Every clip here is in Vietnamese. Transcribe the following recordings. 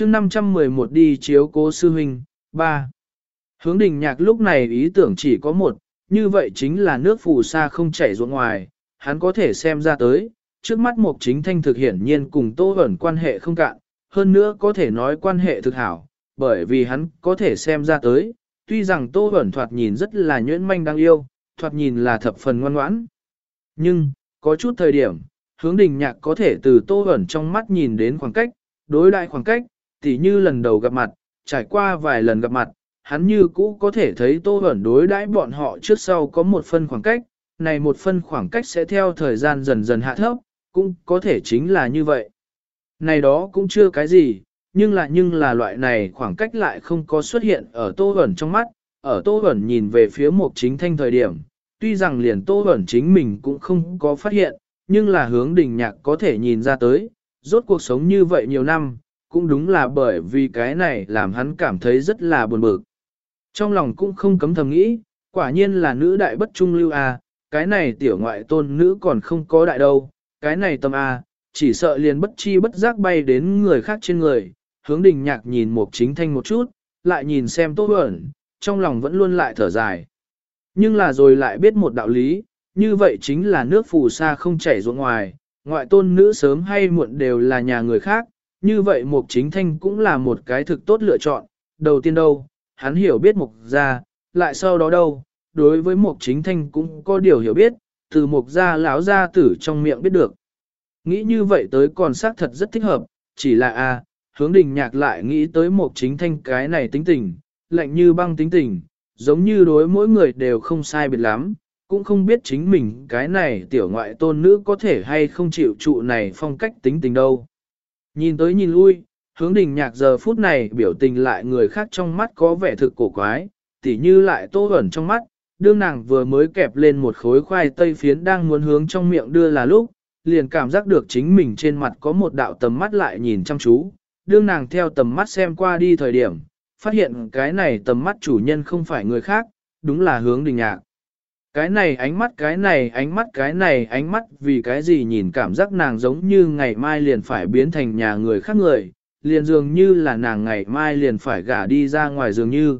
chương 511 đi chiếu cố sư huynh, 3. Hướng đình nhạc lúc này ý tưởng chỉ có một, như vậy chính là nước phù sa không chảy ruộng ngoài, hắn có thể xem ra tới, trước mắt Mục Chính Thanh thực hiển nhiên cùng Tô Hẩn quan hệ không cạn, hơn nữa có thể nói quan hệ thực hảo, bởi vì hắn có thể xem ra tới, tuy rằng Tô Hẩn thoạt nhìn rất là nhuyễn manh đáng yêu, thoạt nhìn là thập phần ngoan ngoãn. Nhưng, có chút thời điểm, hướng đình nhạc có thể từ Tô Hẩn trong mắt nhìn đến khoảng cách, đối đại khoảng cách, tỉ như lần đầu gặp mặt, trải qua vài lần gặp mặt, hắn như cũ có thể thấy Tô Hẩn đối đãi bọn họ trước sau có một phân khoảng cách, này một phân khoảng cách sẽ theo thời gian dần dần hạ thấp, cũng có thể chính là như vậy. Này đó cũng chưa cái gì, nhưng là nhưng là loại này khoảng cách lại không có xuất hiện ở Tô Hẩn trong mắt, ở Tô Hẩn nhìn về phía một chính thanh thời điểm, tuy rằng liền Tô Hẩn chính mình cũng không có phát hiện, nhưng là hướng đình nhạc có thể nhìn ra tới, rốt cuộc sống như vậy nhiều năm, cũng đúng là bởi vì cái này làm hắn cảm thấy rất là buồn bực. Trong lòng cũng không cấm thầm nghĩ, quả nhiên là nữ đại bất trung lưu à, cái này tiểu ngoại tôn nữ còn không có đại đâu, cái này tâm A, chỉ sợ liền bất chi bất giác bay đến người khác trên người, hướng đình nhạc nhìn một chính thanh một chút, lại nhìn xem tốt ẩn, trong lòng vẫn luôn lại thở dài. Nhưng là rồi lại biết một đạo lý, như vậy chính là nước phù sa không chảy ruộng ngoài, ngoại tôn nữ sớm hay muộn đều là nhà người khác, như vậy mục chính thanh cũng là một cái thực tốt lựa chọn, đầu tiên đâu, hắn hiểu biết mục Gia, lại sau đó đâu, đối với mục chính thanh cũng có điều hiểu biết, từ mục gia lão gia tử trong miệng biết được. Nghĩ như vậy tới còn xác thật rất thích hợp, chỉ là a hướng đình nhạc lại nghĩ tới mục chính thanh cái này tính tình, lạnh như băng tính tình, giống như đối mỗi người đều không sai biệt lắm, cũng không biết chính mình cái này tiểu ngoại tôn nữ có thể hay không chịu trụ này phong cách tính tình đâu. Nhìn tới nhìn lui, hướng đình nhạc giờ phút này biểu tình lại người khác trong mắt có vẻ thực cổ quái, tỉ như lại tô ẩn trong mắt, đương nàng vừa mới kẹp lên một khối khoai tây phiến đang muốn hướng trong miệng đưa là lúc, liền cảm giác được chính mình trên mặt có một đạo tầm mắt lại nhìn chăm chú, đương nàng theo tầm mắt xem qua đi thời điểm, phát hiện cái này tầm mắt chủ nhân không phải người khác, đúng là hướng đình nhạc. Cái này ánh mắt cái này ánh mắt cái này ánh mắt vì cái gì nhìn cảm giác nàng giống như ngày mai liền phải biến thành nhà người khác người, liền dường như là nàng ngày mai liền phải gả đi ra ngoài dường như.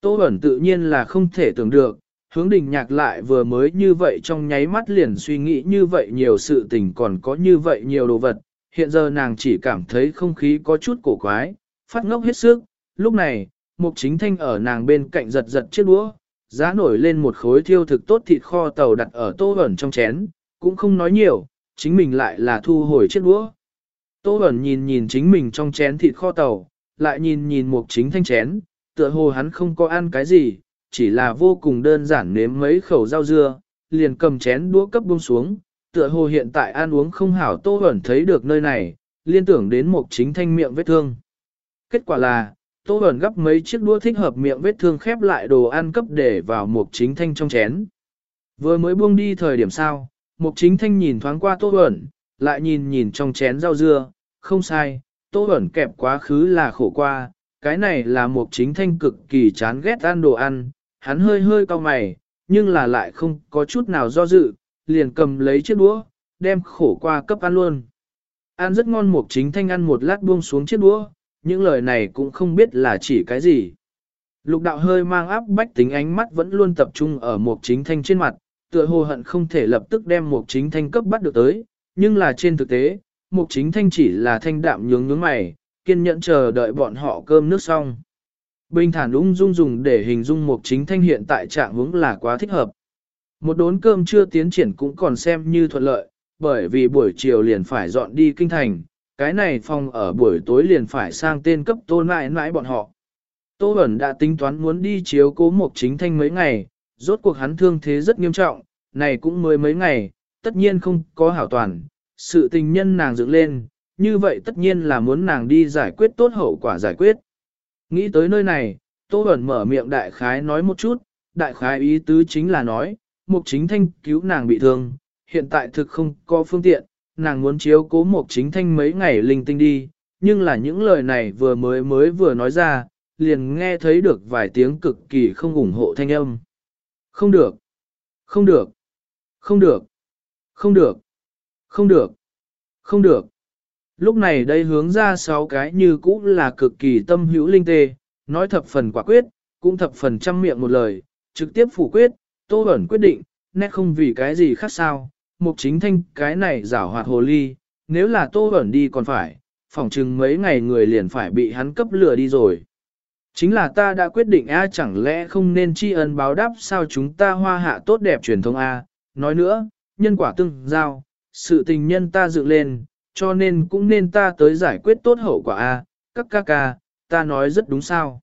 Tô Bẩn tự nhiên là không thể tưởng được, hướng đình nhạc lại vừa mới như vậy trong nháy mắt liền suy nghĩ như vậy nhiều sự tình còn có như vậy nhiều đồ vật, hiện giờ nàng chỉ cảm thấy không khí có chút cổ quái, phát ngốc hết sức, lúc này, mục chính thanh ở nàng bên cạnh giật giật chiếc đũa, giá nổi lên một khối thiêu thực tốt thịt kho tàu đặt ở tô ẩn trong chén, cũng không nói nhiều, chính mình lại là thu hồi chiếc đũa. Tô ẩn nhìn nhìn chính mình trong chén thịt kho tàu, lại nhìn nhìn mục chính thanh chén, tựa hồ hắn không có ăn cái gì, chỉ là vô cùng đơn giản nếm mấy khẩu rau dưa, liền cầm chén đũa cấp buông xuống, tựa hồ hiện tại ăn uống không hảo tô ẩn thấy được nơi này, liên tưởng đến một chính thanh miệng vết thương. Kết quả là, tô Bẩn gấp mấy chiếc đũa thích hợp miệng vết thương khép lại đồ ăn cấp để vào mục chính thanh trong chén. Vừa mới buông đi thời điểm sao, mục chính thanh nhìn thoáng qua tô Bẩn, lại nhìn nhìn trong chén rau dưa, không sai, tô Bẩn kẹp quá khứ là khổ qua, cái này là mục chính thanh cực kỳ chán ghét ăn đồ ăn, hắn hơi hơi cau mày, nhưng là lại không có chút nào do dự, liền cầm lấy chiếc đũa, đem khổ qua cấp ăn luôn. Ăn rất ngon mục chính thanh ăn một lát buông xuống chiếc đũa, những lời này cũng không biết là chỉ cái gì. Lục đạo hơi mang áp bách tính ánh mắt vẫn luôn tập trung ở mục chính thanh trên mặt, tựa hồ hận không thể lập tức đem mục chính thanh cấp bắt được tới, nhưng là trên thực tế, mục chính thanh chỉ là thanh đạm nhướng nhướng mày, kiên nhẫn chờ đợi bọn họ cơm nước xong. Bình thản ung dung dùng để hình dung mục chính thanh hiện tại trạng hướng là quá thích hợp. Một đốn cơm chưa tiến triển cũng còn xem như thuận lợi, bởi vì buổi chiều liền phải dọn đi kinh thành, cái này phòng ở buổi tối liền phải sang tên cấp tôn mãi mãi bọn họ. Tô Bẩn đã tính toán muốn đi chiếu cố mục chính thanh mấy ngày, rốt cuộc hắn thương thế rất nghiêm trọng, này cũng mới mấy ngày, tất nhiên không có hảo toàn, sự tình nhân nàng dựng lên, như vậy tất nhiên là muốn nàng đi giải quyết tốt hậu quả giải quyết. Nghĩ tới nơi này, Tô Bẩn mở miệng đại khái nói một chút, đại khái ý tứ chính là nói, Mục Chính Thanh cứu nàng bị thương, hiện tại thực không có phương tiện, nàng muốn chiếu cố một Chính Thanh mấy ngày linh tinh đi, nhưng là những lời này vừa mới mới vừa nói ra, liền nghe thấy được vài tiếng cực kỳ không ủng hộ thanh âm. Không được, không được, không được, không được, không được, không được. Lúc này đây hướng ra sáu cái như cũ là cực kỳ tâm hữu linh tê, nói thập phần quả quyết, cũng thập phần trăm miệng một lời, trực tiếp phủ quyết, Tô ẩn quyết định, nét không vì cái gì khác sao, mục chính thanh cái này rảo hoạt hồ ly, nếu là Tô ẩn đi còn phải, phỏng chừng mấy ngày người liền phải bị hắn cấp lừa đi rồi. Chính là ta đã quyết định A chẳng lẽ không nên tri ân báo đáp sao chúng ta hoa hạ tốt đẹp truyền thông A, nói nữa, nhân quả tương giao, sự tình nhân ta dựng lên, cho nên cũng nên ta tới giải quyết tốt hậu quả A, các ca ca, ta nói rất đúng sao.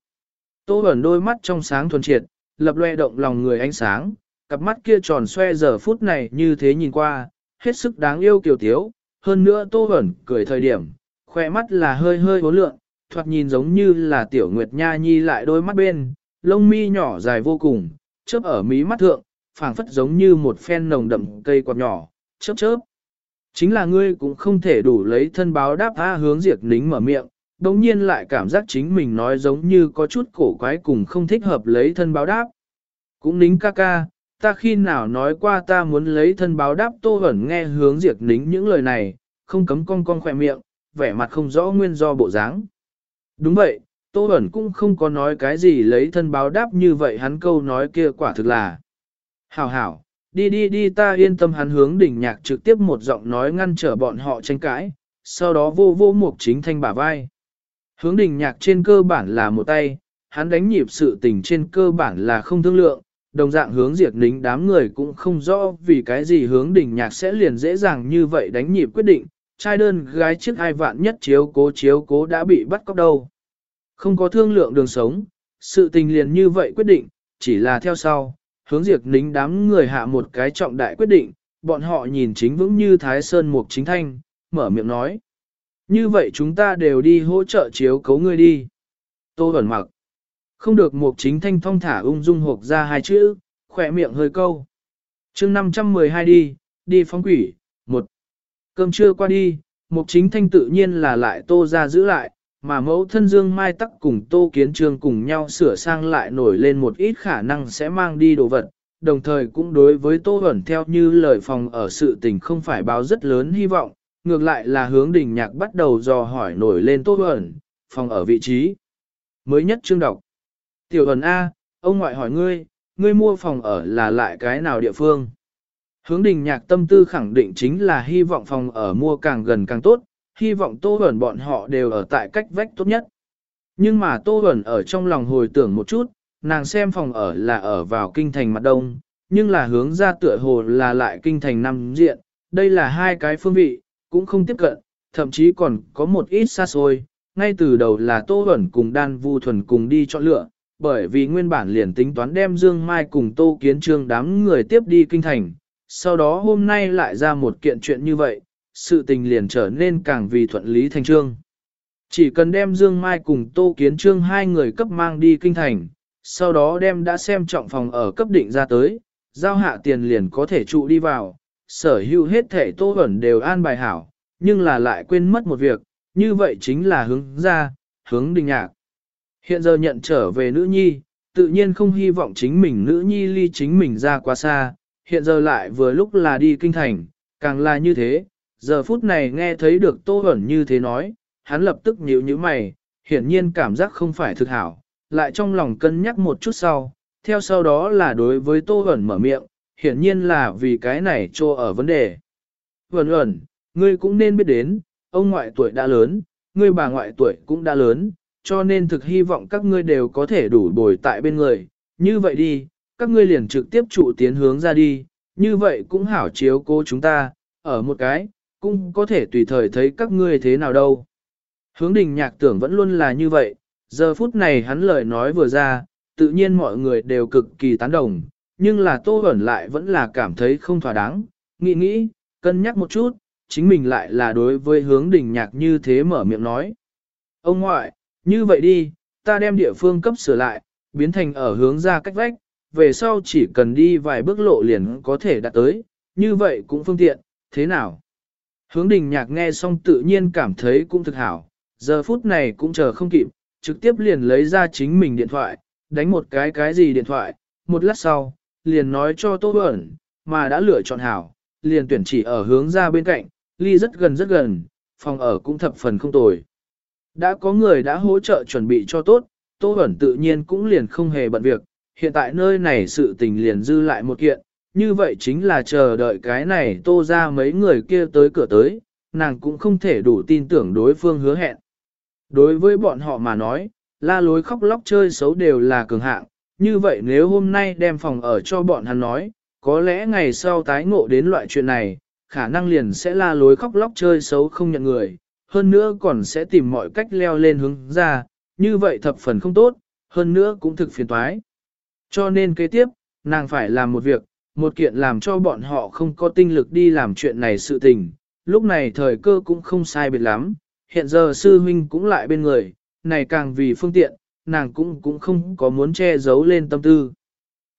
Tô ẩn đôi mắt trong sáng thuần triệt, lập loe động lòng người ánh sáng, cặp mắt kia tròn xoe giờ phút này như thế nhìn qua, hết sức đáng yêu kiều tiếu, hơn nữa tô ẩn cười thời điểm, khoe mắt là hơi hơi hố lượng, thoạt nhìn giống như là tiểu nguyệt nha nhi lại đôi mắt bên, lông mi nhỏ dài vô cùng, chớp ở mí mắt thượng, phảng phất giống như một phen nồng đậm cây quạt nhỏ, chớp chớp. Chính là ngươi cũng không thể đủ lấy thân báo đáp tha hướng diệt nính mở miệng, đồng nhiên lại cảm giác chính mình nói giống như có chút cổ quái cùng không thích hợp lấy thân báo đáp. Cũng nính ca ca, ta khi nào nói qua ta muốn lấy thân báo đáp tô ẩn nghe hướng diệt nính những lời này, không cấm con con khỏe miệng, vẻ mặt không rõ nguyên do bộ dáng. Đúng vậy, Tô Bẩn cũng không có nói cái gì lấy thân báo đáp như vậy hắn câu nói kia quả thực là. Hảo hảo, đi đi đi ta yên tâm hắn hướng đỉnh nhạc trực tiếp một giọng nói ngăn trở bọn họ tranh cãi, sau đó vô vô mục chính thanh bả vai. Hướng đỉnh nhạc trên cơ bản là một tay, hắn đánh nhịp sự tình trên cơ bản là không thương lượng, đồng dạng hướng diệt nính đám người cũng không rõ vì cái gì hướng đỉnh nhạc sẽ liền dễ dàng như vậy đánh nhịp quyết định, trai đơn gái trước hai vạn nhất chiếu cố chiếu cố đã bị bắt cóc đâu. Không có thương lượng đường sống, sự tình liền như vậy quyết định, chỉ là theo sau, hướng diệt nính đám người hạ một cái trọng đại quyết định, bọn họ nhìn chính vững như Thái Sơn Mục Chính Thanh, mở miệng nói. Như vậy chúng ta đều đi hỗ trợ chiếu cấu ngươi đi. Tô Vẩn mặc. Không được Mục Chính Thanh thong thả ung dung hộp ra hai chữ, khỏe miệng hơi câu. chương 512 đi, đi phóng quỷ, một. Cơm trưa qua đi, Mục Chính Thanh tự nhiên là lại tô ra giữ lại, mà mẫu thân Dương Mai Tắc cùng Tô Kiến Trương cùng nhau sửa sang lại nổi lên một ít khả năng sẽ mang đi đồ vật, đồng thời cũng đối với Tô Hẩn theo như lời phòng ở sự tình không phải báo rất lớn hy vọng, ngược lại là hướng đình nhạc bắt đầu dò hỏi nổi lên Tô Hẩn, phòng ở vị trí. Mới nhất chương đọc. Tiểu ẩn A, ông ngoại hỏi ngươi, ngươi mua phòng ở là lại cái nào địa phương? Hướng đình nhạc tâm tư khẳng định chính là hy vọng phòng ở mua càng gần càng tốt, hy vọng Tô ẩn bọn họ đều ở tại cách vách tốt nhất. Nhưng mà Tô ẩn ở trong lòng hồi tưởng một chút, nàng xem phòng ở là ở vào kinh thành mặt đông, nhưng là hướng ra tựa hồ là lại kinh thành năm diện, đây là hai cái phương vị, cũng không tiếp cận, thậm chí còn có một ít xa xôi, ngay từ đầu là Tô Huẩn cùng Đan Vu Thuần cùng đi chọn lựa, bởi vì nguyên bản liền tính toán đem Dương Mai cùng Tô Kiến Trương đám người tiếp đi kinh thành, sau đó hôm nay lại ra một kiện chuyện như vậy, sự tình liền trở nên càng vì thuận lý thành trương. Chỉ cần đem Dương Mai cùng Tô Kiến Trương hai người cấp mang đi kinh thành, sau đó đem đã xem trọng phòng ở cấp định ra tới, giao hạ tiền liền có thể trụ đi vào, sở hữu hết thể Tô Vẩn đều an bài hảo, nhưng là lại quên mất một việc, như vậy chính là hướng ra, hướng đình nhạc. Hiện giờ nhận trở về nữ nhi, tự nhiên không hy vọng chính mình nữ nhi ly chính mình ra quá xa, hiện giờ lại vừa lúc là đi kinh thành, càng là như thế, giờ phút này nghe thấy được Tô ẩn như thế nói, hắn lập tức nhíu nhíu mày, hiển nhiên cảm giác không phải thực hảo, lại trong lòng cân nhắc một chút sau, theo sau đó là đối với Tô ẩn mở miệng, hiển nhiên là vì cái này trô ở vấn đề. Ẩn ẩn, ngươi cũng nên biết đến, ông ngoại tuổi đã lớn, ngươi bà ngoại tuổi cũng đã lớn, cho nên thực hy vọng các ngươi đều có thể đủ bồi tại bên người, như vậy đi, các ngươi liền trực tiếp trụ tiến hướng ra đi, như vậy cũng hảo chiếu cô chúng ta, ở một cái, cũng có thể tùy thời thấy các ngươi thế nào đâu. Hướng đình nhạc tưởng vẫn luôn là như vậy, giờ phút này hắn lời nói vừa ra, tự nhiên mọi người đều cực kỳ tán đồng, nhưng là tô ẩn lại vẫn là cảm thấy không thỏa đáng, nghĩ nghĩ, cân nhắc một chút, chính mình lại là đối với hướng đình nhạc như thế mở miệng nói. Ông ngoại, như vậy đi, ta đem địa phương cấp sửa lại, biến thành ở hướng ra cách vách, về sau chỉ cần đi vài bước lộ liền có thể đạt tới, như vậy cũng phương tiện, thế nào? Hướng đình nhạc nghe xong tự nhiên cảm thấy cũng thực hảo, giờ phút này cũng chờ không kịp, trực tiếp liền lấy ra chính mình điện thoại, đánh một cái cái gì điện thoại, một lát sau, liền nói cho Tô Bẩn, mà đã lựa chọn hảo, liền tuyển chỉ ở hướng ra bên cạnh, ly rất gần rất gần, phòng ở cũng thập phần không tồi. Đã có người đã hỗ trợ chuẩn bị cho tốt, Tô Bẩn tự nhiên cũng liền không hề bận việc, hiện tại nơi này sự tình liền dư lại một kiện, như vậy chính là chờ đợi cái này tô ra mấy người kia tới cửa tới, nàng cũng không thể đủ tin tưởng đối phương hứa hẹn. Đối với bọn họ mà nói, la lối khóc lóc chơi xấu đều là cường hạng, như vậy nếu hôm nay đem phòng ở cho bọn hắn nói, có lẽ ngày sau tái ngộ đến loại chuyện này, khả năng liền sẽ la lối khóc lóc chơi xấu không nhận người, hơn nữa còn sẽ tìm mọi cách leo lên hướng ra, như vậy thập phần không tốt, hơn nữa cũng thực phiền toái. Cho nên kế tiếp, nàng phải làm một việc, một kiện làm cho bọn họ không có tinh lực đi làm chuyện này sự tình, lúc này thời cơ cũng không sai biệt lắm, hiện giờ sư huynh cũng lại bên người, này càng vì phương tiện, nàng cũng cũng không có muốn che giấu lên tâm tư.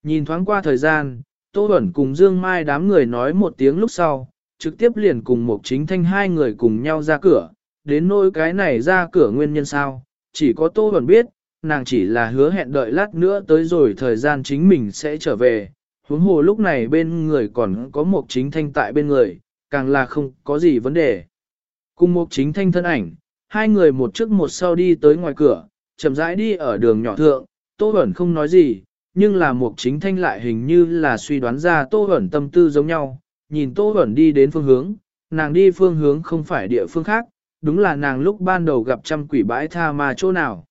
Nhìn thoáng qua thời gian, Tô Bẩn cùng Dương Mai đám người nói một tiếng lúc sau, trực tiếp liền cùng một chính thanh hai người cùng nhau ra cửa, đến nỗi cái này ra cửa nguyên nhân sao, chỉ có Tô Bẩn biết, nàng chỉ là hứa hẹn đợi lát nữa tới rồi thời gian chính mình sẽ trở về, huống hồ lúc này bên người còn có một chính thanh tại bên người, càng là không có gì vấn đề. Cùng một chính thanh thân ảnh, hai người một trước một sau đi tới ngoài cửa, chậm rãi đi ở đường nhỏ thượng, Tô Bẩn không nói gì, nhưng là một chính thanh lại hình như là suy đoán ra Tô Bẩn tâm tư giống nhau, nhìn Tô Bẩn đi đến phương hướng, nàng đi phương hướng không phải địa phương khác, đúng là nàng lúc ban đầu gặp trăm quỷ bãi tha ma chỗ nào.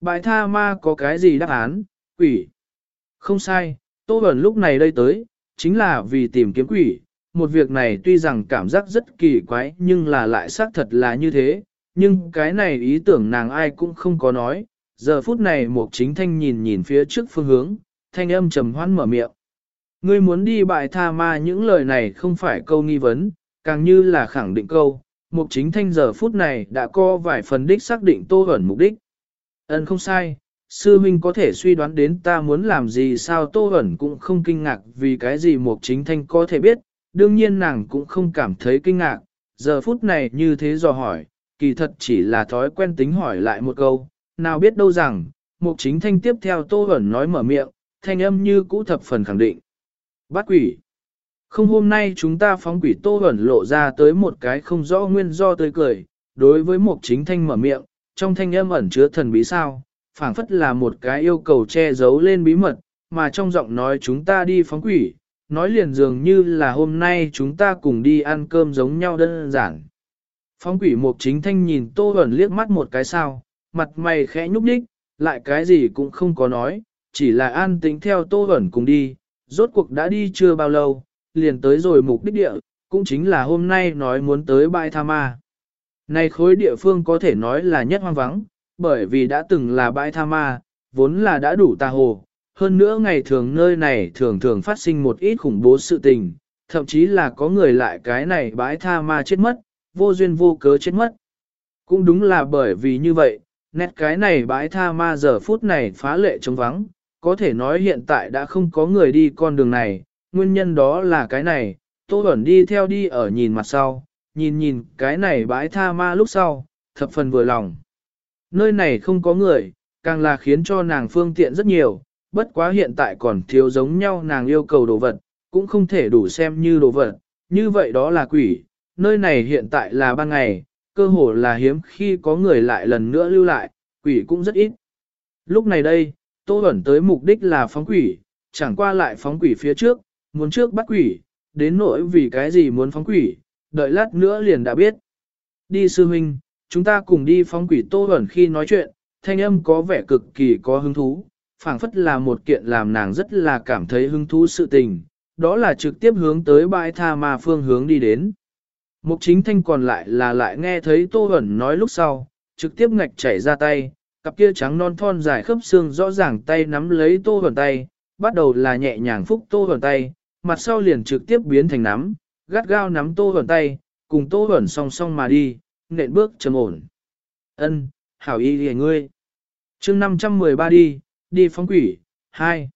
Bãi tha ma có cái gì đáp án, quỷ. Không sai, Tô Bẩn lúc này đây tới, chính là vì tìm kiếm quỷ. Một việc này tuy rằng cảm giác rất kỳ quái nhưng là lại xác thật là như thế, nhưng cái này ý tưởng nàng ai cũng không có nói. Giờ phút này một chính thanh nhìn nhìn phía trước phương hướng, thanh âm trầm hoan mở miệng. Ngươi muốn đi bại tha ma những lời này không phải câu nghi vấn, càng như là khẳng định câu. Mục chính thanh giờ phút này đã có vài phần đích xác định tô ẩn mục đích. Ấn không sai, sư huynh có thể suy đoán đến ta muốn làm gì sao tô ẩn cũng không kinh ngạc vì cái gì mục chính thanh có thể biết, đương nhiên nàng cũng không cảm thấy kinh ngạc, giờ phút này như thế dò hỏi, kỳ thật chỉ là thói quen tính hỏi lại một câu, nào biết đâu rằng, mục chính thanh tiếp theo tô ẩn nói mở miệng, thanh âm như cũ thập phần khẳng định. Bát quỷ. Không hôm nay chúng ta phóng quỷ tô ẩn lộ ra tới một cái không rõ nguyên do tươi cười, đối với một chính thanh mở miệng, trong thanh âm ẩn chứa thần bí sao, phảng phất là một cái yêu cầu che giấu lên bí mật, mà trong giọng nói chúng ta đi phóng quỷ, nói liền dường như là hôm nay chúng ta cùng đi ăn cơm giống nhau đơn giản. Phóng quỷ một chính thanh nhìn tô ẩn liếc mắt một cái sao, mặt mày khẽ nhúc nhích lại cái gì cũng không có nói, chỉ là an tính theo tô ẩn cùng đi, rốt cuộc đã đi chưa bao lâu, liền tới rồi mục đích địa, cũng chính là hôm nay nói muốn tới bãi tha ma. Này khối địa phương có thể nói là nhất hoang vắng, bởi vì đã từng là bãi tha ma, vốn là đã đủ tà hồ. Hơn nữa ngày thường nơi này thường thường phát sinh một ít khủng bố sự tình, thậm chí là có người lại cái này bãi tha ma chết mất, vô duyên vô cớ chết mất. Cũng đúng là bởi vì như vậy, nét cái này bãi tha ma giờ phút này phá lệ trống vắng, có thể nói hiện tại đã không có người đi con đường này, nguyên nhân đó là cái này, Tô Bẩn đi theo đi ở nhìn mặt sau, nhìn nhìn cái này bãi tha ma lúc sau, thập phần vừa lòng. Nơi này không có người, càng là khiến cho nàng phương tiện rất nhiều, bất quá hiện tại còn thiếu giống nhau nàng yêu cầu đồ vật, cũng không thể đủ xem như đồ vật, như vậy đó là quỷ, nơi này hiện tại là ban ngày, cơ hồ là hiếm khi có người lại lần nữa lưu lại, quỷ cũng rất ít. Lúc này đây, Tô Bẩn tới mục đích là phóng quỷ, chẳng qua lại phóng quỷ phía trước, muốn trước bắt quỷ, đến nỗi vì cái gì muốn phóng quỷ, đợi lát nữa liền đã biết. Đi sư huynh, chúng ta cùng đi phóng quỷ Tô ẩn khi nói chuyện, thanh âm có vẻ cực kỳ có hứng thú, phảng phất là một kiện làm nàng rất là cảm thấy hứng thú sự tình, đó là trực tiếp hướng tới bãi tha ma phương hướng đi đến. Mục chính thanh còn lại là lại nghe thấy Tô ẩn nói lúc sau, trực tiếp ngạch chảy ra tay, cặp kia trắng non thon dài khớp xương rõ ràng tay nắm lấy Tô ẩn tay, bắt đầu là nhẹ nhàng phúc Tô ẩn tay, mặt sau liền trực tiếp biến thành nắm, gắt gao nắm Tô Bẩn tay, cùng Tô Bẩn song song mà đi, nện bước trầm ổn. Ân, hảo y lìa ngươi. chương 513 đi, đi phóng quỷ, hai.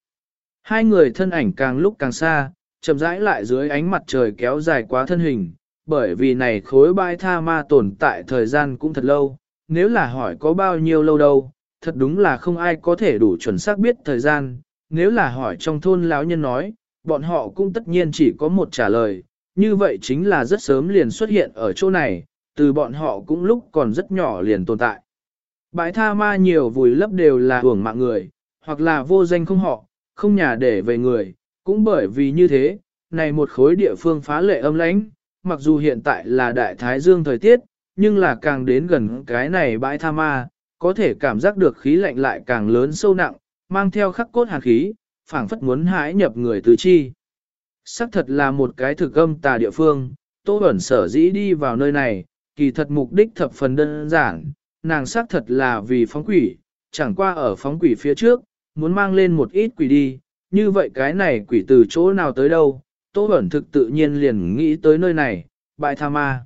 Hai người thân ảnh càng lúc càng xa, chậm rãi lại dưới ánh mặt trời kéo dài quá thân hình, bởi vì này khối bãi tha ma tồn tại thời gian cũng thật lâu, nếu là hỏi có bao nhiêu lâu đâu, thật đúng là không ai có thể đủ chuẩn xác biết thời gian, nếu là hỏi trong thôn lão nhân nói, bọn họ cũng tất nhiên chỉ có một trả lời, như vậy chính là rất sớm liền xuất hiện ở chỗ này, từ bọn họ cũng lúc còn rất nhỏ liền tồn tại. Bãi tha ma nhiều vùi lấp đều là hưởng mạng người, hoặc là vô danh không họ, không nhà để về người, cũng bởi vì như thế, này một khối địa phương phá lệ âm lãnh, mặc dù hiện tại là đại thái dương thời tiết, nhưng là càng đến gần cái này bãi tha ma, có thể cảm giác được khí lạnh lại càng lớn sâu nặng, mang theo khắc cốt hàn khí, phảng phất muốn hãi nhập người tứ chi. Sắc thật là một cái thực âm tà địa phương, Tô Bẩn sở dĩ đi vào nơi này, kỳ thật mục đích thập phần đơn giản, nàng xác thật là vì phóng quỷ, chẳng qua ở phóng quỷ phía trước, muốn mang lên một ít quỷ đi, như vậy cái này quỷ từ chỗ nào tới đâu, Tô Bẩn thực tự nhiên liền nghĩ tới nơi này, bại tha ma.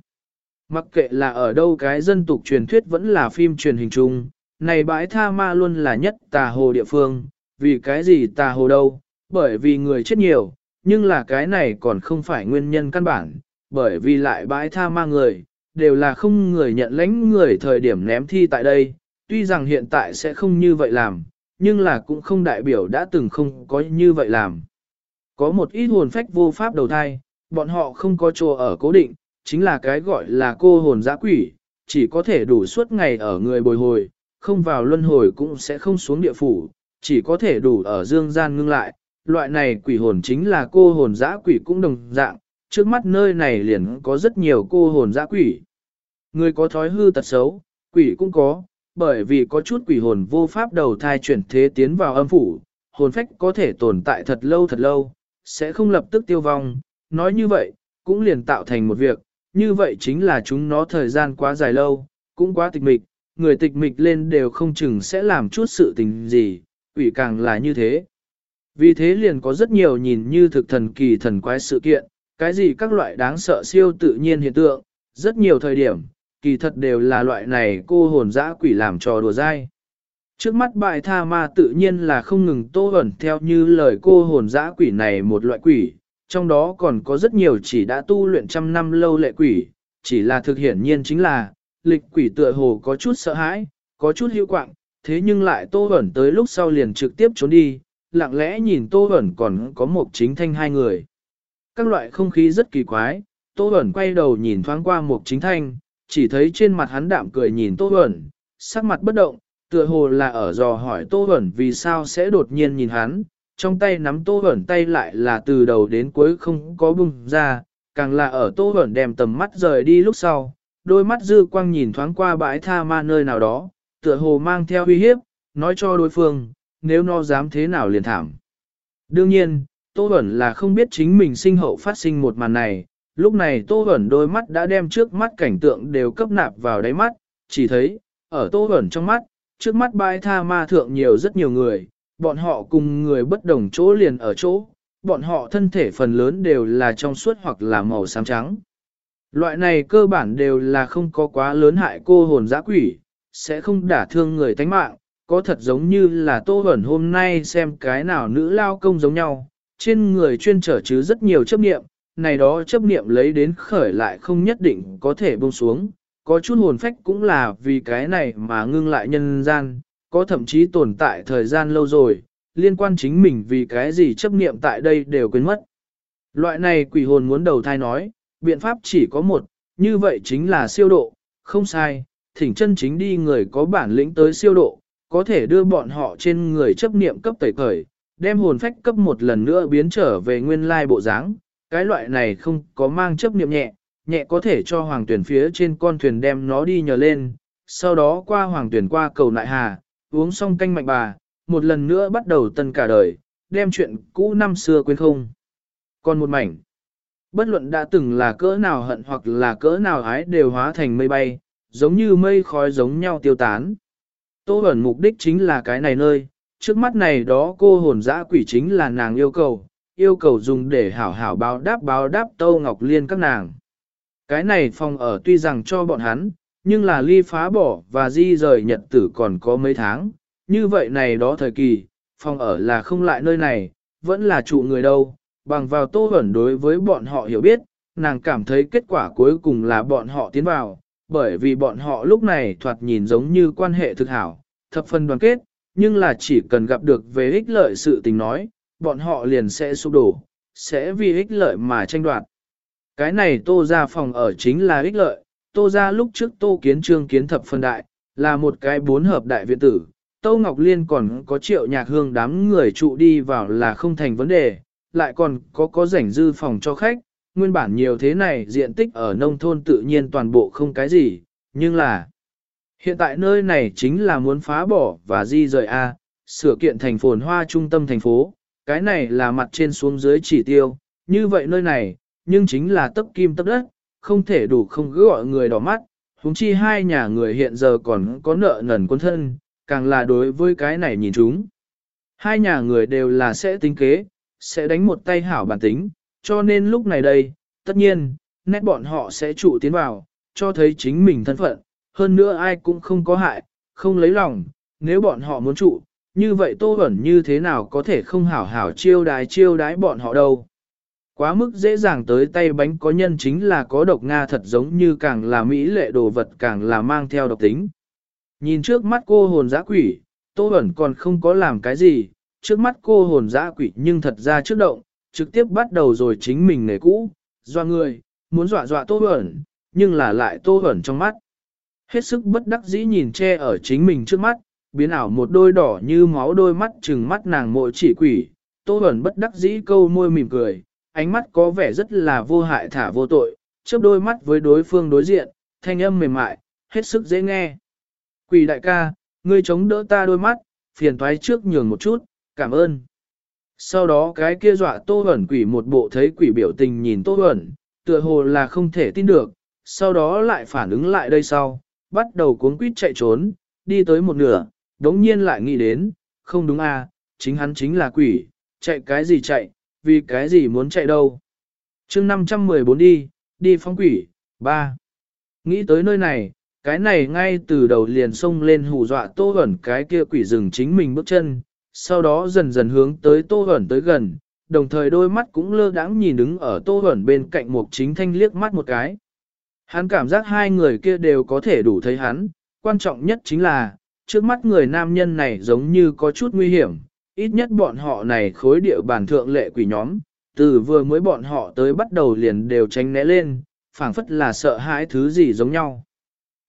Mặc kệ là ở đâu cái dân tục truyền thuyết vẫn là phim truyền hình chung, này bãi tha ma luôn là nhất tà hồ địa phương, vì cái gì tà hồ đâu, bởi vì người chết nhiều, nhưng là cái này còn không phải nguyên nhân căn bản, bởi vì lại bãi tha ma người, đều là không người nhận lãnh người thời điểm ném thi tại đây, tuy rằng hiện tại sẽ không như vậy làm, nhưng là cũng không đại biểu đã từng không có như vậy làm. Có một ít hồn phách vô pháp đầu thai, bọn họ không có chỗ ở cố định, chính là cái gọi là cô hồn giã quỷ, chỉ có thể đủ suốt ngày ở người bồi hồi, không vào luân hồi cũng sẽ không xuống địa phủ, chỉ có thể đủ ở dương gian ngưng lại. Loại này quỷ hồn chính là cô hồn dã quỷ cũng đồng dạng, trước mắt nơi này liền có rất nhiều cô hồn dã quỷ. Người có thói hư tật xấu, quỷ cũng có, bởi vì có chút quỷ hồn vô pháp đầu thai chuyển thế tiến vào âm phủ, hồn phách có thể tồn tại thật lâu thật lâu, sẽ không lập tức tiêu vong. Nói như vậy, cũng liền tạo thành một việc, như vậy chính là chúng nó thời gian quá dài lâu, cũng quá tịch mịch, người tịch mịch lên đều không chừng sẽ làm chút sự tình gì, quỷ càng là như thế. Vì thế liền có rất nhiều nhìn như thực thần kỳ thần quái sự kiện, cái gì các loại đáng sợ siêu tự nhiên hiện tượng, rất nhiều thời điểm, kỳ thật đều là loại này cô hồn dã quỷ làm trò đùa dai. Trước mắt bại tha ma tự nhiên là không ngừng tô ẩn theo như lời cô hồn dã quỷ này một loại quỷ, trong đó còn có rất nhiều chỉ đã tu luyện trăm năm lâu lệ quỷ, chỉ là thực hiển nhiên chính là, lịch quỷ tựa hồ có chút sợ hãi, có chút hữu quạng, thế nhưng lại tô ẩn tới lúc sau liền trực tiếp trốn đi, lặng lẽ nhìn tô ẩn còn có một chính thanh hai người. Các loại không khí rất kỳ quái, tô ẩn quay đầu nhìn thoáng qua một chính thanh, chỉ thấy trên mặt hắn đạm cười nhìn tô ẩn, sắc mặt bất động, tựa hồ là ở dò hỏi tô ẩn vì sao sẽ đột nhiên nhìn hắn, trong tay nắm tô ẩn tay lại là từ đầu đến cuối không có bung ra, càng là ở tô ẩn đem tầm mắt rời đi lúc sau, đôi mắt dư quang nhìn thoáng qua bãi tha ma nơi nào đó, tựa hồ mang theo uy hiếp, nói cho đối phương, nếu nó dám thế nào liền thảm. Đương nhiên, Tô Bẩn là không biết chính mình sinh hậu phát sinh một màn này, lúc này Tô Bẩn đôi mắt đã đem trước mắt cảnh tượng đều cấp nạp vào đáy mắt, chỉ thấy, ở Tô Bẩn trong mắt, trước mắt bãi tha ma thượng nhiều rất nhiều người, bọn họ cùng người bất đồng chỗ liền ở chỗ, bọn họ thân thể phần lớn đều là trong suốt hoặc là màu xám trắng. Loại này cơ bản đều là không có quá lớn hại cô hồn dã quỷ, sẽ không đả thương người tánh mạng, có thật giống như là tô ẩn hôm nay xem cái nào nữ lao công giống nhau, trên người chuyên trở chứ rất nhiều chấp niệm, này đó chấp niệm lấy đến khởi lại không nhất định có thể buông xuống, có chút hồn phách cũng là vì cái này mà ngưng lại nhân gian, có thậm chí tồn tại thời gian lâu rồi, liên quan chính mình vì cái gì chấp niệm tại đây đều quên mất. Loại này quỷ hồn muốn đầu thai nói, biện pháp chỉ có một, như vậy chính là siêu độ, không sai, thỉnh chân chính đi người có bản lĩnh tới siêu độ, có thể đưa bọn họ trên người chấp niệm cấp tẩy cởi, đem hồn phách cấp một lần nữa biến trở về nguyên lai bộ dáng. Cái loại này không có mang chấp niệm nhẹ, nhẹ có thể cho hoàng tuyển phía trên con thuyền đem nó đi nhờ lên, sau đó qua hoàng tuyển qua cầu nại hà, uống xong canh mạnh bà, một lần nữa bắt đầu tân cả đời, đem chuyện cũ năm xưa quên không. Còn một mảnh, bất luận đã từng là cỡ nào hận hoặc là cỡ nào ái đều hóa thành mây bay, giống như mây khói giống nhau tiêu tán. Tô ẩn mục đích chính là cái này nơi, trước mắt này đó cô hồn dã quỷ chính là nàng yêu cầu, yêu cầu dùng để hảo hảo báo đáp báo đáp tô Ngọc Liên các nàng. Cái này phòng ở tuy rằng cho bọn hắn, nhưng là ly phá bỏ và di rời nhật tử còn có mấy tháng, như vậy này đó thời kỳ, phòng ở là không lại nơi này, vẫn là trụ người đâu, bằng vào tô ẩn đối với bọn họ hiểu biết, nàng cảm thấy kết quả cuối cùng là bọn họ tiến vào, bởi vì bọn họ lúc này thoạt nhìn giống như quan hệ thực hảo, thập phần đoàn kết, nhưng là chỉ cần gặp được về ích lợi sự tình nói, bọn họ liền sẽ sụp đổ, sẽ vì ích lợi mà tranh đoạt. Cái này tô ra phòng ở chính là ích lợi, tô ra lúc trước tô kiến trương kiến thập phân đại, là một cái bốn hợp đại viện tử, Tô Ngọc Liên còn có triệu nhạc hương đám người trụ đi vào là không thành vấn đề, lại còn có có rảnh dư phòng cho khách, nguyên bản nhiều thế này diện tích ở nông thôn tự nhiên toàn bộ không cái gì, nhưng là hiện tại nơi này chính là muốn phá bỏ và di rời A, sửa kiện thành phồn hoa trung tâm thành phố, cái này là mặt trên xuống dưới chỉ tiêu, như vậy nơi này, nhưng chính là tấp kim tấp đất, không thể đủ không cứ gọi người đỏ mắt, huống chi hai nhà người hiện giờ còn có nợ nần quân thân, càng là đối với cái này nhìn chúng. Hai nhà người đều là sẽ tính kế, sẽ đánh một tay hảo bản tính, cho nên lúc này đây, tất nhiên, nét bọn họ sẽ trụ tiến vào, cho thấy chính mình thân phận, hơn nữa ai cũng không có hại, không lấy lòng, nếu bọn họ muốn trụ, như vậy Tô Bẩn như thế nào có thể không hảo hảo chiêu đái chiêu đái bọn họ đâu. Quá mức dễ dàng tới tay bánh có nhân chính là có độc Nga thật giống như càng là mỹ lệ đồ vật càng là mang theo độc tính. Nhìn trước mắt cô hồn giã quỷ, Tô Bẩn còn không có làm cái gì, trước mắt cô hồn giã quỷ nhưng thật ra trước động, trực tiếp bắt đầu rồi chính mình nghề cũ, doa người, muốn dọa dọa Tô ẩn, nhưng là lại Tô ẩn trong mắt. Hết sức bất đắc dĩ nhìn che ở chính mình trước mắt, biến ảo một đôi đỏ như máu đôi mắt trừng mắt nàng mội chỉ quỷ, Tô ẩn bất đắc dĩ câu môi mỉm cười, ánh mắt có vẻ rất là vô hại thả vô tội, chớp đôi mắt với đối phương đối diện, thanh âm mềm mại, hết sức dễ nghe. Quỷ đại ca, ngươi chống đỡ ta đôi mắt, phiền toái trước nhường một chút, cảm ơn. Sau đó cái kia dọa tô Huẩn quỷ một bộ thấy quỷ biểu tình nhìn tô Huẩn, tựa hồ là không thể tin được, sau đó lại phản ứng lại đây sau, bắt đầu cuốn quýt chạy trốn, đi tới một nửa, đống nhiên lại nghĩ đến, không đúng à, chính hắn chính là quỷ, chạy cái gì chạy, vì cái gì muốn chạy đâu. chương 514 đi, đi phóng quỷ, 3. Nghĩ tới nơi này, cái này ngay từ đầu liền xông lên hù dọa tô ẩn cái kia quỷ rừng chính mình bước chân, sau đó dần dần hướng tới tô ẩn tới gần, đồng thời đôi mắt cũng lơ đãng nhìn đứng ở tô ẩn bên cạnh một chính thanh liếc mắt một cái. Hắn cảm giác hai người kia đều có thể đủ thấy hắn, quan trọng nhất chính là, trước mắt người nam nhân này giống như có chút nguy hiểm, ít nhất bọn họ này khối địa bàn thượng lệ quỷ nhóm, từ vừa mới bọn họ tới bắt đầu liền đều tránh né lên, phảng phất là sợ hãi thứ gì giống nhau.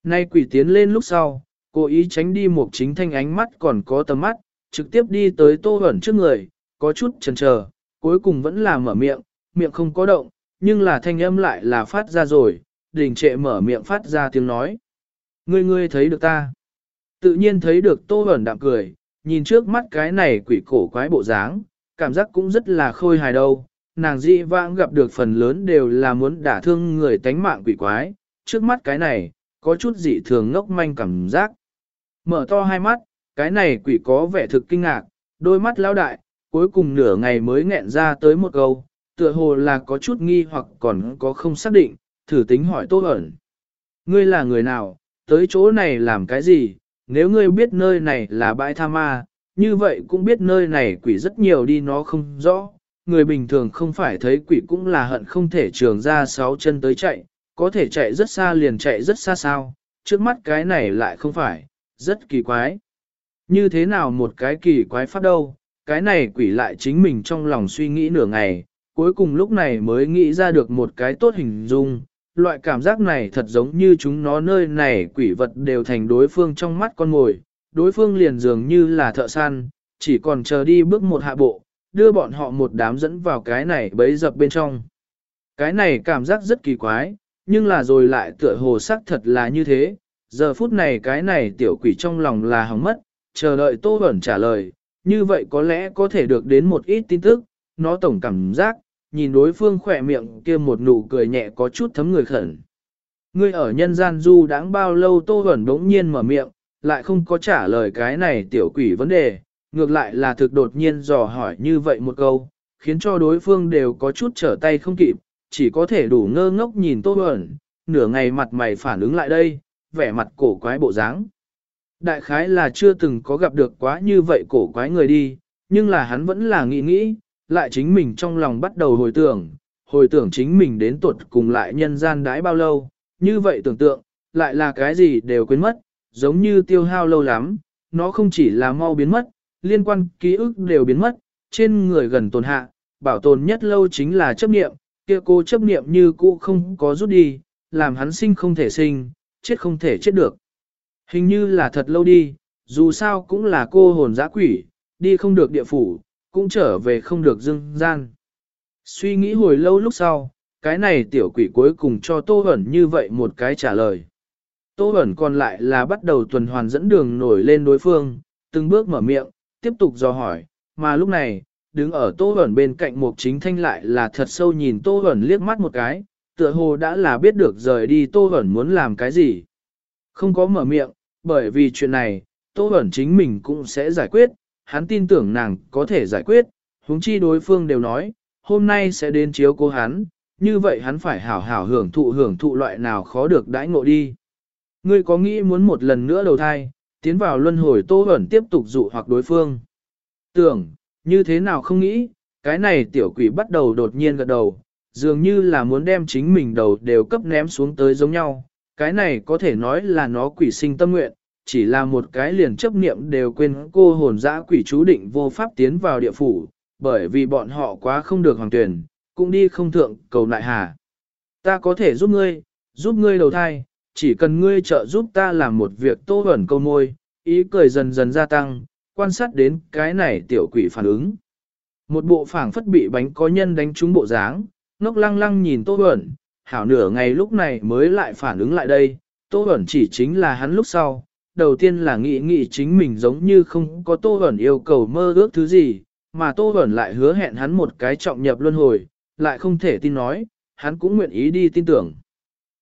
Nay quỷ tiến lên lúc sau, cố ý tránh đi một chính thanh ánh mắt còn có tầm mắt, trực tiếp đi tới tô ẩn trước người, có chút chần chờ, cuối cùng vẫn là mở miệng, miệng không có động, nhưng là thanh âm lại là phát ra rồi, đình trệ mở miệng phát ra tiếng nói. Ngươi ngươi thấy được ta. Tự nhiên thấy được tô ẩn đạm cười, nhìn trước mắt cái này quỷ cổ quái bộ dáng, cảm giác cũng rất là khôi hài đâu. Nàng dị vãng gặp được phần lớn đều là muốn đả thương người tánh mạng quỷ quái, trước mắt cái này, có chút dị thường ngốc manh cảm giác. Mở to hai mắt, cái này quỷ có vẻ thực kinh ngạc, đôi mắt lao đại, cuối cùng nửa ngày mới nghẹn ra tới một câu, tựa hồ là có chút nghi hoặc còn có không xác định, thử tính hỏi tô ẩn. Ngươi là người nào, tới chỗ này làm cái gì, nếu ngươi biết nơi này là bãi tha ma, như vậy cũng biết nơi này quỷ rất nhiều đi nó không rõ. Người bình thường không phải thấy quỷ cũng là hận không thể trường ra sáu chân tới chạy, có thể chạy rất xa liền chạy rất xa sao, trước mắt cái này lại không phải, rất kỳ quái. Như thế nào một cái kỳ quái pháp đâu, cái này quỷ lại chính mình trong lòng suy nghĩ nửa ngày, cuối cùng lúc này mới nghĩ ra được một cái tốt hình dung. Loại cảm giác này thật giống như chúng nó nơi này quỷ vật đều thành đối phương trong mắt con mồi, đối phương liền dường như là thợ săn, chỉ còn chờ đi bước một hạ bộ, đưa bọn họ một đám dẫn vào cái này bấy dập bên trong. Cái này cảm giác rất kỳ quái, nhưng là rồi lại tựa hồ sắc thật là như thế, giờ phút này cái này tiểu quỷ trong lòng là hỏng mất, chờ đợi Tô Bẩn trả lời, như vậy có lẽ có thể được đến một ít tin tức, nó tổng cảm giác, nhìn đối phương khỏe miệng kia một nụ cười nhẹ có chút thấm người khẩn. Ngươi ở nhân gian du đáng bao lâu Tô Bẩn đống nhiên mở miệng, lại không có trả lời cái này tiểu quỷ vấn đề, ngược lại là thực đột nhiên dò hỏi như vậy một câu, khiến cho đối phương đều có chút trở tay không kịp, chỉ có thể đủ ngơ ngốc nhìn Tô Bẩn, nửa ngày mặt mày phản ứng lại đây, vẻ mặt cổ quái bộ dáng. Đại khái là chưa từng có gặp được quá như vậy cổ quái người đi, nhưng là hắn vẫn là nghĩ nghĩ, lại chính mình trong lòng bắt đầu hồi tưởng, hồi tưởng chính mình đến tuột cùng lại nhân gian đãi bao lâu, như vậy tưởng tượng, lại là cái gì đều quên mất, giống như tiêu hao lâu lắm, nó không chỉ là mau biến mất, liên quan ký ức đều biến mất, trên người gần tồn hạ, bảo tồn nhất lâu chính là chấp niệm, kia cô chấp niệm như cũ không có rút đi, làm hắn sinh không thể sinh, chết không thể chết được. Hình như là thật lâu đi, dù sao cũng là cô hồn dã quỷ, đi không được địa phủ, cũng trở về không được dương gian. Suy nghĩ hồi lâu lúc sau, cái này tiểu quỷ cuối cùng cho Tô Hẩn như vậy một cái trả lời. Tô Hẩn còn lại là bắt đầu tuần hoàn dẫn đường nổi lên đối phương, từng bước mở miệng, tiếp tục dò hỏi, mà lúc này, đứng ở Tô Hẩn bên cạnh một chính thanh lại là thật sâu nhìn Tô Hẩn liếc mắt một cái, tựa hồ đã là biết được rời đi Tô Hẩn muốn làm cái gì. Không có mở miệng, bởi vì chuyện này, Tô Bẩn chính mình cũng sẽ giải quyết, hắn tin tưởng nàng có thể giải quyết, huống chi đối phương đều nói, hôm nay sẽ đến chiếu cố hắn, như vậy hắn phải hảo hảo hưởng thụ hưởng thụ loại nào khó được đãi ngộ đi. Ngươi có nghĩ muốn một lần nữa đầu thai, tiến vào luân hồi Tô Bẩn tiếp tục dụ hoặc đối phương. Tưởng, như thế nào không nghĩ, cái này tiểu quỷ bắt đầu đột nhiên gật đầu, dường như là muốn đem chính mình đầu đều cấp ném xuống tới giống nhau. Cái này có thể nói là nó quỷ sinh tâm nguyện, chỉ là một cái liền chấp niệm đều quên cô hồn dã quỷ chú định vô pháp tiến vào địa phủ, bởi vì bọn họ quá không được hoàng tuyển, cũng đi không thượng cầu nại hà. Ta có thể giúp ngươi, giúp ngươi đầu thai, chỉ cần ngươi trợ giúp ta làm một việc tô ẩn câu môi, ý cười dần dần gia tăng, quan sát đến cái này tiểu quỷ phản ứng. Một bộ phảng phất bị bánh có nhân đánh trúng bộ dáng, ngốc lăng lăng nhìn tô ẩn, hảo nửa ngày lúc này mới lại phản ứng lại đây, tô ẩn chỉ chính là hắn lúc sau, đầu tiên là nghĩ nghĩ chính mình giống như không có Tô Bẩn yêu cầu mơ ước thứ gì, mà Tô Bẩn lại hứa hẹn hắn một cái trọng nhập luân hồi, lại không thể tin nói, hắn cũng nguyện ý đi tin tưởng.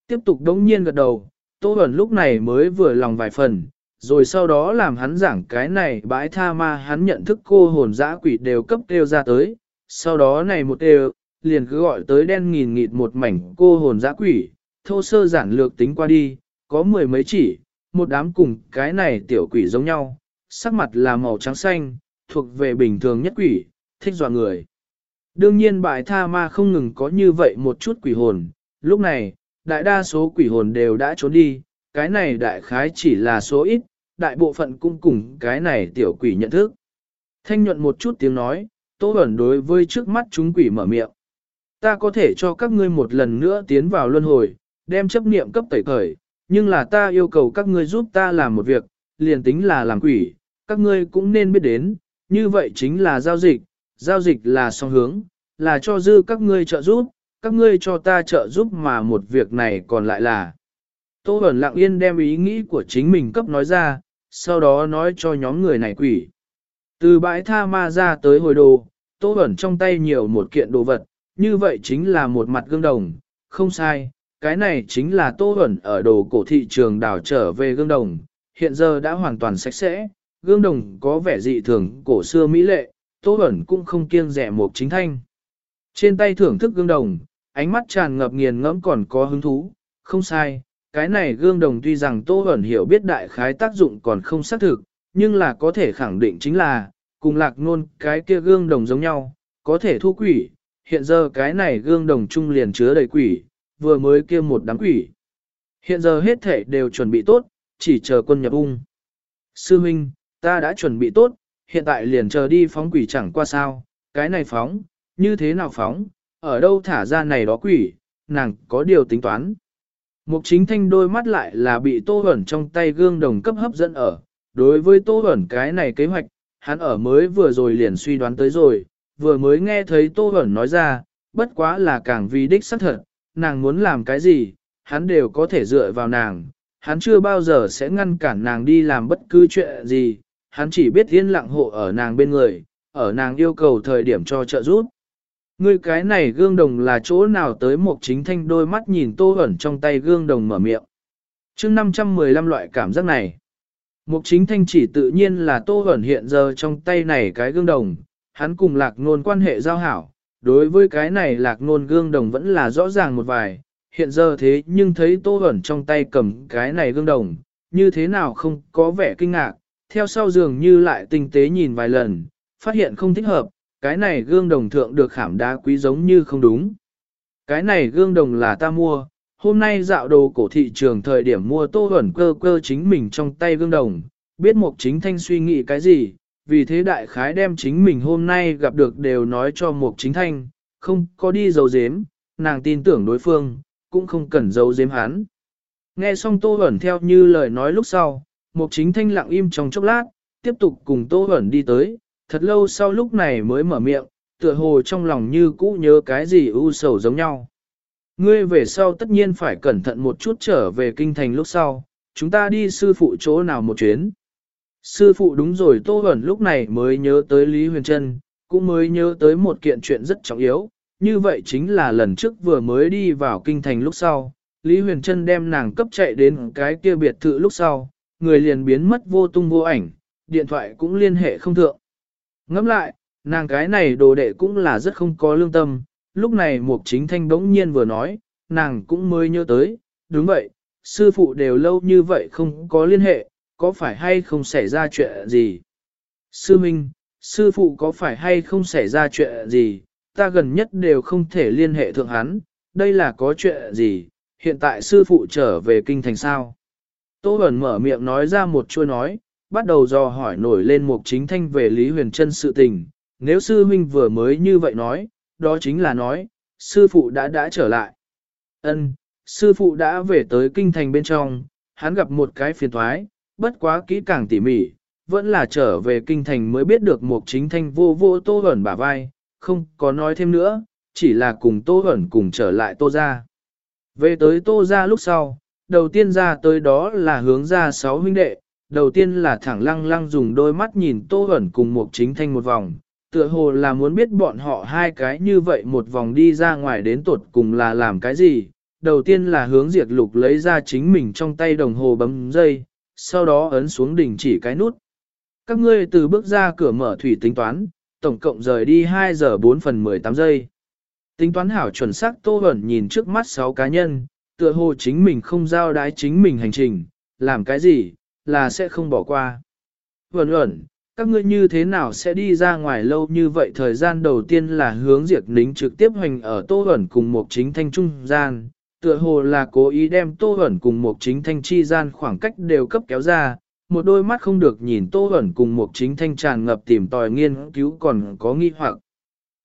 Tiếp tục đống nhiên gật đầu, Tô Bẩn lúc này mới vừa lòng vài phần, rồi sau đó làm hắn giảng cái này bãi tha ma hắn nhận thức cô hồn dã quỷ đều cấp đều ra tới, sau đó này một đều, liền cứ gọi tới đen nghìn nghịt một mảnh cô hồn dã quỷ, thô sơ giản lược tính qua đi, có mười mấy chỉ, một đám cùng cái này tiểu quỷ giống nhau, sắc mặt là màu trắng xanh, thuộc về bình thường nhất quỷ, thích dọa người. Đương nhiên bại tha ma không ngừng có như vậy một chút quỷ hồn, lúc này, đại đa số quỷ hồn đều đã trốn đi, cái này đại khái chỉ là số ít, đại bộ phận cũng cùng cái này tiểu quỷ nhận thức. Thanh nhuận một chút tiếng nói, Tô Bẩn đối với trước mắt chúng quỷ mở miệng. Ta có thể cho các ngươi một lần nữa tiến vào luân hồi, đem chấp niệm cấp tẩy khởi, nhưng là ta yêu cầu các ngươi giúp ta làm một việc, liền tính là làm quỷ, các ngươi cũng nên biết đến, như vậy chính là giao dịch, giao dịch là song hướng, là cho dư các ngươi trợ giúp, các ngươi cho ta trợ giúp mà một việc này còn lại là. Tô Bẩn lặng yên đem ý nghĩ của chính mình cấp nói ra, sau đó nói cho nhóm người này quỷ. Từ bãi tha ma ra tới hồi đồ, Tô Bẩn trong tay nhiều một kiện đồ vật, như vậy chính là một mặt gương đồng, không sai, cái này chính là Tô ẩn ở đồ cổ thị trường đảo trở về gương đồng, hiện giờ đã hoàn toàn sạch sẽ, gương đồng có vẻ dị thường cổ xưa mỹ lệ, Tô ẩn cũng không kiêng rẻ một chính thanh. Trên tay thưởng thức gương đồng, ánh mắt tràn ngập nghiền ngẫm còn có hứng thú, không sai, cái này gương đồng tuy rằng Tô ẩn hiểu biết đại khái tác dụng còn không xác thực, nhưng là có thể khẳng định chính là, cùng lạc nôn cái kia gương đồng giống nhau, có thể thu quỷ, hiện giờ cái này gương đồng trung liền chứa đầy quỷ, vừa mới kia một đám quỷ. Hiện giờ hết thể đều chuẩn bị tốt, chỉ chờ quân nhập ung. Sư Minh, ta đã chuẩn bị tốt, hiện tại liền chờ đi phóng quỷ chẳng qua sao, cái này phóng, như thế nào phóng, ở đâu thả ra này đó quỷ, nàng có điều tính toán. Mục chính thanh đôi mắt lại là bị tô ẩn trong tay gương đồng cấp hấp dẫn ở, đối với tô ẩn cái này kế hoạch, hắn ở mới vừa rồi liền suy đoán tới rồi, vừa mới nghe thấy tô ẩn nói ra, bất quá là càng vì đích xác thật, nàng muốn làm cái gì, hắn đều có thể dựa vào nàng, hắn chưa bao giờ sẽ ngăn cản nàng đi làm bất cứ chuyện gì, hắn chỉ biết yên lặng hộ ở nàng bên người, ở nàng yêu cầu thời điểm cho trợ giúp. Ngươi cái này gương đồng là chỗ nào tới một chính thanh đôi mắt nhìn tô ẩn trong tay gương đồng mở miệng. chương 515 loại cảm giác này. Mục chính thanh chỉ tự nhiên là tô ẩn hiện giờ trong tay này cái gương đồng, hắn cùng lạc nôn quan hệ giao hảo, đối với cái này lạc nôn gương đồng vẫn là rõ ràng một vài, hiện giờ thế nhưng thấy tô ẩn trong tay cầm cái này gương đồng, như thế nào không có vẻ kinh ngạc, theo sau dường như lại tinh tế nhìn vài lần, phát hiện không thích hợp, cái này gương đồng thượng được khảm đá quý giống như không đúng. Cái này gương đồng là ta mua, hôm nay dạo đồ cổ thị trường thời điểm mua tô ẩn cơ cơ chính mình trong tay gương đồng, biết mục chính thanh suy nghĩ cái gì, vì thế đại khái đem chính mình hôm nay gặp được đều nói cho Mục Chính Thanh, không có đi giấu giếm, nàng tin tưởng đối phương, cũng không cần giấu giếm hắn. Nghe xong Tô Hẩn theo như lời nói lúc sau, Mục Chính Thanh lặng im trong chốc lát, tiếp tục cùng Tô Hẩn đi tới, thật lâu sau lúc này mới mở miệng, tựa hồ trong lòng như cũ nhớ cái gì u sầu giống nhau. Ngươi về sau tất nhiên phải cẩn thận một chút trở về kinh thành lúc sau, chúng ta đi sư phụ chỗ nào một chuyến. Sư phụ đúng rồi Tô Huẩn lúc này mới nhớ tới Lý Huyền Trân, cũng mới nhớ tới một kiện chuyện rất trọng yếu, như vậy chính là lần trước vừa mới đi vào kinh thành lúc sau, Lý Huyền Trân đem nàng cấp chạy đến cái kia biệt thự lúc sau, người liền biến mất vô tung vô ảnh, điện thoại cũng liên hệ không thượng. Ngẫm lại, nàng cái này đồ đệ cũng là rất không có lương tâm, lúc này Mục Chính Thanh bỗng nhiên vừa nói, nàng cũng mới nhớ tới, đúng vậy, sư phụ đều lâu như vậy không có liên hệ, có phải hay không xảy ra chuyện gì? Sư Minh, sư phụ có phải hay không xảy ra chuyện gì? Ta gần nhất đều không thể liên hệ thượng hắn, đây là có chuyện gì? Hiện tại sư phụ trở về kinh thành sao? Tô Bẩn mở miệng nói ra một chuôi nói, bắt đầu dò hỏi nổi lên một chính thanh về Lý Huyền Trân sự tình. Nếu sư huynh vừa mới như vậy nói, đó chính là nói, sư phụ đã đã trở lại. Ân, sư phụ đã về tới kinh thành bên trong, hắn gặp một cái phiền thoái, bất quá kỹ càng tỉ mỉ, vẫn là trở về kinh thành mới biết được một chính thanh vô vô tô ẩn bả vai, không có nói thêm nữa, chỉ là cùng tô ẩn cùng trở lại tô ra. Về tới tô ra lúc sau, đầu tiên ra tới đó là hướng ra sáu huynh đệ, đầu tiên là thẳng lăng lăng dùng đôi mắt nhìn tô ẩn cùng một chính thanh một vòng, tựa hồ là muốn biết bọn họ hai cái như vậy một vòng đi ra ngoài đến tuột cùng là làm cái gì. Đầu tiên là hướng diệt lục lấy ra chính mình trong tay đồng hồ bấm dây, sau đó ấn xuống đỉnh chỉ cái nút. Các ngươi từ bước ra cửa mở thủy tính toán, tổng cộng rời đi 2 giờ 4 phần 18 giây. Tính toán hảo chuẩn xác Tô hẩn nhìn trước mắt 6 cá nhân, tựa hồ chính mình không giao đái chính mình hành trình, làm cái gì, là sẽ không bỏ qua. Huẩn Huẩn, các ngươi như thế nào sẽ đi ra ngoài lâu như vậy thời gian đầu tiên là hướng diệt nính trực tiếp hành ở Tô hẩn cùng một chính thanh trung gian, tựa hồ là cố ý đem Tô hẩn cùng một chính thanh chi gian khoảng cách đều cấp kéo ra, một đôi mắt không được nhìn Tô hẩn cùng một chính thanh tràn ngập tìm tòi nghiên cứu còn có nghi hoặc.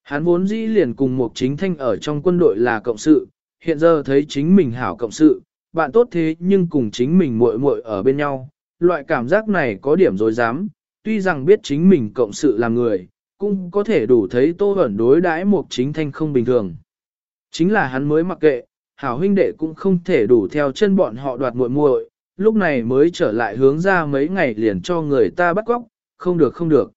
Hắn vốn dĩ liền cùng một chính thanh ở trong quân đội là cộng sự, hiện giờ thấy chính mình hảo cộng sự, bạn tốt thế nhưng cùng chính mình muội muội ở bên nhau, loại cảm giác này có điểm dối dám, tuy rằng biết chính mình cộng sự là người, cũng có thể đủ thấy Tô hẩn đối đãi một chính thanh không bình thường. Chính là hắn mới mặc kệ, hảo huynh đệ cũng không thể đủ theo chân bọn họ đoạt muội muội, lúc này mới trở lại hướng ra mấy ngày liền cho người ta bắt góc, không được không được.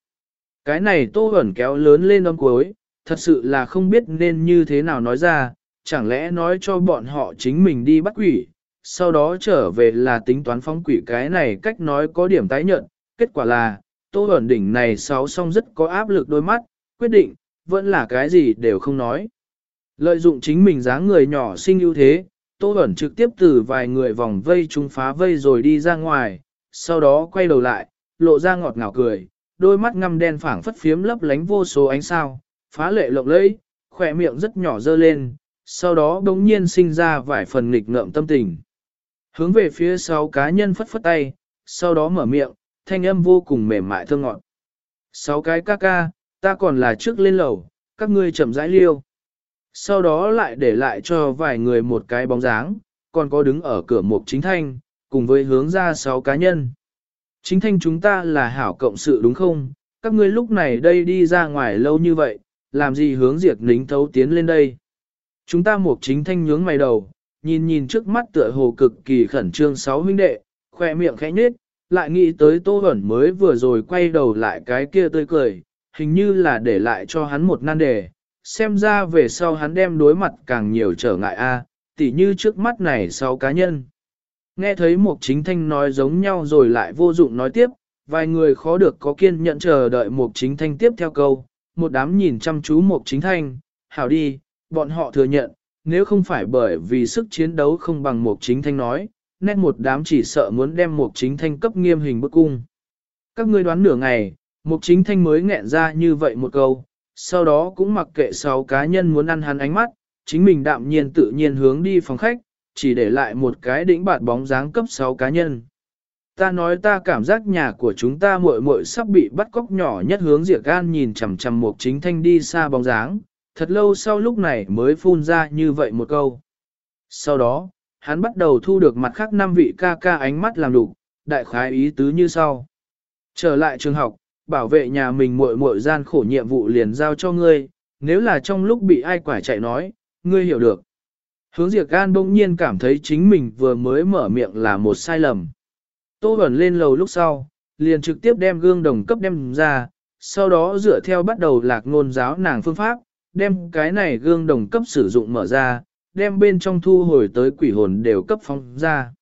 Cái này tô ẩn kéo lớn lên âm cuối, thật sự là không biết nên như thế nào nói ra, chẳng lẽ nói cho bọn họ chính mình đi bắt quỷ, sau đó trở về là tính toán phóng quỷ cái này cách nói có điểm tái nhận, kết quả là, tô ẩn đỉnh này sáu song rất có áp lực đôi mắt, quyết định, vẫn là cái gì đều không nói. Lợi dụng chính mình dáng người nhỏ sinh ưu thế, Tô Bẩn trực tiếp từ vài người vòng vây trung phá vây rồi đi ra ngoài, sau đó quay đầu lại, lộ ra ngọt ngào cười, đôi mắt ngăm đen phảng phất phiếm lấp lánh vô số ánh sao, phá lệ lộng lẫy, khỏe miệng rất nhỏ dơ lên, sau đó đống nhiên sinh ra vài phần nghịch ngợm tâm tình. Hướng về phía sau cá nhân phất phất tay, sau đó mở miệng, thanh âm vô cùng mềm mại thơ ngọt. Sáu cái ca ca, ta còn là trước lên lầu, các ngươi chậm rãi liêu. Sau đó lại để lại cho vài người một cái bóng dáng, còn có đứng ở cửa mục chính thanh, cùng với hướng ra sáu cá nhân. Chính thanh chúng ta là hảo cộng sự đúng không? Các ngươi lúc này đây đi ra ngoài lâu như vậy, làm gì hướng diệt nính thấu tiến lên đây? Chúng ta mục chính thanh nhướng mày đầu, nhìn nhìn trước mắt tựa hồ cực kỳ khẩn trương sáu huynh đệ, khoe miệng khẽ nhếch, lại nghĩ tới tô ẩn mới vừa rồi quay đầu lại cái kia tươi cười, hình như là để lại cho hắn một nan đề, xem ra về sau hắn đem đối mặt càng nhiều trở ngại a, tỉ như trước mắt này sau cá nhân. Nghe thấy một chính thanh nói giống nhau rồi lại vô dụng nói tiếp, vài người khó được có kiên nhận chờ đợi một chính thanh tiếp theo câu, một đám nhìn chăm chú một chính thanh, hảo đi, bọn họ thừa nhận, nếu không phải bởi vì sức chiến đấu không bằng một chính thanh nói, nét một đám chỉ sợ muốn đem một chính thanh cấp nghiêm hình bức cung. Các ngươi đoán nửa ngày, một chính thanh mới nghẹn ra như vậy một câu, sau đó cũng mặc kệ sáu cá nhân muốn ăn hắn ánh mắt, chính mình đạm nhiên tự nhiên hướng đi phòng khách, chỉ để lại một cái đỉnh bạt bóng dáng cấp 6 cá nhân. Ta nói ta cảm giác nhà của chúng ta muội muội sắp bị bắt cóc nhỏ nhất hướng diệt gan nhìn chằm chằm một chính thanh đi xa bóng dáng, thật lâu sau lúc này mới phun ra như vậy một câu. Sau đó, hắn bắt đầu thu được mặt khác năm vị ca ca ánh mắt làm đủ, đại khái ý tứ như sau. Trở lại trường học, bảo vệ nhà mình muội muội gian khổ nhiệm vụ liền giao cho ngươi, nếu là trong lúc bị ai quải chạy nói, ngươi hiểu được. Hướng Diệp Gan bỗng nhiên cảm thấy chính mình vừa mới mở miệng là một sai lầm. Tô Bẩn lên lầu lúc sau, liền trực tiếp đem gương đồng cấp đem ra, sau đó dựa theo bắt đầu lạc ngôn giáo nàng phương pháp, đem cái này gương đồng cấp sử dụng mở ra, đem bên trong thu hồi tới quỷ hồn đều cấp phóng ra.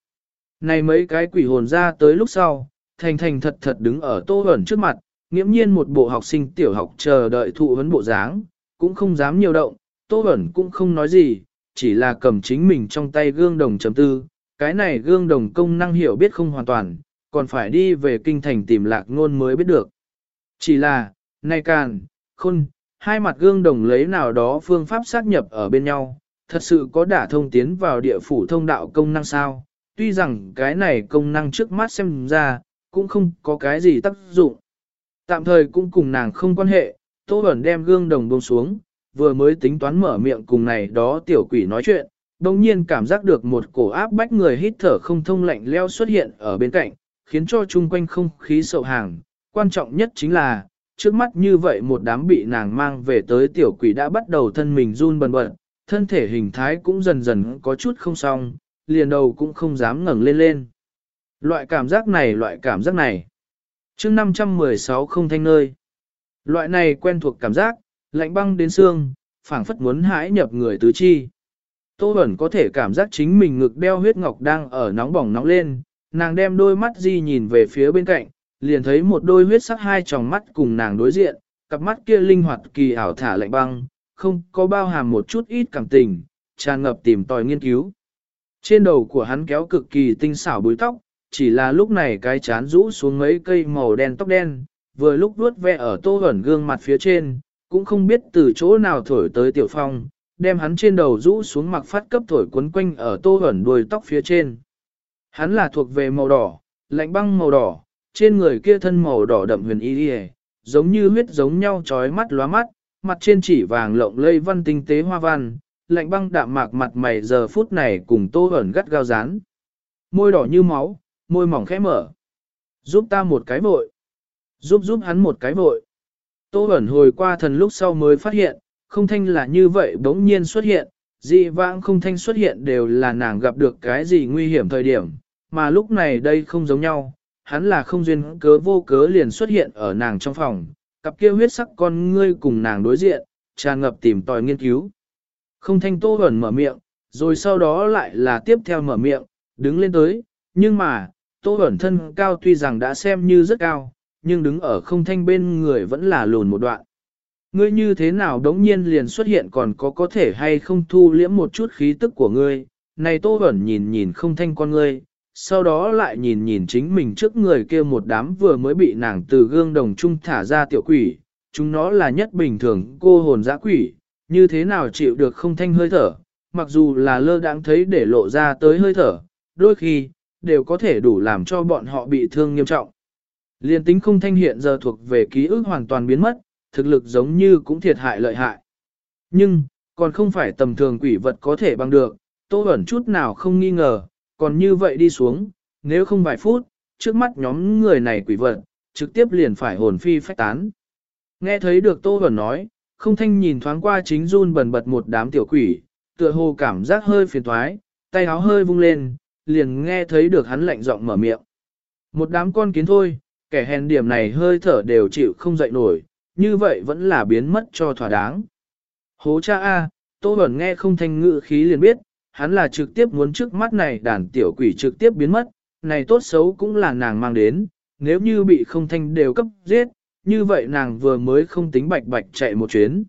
Này mấy cái quỷ hồn ra tới lúc sau, thành thành thật thật đứng ở tô Bẩn trước mặt, nghiễm nhiên một bộ học sinh tiểu học chờ đợi thụ huấn bộ dáng, cũng không dám nhiều động, tô Bẩn cũng không nói gì, chỉ là cầm chính mình trong tay gương đồng chấm tư, cái này gương đồng công năng hiểu biết không hoàn toàn, còn phải đi về kinh thành tìm lạc ngôn mới biết được. Chỉ là, này càn, khôn, hai mặt gương đồng lấy nào đó phương pháp xác nhập ở bên nhau, thật sự có đả thông tiến vào địa phủ thông đạo công năng sao, tuy rằng cái này công năng trước mắt xem ra, cũng không có cái gì tác dụng. Tạm thời cũng cùng nàng không quan hệ, Tô Bẩn đem gương đồng buông xuống, vừa mới tính toán mở miệng cùng này đó tiểu quỷ nói chuyện, đồng nhiên cảm giác được một cổ áp bách người hít thở không thông lạnh leo xuất hiện ở bên cạnh, khiến cho chung quanh không khí sậu hàng. Quan trọng nhất chính là, trước mắt như vậy một đám bị nàng mang về tới tiểu quỷ đã bắt đầu thân mình run bần bật, thân thể hình thái cũng dần dần có chút không xong, liền đầu cũng không dám ngẩng lên lên. Loại cảm giác này, loại cảm giác này chương 516 không thanh nơi. Loại này quen thuộc cảm giác, lạnh băng đến xương, phảng phất muốn hãi nhập người tứ chi. Tô Bẩn có thể cảm giác chính mình ngực đeo huyết ngọc đang ở nóng bỏng nóng lên, nàng đem đôi mắt di nhìn về phía bên cạnh, liền thấy một đôi huyết sắc hai tròng mắt cùng nàng đối diện, cặp mắt kia linh hoạt kỳ ảo thả lạnh băng, không có bao hàm một chút ít cảm tình, tràn ngập tìm tòi nghiên cứu. Trên đầu của hắn kéo cực kỳ tinh xảo búi tóc, chỉ là lúc này cái chán rũ xuống mấy cây màu đen tóc đen, vừa lúc vuốt ve ở tô hẩn gương mặt phía trên, cũng không biết từ chỗ nào thổi tới tiểu phong, đem hắn trên đầu rũ xuống mặc phát cấp thổi quấn quanh ở tô hẩn đuôi tóc phía trên. Hắn là thuộc về màu đỏ, lạnh băng màu đỏ, trên người kia thân màu đỏ đậm huyền y đi giống như huyết giống nhau trói mắt lóa mắt, mặt trên chỉ vàng lộng lây văn tinh tế hoa văn, lạnh băng đạm mạc mặt mày giờ phút này cùng tô hẩn gắt gao rán. Môi đỏ như máu, môi mỏng khẽ mở. Giúp ta một cái vội. Giúp giúp hắn một cái vội. Tô ẩn hồi qua thần lúc sau mới phát hiện, không thanh là như vậy bỗng nhiên xuất hiện, dị vãng không thanh xuất hiện đều là nàng gặp được cái gì nguy hiểm thời điểm, mà lúc này đây không giống nhau, hắn là không duyên cớ vô cớ liền xuất hiện ở nàng trong phòng, cặp kia huyết sắc con ngươi cùng nàng đối diện, tràn ngập tìm tòi nghiên cứu. Không thanh tô ẩn mở miệng, rồi sau đó lại là tiếp theo mở miệng, đứng lên tới, nhưng mà, tô ẩn thân cao tuy rằng đã xem như rất cao, nhưng đứng ở không thanh bên người vẫn là lùn một đoạn. Ngươi như thế nào đống nhiên liền xuất hiện còn có có thể hay không thu liễm một chút khí tức của ngươi, này tô ẩn nhìn nhìn không thanh con ngươi, sau đó lại nhìn nhìn chính mình trước người kia một đám vừa mới bị nàng từ gương đồng trung thả ra tiểu quỷ, chúng nó là nhất bình thường cô hồn dã quỷ, như thế nào chịu được không thanh hơi thở, mặc dù là lơ đãng thấy để lộ ra tới hơi thở, đôi khi, đều có thể đủ làm cho bọn họ bị thương nghiêm trọng. Liên tính không thanh hiện giờ thuộc về ký ức hoàn toàn biến mất, thực lực giống như cũng thiệt hại lợi hại. Nhưng, còn không phải tầm thường quỷ vật có thể bằng được, tô ẩn chút nào không nghi ngờ, còn như vậy đi xuống, nếu không vài phút, trước mắt nhóm người này quỷ vật, trực tiếp liền phải hồn phi phách tán. Nghe thấy được tô ẩn nói, không thanh nhìn thoáng qua chính run bần bật một đám tiểu quỷ, tựa hồ cảm giác hơi phiền thoái, tay áo hơi vung lên, liền nghe thấy được hắn lạnh giọng mở miệng. Một đám con kiến thôi, kẻ hèn điểm này hơi thở đều chịu không dậy nổi, như vậy vẫn là biến mất cho thỏa đáng. Hố cha A, Tô Bẩn nghe không thanh ngự khí liền biết, hắn là trực tiếp muốn trước mắt này đàn tiểu quỷ trực tiếp biến mất, này tốt xấu cũng là nàng mang đến, nếu như bị không thanh đều cấp giết, như vậy nàng vừa mới không tính bạch bạch chạy một chuyến.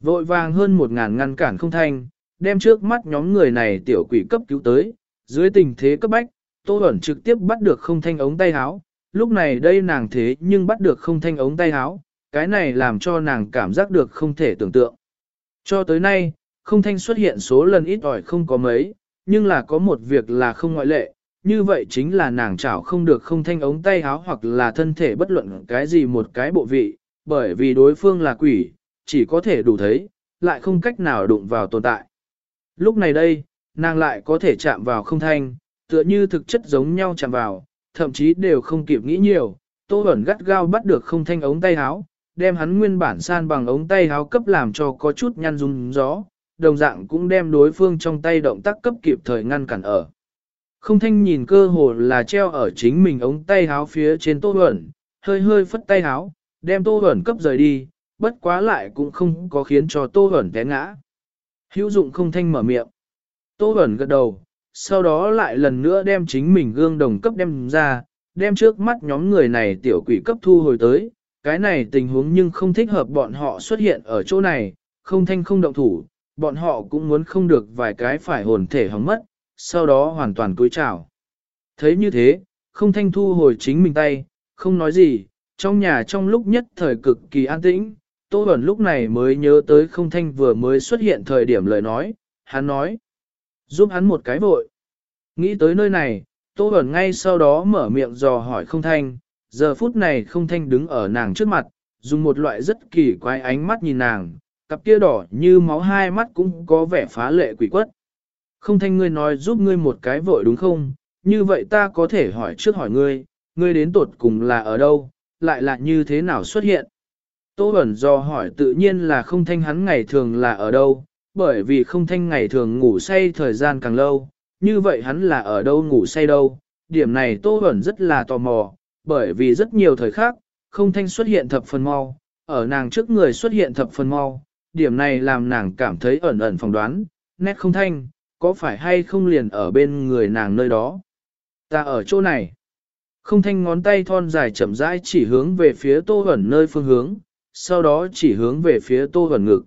Vội vàng hơn một ngàn ngăn cản không thanh, đem trước mắt nhóm người này tiểu quỷ cấp cứu tới, dưới tình thế cấp bách, Tô Bẩn trực tiếp bắt được không thanh ống tay áo, lúc này đây nàng thế nhưng bắt được không thanh ống tay áo, cái này làm cho nàng cảm giác được không thể tưởng tượng. Cho tới nay, không thanh xuất hiện số lần ít ỏi không có mấy, nhưng là có một việc là không ngoại lệ, như vậy chính là nàng chảo không được không thanh ống tay áo hoặc là thân thể bất luận cái gì một cái bộ vị, bởi vì đối phương là quỷ, chỉ có thể đủ thấy, lại không cách nào đụng vào tồn tại. Lúc này đây, nàng lại có thể chạm vào không thanh, tựa như thực chất giống nhau chạm vào, thậm chí đều không kịp nghĩ nhiều, Tô Bẩn gắt gao bắt được không thanh ống tay háo, đem hắn nguyên bản san bằng ống tay háo cấp làm cho có chút nhăn rung gió, đồng dạng cũng đem đối phương trong tay động tác cấp kịp thời ngăn cản ở. Không thanh nhìn cơ hồ là treo ở chính mình ống tay háo phía trên Tô Bẩn, hơi hơi phất tay háo, đem Tô Bẩn cấp rời đi, bất quá lại cũng không có khiến cho Tô Bẩn té ngã. Hữu dụng không thanh mở miệng. Tô Bẩn gật đầu, sau đó lại lần nữa đem chính mình gương đồng cấp đem ra, đem trước mắt nhóm người này tiểu quỷ cấp thu hồi tới, cái này tình huống nhưng không thích hợp bọn họ xuất hiện ở chỗ này, không thanh không động thủ, bọn họ cũng muốn không được vài cái phải hồn thể hóng mất, sau đó hoàn toàn cúi chào. Thấy như thế, không thanh thu hồi chính mình tay, không nói gì, trong nhà trong lúc nhất thời cực kỳ an tĩnh, Tô Bẩn lúc này mới nhớ tới không thanh vừa mới xuất hiện thời điểm lời nói, hắn nói, giúp hắn một cái vội. Nghĩ tới nơi này, Tô Bẩn ngay sau đó mở miệng dò hỏi không thanh, giờ phút này không thanh đứng ở nàng trước mặt, dùng một loại rất kỳ quái ánh mắt nhìn nàng, cặp kia đỏ như máu hai mắt cũng có vẻ phá lệ quỷ quất. Không thanh ngươi nói giúp ngươi một cái vội đúng không, như vậy ta có thể hỏi trước hỏi ngươi, ngươi đến tột cùng là ở đâu, lại là như thế nào xuất hiện. Tô Bẩn do hỏi tự nhiên là không thanh hắn ngày thường là ở đâu, bởi vì không thanh ngày thường ngủ say thời gian càng lâu, như vậy hắn là ở đâu ngủ say đâu. Điểm này Tô Bẩn rất là tò mò, bởi vì rất nhiều thời khác, không thanh xuất hiện thập phần mau, ở nàng trước người xuất hiện thập phần mau, điểm này làm nàng cảm thấy ẩn ẩn phỏng đoán, nét không thanh, có phải hay không liền ở bên người nàng nơi đó. Ta ở chỗ này. Không thanh ngón tay thon dài chậm rãi chỉ hướng về phía tô ẩn nơi phương hướng, sau đó chỉ hướng về phía tô ẩn ngực.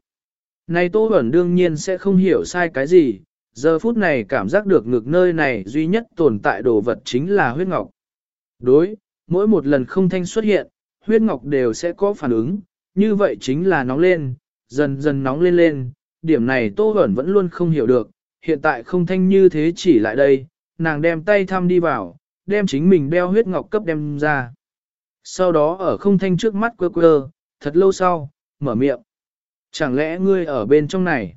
Này tô Bẩn đương nhiên sẽ không hiểu sai cái gì, giờ phút này cảm giác được ngực nơi này duy nhất tồn tại đồ vật chính là huyết ngọc. Đối, mỗi một lần không thanh xuất hiện, huyết ngọc đều sẽ có phản ứng, như vậy chính là nóng lên, dần dần nóng lên lên, điểm này Tô Bẩn vẫn luôn không hiểu được, hiện tại không thanh như thế chỉ lại đây, nàng đem tay thăm đi vào, đem chính mình đeo huyết ngọc cấp đem ra. Sau đó ở không thanh trước mắt quơ quơ, thật lâu sau, mở miệng. Chẳng lẽ ngươi ở bên trong này?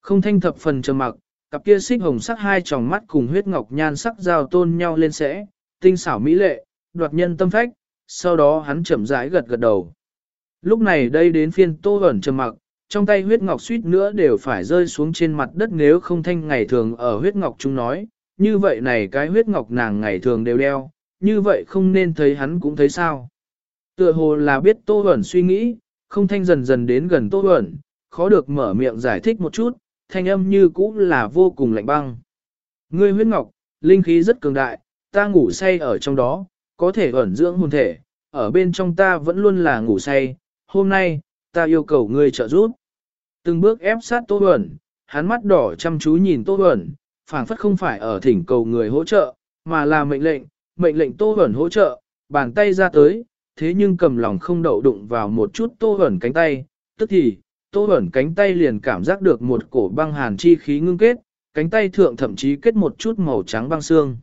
Không thanh thập phần trầm mặc, cặp kia xích hồng sắc hai tròng mắt cùng huyết ngọc nhan sắc giao tôn nhau lên sẽ, tinh xảo mỹ lệ, đoạt nhân tâm phách, sau đó hắn chậm rãi gật gật đầu. Lúc này đây đến phiên tô ẩn trầm mặc, trong tay huyết ngọc suýt nữa đều phải rơi xuống trên mặt đất nếu không thanh ngày thường ở huyết ngọc chúng nói, như vậy này cái huyết ngọc nàng ngày thường đều đeo, như vậy không nên thấy hắn cũng thấy sao. Tựa hồ là biết tô ẩn suy nghĩ, không thanh dần dần đến gần tô Huẩn, khó được mở miệng giải thích một chút, thanh âm như cũ là vô cùng lạnh băng. Ngươi huyết ngọc, linh khí rất cường đại, ta ngủ say ở trong đó, có thể ẩn dưỡng hồn thể, ở bên trong ta vẫn luôn là ngủ say, hôm nay, ta yêu cầu ngươi trợ giúp. Từng bước ép sát Tô Huẩn, hắn mắt đỏ chăm chú nhìn Tô Huẩn, phảng phất không phải ở thỉnh cầu người hỗ trợ, mà là mệnh lệnh, mệnh lệnh Tô Huẩn hỗ trợ, bàn tay ra tới, thế nhưng cầm lòng không đậu đụng vào một chút Tô hẩn cánh tay, tức thì, Tô hẩn cánh tay liền cảm giác được một cổ băng hàn chi khí ngưng kết, cánh tay thượng thậm chí kết một chút màu trắng băng xương.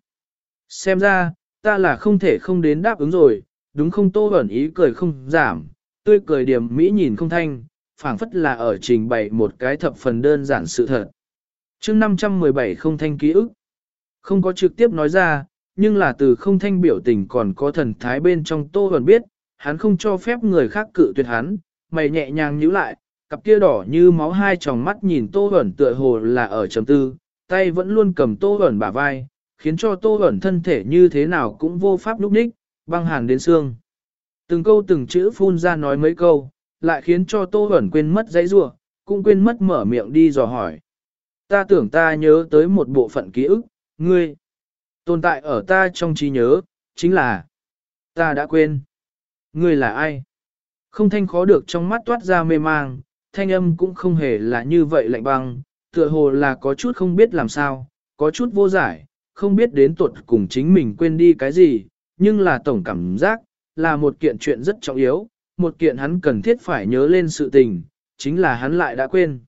Xem ra, ta là không thể không đến đáp ứng rồi, đúng không Tô hẩn ý cười không giảm, tươi cười điểm mỹ nhìn không thanh, phảng phất là ở trình bày một cái thập phần đơn giản sự thật. chương 517 không thanh ký ức, không có trực tiếp nói ra, nhưng là từ không thanh biểu tình còn có thần thái bên trong Tô Huẩn biết, hắn không cho phép người khác cự tuyệt hắn, mày nhẹ nhàng nhíu lại, cặp kia đỏ như máu hai tròng mắt nhìn Tô Huẩn tựa hồ là ở trầm tư, tay vẫn luôn cầm Tô Huẩn bả vai, khiến cho Tô Huẩn thân thể như thế nào cũng vô pháp lúc ních, băng hàn đến xương. Từng câu từng chữ phun ra nói mấy câu, lại khiến cho Tô Huẩn quên mất dãy rua, cũng quên mất mở miệng đi dò hỏi. Ta tưởng ta nhớ tới một bộ phận ký ức, ngươi. Tồn tại ở ta trong trí nhớ, chính là ta đã quên. Ngươi là ai? Không thanh khó được trong mắt toát ra mê mang, thanh âm cũng không hề là như vậy lạnh băng, tựa hồ là có chút không biết làm sao, có chút vô giải, không biết đến tuột cùng chính mình quên đi cái gì, nhưng là tổng cảm giác, là một kiện chuyện rất trọng yếu, một kiện hắn cần thiết phải nhớ lên sự tình, chính là hắn lại đã quên.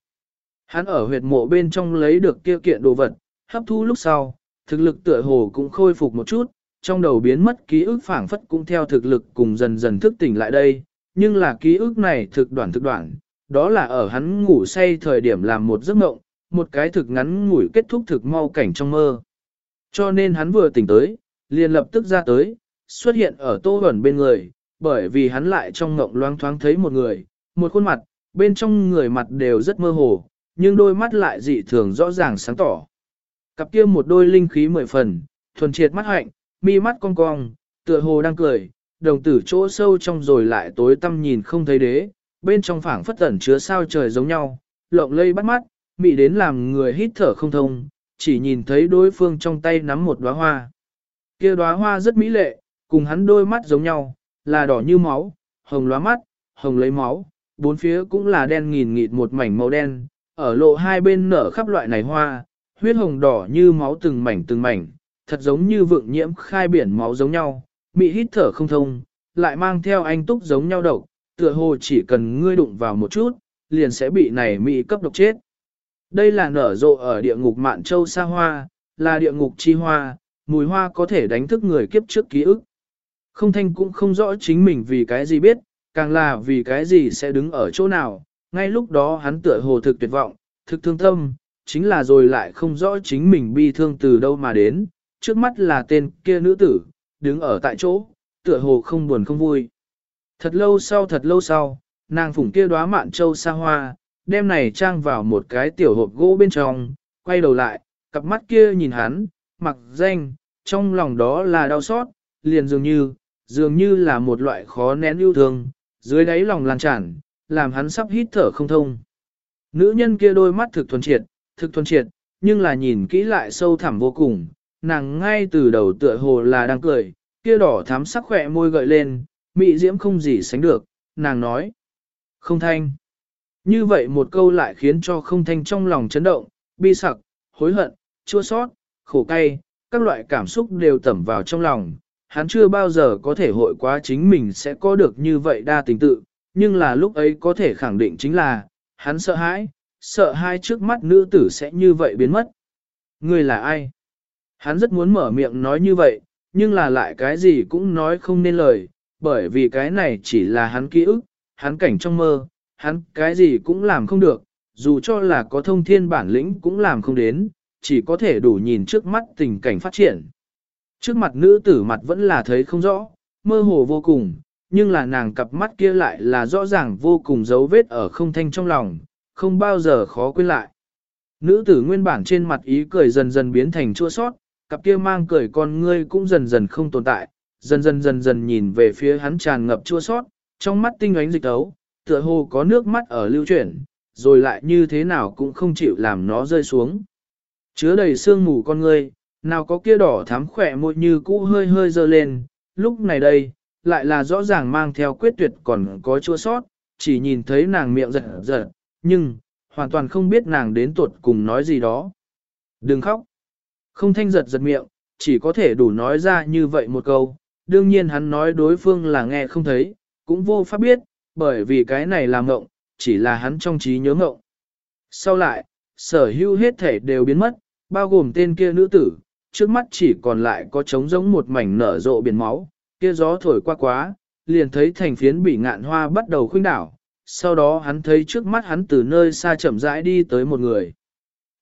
Hắn ở huyệt mộ bên trong lấy được kia kiện đồ vật, hấp thu lúc sau, thực lực tựa hồ cũng khôi phục một chút, trong đầu biến mất ký ức phảng phất cũng theo thực lực cùng dần dần thức tỉnh lại đây, nhưng là ký ức này thực đoạn thực đoạn, đó là ở hắn ngủ say thời điểm làm một giấc mộng, một cái thực ngắn ngủi kết thúc thực mau cảnh trong mơ. Cho nên hắn vừa tỉnh tới, liền lập tức ra tới, xuất hiện ở tô ẩn bên người, bởi vì hắn lại trong ngộng loáng thoáng thấy một người, một khuôn mặt, bên trong người mặt đều rất mơ hồ, nhưng đôi mắt lại dị thường rõ ràng sáng tỏ. Cặp kia một đôi linh khí mười phần, thuần triệt mắt hạnh, mi mắt cong cong, tựa hồ đang cười, đồng tử chỗ sâu trong rồi lại tối tăm nhìn không thấy đế, bên trong phảng phất tẩn chứa sao trời giống nhau, lộng lây bắt mắt, mị đến làm người hít thở không thông, chỉ nhìn thấy đối phương trong tay nắm một đóa hoa. Kia đóa hoa rất mỹ lệ, cùng hắn đôi mắt giống nhau, là đỏ như máu, hồng lóa mắt, hồng lấy máu, bốn phía cũng là đen nghìn nghịt một mảnh màu đen, ở lộ hai bên nở khắp loại này hoa, huyết hồng đỏ như máu từng mảnh từng mảnh, thật giống như vượng nhiễm khai biển máu giống nhau, mị hít thở không thông, lại mang theo anh túc giống nhau độc, tựa hồ chỉ cần ngươi đụng vào một chút, liền sẽ bị này mị cấp độc chết. Đây là nở rộ ở địa ngục Mạn Châu Sa Hoa, là địa ngục chi hoa, mùi hoa có thể đánh thức người kiếp trước ký ức. Không thanh cũng không rõ chính mình vì cái gì biết, càng là vì cái gì sẽ đứng ở chỗ nào, ngay lúc đó hắn tựa hồ thực tuyệt vọng, thực thương tâm, chính là rồi lại không rõ chính mình bi thương từ đâu mà đến, trước mắt là tên kia nữ tử, đứng ở tại chỗ, tựa hồ không buồn không vui. Thật lâu sau thật lâu sau, nàng phủng kia đóa mạn châu xa hoa, đem này trang vào một cái tiểu hộp gỗ bên trong, quay đầu lại, cặp mắt kia nhìn hắn, mặc danh, trong lòng đó là đau xót, liền dường như, dường như là một loại khó nén yêu thương, dưới đáy lòng lan tràn, làm hắn sắp hít thở không thông. Nữ nhân kia đôi mắt thực thuần triệt, thực thuần triệt, nhưng là nhìn kỹ lại sâu thẳm vô cùng, nàng ngay từ đầu tựa hồ là đang cười, kia đỏ thắm sắc khỏe môi gợi lên, mị diễm không gì sánh được, nàng nói. Không thanh. Như vậy một câu lại khiến cho không thanh trong lòng chấn động, bi sặc, hối hận, chua sót, khổ cay, các loại cảm xúc đều tẩm vào trong lòng. Hắn chưa bao giờ có thể hội quá chính mình sẽ có được như vậy đa tình tự, nhưng là lúc ấy có thể khẳng định chính là, hắn sợ hãi, sợ hai trước mắt nữ tử sẽ như vậy biến mất. Người là ai? Hắn rất muốn mở miệng nói như vậy, nhưng là lại cái gì cũng nói không nên lời, bởi vì cái này chỉ là hắn ký ức, hắn cảnh trong mơ, hắn cái gì cũng làm không được, dù cho là có thông thiên bản lĩnh cũng làm không đến, chỉ có thể đủ nhìn trước mắt tình cảnh phát triển. Trước mặt nữ tử mặt vẫn là thấy không rõ, mơ hồ vô cùng, nhưng là nàng cặp mắt kia lại là rõ ràng vô cùng dấu vết ở không thanh trong lòng, không bao giờ khó quên lại. Nữ tử nguyên bản trên mặt ý cười dần dần biến thành chua sót, cặp kia mang cười con ngươi cũng dần dần không tồn tại, dần dần dần dần nhìn về phía hắn tràn ngập chua sót, trong mắt tinh ánh dịch tấu, tựa hồ có nước mắt ở lưu chuyển, rồi lại như thế nào cũng không chịu làm nó rơi xuống. Chứa đầy sương mù con ngươi, nào có kia đỏ thắm khỏe môi như cũ hơi hơi dơ lên, lúc này đây, lại là rõ ràng mang theo quyết tuyệt còn có chua sót, chỉ nhìn thấy nàng miệng giật giật, nhưng, hoàn toàn không biết nàng đến tuột cùng nói gì đó. Đừng khóc. Không thanh giật giật miệng, chỉ có thể đủ nói ra như vậy một câu. Đương nhiên hắn nói đối phương là nghe không thấy, cũng vô pháp biết, bởi vì cái này là ngộng, chỉ là hắn trong trí nhớ ngộng. Sau lại, sở hữu hết thể đều biến mất, bao gồm tên kia nữ tử, trước mắt chỉ còn lại có trống giống một mảnh nở rộ biển máu, kia gió thổi qua quá, liền thấy thành phiến bị ngạn hoa bắt đầu khuynh đảo, sau đó hắn thấy trước mắt hắn từ nơi xa chậm rãi đi tới một người.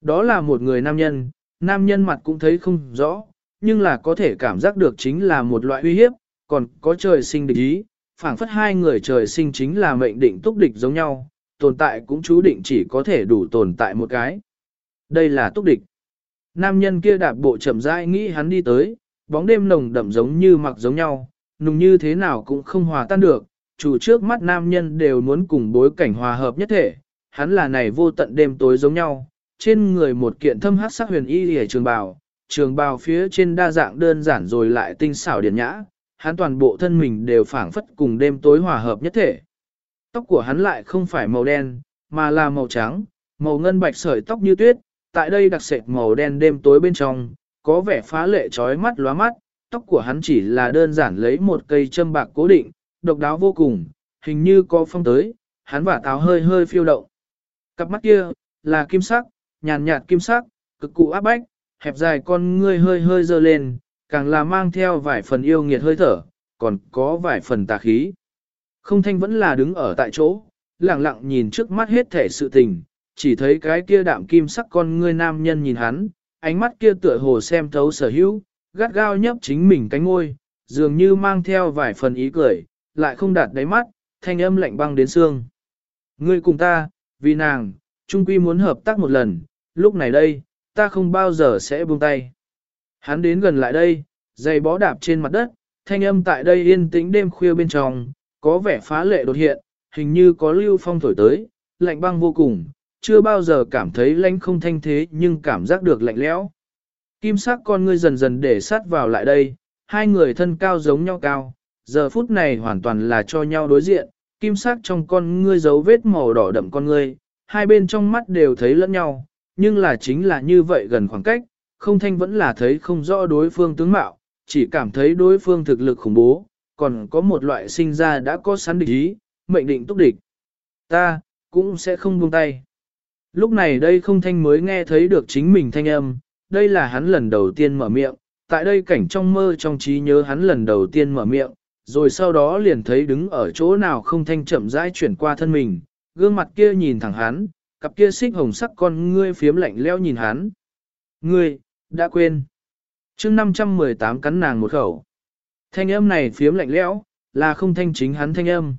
Đó là một người nam nhân, nam nhân mặt cũng thấy không rõ, nhưng là có thể cảm giác được chính là một loại uy hiếp, còn có trời sinh địch ý, phảng phất hai người trời sinh chính là mệnh định túc địch giống nhau, tồn tại cũng chú định chỉ có thể đủ tồn tại một cái. Đây là túc địch. Nam nhân kia đạp bộ chậm rãi nghĩ hắn đi tới, bóng đêm nồng đậm giống như mặc giống nhau, nùng như thế nào cũng không hòa tan được, chủ trước mắt nam nhân đều muốn cùng bối cảnh hòa hợp nhất thể, hắn là này vô tận đêm tối giống nhau, trên người một kiện thâm hát sắc huyền y hề trường bào, trường bào phía trên đa dạng đơn giản rồi lại tinh xảo điển nhã, hắn toàn bộ thân mình đều phảng phất cùng đêm tối hòa hợp nhất thể. Tóc của hắn lại không phải màu đen, mà là màu trắng, màu ngân bạch sợi tóc như tuyết, tại đây đặc sệt màu đen đêm tối bên trong, có vẻ phá lệ trói mắt lóa mắt, tóc của hắn chỉ là đơn giản lấy một cây châm bạc cố định, độc đáo vô cùng, hình như có phong tới, hắn và táo hơi hơi phiêu động. Cặp mắt kia, là kim sắc, nhàn nhạt kim sắc, cực cụ áp bách, hẹp dài con ngươi hơi hơi dơ lên, càng là mang theo vài phần yêu nghiệt hơi thở, còn có vài phần tà khí. Không thanh vẫn là đứng ở tại chỗ, lặng lặng nhìn trước mắt hết thể sự tình, chỉ thấy cái kia đạm kim sắc con ngươi nam nhân nhìn hắn, ánh mắt kia tựa hồ xem thấu sở hữu, gắt gao nhấp chính mình cánh ngôi, dường như mang theo vài phần ý cười, lại không đạt đáy mắt, thanh âm lạnh băng đến xương. Ngươi cùng ta, vì nàng, trung quy muốn hợp tác một lần, lúc này đây, ta không bao giờ sẽ buông tay. Hắn đến gần lại đây, giày bó đạp trên mặt đất, thanh âm tại đây yên tĩnh đêm khuya bên trong, có vẻ phá lệ đột hiện, hình như có lưu phong thổi tới, lạnh băng vô cùng, chưa bao giờ cảm thấy lạnh không thanh thế nhưng cảm giác được lạnh lẽo. Kim sắc con ngươi dần dần để sát vào lại đây, hai người thân cao giống nhau cao, giờ phút này hoàn toàn là cho nhau đối diện, kim sắc trong con ngươi dấu vết màu đỏ đậm con ngươi, hai bên trong mắt đều thấy lẫn nhau, nhưng là chính là như vậy gần khoảng cách, không thanh vẫn là thấy không rõ đối phương tướng mạo, chỉ cảm thấy đối phương thực lực khủng bố, còn có một loại sinh ra đã có sẵn địch ý, mệnh định túc địch. Ta, cũng sẽ không buông tay. Lúc này đây không thanh mới nghe thấy được chính mình thanh âm, đây là hắn lần đầu tiên mở miệng, tại đây cảnh trong mơ trong trí nhớ hắn lần đầu tiên mở miệng, rồi sau đó liền thấy đứng ở chỗ nào không thanh chậm rãi chuyển qua thân mình, gương mặt kia nhìn thẳng hắn, cặp kia xích hồng sắc con ngươi phiếm lạnh leo nhìn hắn. Ngươi, đã quên. chương 518 cắn nàng một khẩu. Thanh âm này phiếm lạnh lẽo, là không thanh chính hắn thanh âm.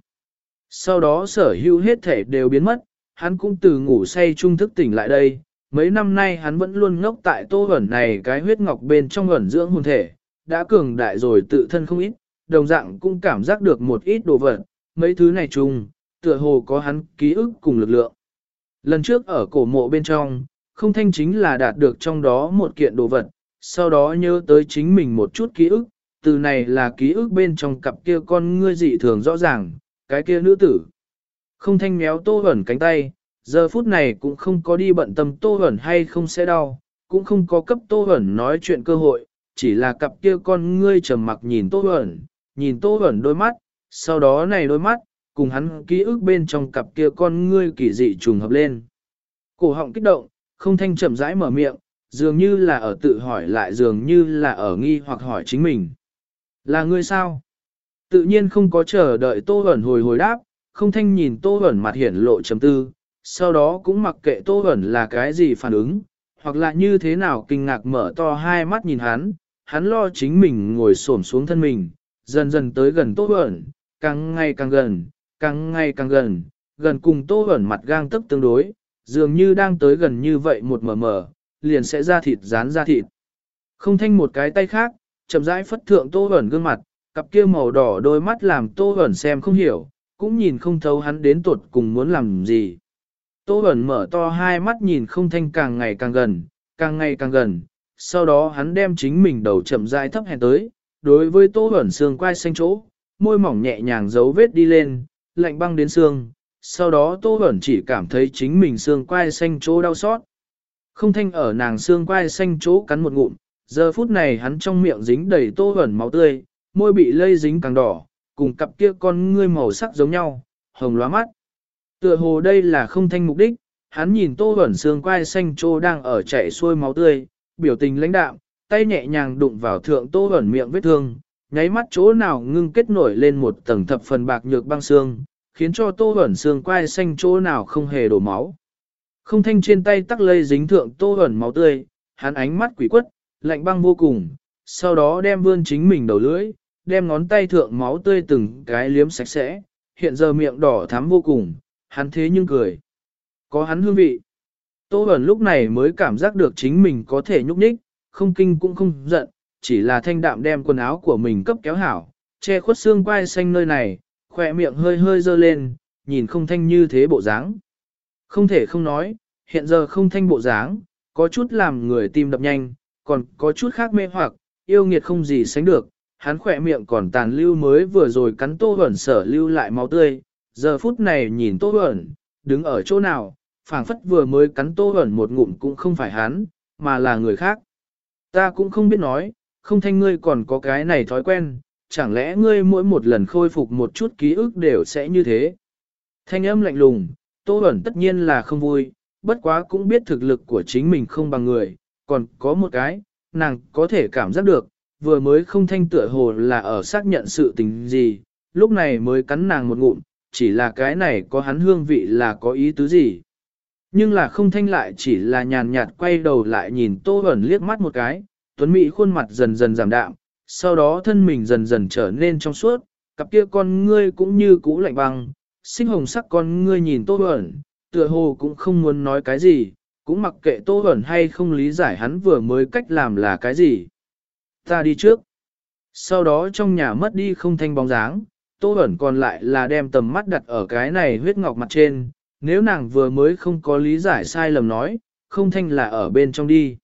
Sau đó sở hữu hết thể đều biến mất, hắn cũng từ ngủ say trung thức tỉnh lại đây. Mấy năm nay hắn vẫn luôn ngốc tại tô ẩn này cái huyết ngọc bên trong ẩn dưỡng hồn thể, đã cường đại rồi tự thân không ít, đồng dạng cũng cảm giác được một ít đồ vật, mấy thứ này chung, tựa hồ có hắn ký ức cùng lực lượng. Lần trước ở cổ mộ bên trong, không thanh chính là đạt được trong đó một kiện đồ vật, sau đó nhớ tới chính mình một chút ký ức, từ này là ký ức bên trong cặp kia con ngươi dị thường rõ ràng, cái kia nữ tử. Không thanh méo tô ẩn cánh tay, giờ phút này cũng không có đi bận tâm tô ẩn hay không sẽ đau, cũng không có cấp tô ẩn nói chuyện cơ hội, chỉ là cặp kia con ngươi trầm mặc nhìn tô ẩn, nhìn tô Huẩn đôi mắt, sau đó này đôi mắt, cùng hắn ký ức bên trong cặp kia con ngươi kỳ dị trùng hợp lên. Cổ họng kích động, không thanh chậm rãi mở miệng, dường như là ở tự hỏi lại dường như là ở nghi hoặc hỏi chính mình. Là ngươi sao? Tự nhiên không có chờ đợi Tô Huẩn hồi hồi đáp, không thanh nhìn Tô Huẩn mặt hiển lộ chấm tư, sau đó cũng mặc kệ Tô Huẩn là cái gì phản ứng, hoặc là như thế nào kinh ngạc mở to hai mắt nhìn hắn, hắn lo chính mình ngồi xổm xuống thân mình, dần dần tới gần Tô Huẩn, càng ngày càng gần, càng ngày càng gần, gần cùng Tô Huẩn mặt gang tức tương đối, dường như đang tới gần như vậy một mờ mờ, liền sẽ ra thịt dán ra thịt. Không thanh một cái tay khác, chậm rãi phất thượng Tô Huẩn gương mặt, cặp kia màu đỏ đôi mắt làm Tô Huẩn xem không hiểu, cũng nhìn không thấu hắn đến tuột cùng muốn làm gì. Tô Huẩn mở to hai mắt nhìn không thanh càng ngày càng gần, càng ngày càng gần, sau đó hắn đem chính mình đầu chậm rãi thấp hèn tới, đối với Tô ẩn xương quai xanh chỗ, môi mỏng nhẹ nhàng dấu vết đi lên, lạnh băng đến xương, sau đó Tô ẩn chỉ cảm thấy chính mình xương quai xanh chỗ đau xót. Không thanh ở nàng xương quai xanh chỗ cắn một ngụm, giờ phút này hắn trong miệng dính đầy Tô ẩn máu tươi, môi bị lây dính càng đỏ, cùng cặp kia con ngươi màu sắc giống nhau, hồng lóa mắt. Tựa hồ đây là không thanh mục đích, hắn nhìn Tô ẩn xương quai xanh chỗ đang ở chảy xuôi máu tươi, biểu tình lãnh đạm, tay nhẹ nhàng đụng vào thượng Tô hẩn miệng vết thương, nháy mắt chỗ nào ngưng kết nổi lên một tầng thập phần bạc nhược băng xương, khiến cho tô ẩn xương quai xanh chỗ nào không hề đổ máu. Không thanh trên tay tắc lây dính thượng tô ẩn máu tươi, hắn ánh mắt quỷ quất, lạnh băng vô cùng, sau đó đem vươn chính mình đầu lưỡi, đem ngón tay thượng máu tươi từng cái liếm sạch sẽ, hiện giờ miệng đỏ thắm vô cùng, hắn thế nhưng cười. Có hắn hương vị. Tô ẩn lúc này mới cảm giác được chính mình có thể nhúc nhích, không kinh cũng không giận, chỉ là thanh đạm đem quần áo của mình cấp kéo hảo, che khuất xương quai xanh nơi này, khỏe miệng hơi hơi dơ lên, nhìn không thanh như thế bộ dáng. Không thể không nói, hiện giờ không thanh bộ dáng, có chút làm người tim đập nhanh, còn có chút khác mê hoặc, yêu nghiệt không gì sánh được, hắn khỏe miệng còn tàn lưu mới vừa rồi cắn tô ẩn sở lưu lại máu tươi, giờ phút này nhìn tô ẩn, đứng ở chỗ nào, phảng phất vừa mới cắn tô ẩn một ngụm cũng không phải hắn, mà là người khác. Ta cũng không biết nói, không thanh ngươi còn có cái này thói quen, chẳng lẽ ngươi mỗi một lần khôi phục một chút ký ức đều sẽ như thế? Thanh âm lạnh lùng, Tô Bẩn tất nhiên là không vui, bất quá cũng biết thực lực của chính mình không bằng người, còn có một cái, nàng có thể cảm giác được, vừa mới không thanh tựa hồ là ở xác nhận sự tình gì, lúc này mới cắn nàng một ngụm, chỉ là cái này có hắn hương vị là có ý tứ gì. Nhưng là không thanh lại chỉ là nhàn nhạt quay đầu lại nhìn Tô Bẩn liếc mắt một cái, Tuấn Mỹ khuôn mặt dần dần giảm đạm, sau đó thân mình dần dần trở nên trong suốt, cặp kia con ngươi cũng như cũ lạnh băng, sinh hồng sắc con ngươi nhìn Tô Bẩn, tựa hồ cũng không muốn nói cái gì, cũng mặc kệ Tô Bẩn hay không lý giải hắn vừa mới cách làm là cái gì. Ta đi trước. Sau đó trong nhà mất đi không thanh bóng dáng, Tô Bẩn còn lại là đem tầm mắt đặt ở cái này huyết ngọc mặt trên, nếu nàng vừa mới không có lý giải sai lầm nói, không thanh là ở bên trong đi.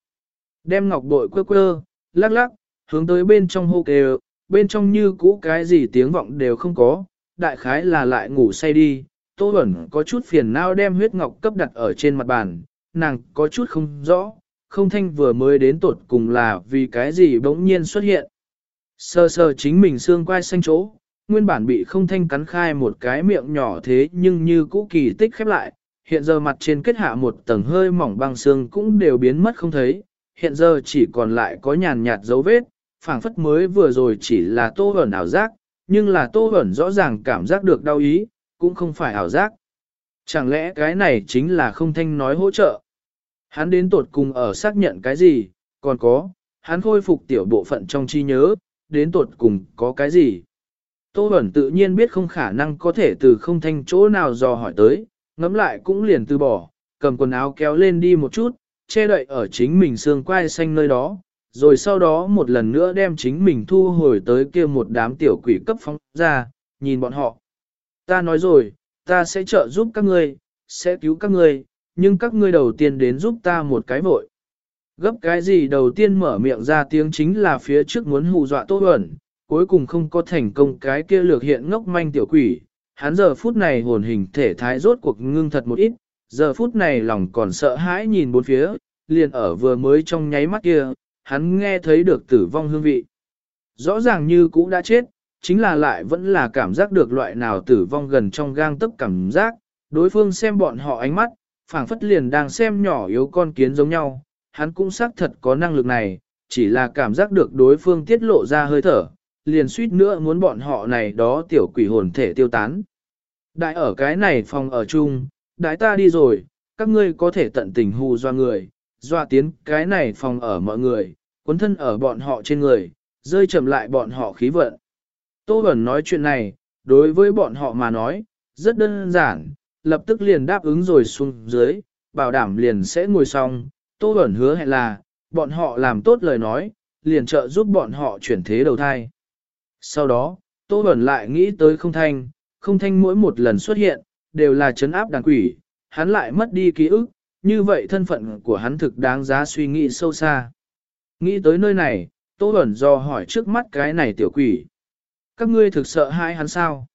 Đem ngọc bội quơ quơ, lắc lắc, hướng tới bên trong hô kêu, bên trong như cũ cái gì tiếng vọng đều không có, đại khái là lại ngủ say đi. Tô Bẩn có chút phiền não đem huyết ngọc cấp đặt ở trên mặt bàn, nàng có chút không rõ, không thanh vừa mới đến tột cùng là vì cái gì bỗng nhiên xuất hiện. Sơ sơ chính mình xương quai xanh chỗ, nguyên bản bị không thanh cắn khai một cái miệng nhỏ thế nhưng như cũ kỳ tích khép lại, hiện giờ mặt trên kết hạ một tầng hơi mỏng băng xương cũng đều biến mất không thấy, hiện giờ chỉ còn lại có nhàn nhạt dấu vết, phảng phất mới vừa rồi chỉ là tô ẩn ảo giác, nhưng là tô ẩn rõ ràng cảm giác được đau ý, cũng không phải ảo giác. Chẳng lẽ cái này chính là không thanh nói hỗ trợ? Hắn đến tột cùng ở xác nhận cái gì, còn có, hắn khôi phục tiểu bộ phận trong trí nhớ, đến tột cùng có cái gì? Tô Bẩn tự nhiên biết không khả năng có thể từ không thanh chỗ nào dò hỏi tới, ngắm lại cũng liền từ bỏ, cầm quần áo kéo lên đi một chút, che đậy ở chính mình xương quai xanh nơi đó, rồi sau đó một lần nữa đem chính mình thu hồi tới kia một đám tiểu quỷ cấp phóng ra, nhìn bọn họ. Ta nói rồi, ta sẽ trợ giúp các ngươi, sẽ cứu các ngươi, nhưng các ngươi đầu tiên đến giúp ta một cái vội. Gấp cái gì đầu tiên mở miệng ra tiếng chính là phía trước muốn hù dọa Tô Bẩn, cuối cùng không có thành công cái kia lược hiện ngốc manh tiểu quỷ. Hắn giờ phút này hồn hình thể thái rốt cuộc ngưng thật một ít, giờ phút này lòng còn sợ hãi nhìn bốn phía, liền ở vừa mới trong nháy mắt kia, hắn nghe thấy được tử vong hương vị. Rõ ràng như cũ đã chết, chính là lại vẫn là cảm giác được loại nào tử vong gần trong gang tức cảm giác, đối phương xem bọn họ ánh mắt, phảng phất liền đang xem nhỏ yếu con kiến giống nhau, hắn cũng xác thật có năng lực này, chỉ là cảm giác được đối phương tiết lộ ra hơi thở, liền suýt nữa muốn bọn họ này đó tiểu quỷ hồn thể tiêu tán. Đại ở cái này phòng ở chung, đại ta đi rồi, các ngươi có thể tận tình hù doa người, doa tiến cái này phòng ở mọi người, cuốn thân ở bọn họ trên người, rơi chậm lại bọn họ khí vận. Tô Bẩn nói chuyện này, đối với bọn họ mà nói, rất đơn giản, lập tức liền đáp ứng rồi xuống dưới, bảo đảm liền sẽ ngồi xong. Tô Bẩn hứa hẹn là, bọn họ làm tốt lời nói, liền trợ giúp bọn họ chuyển thế đầu thai. Sau đó, Tô Bẩn lại nghĩ tới không thanh, không thanh mỗi một lần xuất hiện, đều là chấn áp đàn quỷ, hắn lại mất đi ký ức, như vậy thân phận của hắn thực đáng giá suy nghĩ sâu xa. Nghĩ tới nơi này, Tô Bẩn do hỏi trước mắt cái này tiểu quỷ. Các ngươi thực sợ hai hắn sao?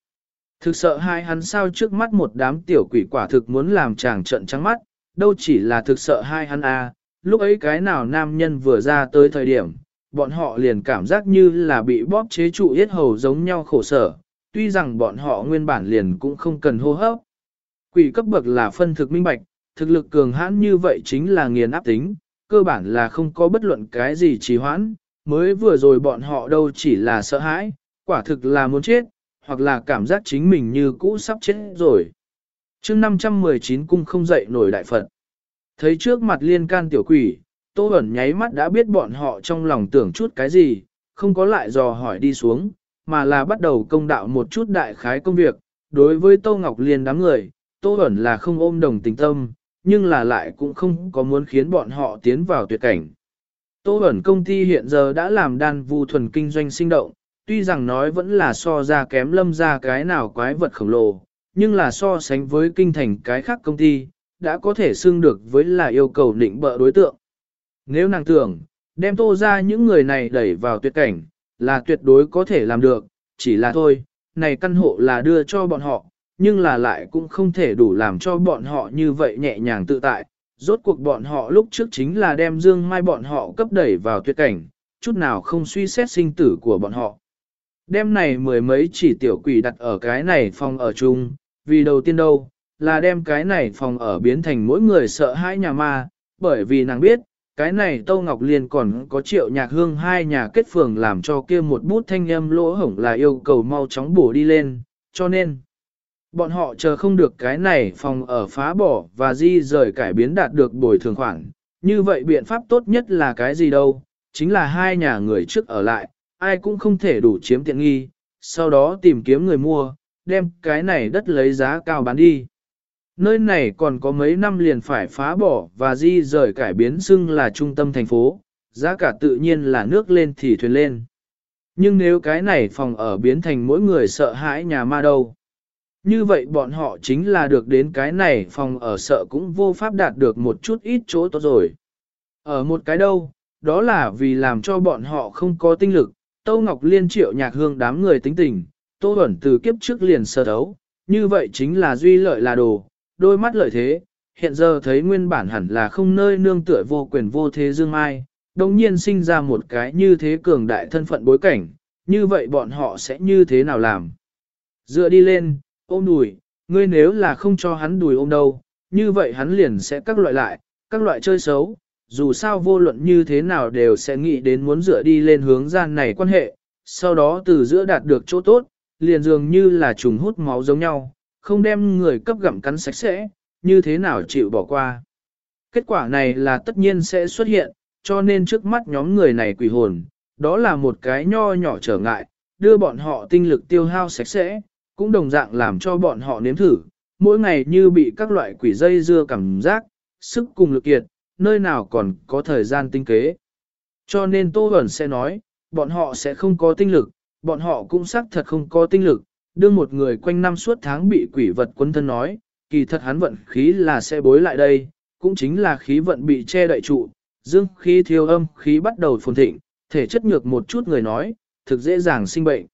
Thực sợ hai hắn sao trước mắt một đám tiểu quỷ quả thực muốn làm chàng trận trắng mắt, đâu chỉ là thực sợ hai hắn à, lúc ấy cái nào nam nhân vừa ra tới thời điểm, bọn họ liền cảm giác như là bị bóp chế trụ yết hầu giống nhau khổ sở, tuy rằng bọn họ nguyên bản liền cũng không cần hô hấp. Quỷ cấp bậc là phân thực minh bạch, thực lực cường hãn như vậy chính là nghiền áp tính, cơ bản là không có bất luận cái gì trì hoãn, mới vừa rồi bọn họ đâu chỉ là sợ hãi, quả thực là muốn chết, hoặc là cảm giác chính mình như cũ sắp chết rồi. chương 519 cung không dậy nổi đại Phật. Thấy trước mặt liên can tiểu quỷ, Tô Bẩn nháy mắt đã biết bọn họ trong lòng tưởng chút cái gì, không có lại dò hỏi đi xuống, mà là bắt đầu công đạo một chút đại khái công việc. Đối với Tô Ngọc Liên đám người, Tô Bẩn là không ôm đồng tình tâm, nhưng là lại cũng không có muốn khiến bọn họ tiến vào tuyệt cảnh. Tô Bẩn công ty hiện giờ đã làm đan vu thuần kinh doanh sinh động, tuy rằng nói vẫn là so ra kém lâm ra cái nào quái vật khổng lồ, nhưng là so sánh với kinh thành cái khác công ty, đã có thể xưng được với là yêu cầu định bợ đối tượng. Nếu nàng tưởng, đem tô ra những người này đẩy vào tuyệt cảnh, là tuyệt đối có thể làm được, chỉ là thôi, này căn hộ là đưa cho bọn họ, nhưng là lại cũng không thể đủ làm cho bọn họ như vậy nhẹ nhàng tự tại. Rốt cuộc bọn họ lúc trước chính là đem dương mai bọn họ cấp đẩy vào tuyệt cảnh, chút nào không suy xét sinh tử của bọn họ. Đêm này mười mấy chỉ tiểu quỷ đặt ở cái này phòng ở chung, vì đầu tiên đâu, là đem cái này phòng ở biến thành mỗi người sợ hãi nhà ma, bởi vì nàng biết, cái này Tâu Ngọc Liên còn có triệu nhạc hương hai nhà kết phường làm cho kia một bút thanh âm lỗ hổng là yêu cầu mau chóng bổ đi lên, cho nên Bọn họ chờ không được cái này phòng ở phá bỏ và di rời cải biến đạt được bồi thường khoản. Như vậy biện pháp tốt nhất là cái gì đâu, chính là hai nhà người trước ở lại, ai cũng không thể đủ chiếm tiện nghi, sau đó tìm kiếm người mua, đem cái này đất lấy giá cao bán đi. Nơi này còn có mấy năm liền phải phá bỏ và di rời cải biến xưng là trung tâm thành phố, giá cả tự nhiên là nước lên thì thuyền lên. Nhưng nếu cái này phòng ở biến thành mỗi người sợ hãi nhà ma đâu. Như vậy bọn họ chính là được đến cái này phòng ở sợ cũng vô pháp đạt được một chút ít chỗ tốt rồi. Ở một cái đâu, đó là vì làm cho bọn họ không có tinh lực, Tâu Ngọc Liên triệu nhạc hương đám người tính tình, Tô Bẩn từ kiếp trước liền sơ đấu, như vậy chính là duy lợi là đồ, đôi mắt lợi thế, hiện giờ thấy nguyên bản hẳn là không nơi nương tựa vô quyền vô thế dương ai, đồng nhiên sinh ra một cái như thế cường đại thân phận bối cảnh, như vậy bọn họ sẽ như thế nào làm? Dựa đi lên, ôm đùi, ngươi nếu là không cho hắn đùi ôm đâu, như vậy hắn liền sẽ các loại lại, các loại chơi xấu, dù sao vô luận như thế nào đều sẽ nghĩ đến muốn dựa đi lên hướng gian này quan hệ, sau đó từ giữa đạt được chỗ tốt, liền dường như là trùng hút máu giống nhau, không đem người cấp gặm cắn sạch sẽ, như thế nào chịu bỏ qua. Kết quả này là tất nhiên sẽ xuất hiện, cho nên trước mắt nhóm người này quỷ hồn, đó là một cái nho nhỏ trở ngại, đưa bọn họ tinh lực tiêu hao sạch sẽ, cũng đồng dạng làm cho bọn họ nếm thử, mỗi ngày như bị các loại quỷ dây dưa cảm giác, sức cùng lực kiệt, nơi nào còn có thời gian tinh kế. Cho nên Tô Hẩn sẽ nói, bọn họ sẽ không có tinh lực, bọn họ cũng xác thật không có tinh lực, đương một người quanh năm suốt tháng bị quỷ vật quân thân nói, kỳ thật hắn vận khí là sẽ bối lại đây, cũng chính là khí vận bị che đậy trụ, dương khí thiêu âm khí bắt đầu phồn thịnh, thể chất nhược một chút người nói, thực dễ dàng sinh bệnh.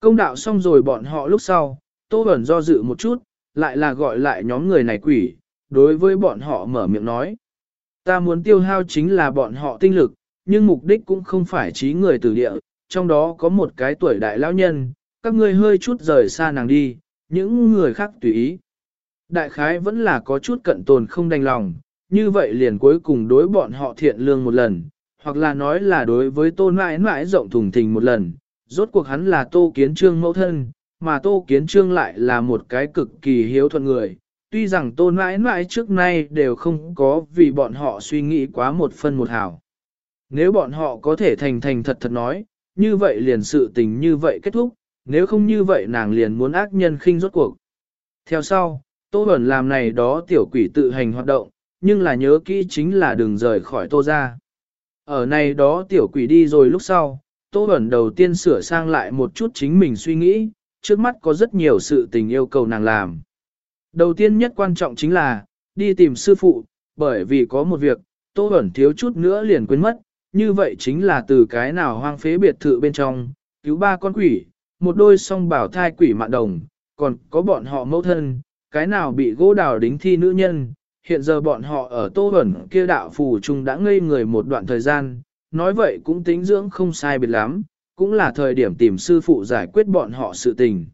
Công đạo xong rồi bọn họ lúc sau, Tô Bẩn do dự một chút, lại là gọi lại nhóm người này quỷ, đối với bọn họ mở miệng nói. Ta muốn tiêu hao chính là bọn họ tinh lực, nhưng mục đích cũng không phải trí người tử địa, trong đó có một cái tuổi đại lão nhân, các ngươi hơi chút rời xa nàng đi, những người khác tùy ý. Đại khái vẫn là có chút cận tồn không đành lòng, như vậy liền cuối cùng đối bọn họ thiện lương một lần, hoặc là nói là đối với tôn mãi mãi rộng thùng thình một lần, rốt cuộc hắn là tô kiến trương mẫu thân, mà tô kiến trương lại là một cái cực kỳ hiếu thuận người. Tuy rằng tôn mãi mãi trước nay đều không có vì bọn họ suy nghĩ quá một phân một hào. Nếu bọn họ có thể thành thành thật thật nói, như vậy liền sự tình như vậy kết thúc, nếu không như vậy nàng liền muốn ác nhân khinh rốt cuộc. Theo sau, Tô Bẩn làm này đó tiểu quỷ tự hành hoạt động, nhưng là nhớ kỹ chính là đừng rời khỏi Tô ra. Ở này đó tiểu quỷ đi rồi lúc sau, Tô Bẩn đầu tiên sửa sang lại một chút chính mình suy nghĩ, trước mắt có rất nhiều sự tình yêu cầu nàng làm. Đầu tiên nhất quan trọng chính là, đi tìm sư phụ, bởi vì có một việc, Tô Bẩn thiếu chút nữa liền quên mất, như vậy chính là từ cái nào hoang phế biệt thự bên trong, cứu ba con quỷ, một đôi song bảo thai quỷ mạng đồng, còn có bọn họ mẫu thân, cái nào bị gỗ đào đính thi nữ nhân, hiện giờ bọn họ ở Tô Bẩn kia đạo phù trung đã ngây người một đoạn thời gian, nói vậy cũng tính dưỡng không sai biệt lắm, cũng là thời điểm tìm sư phụ giải quyết bọn họ sự tình.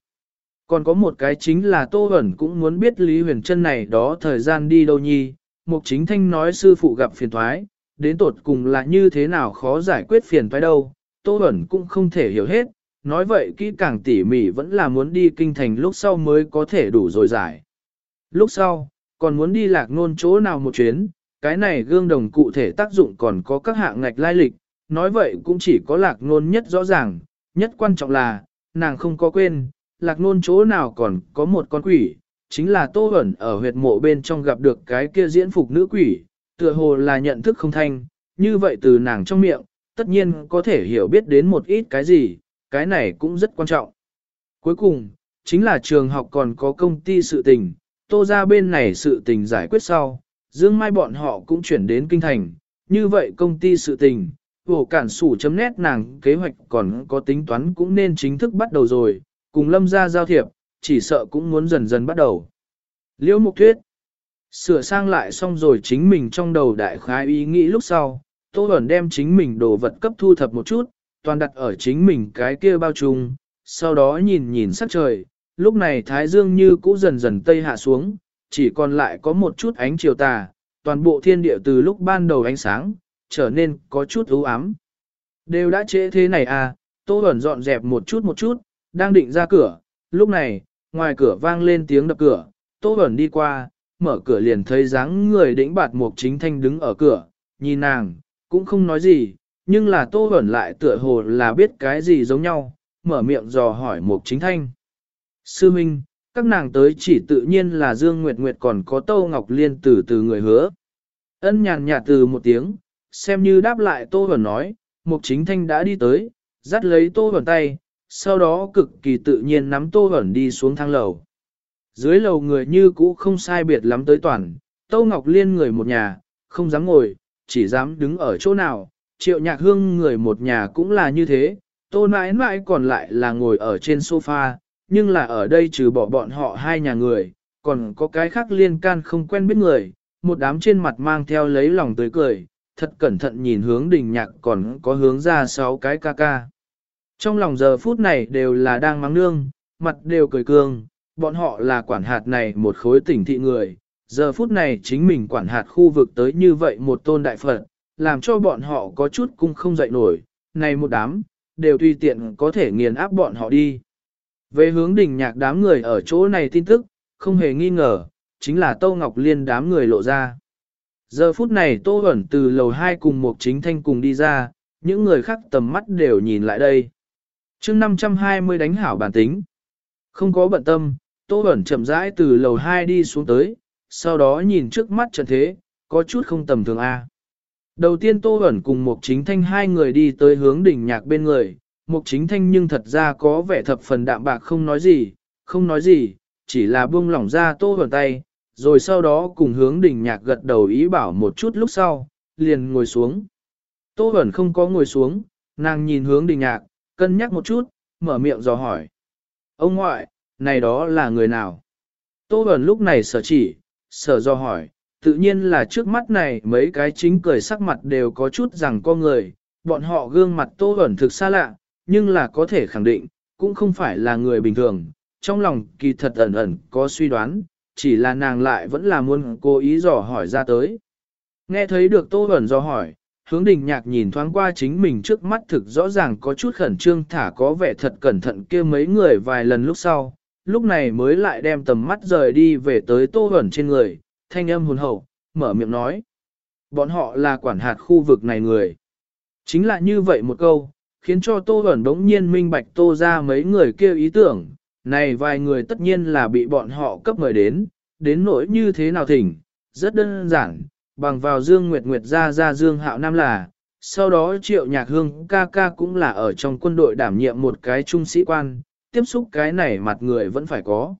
Còn có một cái chính là Tô Bẩn cũng muốn biết Lý Huyền Trân này đó thời gian đi đâu nhi, Mục Chính Thanh nói sư phụ gặp phiền thoái, đến tột cùng là như thế nào khó giải quyết phiền thoái đâu, Tô Bẩn cũng không thể hiểu hết, nói vậy kỹ càng tỉ mỉ vẫn là muốn đi kinh thành lúc sau mới có thể đủ rồi giải. Lúc sau, còn muốn đi lạc nôn chỗ nào một chuyến, cái này gương đồng cụ thể tác dụng còn có các hạng ngạch lai lịch, nói vậy cũng chỉ có lạc nôn nhất rõ ràng, nhất quan trọng là, nàng không có quên, lạc nôn chỗ nào còn có một con quỷ, chính là tô ẩn ở huyệt mộ bên trong gặp được cái kia diễn phục nữ quỷ, tựa hồ là nhận thức không thanh, như vậy từ nàng trong miệng, tất nhiên có thể hiểu biết đến một ít cái gì, cái này cũng rất quan trọng. Cuối cùng, chính là trường học còn có công ty sự tình, tô ra bên này sự tình giải quyết sau, dương mai bọn họ cũng chuyển đến kinh thành, như vậy công ty sự tình, vổ cản sủ chấm nét nàng kế hoạch còn có tính toán cũng nên chính thức bắt đầu rồi, cùng lâm ra giao thiệp, chỉ sợ cũng muốn dần dần bắt đầu. Liễu Mục Thuyết Sửa sang lại xong rồi chính mình trong đầu đại khái ý nghĩ lúc sau, Tô Bẩn đem chính mình đồ vật cấp thu thập một chút, toàn đặt ở chính mình cái kia bao trùm, sau đó nhìn nhìn sắc trời, lúc này Thái Dương như cũ dần dần tây hạ xuống, chỉ còn lại có một chút ánh chiều tà, toàn bộ thiên địa từ lúc ban đầu ánh sáng, trở nên có chút ưu ám. Đều đã trễ thế này à, Tô Bẩn dọn dẹp một chút một chút, đang định ra cửa, lúc này, ngoài cửa vang lên tiếng đập cửa, Tô Bẩn đi qua, mở cửa liền thấy dáng người đĩnh bạt mục chính thanh đứng ở cửa, nhìn nàng, cũng không nói gì, nhưng là Tô hẩn lại tựa hồ là biết cái gì giống nhau, mở miệng dò hỏi mục chính thanh. Sư Minh, các nàng tới chỉ tự nhiên là Dương Nguyệt Nguyệt còn có Tô Ngọc Liên từ từ người hứa. Ân nhàn nhạt từ một tiếng, xem như đáp lại Tô hẩn nói, mục chính thanh đã đi tới, dắt lấy Tô hẩn tay, sau đó cực kỳ tự nhiên nắm Tô hẩn đi xuống thang lầu. Dưới lầu người như cũ không sai biệt lắm tới toàn, Tô Ngọc Liên người một nhà, không dám ngồi, chỉ dám đứng ở chỗ nào, triệu nhạc hương người một nhà cũng là như thế, Tô nãi nãi còn lại là ngồi ở trên sofa, nhưng là ở đây trừ bỏ bọn họ hai nhà người, còn có cái khác liên can không quen biết người, một đám trên mặt mang theo lấy lòng tươi cười, thật cẩn thận nhìn hướng đình nhạc còn có hướng ra sáu cái ca ca. Trong lòng giờ phút này đều là đang mắng nương, mặt đều cười cương, bọn họ là quản hạt này một khối tỉnh thị người, giờ phút này chính mình quản hạt khu vực tới như vậy một tôn đại Phật, làm cho bọn họ có chút cung không dậy nổi, này một đám, đều tùy tiện có thể nghiền áp bọn họ đi. Về hướng đỉnh nhạc đám người ở chỗ này tin tức, không hề nghi ngờ, chính là Tô Ngọc Liên đám người lộ ra. Giờ phút này Tô Huẩn từ lầu 2 cùng một chính thanh cùng đi ra, những người khác tầm mắt đều nhìn lại đây. chương 520 đánh hảo bản tính. Không có bận tâm, Tô Huẩn chậm rãi từ lầu 2 đi xuống tới, sau đó nhìn trước mắt trận thế, có chút không tầm thường A. Đầu tiên Tô hẩn cùng mục chính thanh hai người đi tới hướng đỉnh nhạc bên người, Mục chính thanh nhưng thật ra có vẻ thập phần đạm bạc không nói gì, không nói gì, chỉ là buông lỏng ra tô vào tay, rồi sau đó cùng hướng đỉnh nhạc gật đầu ý bảo một chút lúc sau, liền ngồi xuống. Tô Bẩn không có ngồi xuống, nàng nhìn hướng đỉnh nhạc, cân nhắc một chút, mở miệng dò hỏi. Ông ngoại, này đó là người nào? Tô Bẩn lúc này sở chỉ, sở do hỏi, tự nhiên là trước mắt này mấy cái chính cười sắc mặt đều có chút rằng con người, bọn họ gương mặt Tô ẩn thực xa lạ, nhưng là có thể khẳng định, cũng không phải là người bình thường, trong lòng kỳ thật ẩn ẩn có suy đoán, chỉ là nàng lại vẫn là muốn cố ý dò hỏi ra tới. Nghe thấy được Tô ẩn dò hỏi, hướng đình nhạc nhìn thoáng qua chính mình trước mắt thực rõ ràng có chút khẩn trương thả có vẻ thật cẩn thận kia mấy người vài lần lúc sau, lúc này mới lại đem tầm mắt rời đi về tới Tô ẩn trên người, thanh âm hồn hậu, mở miệng nói. Bọn họ là quản hạt khu vực này người. Chính là như vậy một câu, khiến cho Tô Bẩn đống nhiên minh bạch Tô ra mấy người kêu ý tưởng, này vài người tất nhiên là bị bọn họ cấp mời đến, đến nỗi như thế nào thỉnh, rất đơn giản, bằng vào Dương Nguyệt Nguyệt ra ra Dương Hạo Nam là, sau đó Triệu Nhạc Hương ca ca cũng là ở trong quân đội đảm nhiệm một cái trung sĩ quan, tiếp xúc cái này mặt người vẫn phải có.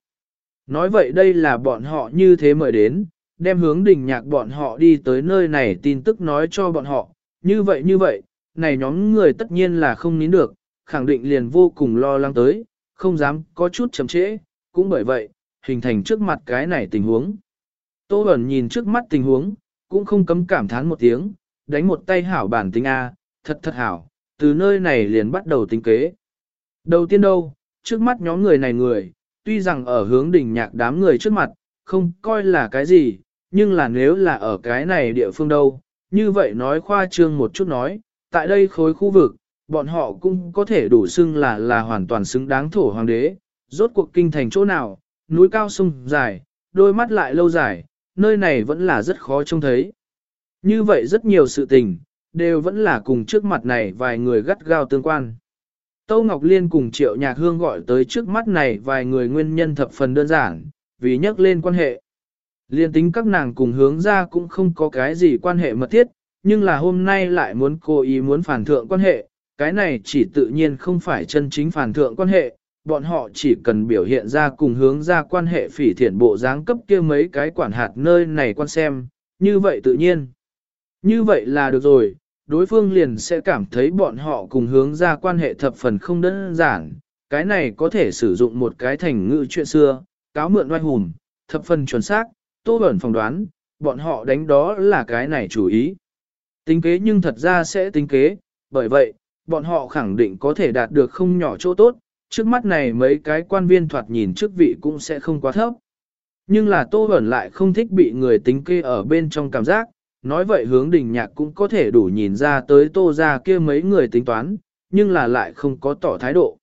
Nói vậy đây là bọn họ như thế mời đến, đem hướng đình nhạc bọn họ đi tới nơi này tin tức nói cho bọn họ, như vậy như vậy, này nhóm người tất nhiên là không nín được, khẳng định liền vô cùng lo lắng tới, không dám có chút chậm trễ, cũng bởi vậy, hình thành trước mặt cái này tình huống. Tô Bẩn nhìn trước mắt tình huống, cũng không cấm cảm thán một tiếng, đánh một tay hảo bản tính A, thật thật hảo, từ nơi này liền bắt đầu tính kế. Đầu tiên đâu, trước mắt nhóm người này người, tuy rằng ở hướng đỉnh nhạc đám người trước mặt, không coi là cái gì, nhưng là nếu là ở cái này địa phương đâu, như vậy nói khoa trương một chút nói, tại đây khối khu vực, bọn họ cũng có thể đủ xưng là là hoàn toàn xứng đáng thổ hoàng đế, rốt cuộc kinh thành chỗ nào, núi cao sông dài, đôi mắt lại lâu dài, nơi này vẫn là rất khó trông thấy. Như vậy rất nhiều sự tình, đều vẫn là cùng trước mặt này vài người gắt gao tương quan. Tâu Ngọc Liên cùng Triệu Nhạc Hương gọi tới trước mắt này vài người nguyên nhân thập phần đơn giản, vì nhắc lên quan hệ. Liên tính các nàng cùng hướng ra cũng không có cái gì quan hệ mật thiết, nhưng là hôm nay lại muốn cố ý muốn phản thượng quan hệ, cái này chỉ tự nhiên không phải chân chính phản thượng quan hệ, bọn họ chỉ cần biểu hiện ra cùng hướng ra quan hệ phỉ thiện bộ dáng cấp kia mấy cái quản hạt nơi này quan xem, như vậy tự nhiên. Như vậy là được rồi, đối phương liền sẽ cảm thấy bọn họ cùng hướng ra quan hệ thập phần không đơn giản, cái này có thể sử dụng một cái thành ngữ chuyện xưa, cáo mượn oai hùm, thập phần chuẩn xác, tô Bẩn phỏng đoán, bọn họ đánh đó là cái này chủ ý. Tính kế nhưng thật ra sẽ tính kế, bởi vậy, bọn họ khẳng định có thể đạt được không nhỏ chỗ tốt, trước mắt này mấy cái quan viên thoạt nhìn chức vị cũng sẽ không quá thấp. Nhưng là Tô Bẩn lại không thích bị người tính kế ở bên trong cảm giác, nói vậy hướng đình nhạc cũng có thể đủ nhìn ra tới Tô ra kia mấy người tính toán, nhưng là lại không có tỏ thái độ.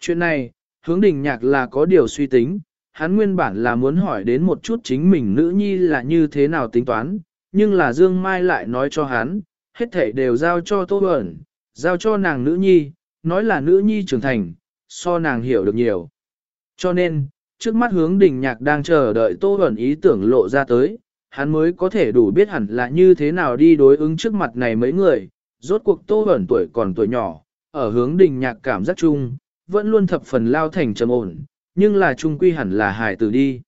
Chuyện này, hướng đình nhạc là có điều suy tính, hắn nguyên bản là muốn hỏi đến một chút chính mình nữ nhi là như thế nào tính toán, nhưng là Dương Mai lại nói cho hắn, hết thảy đều giao cho Tô Bẩn, giao cho nàng nữ nhi, nói là nữ nhi trưởng thành, so nàng hiểu được nhiều. Cho nên, trước mắt hướng đình nhạc đang chờ đợi Tô Bẩn ý tưởng lộ ra tới, hắn mới có thể đủ biết hẳn là như thế nào đi đối ứng trước mặt này mấy người, rốt cuộc Tô Bẩn tuổi còn tuổi nhỏ, ở hướng đình nhạc cảm giác chung, vẫn luôn thập phần lao thành trầm ổn, nhưng là trung quy hẳn là hài tử đi.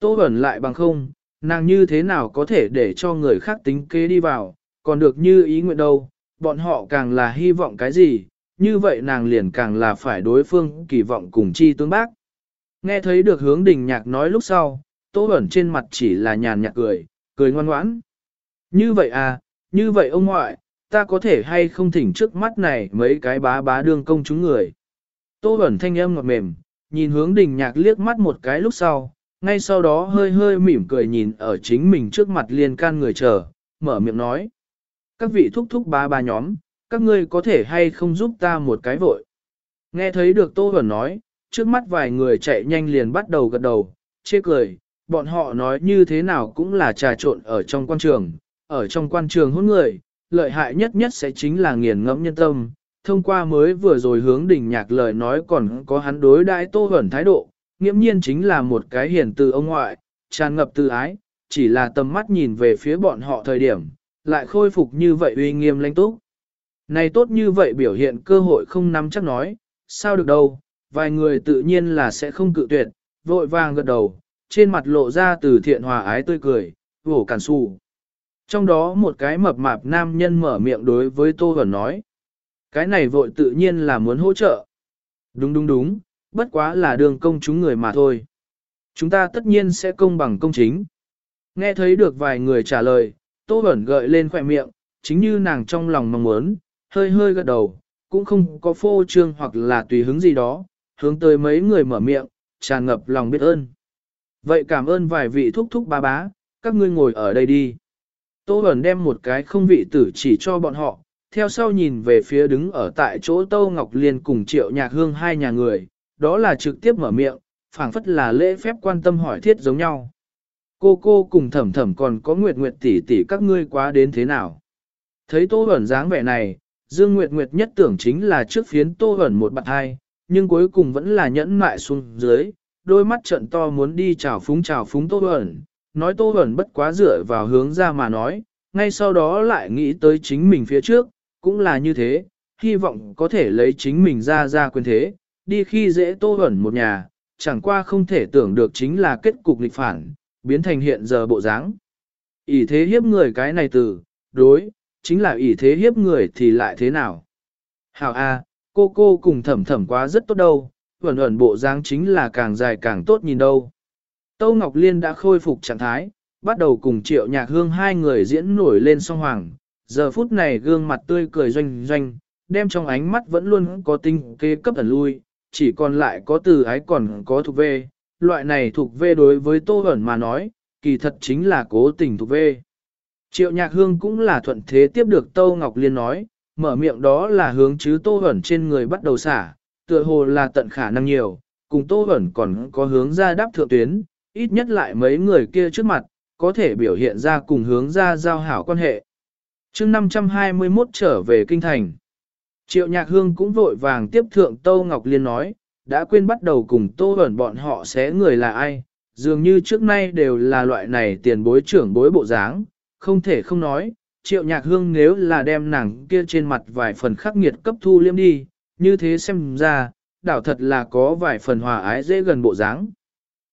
Tô Bẩn lại bằng không, nàng như thế nào có thể để cho người khác tính kế đi vào, còn được như ý nguyện đâu, bọn họ càng là hy vọng cái gì, như vậy nàng liền càng là phải đối phương kỳ vọng cùng chi tương bác. Nghe thấy được hướng đình nhạc nói lúc sau, Tô Bẩn trên mặt chỉ là nhàn nhạt cười, cười ngoan ngoãn. Như vậy à, như vậy ông ngoại, ta có thể hay không thỉnh trước mắt này mấy cái bá bá đương công chúng người. Tô Bẩn thanh âm ngọt mềm, nhìn hướng đình nhạc liếc mắt một cái lúc sau, ngay sau đó hơi hơi mỉm cười nhìn ở chính mình trước mặt liên can người chờ, mở miệng nói. Các vị thúc thúc ba ba nhóm, các ngươi có thể hay không giúp ta một cái vội. Nghe thấy được Tô Bẩn nói, trước mắt vài người chạy nhanh liền bắt đầu gật đầu, chê cười, bọn họ nói như thế nào cũng là trà trộn ở trong quan trường, ở trong quan trường hôn người, lợi hại nhất nhất sẽ chính là nghiền ngẫm nhân tâm. Thông qua mới vừa rồi hướng đỉnh nhạc lời nói còn có hắn đối đãi tô hẩn thái độ, nghiễm nhiên chính là một cái hiền từ ông ngoại, tràn ngập từ ái, chỉ là tầm mắt nhìn về phía bọn họ thời điểm, lại khôi phục như vậy uy nghiêm lãnh túc. Này tốt như vậy biểu hiện cơ hội không nắm chắc nói, sao được đâu, vài người tự nhiên là sẽ không cự tuyệt, vội vàng gật đầu, trên mặt lộ ra từ thiện hòa ái tươi cười, vổ cản xù. Trong đó một cái mập mạp nam nhân mở miệng đối với Tô Vẩn nói. Cái này vội tự nhiên là muốn hỗ trợ. Đúng đúng đúng, bất quá là đường công chúng người mà thôi. Chúng ta tất nhiên sẽ công bằng công chính. Nghe thấy được vài người trả lời, Tô bẩn gợi lên khỏe miệng, chính như nàng trong lòng mong muốn, hơi hơi gật đầu, cũng không có phô trương hoặc là tùy hứng gì đó, hướng tới mấy người mở miệng, tràn ngập lòng biết ơn. Vậy cảm ơn vài vị thúc thúc ba bá, các ngươi ngồi ở đây đi. Tô Bẩn đem một cái không vị tử chỉ cho bọn họ, theo sau nhìn về phía đứng ở tại chỗ Tô Ngọc Liên cùng Triệu Nhạc Hương hai nhà người, đó là trực tiếp mở miệng, phảng phất là lễ phép quan tâm hỏi thiết giống nhau. Cô cô cùng thẩm thẩm còn có Nguyệt Nguyệt tỷ tỷ các ngươi quá đến thế nào? Thấy Tô hẩn dáng vẻ này, Dương Nguyệt Nguyệt nhất tưởng chính là trước phiến Tô hẩn một bạn hai, nhưng cuối cùng vẫn là nhẫn mại xuống dưới, đôi mắt trận to muốn đi chào phúng chào phúng Tô hẩn nói Tô hẩn bất quá dựa vào hướng ra mà nói, ngay sau đó lại nghĩ tới chính mình phía trước, cũng là như thế, hy vọng có thể lấy chính mình ra ra quyền thế, đi khi dễ Tô ẩn một nhà, chẳng qua không thể tưởng được chính là kết cục lịch phản, biến thành hiện giờ bộ dáng. ỷ thế hiếp người cái này từ, đối, chính là ỷ thế hiếp người thì lại thế nào? Hảo A, cô cô cùng thẩm thẩm quá rất tốt đâu, ẩn ẩn bộ dáng chính là càng dài càng tốt nhìn đâu. Tâu Ngọc Liên đã khôi phục trạng thái, bắt đầu cùng triệu nhạc hương hai người diễn nổi lên song hoàng. Giờ phút này gương mặt tươi cười doanh doanh, đem trong ánh mắt vẫn luôn có tinh kê cấp ẩn lui, chỉ còn lại có từ ái còn có thuộc về. Loại này thuộc về đối với Tô Hẩn mà nói, kỳ thật chính là cố tình thuộc về. Triệu nhạc hương cũng là thuận thế tiếp được Tô Ngọc Liên nói, mở miệng đó là hướng chứ Tô Hẩn trên người bắt đầu xả, tựa hồ là tận khả năng nhiều, cùng Tô Hẩn còn có hướng ra đáp thượng tuyến, ít nhất lại mấy người kia trước mặt, có thể biểu hiện ra cùng hướng ra giao hảo quan hệ chương 521 trở về kinh thành. Triệu Nhạc Hương cũng vội vàng tiếp thượng Tô Ngọc Liên nói, đã quên bắt đầu cùng Tô Hẩn bọn họ sẽ người là ai, dường như trước nay đều là loại này tiền bối trưởng bối bộ dáng, không thể không nói, Triệu Nhạc Hương nếu là đem nàng kia trên mặt vài phần khắc nghiệt cấp thu liêm đi, như thế xem ra, đảo thật là có vài phần hòa ái dễ gần bộ dáng.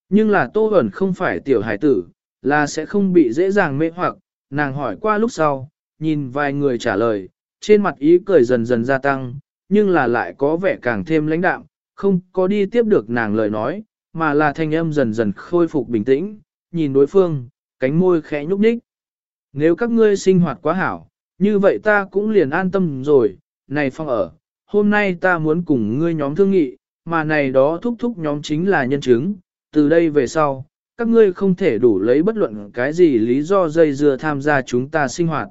Nhưng là Tô Hẩn không phải tiểu hải tử, là sẽ không bị dễ dàng mê hoặc, nàng hỏi qua lúc sau, nhìn vài người trả lời, trên mặt ý cười dần dần gia tăng, nhưng là lại có vẻ càng thêm lãnh đạm, không có đi tiếp được nàng lời nói, mà là thanh âm dần dần khôi phục bình tĩnh, nhìn đối phương, cánh môi khẽ nhúc nhích. Nếu các ngươi sinh hoạt quá hảo, như vậy ta cũng liền an tâm rồi, này phong ở, hôm nay ta muốn cùng ngươi nhóm thương nghị, mà này đó thúc thúc nhóm chính là nhân chứng, từ đây về sau, các ngươi không thể đủ lấy bất luận cái gì lý do dây dưa tham gia chúng ta sinh hoạt.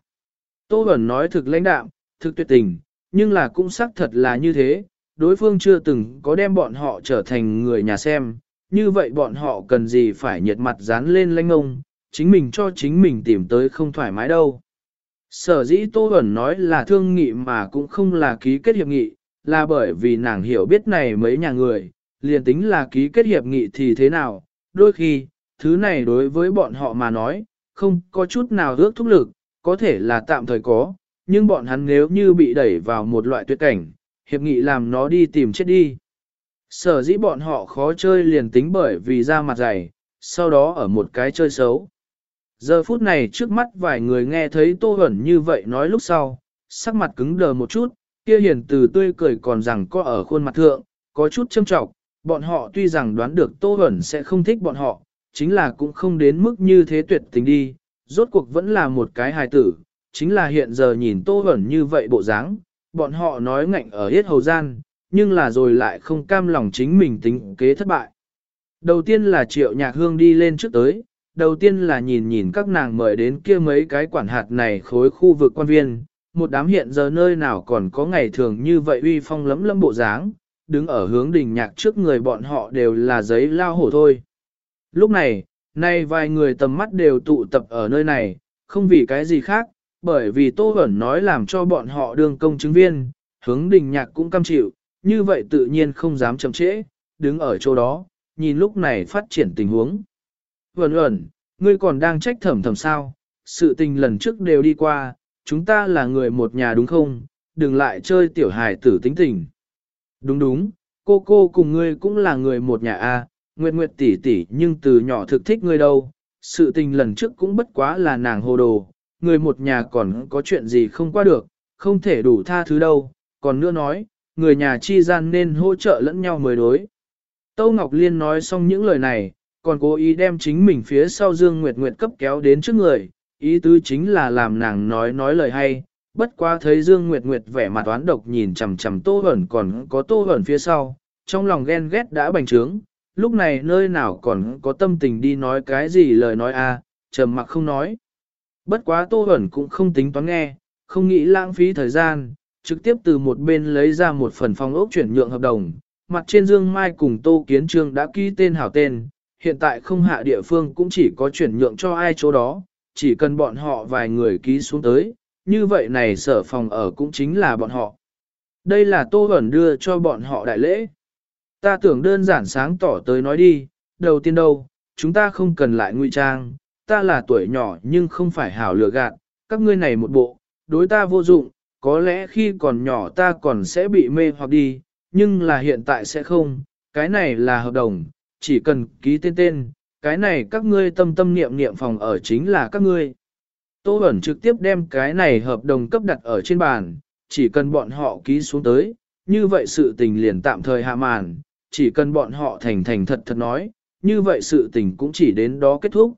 Tô Bẩn nói thực lãnh đạm, thực tuyệt tình, nhưng là cũng xác thật là như thế, đối phương chưa từng có đem bọn họ trở thành người nhà xem, như vậy bọn họ cần gì phải nhiệt mặt dán lên lanh ngông, chính mình cho chính mình tìm tới không thoải mái đâu. Sở dĩ Tô Bẩn nói là thương nghị mà cũng không là ký kết hiệp nghị, là bởi vì nàng hiểu biết này mấy nhà người, liền tính là ký kết hiệp nghị thì thế nào, đôi khi, thứ này đối với bọn họ mà nói, không có chút nào ước thúc lực, có thể là tạm thời có, nhưng bọn hắn nếu như bị đẩy vào một loại tuyệt cảnh, hiệp nghị làm nó đi tìm chết đi. Sở dĩ bọn họ khó chơi liền tính bởi vì da mặt dày, sau đó ở một cái chơi xấu. Giờ phút này trước mắt vài người nghe thấy Tô Hẩn như vậy nói lúc sau, sắc mặt cứng đờ một chút, kia hiền từ tươi cười còn rằng có ở khuôn mặt thượng, có chút châm trọng, bọn họ tuy rằng đoán được Tô Hẩn sẽ không thích bọn họ, chính là cũng không đến mức như thế tuyệt tình đi, rốt cuộc vẫn là một cái hài tử, chính là hiện giờ nhìn Tô Huẩn như vậy bộ dáng, bọn họ nói ngạnh ở hết hầu gian, nhưng là rồi lại không cam lòng chính mình tính kế thất bại. Đầu tiên là triệu nhạc hương đi lên trước tới, đầu tiên là nhìn nhìn các nàng mời đến kia mấy cái quản hạt này khối khu vực quan viên, một đám hiện giờ nơi nào còn có ngày thường như vậy uy phong lấm lấm bộ dáng, đứng ở hướng đình nhạc trước người bọn họ đều là giấy lao hổ thôi. Lúc này, nay vài người tầm mắt đều tụ tập ở nơi này, không vì cái gì khác, bởi vì Tô Bẩn nói làm cho bọn họ đương công chứng viên, hướng đình nhạc cũng cam chịu, như vậy tự nhiên không dám chậm trễ, đứng ở chỗ đó, nhìn lúc này phát triển tình huống. Vẩn ẩn, ngươi còn đang trách thầm thầm sao, sự tình lần trước đều đi qua, chúng ta là người một nhà đúng không, đừng lại chơi tiểu hài tử tính tình. Đúng đúng, cô cô cùng ngươi cũng là người một nhà a, Nguyệt Nguyệt tỷ tỷ nhưng từ nhỏ thực thích ngươi đâu, sự tình lần trước cũng bất quá là nàng hồ đồ, người một nhà còn có chuyện gì không qua được, không thể đủ tha thứ đâu, còn nữa nói, người nhà chi gian nên hỗ trợ lẫn nhau mới đối. Tâu Ngọc Liên nói xong những lời này, còn cố ý đem chính mình phía sau Dương Nguyệt Nguyệt cấp kéo đến trước người, ý tứ chính là làm nàng nói nói lời hay, bất quá thấy Dương Nguyệt Nguyệt vẻ mặt toán độc nhìn chằm chằm Tô Hẩn còn có Tô Hẩn phía sau, trong lòng ghen ghét đã bành trướng, lúc này nơi nào còn có tâm tình đi nói cái gì lời nói a, trầm mặc không nói. Bất quá Tô Hẩn cũng không tính toán nghe, không nghĩ lãng phí thời gian, trực tiếp từ một bên lấy ra một phần phong ốc chuyển nhượng hợp đồng, mặt trên Dương Mai cùng Tô Kiến Trương đã ký tên hảo tên, hiện tại không hạ địa phương cũng chỉ có chuyển nhượng cho ai chỗ đó, chỉ cần bọn họ vài người ký xuống tới, như vậy này sở phòng ở cũng chính là bọn họ. Đây là Tô Hẩn đưa cho bọn họ đại lễ. Ta tưởng đơn giản sáng tỏ tới nói đi, đầu tiên đâu, chúng ta không cần lại ngụy trang, ta là tuổi nhỏ nhưng không phải hảo lừa gạt, các ngươi này một bộ, đối ta vô dụng, có lẽ khi còn nhỏ ta còn sẽ bị mê hoặc đi, nhưng là hiện tại sẽ không, cái này là hợp đồng, chỉ cần ký tên tên, cái này các ngươi tâm tâm niệm niệm phòng ở chính là các ngươi. Tô Bẩn trực tiếp đem cái này hợp đồng cấp đặt ở trên bàn, chỉ cần bọn họ ký xuống tới, như vậy sự tình liền tạm thời hạ màn, chỉ cần bọn họ thành thành thật thật nói, như vậy sự tình cũng chỉ đến đó kết thúc.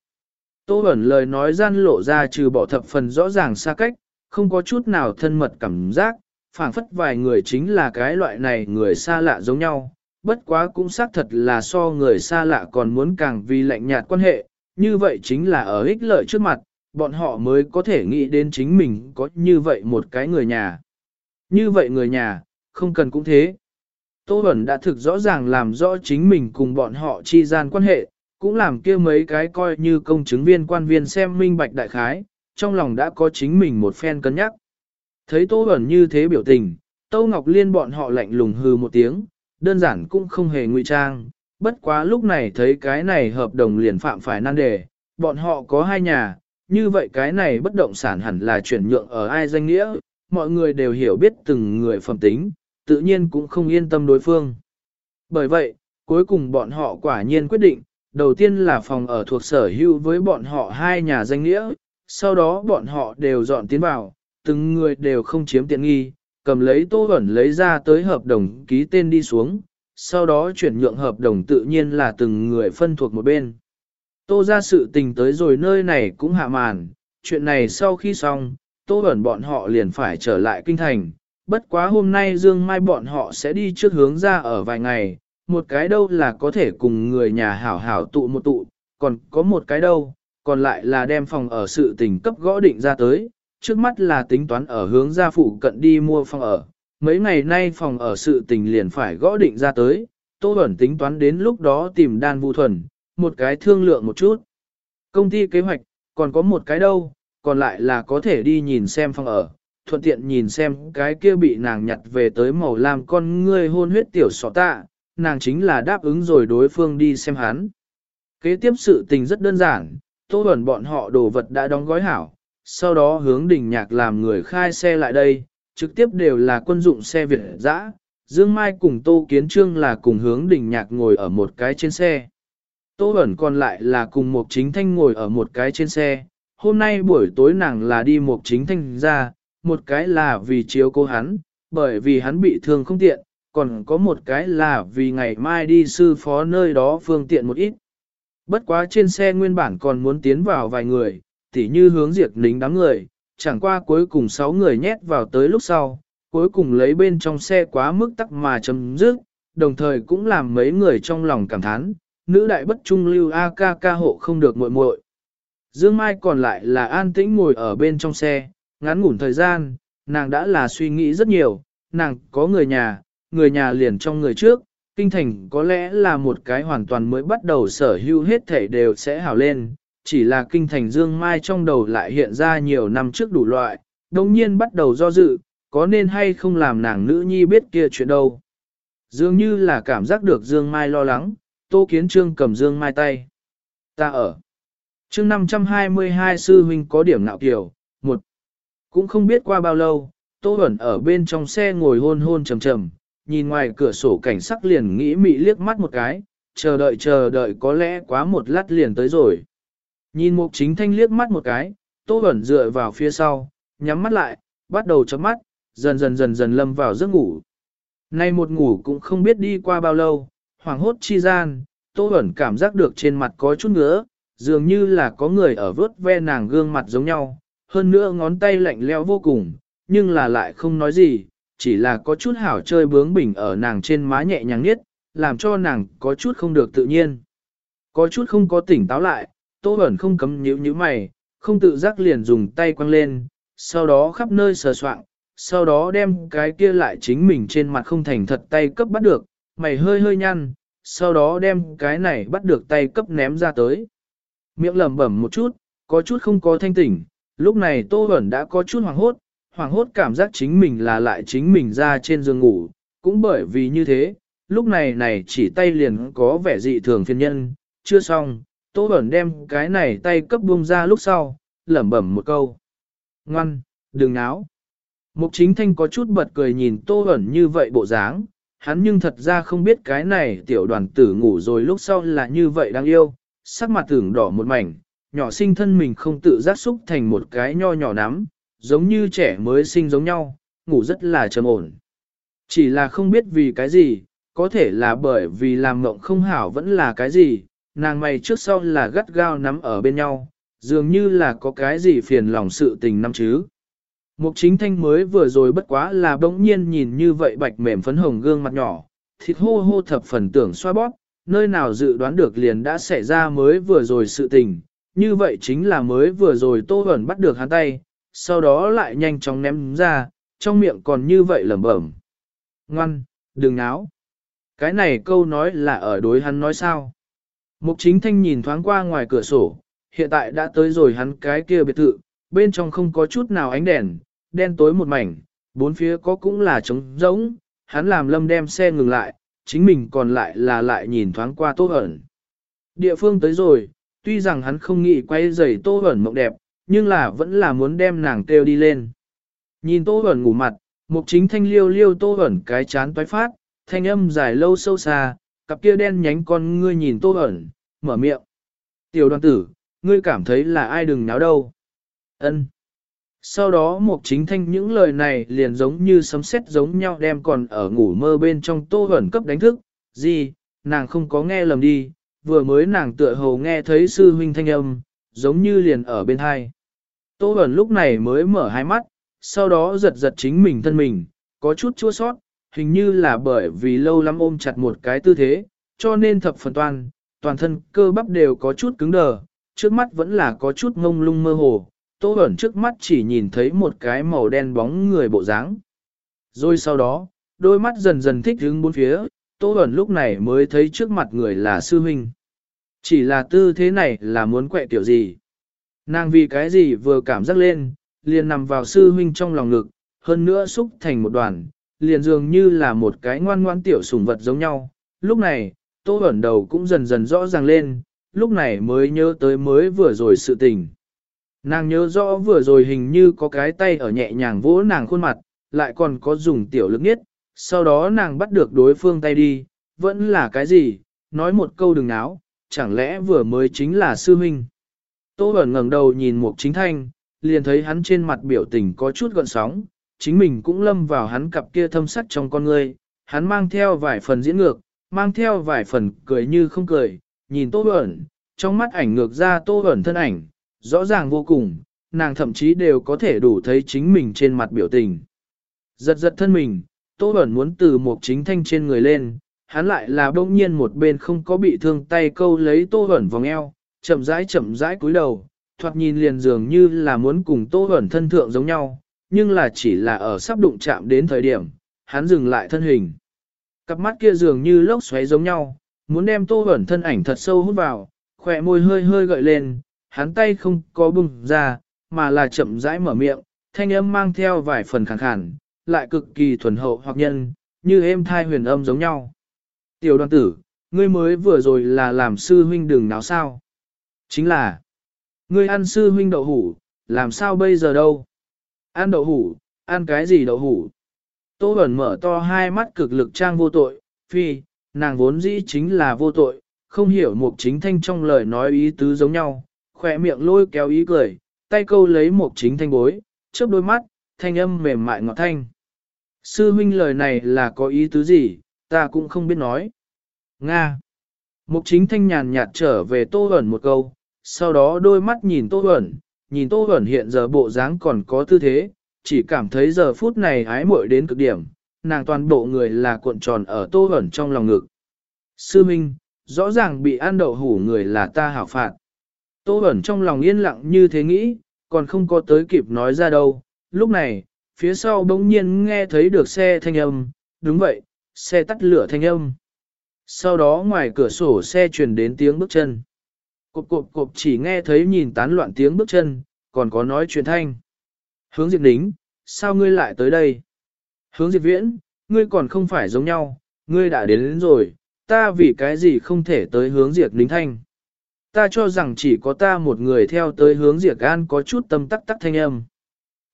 Tô ẩn lời nói gian lộ ra trừ bỏ thập phần rõ ràng xa cách, không có chút nào thân mật cảm giác, phảng phất vài người chính là cái loại này người xa lạ giống nhau, bất quá cũng xác thật là so người xa lạ còn muốn càng vì lạnh nhạt quan hệ, như vậy chính là ở ích lợi trước mặt, bọn họ mới có thể nghĩ đến chính mình có như vậy một cái người nhà. Như vậy người nhà, không cần cũng thế. Tô Bẩn đã thực rõ ràng làm rõ chính mình cùng bọn họ chi gian quan hệ, cũng làm kia mấy cái coi như công chứng viên quan viên xem minh bạch đại khái, trong lòng đã có chính mình một phen cân nhắc. Thấy Tô Bẩn như thế biểu tình, Tô Ngọc Liên bọn họ lạnh lùng hư một tiếng, đơn giản cũng không hề ngụy trang, bất quá lúc này thấy cái này hợp đồng liền phạm phải nan đề, bọn họ có hai nhà, như vậy cái này bất động sản hẳn là chuyển nhượng ở ai danh nghĩa, mọi người đều hiểu biết từng người phẩm tính, tự nhiên cũng không yên tâm đối phương. Bởi vậy, cuối cùng bọn họ quả nhiên quyết định, đầu tiên là phòng ở thuộc sở hữu với bọn họ hai nhà danh nghĩa, sau đó bọn họ đều dọn tiến vào, từng người đều không chiếm tiện nghi, cầm lấy tô ẩn lấy ra tới hợp đồng ký tên đi xuống, sau đó chuyển nhượng hợp đồng tự nhiên là từng người phân thuộc một bên. Tô ra sự tình tới rồi nơi này cũng hạ màn, chuyện này sau khi xong, tô ẩn bọn họ liền phải trở lại kinh thành, bất quá hôm nay Dương Mai bọn họ sẽ đi trước hướng ra ở vài ngày, một cái đâu là có thể cùng người nhà hảo hảo tụ một tụ, còn có một cái đâu, còn lại là đem phòng ở sự tình cấp gõ định ra tới, trước mắt là tính toán ở hướng ra phụ cận đi mua phòng ở, mấy ngày nay phòng ở sự tình liền phải gõ định ra tới, Tô Bẩn tính toán đến lúc đó tìm đan vu thuần, một cái thương lượng một chút. Công ty kế hoạch, còn có một cái đâu, còn lại là có thể đi nhìn xem phòng ở, thuận tiện nhìn xem cái kia bị nàng nhặt về tới màu lam con ngươi hôn huyết tiểu sọ tạ, nàng chính là đáp ứng rồi đối phương đi xem hắn. Kế tiếp sự tình rất đơn giản, Tô ẩn bọn họ đồ vật đã đóng gói hảo, sau đó hướng đỉnh nhạc làm người khai xe lại đây, trực tiếp đều là quân dụng xe Việt dã. Dương Mai cùng Tô Kiến Trương là cùng hướng đỉnh nhạc ngồi ở một cái trên xe. Tô ẩn còn lại là cùng một chính thanh ngồi ở một cái trên xe. Hôm nay buổi tối nàng là đi một chính thanh ra, một cái là vì chiếu cố hắn, bởi vì hắn bị thương không tiện, còn có một cái là vì ngày mai đi sư phó nơi đó phương tiện một ít. Bất quá trên xe nguyên bản còn muốn tiến vào vài người, tỉ như hướng diệt lính đám người, chẳng qua cuối cùng 6 người nhét vào tới lúc sau, cuối cùng lấy bên trong xe quá mức tắc mà chấm dứt, đồng thời cũng làm mấy người trong lòng cảm thán, nữ đại bất trung lưu A ca ca hộ không được muội muội. Dương Mai còn lại là an tĩnh ngồi ở bên trong xe, ngắn ngủn thời gian, nàng đã là suy nghĩ rất nhiều, nàng có người nhà, người nhà liền trong người trước, kinh thành có lẽ là một cái hoàn toàn mới bắt đầu sở hữu hết thể đều sẽ hào lên, chỉ là kinh thành dương mai trong đầu lại hiện ra nhiều năm trước đủ loại, đồng nhiên bắt đầu do dự, có nên hay không làm nàng nữ nhi biết kia chuyện đâu. Dường như là cảm giác được dương mai lo lắng, tô kiến trương cầm dương mai tay. Ta ở. chương 522 sư huynh có điểm nạo kiểu, cũng không biết qua bao lâu, tô ẩn ở bên trong xe ngồi hôn hôn trầm trầm, nhìn ngoài cửa sổ cảnh sắc liền nghĩ mị liếc mắt một cái, chờ đợi chờ đợi có lẽ quá một lát liền tới rồi. Nhìn mục chính thanh liếc mắt một cái, tô ẩn dựa vào phía sau, nhắm mắt lại, bắt đầu chấm mắt, dần dần dần dần lâm vào giấc ngủ. Nay một ngủ cũng không biết đi qua bao lâu, hoàng hốt chi gian, tô ẩn cảm giác được trên mặt có chút ngứa, dường như là có người ở vớt ve nàng gương mặt giống nhau, hơn nữa ngón tay lạnh leo vô cùng, nhưng là lại không nói gì, chỉ là có chút hảo chơi bướng bỉnh ở nàng trên má nhẹ nhàng nhất, làm cho nàng có chút không được tự nhiên. Có chút không có tỉnh táo lại, Tô Bẩn không cấm nhíu nhíu mày, không tự giác liền dùng tay quăng lên, sau đó khắp nơi sờ soạng, sau đó đem cái kia lại chính mình trên mặt không thành thật tay cấp bắt được, mày hơi hơi nhăn, sau đó đem cái này bắt được tay cấp ném ra tới. Miệng lẩm bẩm một chút, có chút không có thanh tỉnh, lúc này Tô hẩn đã có chút hoàng hốt, hoàng hốt cảm giác chính mình là lại chính mình ra trên giường ngủ, cũng bởi vì như thế, lúc này này chỉ tay liền có vẻ dị thường phiên nhân, chưa xong, Tô Bẩn đem cái này tay cấp buông ra lúc sau, lẩm bẩm một câu. Ngoan, đừng náo. Mục chính thanh có chút bật cười nhìn Tô Bẩn như vậy bộ dáng, hắn nhưng thật ra không biết cái này tiểu đoàn tử ngủ rồi lúc sau là như vậy đáng yêu, sắc mặt tưởng đỏ một mảnh, nhỏ sinh thân mình không tự giác xúc thành một cái nho nhỏ nắm, giống như trẻ mới sinh giống nhau, ngủ rất là trầm ổn. Chỉ là không biết vì cái gì, có thể là bởi vì làm mộng không hảo vẫn là cái gì, nàng mày trước sau là gắt gao nắm ở bên nhau, dường như là có cái gì phiền lòng sự tình năm chứ. Mục chính thanh mới vừa rồi bất quá là bỗng nhiên nhìn như vậy bạch mềm phấn hồng gương mặt nhỏ, thịt hô hô thập phần tưởng xoa bóp, nơi nào dự đoán được liền đã xảy ra mới vừa rồi sự tình, như vậy chính là mới vừa rồi tô Huẩn bắt được hắn tay, sau đó lại nhanh chóng ném ra, trong miệng còn như vậy lẩm bẩm. Ngoan, đừng náo. Cái này câu nói là ở đối hắn nói sao? Mục chính thanh nhìn thoáng qua ngoài cửa sổ, hiện tại đã tới rồi hắn cái kia biệt thự, bên trong không có chút nào ánh đèn, đen tối một mảnh, bốn phía có cũng là trống rỗng, hắn làm lâm đem xe ngừng lại, chính mình còn lại là lại nhìn thoáng qua tô ẩn. Địa phương tới rồi, tuy rằng hắn không nghĩ quay giày tô ẩn mộng đẹp, nhưng là vẫn là muốn đem nàng kêu đi lên. Nhìn tô ẩn ngủ mặt, mục chính thanh liêu liêu tô ẩn cái chán toái phát, thanh âm dài lâu sâu xa, cặp kia đen nhánh con ngươi nhìn tô ẩn, mở miệng. Tiểu đoàn tử, ngươi cảm thấy là ai đừng náo đâu. ân Sau đó mục chính thanh những lời này liền giống như sấm sét giống nhau đem còn ở ngủ mơ bên trong tô ẩn cấp đánh thức. Gì, nàng không có nghe lầm đi, vừa mới nàng tựa hồ nghe thấy sư huynh thanh âm, giống như liền ở bên hai. Tô Bẩn lúc này mới mở hai mắt, sau đó giật giật chính mình thân mình, có chút chua sót, hình như là bởi vì lâu lắm ôm chặt một cái tư thế, cho nên thập phần toàn, toàn thân cơ bắp đều có chút cứng đờ, trước mắt vẫn là có chút ngông lung mơ hồ, tô Bẩn trước mắt chỉ nhìn thấy một cái màu đen bóng người bộ dáng. Rồi sau đó, đôi mắt dần dần thích hướng bốn phía, Tô Bẩn lúc này mới thấy trước mặt người là sư huynh. Chỉ là tư thế này là muốn quẹ tiểu gì. Nàng vì cái gì vừa cảm giác lên, liền nằm vào sư huynh trong lòng ngực, hơn nữa xúc thành một đoàn, liền dường như là một cái ngoan ngoan tiểu sủng vật giống nhau. Lúc này, Tô Bẩn đầu cũng dần dần rõ ràng lên, lúc này mới nhớ tới mới vừa rồi sự tình. Nàng nhớ rõ vừa rồi hình như có cái tay ở nhẹ nhàng vỗ nàng khuôn mặt, lại còn có dùng tiểu lực nhất, sau đó nàng bắt được đối phương tay đi, vẫn là cái gì, nói một câu đừng náo, chẳng lẽ vừa mới chính là sư huynh. Tô Bẩn ngẩng đầu nhìn Mục Chính Thanh, liền thấy hắn trên mặt biểu tình có chút gợn sóng, chính mình cũng lâm vào hắn cặp kia thâm sắc trong con ngươi, hắn mang theo vài phần diễn ngược, mang theo vài phần cười như không cười, nhìn Tô Bẩn, trong mắt ảnh ngược ra Tô Bẩn thân ảnh, rõ ràng vô cùng, nàng thậm chí đều có thể đủ thấy chính mình trên mặt biểu tình. Giật giật thân mình, Tô Bẩn muốn từ một chính thanh trên người lên, hắn lại là bỗng nhiên một bên không có bị thương tay câu lấy Tô Bẩn vòng eo, chậm rãi chậm rãi cúi đầu, thoạt nhìn liền dường như là muốn cùng Tô Bẩn thân thượng giống nhau, nhưng là chỉ là ở sắp đụng chạm đến thời điểm, hắn dừng lại thân hình. Cặp mắt kia dường như lốc xoáy giống nhau, muốn đem Tô Bẩn thân ảnh thật sâu hút vào, khỏe môi hơi hơi gợi lên, hắn tay không có bùng ra, mà là chậm rãi mở miệng, thanh âm mang theo vài phần khàn khàn, lại cực kỳ thuần hậu hoặc nhân, như êm thai huyền âm giống nhau. Tiểu đoàn tử, ngươi mới vừa rồi là làm sư huynh đừng náo sao. Chính là, ngươi ăn sư huynh đậu hủ, làm sao bây giờ đâu? Ăn đậu hủ, ăn cái gì đậu hủ? Tô Bẩn mở to hai mắt cực lực trang vô tội, phi, nàng vốn dĩ chính là vô tội, không hiểu mục chính thanh trong lời nói ý tứ giống nhau, khỏe miệng lôi kéo ý cười, tay câu lấy mục chính thanh bối, chớp đôi mắt, thanh âm mềm mại ngọt thanh. Sư huynh lời này là có ý tứ gì, ta cũng không biết nói. Nga. Mục chính thanh nhàn nhạt trở về Tô Huẩn một câu, sau đó đôi mắt nhìn Tô Huẩn, nhìn Tô Huẩn hiện giờ bộ dáng còn có tư thế, chỉ cảm thấy giờ phút này ái muội đến cực điểm, nàng toàn bộ người là cuộn tròn ở Tô Huẩn trong lòng ngực. Sư Minh, rõ ràng bị ăn đậu hủ người là ta hảo phạt. Tô Huẩn trong lòng yên lặng như thế nghĩ, còn không có tới kịp nói ra đâu. Lúc này, phía sau bỗng nhiên nghe thấy được xe thanh âm, đúng vậy, xe tắt lửa thanh âm. Sau đó ngoài cửa sổ xe truyền đến tiếng bước chân. Cộp cộp cộp chỉ nghe thấy nhìn tán loạn tiếng bước chân, còn có nói chuyện thanh. Hướng Diệp Đính, sao ngươi lại tới đây? Hướng Diệp Viễn, ngươi còn không phải giống nhau, ngươi đã đến, đến rồi, ta vì cái gì không thể tới hướng Diệp Đính thanh. Ta cho rằng chỉ có ta một người theo tới hướng Diệp An có chút tâm tắc tắc thanh âm.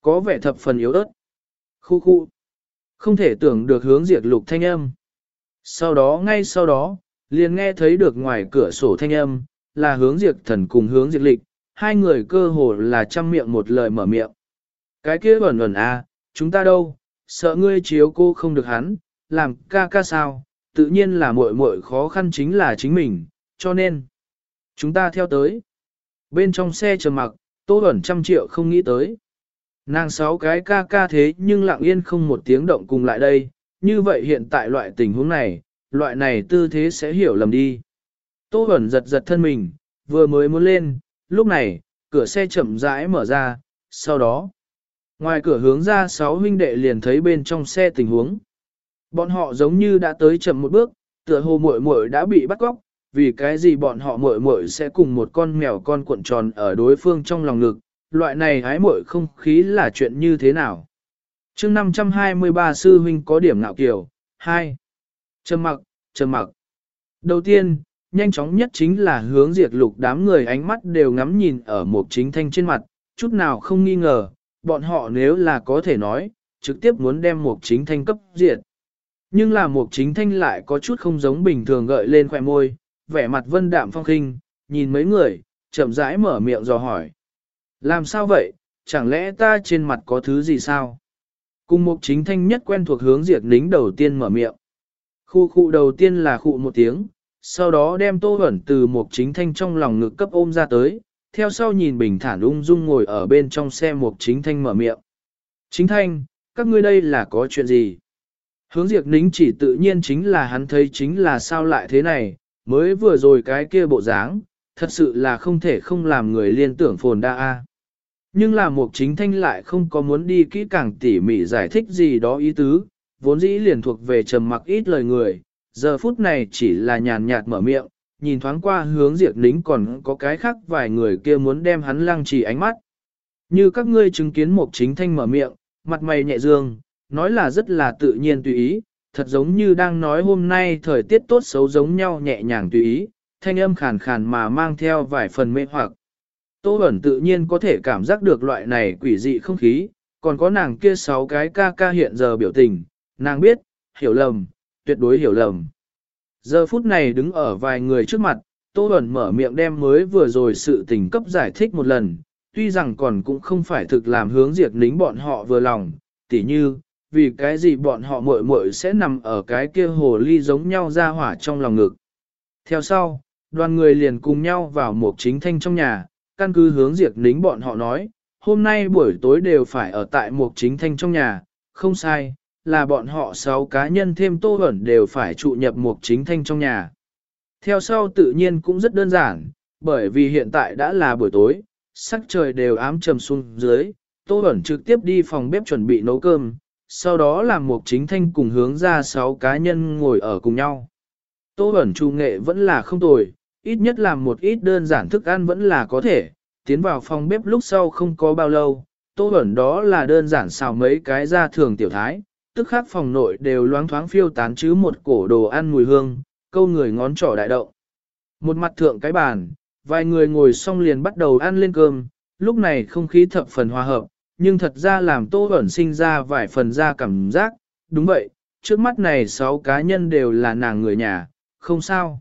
Có vẻ thập phần yếu ớt. Khu khu. Không thể tưởng được hướng diệt lục thanh âm. Sau đó ngay sau đó, liền nghe thấy được ngoài cửa sổ thanh âm, là hướng diệt thần cùng hướng diệt lịch, hai người cơ hồ là chăm miệng một lời mở miệng. Cái kia bẩn bẩn à, chúng ta đâu, sợ ngươi chiếu cô không được hắn, làm ca ca sao, tự nhiên là muội muội khó khăn chính là chính mình, cho nên, chúng ta theo tới. Bên trong xe chờ mặc, tô bẩn trăm triệu không nghĩ tới. Nàng sáu cái ca ca thế nhưng lặng yên không một tiếng động cùng lại đây, như vậy hiện tại loại tình huống này, loại này tư thế sẽ hiểu lầm đi. Tô Bẩn giật giật thân mình, vừa mới muốn lên, lúc này, cửa xe chậm rãi mở ra, sau đó, ngoài cửa hướng ra sáu huynh đệ liền thấy bên trong xe tình huống. Bọn họ giống như đã tới chậm một bước, tựa hồ muội muội đã bị bắt cóc, vì cái gì bọn họ muội muội sẽ cùng một con mèo con cuộn tròn ở đối phương trong lòng ngực, loại này hái muội không khí là chuyện như thế nào chương 523 sư huynh có điểm ngạo kiểu. 2. Trầm mặc, trầm mặc. Đầu tiên, nhanh chóng nhất chính là hướng diệt lục đám người ánh mắt đều ngắm nhìn ở một chính thanh trên mặt, chút nào không nghi ngờ, bọn họ nếu là có thể nói, trực tiếp muốn đem một chính thanh cấp diệt. Nhưng là một chính thanh lại có chút không giống bình thường gợi lên khỏe môi, vẻ mặt vân đạm phong khinh, nhìn mấy người, chậm rãi mở miệng dò hỏi. Làm sao vậy, chẳng lẽ ta trên mặt có thứ gì sao? Cùng mục chính thanh nhất quen thuộc hướng diệt nính đầu tiên mở miệng. Khu khu đầu tiên là khu một tiếng, sau đó đem tô ẩn từ mục chính thanh trong lòng ngực cấp ôm ra tới, theo sau nhìn bình thản ung dung ngồi ở bên trong xe mục chính thanh mở miệng. Chính thanh, các ngươi đây là có chuyện gì? Hướng diệt nính chỉ tự nhiên chính là hắn thấy chính là sao lại thế này, mới vừa rồi cái kia bộ dáng, thật sự là không thể không làm người liên tưởng phồn đa a. Nhưng là mục chính thanh lại không có muốn đi kỹ càng tỉ mỉ giải thích gì đó ý tứ, vốn dĩ liền thuộc về trầm mặc ít lời người, giờ phút này chỉ là nhàn nhạt mở miệng, nhìn thoáng qua hướng diệt nính còn có cái khác vài người kia muốn đem hắn lăng trì ánh mắt. Như các ngươi chứng kiến mục chính thanh mở miệng, mặt mày nhẹ dương, nói là rất là tự nhiên tùy ý, thật giống như đang nói hôm nay thời tiết tốt xấu giống nhau nhẹ nhàng tùy ý, thanh âm khàn khàn mà mang theo vài phần mê hoặc. Tô Bẩn tự nhiên có thể cảm giác được loại này quỷ dị không khí, còn có nàng kia sáu cái ca ca hiện giờ biểu tình, nàng biết, hiểu lầm, tuyệt đối hiểu lầm. Giờ phút này đứng ở vài người trước mặt, Tô Bẩn mở miệng đem mới vừa rồi sự tình cấp giải thích một lần, tuy rằng còn cũng không phải thực làm hướng diệt lính bọn họ vừa lòng, tỉ như, vì cái gì bọn họ muội muội sẽ nằm ở cái kia hồ ly giống nhau ra hỏa trong lòng ngực. Theo sau, đoàn người liền cùng nhau vào một chính thanh trong nhà, căn cứ hướng diệt lính bọn họ nói, hôm nay buổi tối đều phải ở tại một chính thanh trong nhà, không sai, là bọn họ sáu cá nhân thêm tô ẩn đều phải trụ nhập một chính thanh trong nhà. Theo sau tự nhiên cũng rất đơn giản, bởi vì hiện tại đã là buổi tối, sắc trời đều ám trầm xuống dưới, tô ẩn trực tiếp đi phòng bếp chuẩn bị nấu cơm, sau đó làm một chính thanh cùng hướng ra sáu cá nhân ngồi ở cùng nhau. Tô ẩn trung nghệ vẫn là không tồi, ít nhất làm một ít đơn giản thức ăn vẫn là có thể, tiến vào phòng bếp lúc sau không có bao lâu, tô ẩn đó là đơn giản xào mấy cái ra thường tiểu thái, tức khác phòng nội đều loáng thoáng phiêu tán chứ một cổ đồ ăn mùi hương, câu người ngón trỏ đại động. Một mặt thượng cái bàn, vài người ngồi xong liền bắt đầu ăn lên cơm, lúc này không khí thập phần hòa hợp, nhưng thật ra làm tô ẩn sinh ra vài phần ra cảm giác, đúng vậy, trước mắt này sáu cá nhân đều là nàng người nhà, không sao.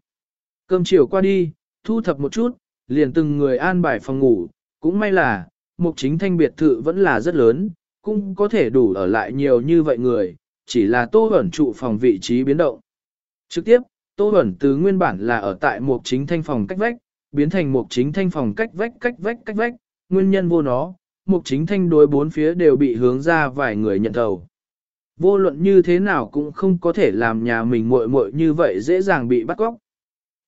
Cơm chiều qua đi, thu thập một chút, liền từng người an bài phòng ngủ, cũng may là, mục chính thanh biệt thự vẫn là rất lớn, cũng có thể đủ ở lại nhiều như vậy người, chỉ là tô ẩn trụ phòng vị trí biến động. Trực tiếp, tô ẩn từ nguyên bản là ở tại mục chính thanh phòng cách vách, biến thành mục chính thanh phòng cách vách cách vách cách vách, nguyên nhân vô nó, mục chính thanh đối bốn phía đều bị hướng ra vài người nhận thầu. Vô luận như thế nào cũng không có thể làm nhà mình muội muội như vậy dễ dàng bị bắt cóc.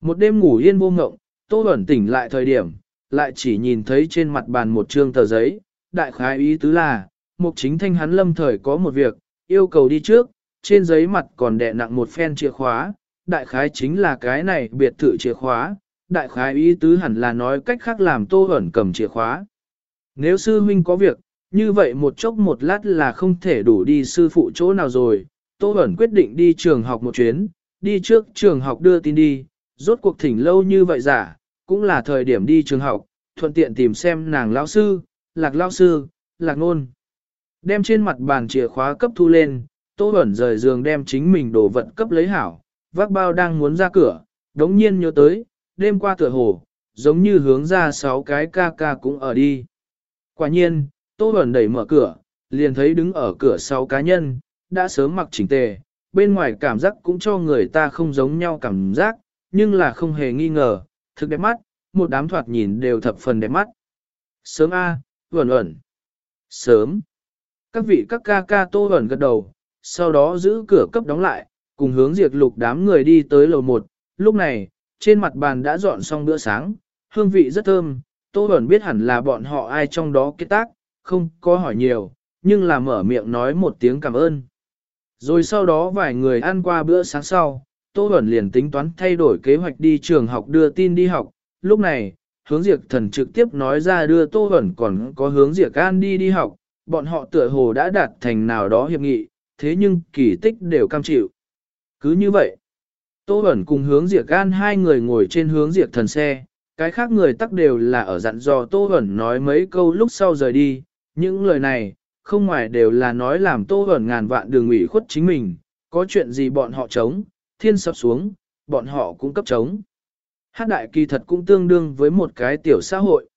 Một đêm ngủ yên vô ngộng, Tô Bẩn tỉnh lại thời điểm, lại chỉ nhìn thấy trên mặt bàn một trương tờ giấy, đại khái ý tứ là, mục chính thanh hắn lâm thời có một việc, yêu cầu đi trước, trên giấy mặt còn đè nặng một phen chìa khóa, đại khái chính là cái này biệt thự chìa khóa, đại khái ý tứ hẳn là nói cách khác làm Tô Bẩn cầm chìa khóa. Nếu sư huynh có việc, như vậy một chốc một lát là không thể đủ đi sư phụ chỗ nào rồi, Tô Bẩn quyết định đi trường học một chuyến, đi trước trường học đưa tin đi, rốt cuộc thỉnh lâu như vậy giả, cũng là thời điểm đi trường học, thuận tiện tìm xem nàng lão sư, lạc lão sư, lạc nôn. Đem trên mặt bàn chìa khóa cấp thu lên, Tô Bẩn rời giường đem chính mình đồ vật cấp lấy hảo, vác bao đang muốn ra cửa, đống nhiên nhớ tới, đêm qua tựa hồ, giống như hướng ra sáu cái ca ca cũng ở đi. Quả nhiên, Tô Bẩn đẩy mở cửa, liền thấy đứng ở cửa sáu cá nhân, đã sớm mặc chỉnh tề, bên ngoài cảm giác cũng cho người ta không giống nhau cảm giác, nhưng là không hề nghi ngờ, thực đẹp mắt, một đám thoạt nhìn đều thập phần đẹp mắt. Sớm A, à, vẩn ẩn. Sớm. Các vị các ca ca tô ẩn gật đầu, sau đó giữ cửa cấp đóng lại, cùng hướng diệt lục đám người đi tới lầu một. Lúc này, trên mặt bàn đã dọn xong bữa sáng, hương vị rất thơm, tô ẩn biết hẳn là bọn họ ai trong đó kết tác, không có hỏi nhiều, nhưng là mở miệng nói một tiếng cảm ơn. Rồi sau đó vài người ăn qua bữa sáng sau, Tô Bẩn liền tính toán thay đổi kế hoạch đi trường học đưa tin đi học. Lúc này, hướng diệt thần trực tiếp nói ra đưa Tô Bẩn còn có hướng diệt an đi đi học, bọn họ tựa hồ đã đạt thành nào đó hiệp nghị, thế nhưng kỳ tích đều cam chịu. Cứ như vậy, Tô Bẩn cùng hướng diệt an hai người ngồi trên hướng diệt thần xe, cái khác người tắc đều là ở dặn dò Tô Bẩn nói mấy câu lúc sau rời đi, những lời này, không ngoài đều là nói làm Tô Bẩn ngàn vạn đường ủy khuất chính mình, có chuyện gì bọn họ chống, thiên sập xuống, bọn họ cũng cấp trống. Hát đại kỳ thật cũng tương đương với một cái tiểu xã hội.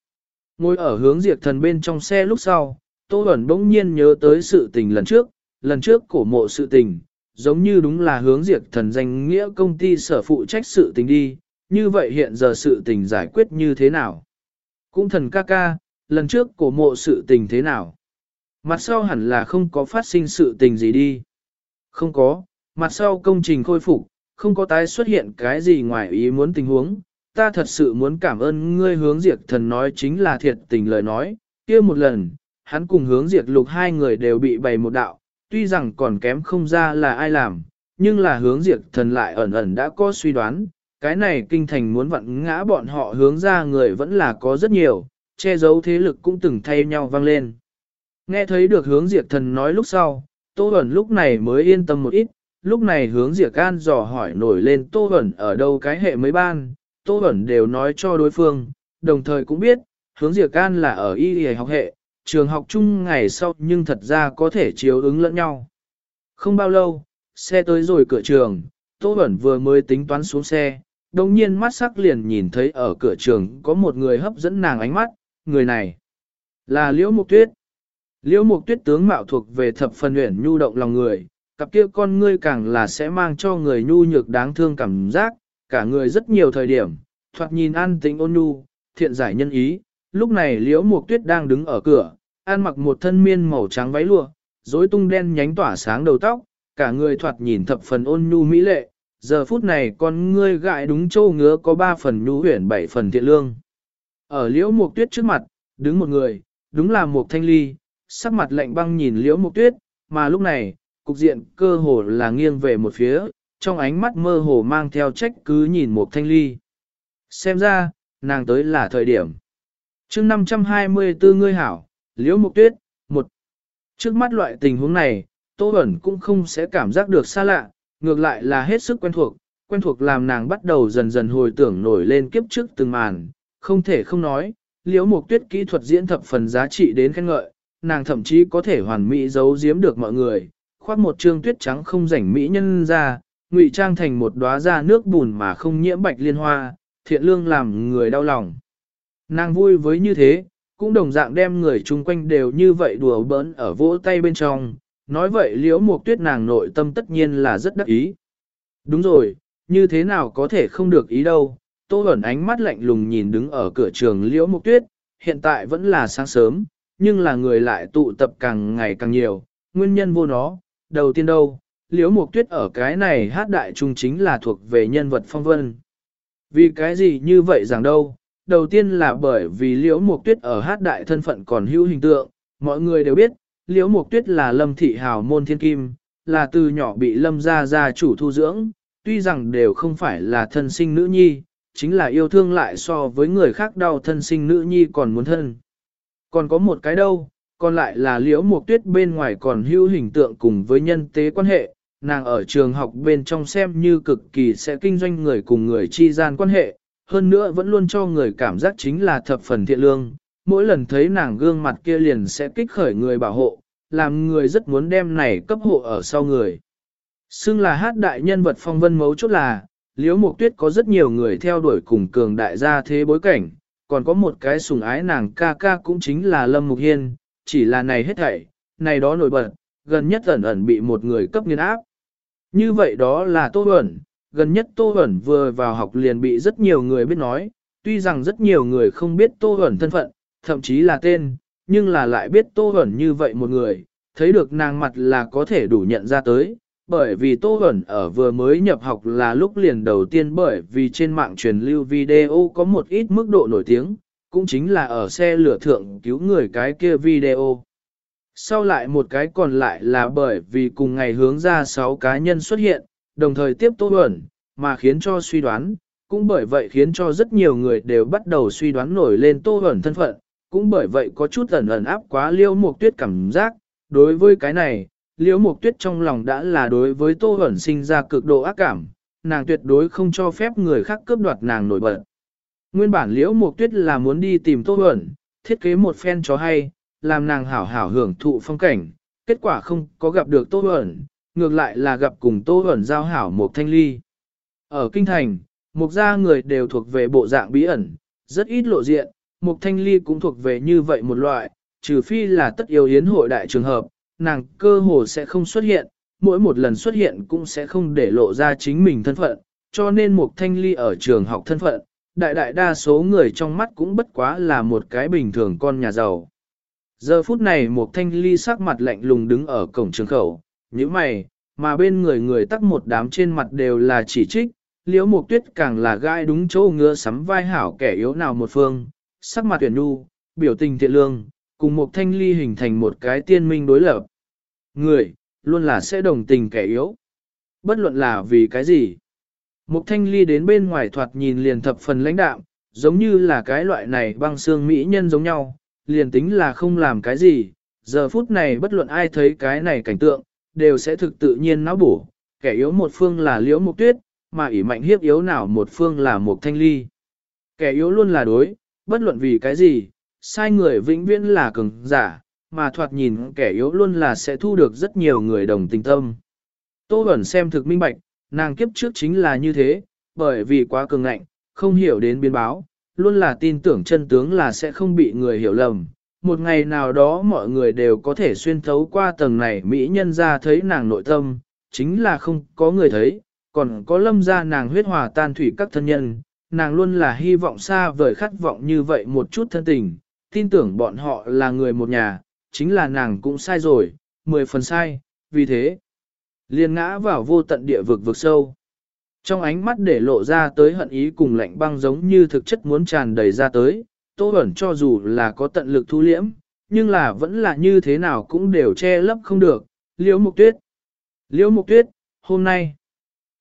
Ngồi ở hướng diệt thần bên trong xe lúc sau, Tô Bẩn bỗng nhiên nhớ tới sự tình lần trước, lần trước cổ mộ sự tình, giống như đúng là hướng diệt thần danh nghĩa công ty sở phụ trách sự tình đi, như vậy hiện giờ sự tình giải quyết như thế nào? Cũng thần ca ca, lần trước cổ mộ sự tình thế nào? Mặt sau hẳn là không có phát sinh sự tình gì đi. Không có, mặt sau công trình khôi phục, không có tái xuất hiện cái gì ngoài ý muốn tình huống, ta thật sự muốn cảm ơn ngươi hướng diệt thần nói chính là thiệt tình lời nói, kia một lần, hắn cùng hướng diệt lục hai người đều bị bày một đạo, tuy rằng còn kém không ra là ai làm, nhưng là hướng diệt thần lại ẩn ẩn đã có suy đoán, cái này kinh thành muốn vặn ngã bọn họ hướng ra người vẫn là có rất nhiều, che giấu thế lực cũng từng thay nhau vang lên. Nghe thấy được hướng diệt thần nói lúc sau, Tô Bẩn lúc này mới yên tâm một ít, lúc này hướng Diệp can dò hỏi nổi lên Tô Bẩn ở đâu cái hệ mới ban, Tô Bẩn đều nói cho đối phương, đồng thời cũng biết, hướng Diệp can là ở y y học hệ, trường học chung ngày sau nhưng thật ra có thể chiếu ứng lẫn nhau. Không bao lâu, xe tới rồi cửa trường, Tô Bẩn vừa mới tính toán xuống xe, đồng nhiên mắt sắc liền nhìn thấy ở cửa trường có một người hấp dẫn nàng ánh mắt, người này là Liễu Mục Tuyết. Liễu Mục Tuyết tướng mạo thuộc về thập phần uyển nhu động lòng người, cặp kia con ngươi càng là sẽ mang cho người nhu nhược đáng thương cảm giác, cả người rất nhiều thời điểm, thoạt nhìn an tĩnh ôn nhu, thiện giải nhân ý. Lúc này Liễu Mục Tuyết đang đứng ở cửa, an mặc một thân miên màu trắng váy lụa, rối tung đen nhánh tỏa sáng đầu tóc, cả người thoạt nhìn thập phần ôn nhu mỹ lệ, giờ phút này con ngươi gại đúng châu ngứa có ba phần nhu huyển bảy phần thiện lương. Ở liễu mục tuyết trước mặt, đứng một người, đúng là một thanh ly, sắc mặt lạnh băng nhìn liễu mục tuyết, mà lúc này, cục diện cơ hồ là nghiêng về một phía, trong ánh mắt mơ hồ mang theo trách cứ nhìn một thanh ly. Xem ra, nàng tới là thời điểm. chương 524 ngươi hảo, liễu mục tuyết, một. Trước mắt loại tình huống này, Tô Bẩn cũng không sẽ cảm giác được xa lạ, ngược lại là hết sức quen thuộc, quen thuộc làm nàng bắt đầu dần dần hồi tưởng nổi lên kiếp trước từng màn, không thể không nói, liễu mục tuyết kỹ thuật diễn thập phần giá trị đến khen ngợi, nàng thậm chí có thể hoàn mỹ giấu giếm được mọi người, khoác một trương tuyết trắng không rảnh mỹ nhân ra, ngụy trang thành một đóa da nước bùn mà không nhiễm bạch liên hoa, thiện lương làm người đau lòng. Nàng vui với như thế, cũng đồng dạng đem người chung quanh đều như vậy đùa bỡn ở vỗ tay bên trong, nói vậy liễu mục tuyết nàng nội tâm tất nhiên là rất đắc ý. Đúng rồi, như thế nào có thể không được ý đâu, tô ẩn ánh mắt lạnh lùng nhìn đứng ở cửa trường liễu mục tuyết, hiện tại vẫn là sáng sớm, nhưng là người lại tụ tập càng ngày càng nhiều, nguyên nhân vô nó, đầu tiên đâu, liễu mục tuyết ở cái này hát đại trung chính là thuộc về nhân vật phong vân. Vì cái gì như vậy rằng đâu, đầu tiên là bởi vì liễu mục tuyết ở hát đại thân phận còn hữu hình tượng, mọi người đều biết, liễu mục tuyết là lâm thị hào môn thiên kim, là từ nhỏ bị lâm gia gia chủ thu dưỡng, tuy rằng đều không phải là thân sinh nữ nhi, chính là yêu thương lại so với người khác đau thân sinh nữ nhi còn muốn thân. Còn có một cái đâu, còn lại là liễu mục tuyết bên ngoài còn hữu hình tượng cùng với nhân tế quan hệ, nàng ở trường học bên trong xem như cực kỳ sẽ kinh doanh người cùng người chi gian quan hệ, hơn nữa vẫn luôn cho người cảm giác chính là thập phần thiện lương, mỗi lần thấy nàng gương mặt kia liền sẽ kích khởi người bảo hộ, làm người rất muốn đem này cấp hộ ở sau người. Xưng là hát đại nhân vật phong vân mấu chốt là, Liễu Mộc Tuyết có rất nhiều người theo đuổi cùng cường đại gia thế bối cảnh, còn có một cái sùng ái nàng ca ca cũng chính là Lâm Mục Hiên, chỉ là này hết thảy, này đó nổi bật, gần nhất ẩn ẩn bị một người cấp nghiên áp. Như vậy đó là Tô Huẩn, gần nhất Tô Huẩn vừa vào học liền bị rất nhiều người biết nói, tuy rằng rất nhiều người không biết Tô Huẩn thân phận, thậm chí là tên, nhưng là lại biết Tô Huẩn như vậy một người, thấy được nàng mặt là có thể đủ nhận ra tới, bởi vì Tô Huẩn ở vừa mới nhập học là lúc liền đầu tiên bởi vì trên mạng truyền lưu video có một ít mức độ nổi tiếng, cũng chính là ở xe lửa thượng cứu người cái kia video. Sau lại một cái còn lại là bởi vì cùng ngày hướng ra 6 cá nhân xuất hiện, đồng thời tiếp Tô ẩn, mà khiến cho suy đoán, cũng bởi vậy khiến cho rất nhiều người đều bắt đầu suy đoán nổi lên Tô ẩn thân phận, cũng bởi vậy có chút ẩn ẩn áp quá liêu mục tuyết cảm giác, đối với cái này, liêu mục tuyết trong lòng đã là đối với tô ẩn sinh ra cực độ ác cảm, nàng tuyệt đối không cho phép người khác cướp đoạt nàng nổi bật. Nguyên bản liễu mục tuyết là muốn đi tìm tô ẩn, thiết kế một phen cho hay, làm nàng hảo hảo hưởng thụ phong cảnh, kết quả không có gặp được tô ẩn, ngược lại là gặp cùng tô ẩn giao hảo một thanh ly. Ở kinh thành, mục gia người đều thuộc về bộ dạng bí ẩn, rất ít lộ diện, Mục Thanh Ly cũng thuộc về như vậy một loại, trừ phi là tất yếu hiến hội đại trường hợp, nàng cơ hồ sẽ không xuất hiện, mỗi một lần xuất hiện cũng sẽ không để lộ ra chính mình thân phận, cho nên Mục Thanh Ly ở trường học thân phận, đại đại đa số người trong mắt cũng bất quá là một cái bình thường con nhà giàu. Giờ phút này một Thanh Ly sắc mặt lạnh lùng đứng ở cổng trường khẩu, như mày, mà bên người người tắc một đám trên mặt đều là chỉ trích, liễu mục tuyết càng là gai đúng chỗ ngứa sắm vai hảo kẻ yếu nào một phương, sắc mặt tuyển nu, biểu tình thiện lương, cùng một thanh ly hình thành một cái tiên minh đối lập. Người, luôn là sẽ đồng tình kẻ yếu. Bất luận là vì cái gì. Mục thanh ly đến bên ngoài thoạt nhìn liền thập phần lãnh đạm, giống như là cái loại này băng xương mỹ nhân giống nhau, liền tính là không làm cái gì, giờ phút này bất luận ai thấy cái này cảnh tượng, đều sẽ thực tự nhiên não bổ, kẻ yếu một phương là liễu mục tuyết, mà ỷ mạnh hiếp yếu nào một phương là Mục thanh ly. Kẻ yếu luôn là đối, bất luận vì cái gì, sai người vĩnh viễn là cường giả, mà thoạt nhìn kẻ yếu luôn là sẽ thu được rất nhiều người đồng tình tâm. Tô Bẩn xem thực minh bạch, nàng kiếp trước chính là như thế, bởi vì quá cường ngạnh, không hiểu đến biến báo, luôn là tin tưởng chân tướng là sẽ không bị người hiểu lầm. Một ngày nào đó mọi người đều có thể xuyên thấu qua tầng này Mỹ nhân ra thấy nàng nội tâm, chính là không có người thấy, còn có lâm ra nàng huyết hòa tan thủy các thân nhân, nàng luôn là hy vọng xa vời khát vọng như vậy một chút thân tình, tin tưởng bọn họ là người một nhà, chính là nàng cũng sai rồi, mười phần sai, vì thế, liền ngã vào vô tận địa vực vực sâu. Trong ánh mắt để lộ ra tới hận ý cùng lạnh băng giống như thực chất muốn tràn đầy ra tới, Tô Bẩn cho dù là có tận lực thu liễm, nhưng là vẫn là như thế nào cũng đều che lấp không được. Liễu Mục Tuyết Liễu Mục Tuyết, hôm nay,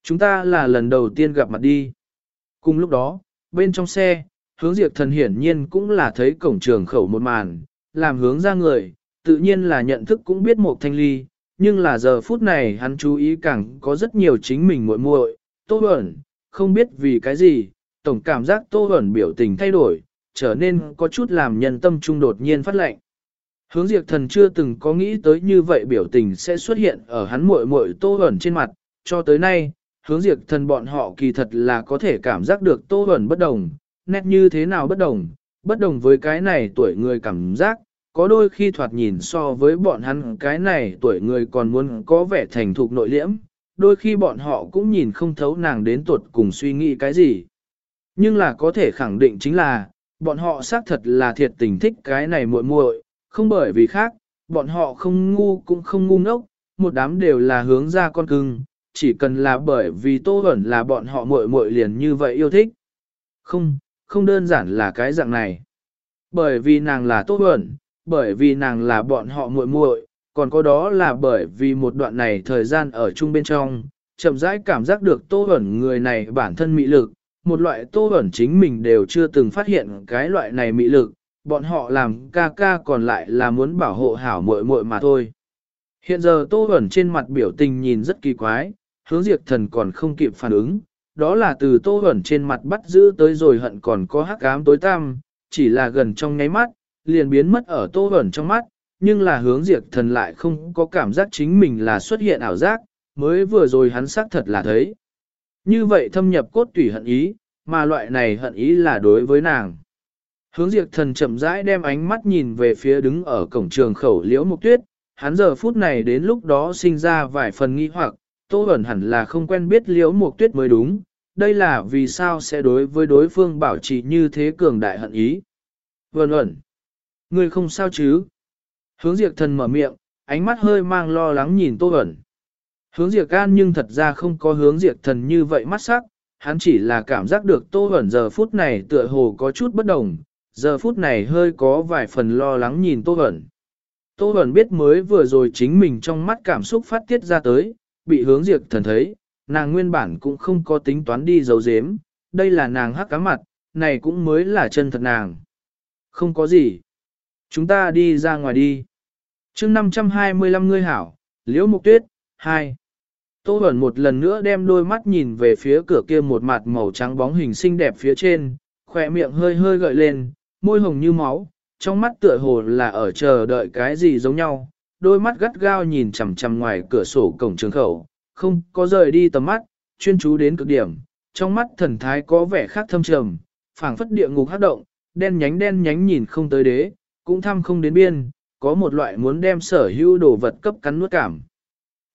chúng ta là lần đầu tiên gặp mặt đi. Cùng lúc đó, bên trong xe, hướng diệt thần hiển nhiên cũng là thấy cổng trường khẩu một màn, làm hướng ra người, tự nhiên là nhận thức cũng biết một thanh ly, nhưng là giờ phút này hắn chú ý càng có rất nhiều chính mình muội muội, Tô Bẩn, không biết vì cái gì, tổng cảm giác Tô Bẩn biểu tình thay đổi, trở nên có chút làm nhân tâm trung đột nhiên phát lệnh. Hướng diệt thần chưa từng có nghĩ tới như vậy biểu tình sẽ xuất hiện ở hắn muội muội Tô Bẩn trên mặt, cho tới nay, hướng diệt thần bọn họ kỳ thật là có thể cảm giác được Tô Bẩn bất đồng, nét như thế nào bất đồng, bất đồng với cái này tuổi người cảm giác, có đôi khi thoạt nhìn so với bọn hắn cái này tuổi người còn muốn có vẻ thành thục nội liễm, đôi khi bọn họ cũng nhìn không thấu nàng đến tuột cùng suy nghĩ cái gì. Nhưng là có thể khẳng định chính là, bọn họ xác thật là thiệt tình thích cái này muội muội, không bởi vì khác, bọn họ không ngu cũng không ngu ngốc, một đám đều là hướng ra con cưng, chỉ cần là bởi vì Tô Hẩn là bọn họ muội muội liền như vậy yêu thích. Không, không đơn giản là cái dạng này. Bởi vì nàng là Tô Hẩn, bởi vì nàng là bọn họ muội muội, còn có đó là bởi vì một đoạn này thời gian ở chung bên trong, chậm rãi cảm giác được Tô ẩn người này bản thân mị lực, một loại Tô ẩn chính mình đều chưa từng phát hiện cái loại này mị lực, bọn họ làm ca ca còn lại là muốn bảo hộ hảo muội muội mà thôi. Hiện giờ Tô ẩn trên mặt biểu tình nhìn rất kỳ quái, hướng diệt thần còn không kịp phản ứng, đó là từ Tô Hẩn trên mặt bắt giữ tới rồi hận còn có hắc ám tối tăm, chỉ là gần trong nháy mắt, liền biến mất ở Tô ẩn trong mắt, nhưng là hướng diệt thần lại không có cảm giác chính mình là xuất hiện ảo giác, mới vừa rồi hắn xác thật là thấy. Như vậy thâm nhập cốt tủy hận ý, mà loại này hận ý là đối với nàng. Hướng diệt thần chậm rãi đem ánh mắt nhìn về phía đứng ở cổng trường khẩu liễu mục tuyết, hắn giờ phút này đến lúc đó sinh ra vài phần nghi hoặc, tô ẩn hẳn là không quen biết liễu mục tuyết mới đúng, đây là vì sao sẽ đối với đối phương bảo trì như thế cường đại hận ý. Vân ẩn, người không sao chứ? Hướng diệt thần mở miệng, ánh mắt hơi mang lo lắng nhìn tô ẩn. Hướng diệt can nhưng thật ra không có hướng diệt thần như vậy mắt sắc, hắn chỉ là cảm giác được tô ẩn giờ phút này tựa hồ có chút bất đồng, giờ phút này hơi có vài phần lo lắng nhìn tô ẩn. Tô ẩn biết mới vừa rồi chính mình trong mắt cảm xúc phát tiết ra tới, bị hướng diệt thần thấy, nàng nguyên bản cũng không có tính toán đi giấu giếm, đây là nàng hắc cá mặt, này cũng mới là chân thật nàng. Không có gì. Chúng ta đi ra ngoài đi. Chương 525 ngươi hảo, liễu mục tuyết, 2. Tô Bẩn một lần nữa đem đôi mắt nhìn về phía cửa kia một mặt màu trắng bóng hình xinh đẹp phía trên, khỏe miệng hơi hơi gợi lên, môi hồng như máu, trong mắt tựa hồ là ở chờ đợi cái gì giống nhau, đôi mắt gắt gao nhìn chằm chằm ngoài cửa sổ cổng trường khẩu, không có rời đi tầm mắt, chuyên chú đến cực điểm, trong mắt thần thái có vẻ khác thâm trầm, phảng phất địa ngục hát động, đen nhánh đen nhánh nhìn không tới đế, cũng thăm không đến biên, có một loại muốn đem sở hữu đồ vật cấp cắn nuốt cảm.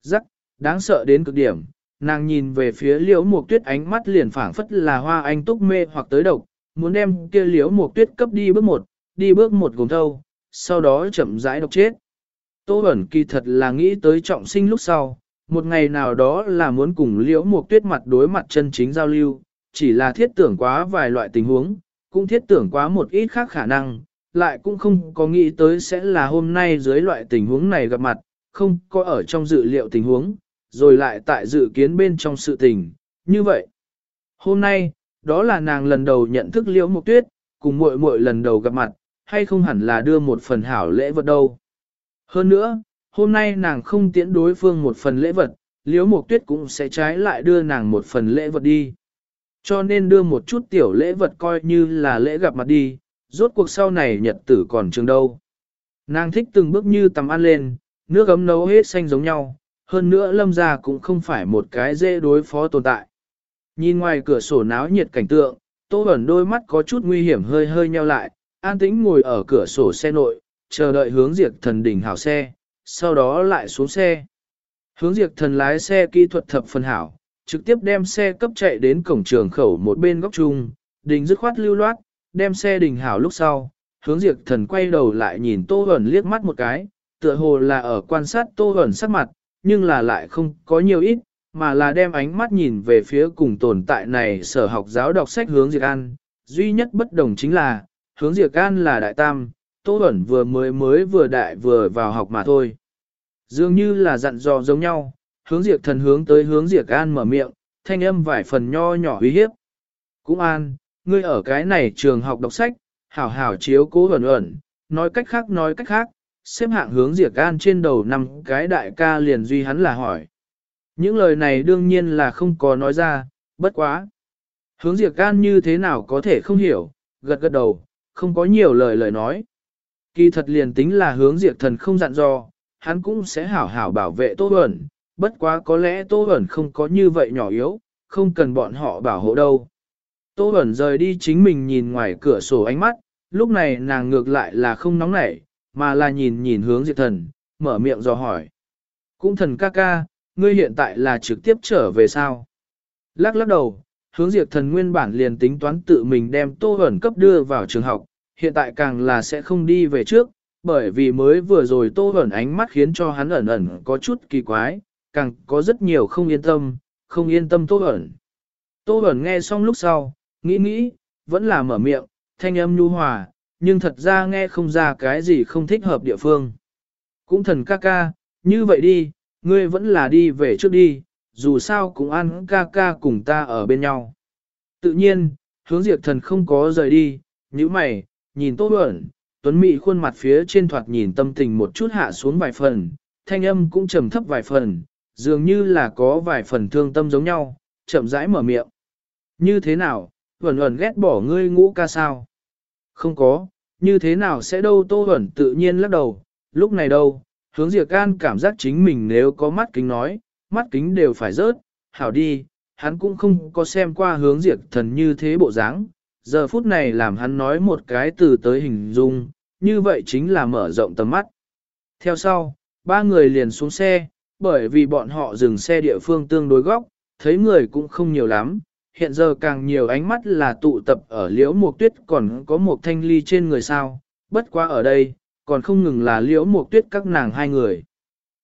Rắc, đáng sợ đến cực điểm, nàng nhìn về phía liễu mục tuyết ánh mắt liền phảng phất là hoa anh túc mê hoặc tới độc, muốn đem kia liễu mục tuyết cấp đi bước một, đi bước một gồm thâu, sau đó chậm rãi độc chết. Tô ẩn kỳ thật là nghĩ tới trọng sinh lúc sau, một ngày nào đó là muốn cùng liễu mục tuyết mặt đối mặt chân chính giao lưu, chỉ là thiết tưởng quá vài loại tình huống, cũng thiết tưởng quá một ít khác khả năng, lại cũng không có nghĩ tới sẽ là hôm nay dưới loại tình huống này gặp mặt, không có ở trong dự liệu tình huống, rồi lại tại dự kiến bên trong sự tình, như vậy. Hôm nay, đó là nàng lần đầu nhận thức liễu mục tuyết, cùng muội muội lần đầu gặp mặt, hay không hẳn là đưa một phần hảo lễ vật đâu. Hơn nữa, hôm nay nàng không tiễn đối phương một phần lễ vật, liễu mục tuyết cũng sẽ trái lại đưa nàng một phần lễ vật đi. Cho nên đưa một chút tiểu lễ vật coi như là lễ gặp mặt đi, rốt cuộc sau này nhật tử còn trường đâu. Nàng thích từng bước như tầm ăn lên, nước ấm nấu hết xanh giống nhau, hơn nữa lâm gia cũng không phải một cái dễ đối phó tồn tại. Nhìn ngoài cửa sổ náo nhiệt cảnh tượng, Tô ẩn đôi mắt có chút nguy hiểm hơi hơi nheo lại, an tĩnh ngồi ở cửa sổ xe nội, chờ đợi hướng diệt thần đỉnh hảo xe, sau đó lại xuống xe. Hướng diệt thần lái xe kỹ thuật thập phần hảo, trực tiếp đem xe cấp chạy đến cổng trường khẩu một bên góc chung, đình dứt khoát lưu loát, đem xe đình hảo lúc sau, hướng diệt thần quay đầu lại nhìn Tô hẩn liếc mắt một cái, tựa hồ là ở quan sát Tô hẩn sắc mặt, nhưng là lại không có nhiều ít, mà là đem ánh mắt nhìn về phía cùng tồn tại này sở học giáo đọc sách hướng Diệt An. Duy nhất bất đồng chính là, hướng Diệt An là đại tam, Tô hẩn vừa mới mới vừa đại vừa vào học mà thôi. Dường như là dặn dò giống nhau, hướng Diệt thần hướng tới hướng Diệt An mở miệng, thanh âm vài phần nho nhỏ uy hiếp. Cũng an, ngươi ở cái này trường học đọc sách, hảo hảo chiếu cố ẩn ẩn, nói cách khác nói cách khác, xếp hạng hướng Diệt Gan trên đầu năm cái đại ca liền duy hắn là hỏi. Những lời này đương nhiên là không có nói ra, bất quá. Hướng Diệt Can như thế nào có thể không hiểu, gật gật đầu, không có nhiều lời lời nói. Kỳ thật liền tính là hướng Diệt thần không dặn dò, hắn cũng sẽ hảo hảo bảo vệ Tô Bẩn, bất quá có lẽ Tô Bẩn không có như vậy nhỏ yếu, không cần bọn họ bảo hộ đâu. Tô Bẩn rời đi chính mình nhìn ngoài cửa sổ ánh mắt, lúc này nàng ngược lại là không nóng nảy, mà là nhìn nhìn hướng Diệp thần, mở miệng dò hỏi. Cũng thần ca ca, ngươi hiện tại là trực tiếp trở về sao? Lắc lắc đầu, hướng diệt thần nguyên bản liền tính toán tự mình đem tô Bẩn cấp đưa vào trường học, hiện tại càng là sẽ không đi về trước, bởi vì mới vừa rồi tô Bẩn ánh mắt khiến cho hắn ẩn ẩn có chút kỳ quái, càng có rất nhiều không yên tâm, không yên tâm tô Bẩn. Tô Bẩn nghe xong lúc sau, nghĩ nghĩ, vẫn là mở miệng, thanh âm nhu hòa, nhưng thật ra nghe không ra cái gì không thích hợp địa phương. Cũng thần ca ca, như vậy đi, ngươi vẫn là đi về trước đi, dù sao cũng ăn ca ca cùng ta ở bên nhau. Tự nhiên, hướng diệt thần không có rời đi, như mày, nhìn tốt ẩn, tuấn mỹ khuôn mặt phía trên thoạt nhìn tâm tình một chút hạ xuống vài phần, thanh âm cũng trầm thấp vài phần, dường như là có vài phần thương tâm giống nhau, chậm rãi mở miệng. Như thế nào, ẩn ẩn ghét bỏ ngươi ngũ ca sao? Không có, như thế nào sẽ đâu tô ẩn tự nhiên lắc đầu, lúc này đâu, hướng diệt can cảm giác chính mình nếu có mắt kính nói, mắt kính đều phải rớt, hảo đi, hắn cũng không có xem qua hướng diệt thần như thế bộ dáng. Giờ phút này làm hắn nói một cái từ tới hình dung, như vậy chính là mở rộng tầm mắt. Theo sau, ba người liền xuống xe, bởi vì bọn họ dừng xe địa phương tương đối góc, thấy người cũng không nhiều lắm, hiện giờ càng nhiều ánh mắt là tụ tập ở liễu mục tuyết còn có một thanh ly trên người sao, bất quá ở đây, còn không ngừng là liễu mục tuyết các nàng hai người.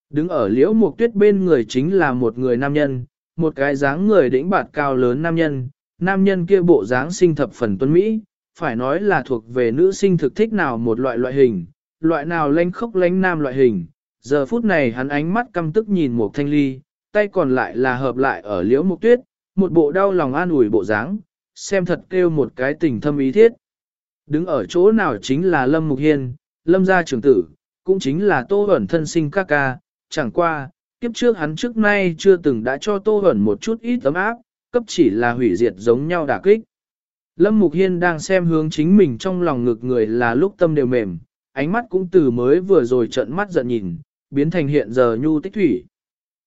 Đứng ở liễu mục tuyết bên người chính là một người nam nhân, một cái dáng người đĩnh bạt cao lớn nam nhân, nam nhân kia bộ dáng sinh thập phần tuấn Mỹ, phải nói là thuộc về nữ sinh thực thích nào một loại loại hình, loại nào lanh khốc lánh nam loại hình. Giờ phút này hắn ánh mắt căm tức nhìn một thanh ly, tay còn lại là hợp lại ở liễu mục tuyết, một bộ đau lòng an ủi bộ dáng, xem thật kêu một cái tình thâm ý thiết. Đứng ở chỗ nào chính là Lâm Mục Hiên, lâm gia trưởng tử, cũng chính là tô hẩn thân sinh ca ca, chẳng qua, kiếp trước hắn trước nay chưa từng đã cho tô hẩn một chút ít tấm áp, cấp chỉ là hủy diệt giống nhau đả kích. Lâm Mục Hiên đang xem hướng chính mình trong lòng ngực người là lúc tâm đều mềm, ánh mắt cũng từ mới vừa rồi trận mắt giận nhìn, biến thành hiện giờ nhu tích thủy.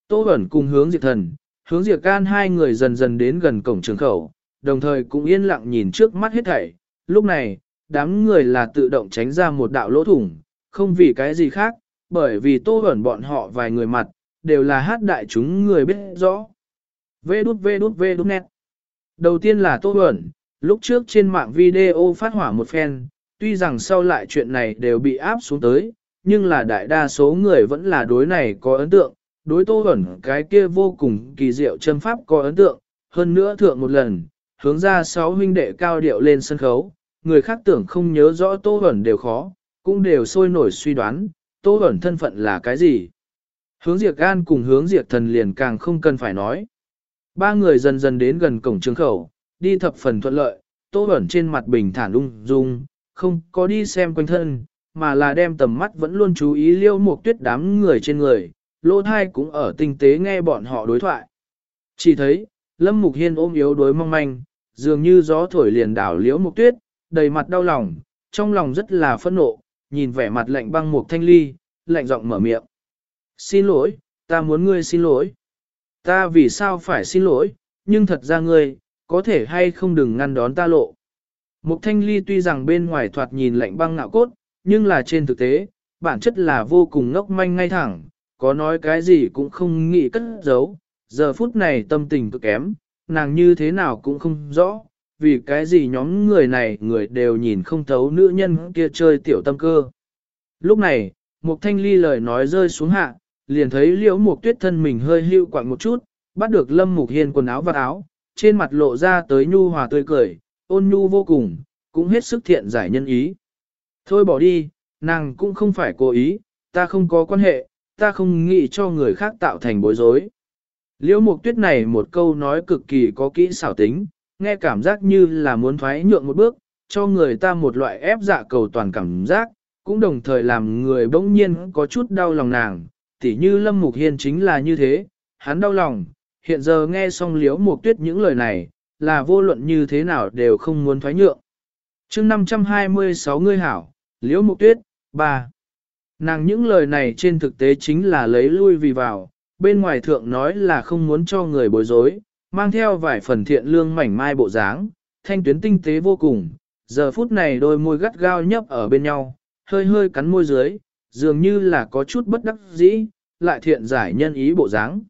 Tô hẩn cùng hướng diệt thần, hướng diệt can hai người dần dần đến gần cổng trường khẩu, đồng thời cũng yên lặng nhìn trước mắt hết thảy. Lúc này, đám người là tự động tránh ra một đạo lỗ thủng, không vì cái gì khác, bởi vì tô ẩn bọn họ vài người mặt, đều là hát đại chúng người biết rõ. Vê đút vê đút vê đút nét. Đầu tiên là tô ẩn, lúc trước trên mạng video phát hỏa một phen, tuy rằng sau lại chuyện này đều bị áp xuống tới, nhưng là đại đa số người vẫn là đối này có ấn tượng, đối tô ẩn cái kia vô cùng kỳ diệu châm pháp có ấn tượng, hơn nữa thượng một lần, hướng ra sáu huynh đệ cao điệu lên sân khấu, người khác tưởng không nhớ rõ Tô ẩn đều khó, cũng đều sôi nổi suy đoán, Tô ẩn thân phận là cái gì. Hướng Diệt Gan cùng hướng Diệt Thần liền càng không cần phải nói. Ba người dần dần đến gần cổng trường khẩu, đi thập phần thuận lợi, Tô ẩn trên mặt bình thản ung dung, không có đi xem quanh thân, mà là đem tầm mắt vẫn luôn chú ý liêu một tuyết đám người trên người, lỗ thai cũng ở tinh tế nghe bọn họ đối thoại. Chỉ thấy, Lâm Mục Hiên ôm yếu đối mong manh, dường như gió thổi liền đảo liễu mục tuyết, đầy mặt đau lòng, trong lòng rất là phẫn nộ, nhìn vẻ mặt lạnh băng mục thanh ly, lạnh giọng mở miệng. Xin lỗi, ta muốn ngươi xin lỗi. Ta vì sao phải xin lỗi, nhưng thật ra ngươi, có thể hay không đừng ngăn đón ta lộ. Mục thanh ly tuy rằng bên ngoài thoạt nhìn lạnh băng ngạo cốt, nhưng là trên thực tế, bản chất là vô cùng ngốc manh ngay thẳng, có nói cái gì cũng không nghĩ cất giấu. Giờ phút này tâm tình cực kém, nàng như thế nào cũng không rõ, vì cái gì nhóm người này người đều nhìn không thấu nữ nhân kia chơi tiểu tâm cơ. Lúc này, Mục Thanh Ly lời nói rơi xuống hạ, liền thấy liễu Mục Tuyết thân mình hơi hưu quạng một chút, bắt được Lâm Mục Hiên quần áo và áo, trên mặt lộ ra tới nhu hòa tươi cười, ôn nhu vô cùng, cũng hết sức thiện giải nhân ý. Thôi bỏ đi, nàng cũng không phải cố ý, ta không có quan hệ, ta không nghĩ cho người khác tạo thành bối rối. Liễu mục tuyết này một câu nói cực kỳ có kỹ xảo tính, nghe cảm giác như là muốn thoái nhượng một bước, cho người ta một loại ép dạ cầu toàn cảm giác, cũng đồng thời làm người bỗng nhiên có chút đau lòng nàng, tỉ như Lâm Mục Hiên chính là như thế, hắn đau lòng, hiện giờ nghe xong liễu mục tuyết những lời này, là vô luận như thế nào đều không muốn thoái nhượng. chương 526 ngươi hảo, liễu mục tuyết, 3. Nàng những lời này trên thực tế chính là lấy lui vì vào, bên ngoài thượng nói là không muốn cho người bối rối, mang theo vài phần thiện lương mảnh mai bộ dáng, thanh tuyến tinh tế vô cùng, giờ phút này đôi môi gắt gao nhấp ở bên nhau, hơi hơi cắn môi dưới, dường như là có chút bất đắc dĩ, lại thiện giải nhân ý bộ dáng.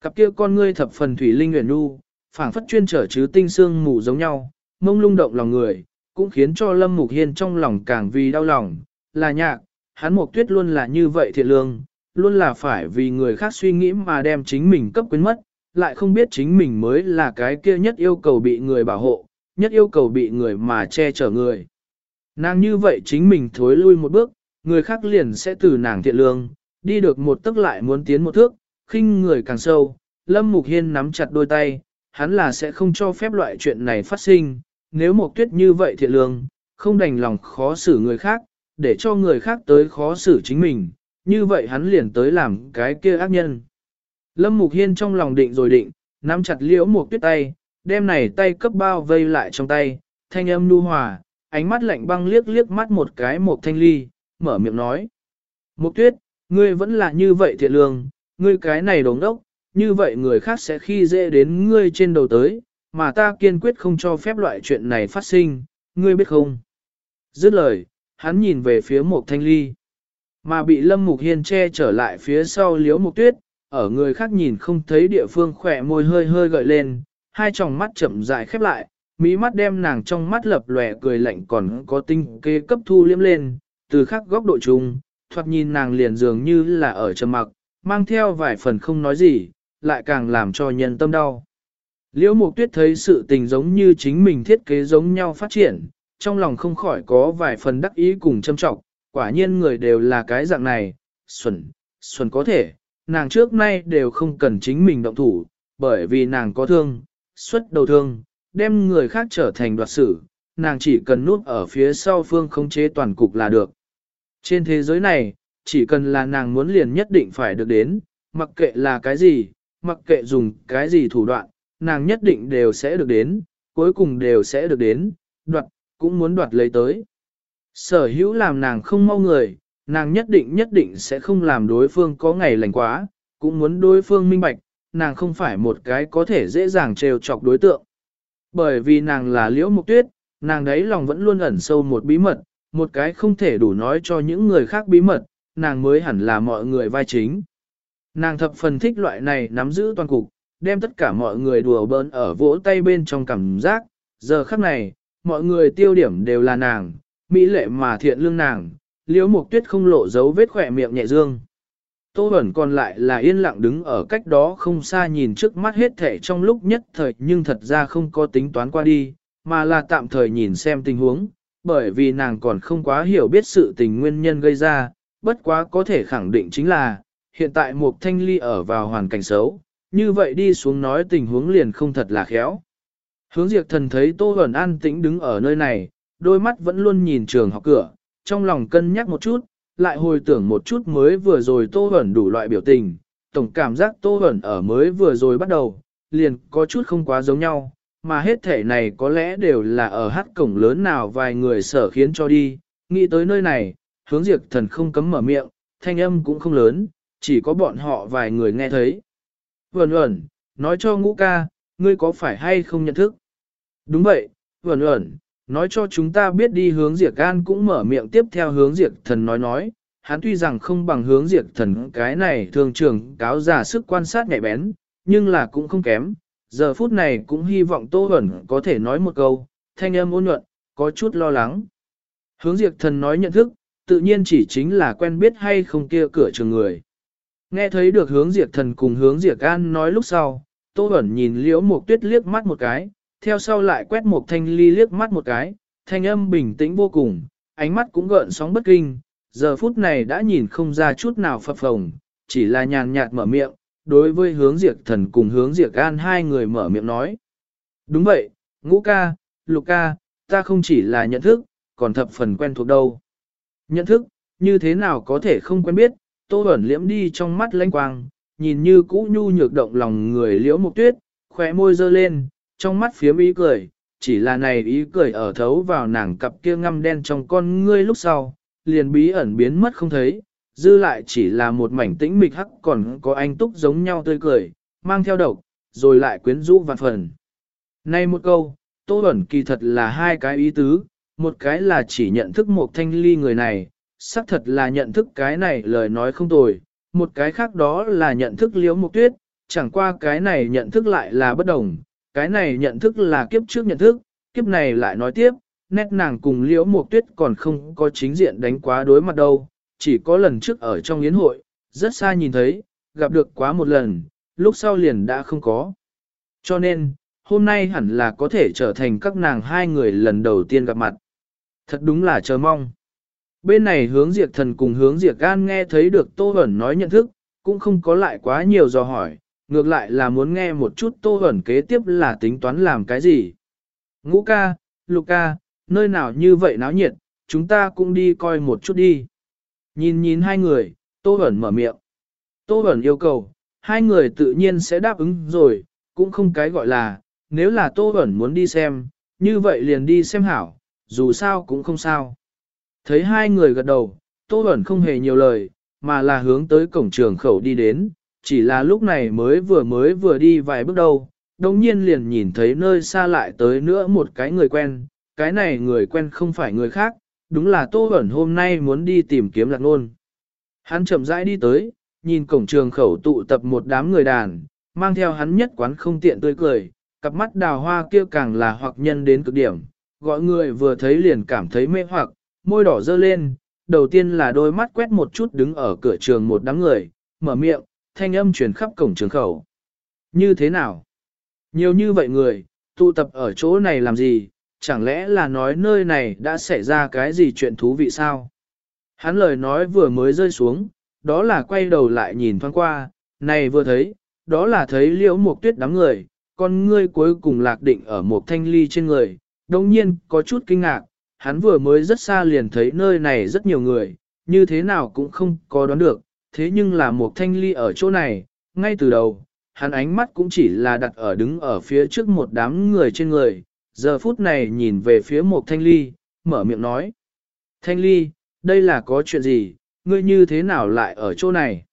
Cặp kia con ngươi thập phần thủy linh nguyện nu, phảng phất chuyên trở chứ tinh xương mù giống nhau, mông lung động lòng người, cũng khiến cho Lâm Mục Hiên trong lòng càng vì đau lòng, là nhạc, hắn Mục Tuyết luôn là như vậy thiện lương, luôn là phải vì người khác suy nghĩ mà đem chính mình cấp quyến mất, lại không biết chính mình mới là cái kia nhất yêu cầu bị người bảo hộ, nhất yêu cầu bị người mà che chở người. Nàng như vậy chính mình thối lui một bước, người khác liền sẽ từ nàng thiện lương, đi được một tức lại muốn tiến một thước, khinh người càng sâu, Lâm Mục Hiên nắm chặt đôi tay, hắn là sẽ không cho phép loại chuyện này phát sinh, nếu một tuyết như vậy thiện lương, không đành lòng khó xử người khác, để cho người khác tới khó xử chính mình, như vậy hắn liền tới làm cái kia ác nhân. Lâm Mục Hiên trong lòng định rồi định, nắm chặt liễu một tuyết tay, đem này tay cấp bao vây lại trong tay, thanh âm nu hòa, ánh mắt lạnh băng liếc liếc mắt một cái một thanh ly, mở miệng nói. Mục tuyết, ngươi vẫn là như vậy thiện lương, ngươi cái này đồng đốc, như vậy người khác sẽ khi dễ đến ngươi trên đầu tới, mà ta kiên quyết không cho phép loại chuyện này phát sinh, ngươi biết không? Dứt lời, hắn nhìn về phía một thanh ly, mà bị lâm mục hiên che trở lại phía sau liếu mục tuyết, ở người khác nhìn không thấy địa phương khỏe môi hơi hơi gợi lên, hai tròng mắt chậm rãi khép lại, mỹ mắt đem nàng trong mắt lập lòe cười lạnh còn có tinh kê cấp thu liếm lên, từ khác góc độ chung, thoạt nhìn nàng liền dường như là ở trầm mặc, mang theo vài phần không nói gì, lại càng làm cho nhân tâm đau. Liễu Mục Tuyết thấy sự tình giống như chính mình thiết kế giống nhau phát triển, trong lòng không khỏi có vài phần đắc ý cùng châm trọng, quả nhiên người đều là cái dạng này, xuẩn, xuẩn có thể, nàng trước nay đều không cần chính mình động thủ, bởi vì nàng có thương, xuất đầu thương, đem người khác trở thành đoạt sử, nàng chỉ cần núp ở phía sau phương khống chế toàn cục là được. Trên thế giới này, chỉ cần là nàng muốn liền nhất định phải được đến, mặc kệ là cái gì, mặc kệ dùng cái gì thủ đoạn, nàng nhất định đều sẽ được đến, cuối cùng đều sẽ được đến, đoạt, cũng muốn đoạt lấy tới. Sở hữu làm nàng không mau người, nàng nhất định nhất định sẽ không làm đối phương có ngày lành quá, cũng muốn đối phương minh bạch, nàng không phải một cái có thể dễ dàng trêu chọc đối tượng. Bởi vì nàng là liễu mục tuyết, nàng đấy lòng vẫn luôn ẩn sâu một bí mật, một cái không thể đủ nói cho những người khác bí mật, nàng mới hẳn là mọi người vai chính. Nàng thập phần thích loại này nắm giữ toàn cục, đem tất cả mọi người đùa bỡn ở vỗ tay bên trong cảm giác, giờ khắc này, mọi người tiêu điểm đều là nàng, mỹ lệ mà thiện lương nàng, liễu mục tuyết không lộ dấu vết khỏe miệng nhẹ dương. Tô Bẩn còn lại là yên lặng đứng ở cách đó không xa nhìn trước mắt hết thể trong lúc nhất thời nhưng thật ra không có tính toán qua đi, mà là tạm thời nhìn xem tình huống, bởi vì nàng còn không quá hiểu biết sự tình nguyên nhân gây ra, bất quá có thể khẳng định chính là, hiện tại một thanh ly ở vào hoàn cảnh xấu, như vậy đi xuống nói tình huống liền không thật là khéo. Hướng diệt thần thấy Tô Huẩn an tĩnh đứng ở nơi này, đôi mắt vẫn luôn nhìn trường học cửa, trong lòng cân nhắc một chút, lại hồi tưởng một chút mới vừa rồi Tô Huẩn đủ loại biểu tình, tổng cảm giác Tô Huẩn ở mới vừa rồi bắt đầu, liền có chút không quá giống nhau, mà hết thể này có lẽ đều là ở hát cổng lớn nào vài người sở khiến cho đi, nghĩ tới nơi này, hướng diệt thần không cấm mở miệng, thanh âm cũng không lớn, chỉ có bọn họ vài người nghe thấy. Huẩn Huẩn, nói cho ngũ ca, ngươi có phải hay không nhận thức? Đúng vậy, vẩn ẩn, nói cho chúng ta biết đi hướng diệt gan cũng mở miệng tiếp theo hướng diệt thần nói nói, hắn tuy rằng không bằng hướng diệt thần cái này thường trường cáo giả sức quan sát nhạy bén, nhưng là cũng không kém, giờ phút này cũng hy vọng Tô Hẩn có thể nói một câu, thanh âm ôn nhuận, có chút lo lắng. Hướng diệt thần nói nhận thức, tự nhiên chỉ chính là quen biết hay không kia cửa trường người. Nghe thấy được hướng diệt thần cùng hướng diệt an nói lúc sau, Tô Hẩn nhìn liễu một tuyết liếc mắt một cái, theo sau lại quét một thanh ly liếc mắt một cái, thanh âm bình tĩnh vô cùng, ánh mắt cũng gợn sóng bất kinh, giờ phút này đã nhìn không ra chút nào phập phồng, chỉ là nhàn nhạt mở miệng, đối với hướng diệt thần cùng hướng diệt an hai người mở miệng nói. Đúng vậy, ngũ ca, lục ca, ta không chỉ là nhận thức, còn thập phần quen thuộc đâu. Nhận thức, như thế nào có thể không quen biết, tô ẩn liễm đi trong mắt lanh quang, nhìn như cũ nhu nhược động lòng người liễu mục tuyết, khóe môi dơ lên, trong mắt phía ý cười, chỉ là này ý cười ở thấu vào nàng cặp kia ngăm đen trong con ngươi lúc sau, liền bí ẩn biến mất không thấy, dư lại chỉ là một mảnh tĩnh mịch hắc còn có anh túc giống nhau tươi cười, mang theo độc, rồi lại quyến rũ vạn phần. nay một câu, Tô Bẩn kỳ thật là hai cái ý tứ, một cái là chỉ nhận thức một thanh ly người này, xác thật là nhận thức cái này lời nói không tồi, một cái khác đó là nhận thức liễu mục tuyết, chẳng qua cái này nhận thức lại là bất đồng, cái này nhận thức là kiếp trước nhận thức, kiếp này lại nói tiếp, nét nàng cùng liễu mộc tuyết còn không có chính diện đánh quá đối mặt đâu, chỉ có lần trước ở trong yến hội, rất xa nhìn thấy, gặp được quá một lần, lúc sau liền đã không có. Cho nên, hôm nay hẳn là có thể trở thành các nàng hai người lần đầu tiên gặp mặt. Thật đúng là chờ mong. Bên này hướng diệt thần cùng hướng diệt gan nghe thấy được Tô Hẩn nói nhận thức, cũng không có lại quá nhiều dò hỏi, ngược lại là muốn nghe một chút Tô ẩn kế tiếp là tính toán làm cái gì. Ngũ ca, lục ca, nơi nào như vậy náo nhiệt, chúng ta cũng đi coi một chút đi. Nhìn nhìn hai người, Tô ẩn mở miệng. Tô ẩn yêu cầu, hai người tự nhiên sẽ đáp ứng rồi, cũng không cái gọi là, nếu là Tô ẩn muốn đi xem, như vậy liền đi xem hảo, dù sao cũng không sao. Thấy hai người gật đầu, Tô ẩn không hề nhiều lời, mà là hướng tới cổng trường khẩu đi đến, chỉ là lúc này mới vừa mới vừa đi vài bước đâu, đồng nhiên liền nhìn thấy nơi xa lại tới nữa một cái người quen, cái này người quen không phải người khác, đúng là Tô Bẩn hôm nay muốn đi tìm kiếm lạc nôn. Hắn chậm rãi đi tới, nhìn cổng trường khẩu tụ tập một đám người đàn, mang theo hắn nhất quán không tiện tươi cười, cặp mắt đào hoa kia càng là hoặc nhân đến cực điểm, gọi người vừa thấy liền cảm thấy mê hoặc, môi đỏ dơ lên, đầu tiên là đôi mắt quét một chút đứng ở cửa trường một đám người, mở miệng, thanh âm truyền khắp cổng trường khẩu. Như thế nào? Nhiều như vậy người, tụ tập ở chỗ này làm gì, chẳng lẽ là nói nơi này đã xảy ra cái gì chuyện thú vị sao? Hắn lời nói vừa mới rơi xuống, đó là quay đầu lại nhìn thoáng qua, này vừa thấy, đó là thấy liễu một tuyết đám người, con ngươi cuối cùng lạc định ở một thanh ly trên người, đồng nhiên có chút kinh ngạc, hắn vừa mới rất xa liền thấy nơi này rất nhiều người, như thế nào cũng không có đoán được, thế nhưng là một thanh ly ở chỗ này, ngay từ đầu, hắn ánh mắt cũng chỉ là đặt ở đứng ở phía trước một đám người trên người, giờ phút này nhìn về phía một thanh ly, mở miệng nói. Thanh ly, đây là có chuyện gì, ngươi như thế nào lại ở chỗ này?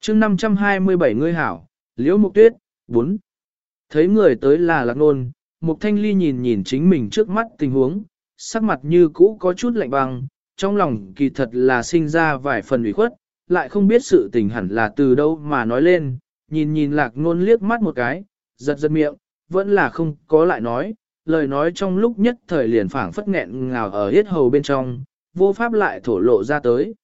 chương 527 ngươi hảo, liễu mục tuyết, 4. Thấy người tới là lạc nôn, một thanh ly nhìn nhìn chính mình trước mắt tình huống, sắc mặt như cũ có chút lạnh băng, trong lòng kỳ thật là sinh ra vài phần ủy khuất, lại không biết sự tình hẳn là từ đâu mà nói lên, nhìn nhìn lạc ngôn liếc mắt một cái, giật giật miệng, vẫn là không có lại nói, lời nói trong lúc nhất thời liền phảng phất nghẹn ngào ở hết hầu bên trong, vô pháp lại thổ lộ ra tới.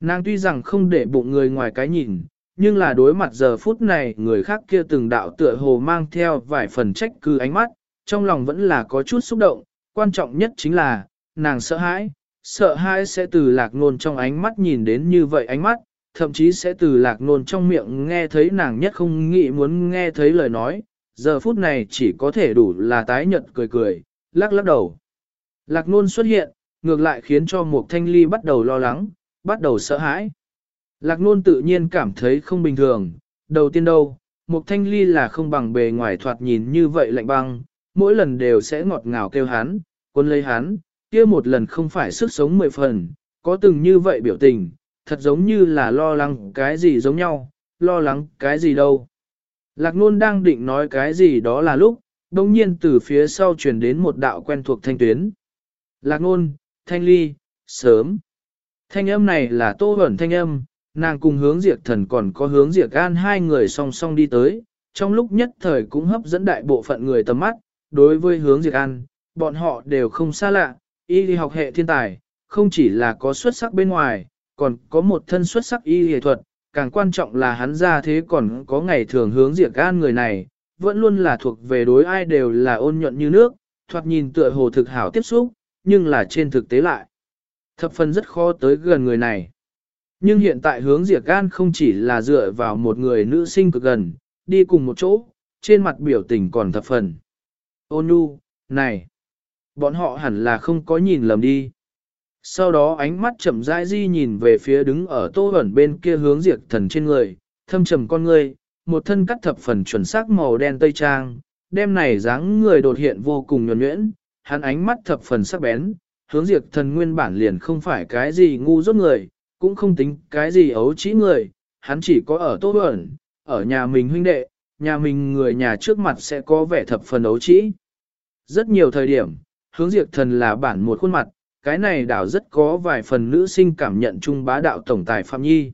Nàng tuy rằng không để bụng người ngoài cái nhìn, nhưng là đối mặt giờ phút này người khác kia từng đạo tựa hồ mang theo vài phần trách cứ ánh mắt, trong lòng vẫn là có chút xúc động, quan trọng nhất chính là, nàng sợ hãi, sợ hãi sẽ từ lạc nôn trong ánh mắt nhìn đến như vậy ánh mắt, thậm chí sẽ từ lạc nôn trong miệng nghe thấy nàng nhất không nghĩ muốn nghe thấy lời nói, giờ phút này chỉ có thể đủ là tái nhận cười cười, lắc lắc đầu. Lạc nôn xuất hiện, ngược lại khiến cho một thanh ly bắt đầu lo lắng, bắt đầu sợ hãi. Lạc nôn tự nhiên cảm thấy không bình thường, đầu tiên đâu, một thanh ly là không bằng bề ngoài thoạt nhìn như vậy lạnh băng, mỗi lần đều sẽ ngọt ngào kêu hắn, quân lấy hắn, kia một lần không phải sức sống mười phần, có từng như vậy biểu tình, thật giống như là lo lắng cái gì giống nhau, lo lắng cái gì đâu. Lạc nôn đang định nói cái gì đó là lúc, đồng nhiên từ phía sau truyền đến một đạo quen thuộc thanh tuyến. Lạc nôn, thanh ly, sớm. Thanh âm này là tô ẩn thanh âm, nàng cùng hướng diệt thần còn có hướng diệt gan hai người song song đi tới, trong lúc nhất thời cũng hấp dẫn đại bộ phận người tầm mắt, đối với hướng diệt an, bọn họ đều không xa lạ, y học hệ thiên tài, không chỉ là có xuất sắc bên ngoài, còn có một thân xuất sắc y y thuật, càng quan trọng là hắn ra thế còn có ngày thường hướng diệt gan người này, vẫn luôn là thuộc về đối ai đều là ôn nhuận như nước, thoạt nhìn tựa hồ thực hảo tiếp xúc, nhưng là trên thực tế lại. Thập phần rất khó tới gần người này. Nhưng hiện tại hướng diệt gan không chỉ là dựa vào một người nữ sinh cực gần, đi cùng một chỗ, trên mặt biểu tình còn thập phần. Ôn nhu, này, bọn họ hẳn là không có nhìn lầm đi. Sau đó ánh mắt chậm rãi di nhìn về phía đứng ở tô ẩn bên kia hướng diệt thần trên người, thâm trầm con người, một thân cắt thập phần chuẩn xác màu đen tây trang, đêm này dáng người đột hiện vô cùng nhuần nhuyễn, hắn ánh mắt thập phần sắc bén, hướng diệt thần nguyên bản liền không phải cái gì ngu dốt người, cũng không tính cái gì ấu trĩ người, hắn chỉ có ở tô ẩn, ở nhà mình huynh đệ, nhà mình người nhà trước mặt sẽ có vẻ thập phần ấu trĩ. Rất nhiều thời điểm, hướng diệt thần là bản một khuôn mặt, cái này đảo rất có vài phần nữ sinh cảm nhận chung bá đạo tổng tài Phạm Nhi.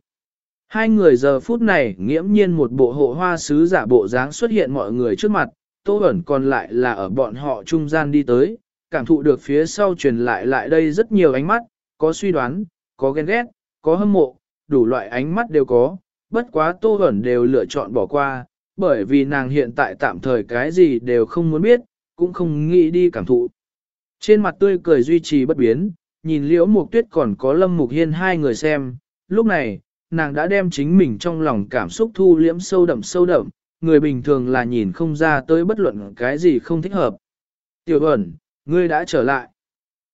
Hai người giờ phút này nghiễm nhiên một bộ hộ hoa sứ giả bộ dáng xuất hiện mọi người trước mặt, Tô ẩn còn lại là ở bọn họ trung gian đi tới, cảm thụ được phía sau truyền lại lại đây rất nhiều ánh mắt, có suy đoán, có ghen ghét, có hâm mộ, đủ loại ánh mắt đều có, bất quá Tô ẩn đều lựa chọn bỏ qua, bởi vì nàng hiện tại tạm thời cái gì đều không muốn biết, cũng không nghĩ đi cảm thụ. Trên mặt tươi cười duy trì bất biến, nhìn liễu mục tuyết còn có lâm mục hiên hai người xem, lúc này, nàng đã đem chính mình trong lòng cảm xúc thu liễm sâu đậm sâu đậm, người bình thường là nhìn không ra tới bất luận cái gì không thích hợp. Tiểu ẩn, ngươi đã trở lại.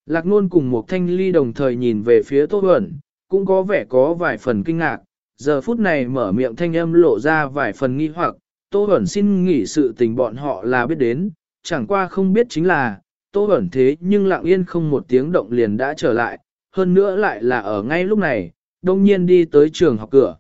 Lạc nôn cùng một thanh ly đồng thời nhìn về phía tô ẩn, cũng có vẻ có vài phần kinh ngạc, giờ phút này mở miệng thanh âm lộ ra vài phần nghi hoặc, tô ẩn xin nghỉ sự tình bọn họ là biết đến, chẳng qua không biết chính là, tô Bẩn thế nhưng lặng yên không một tiếng động liền đã trở lại, hơn nữa lại là ở ngay lúc này, đông nhiên đi tới trường học cửa.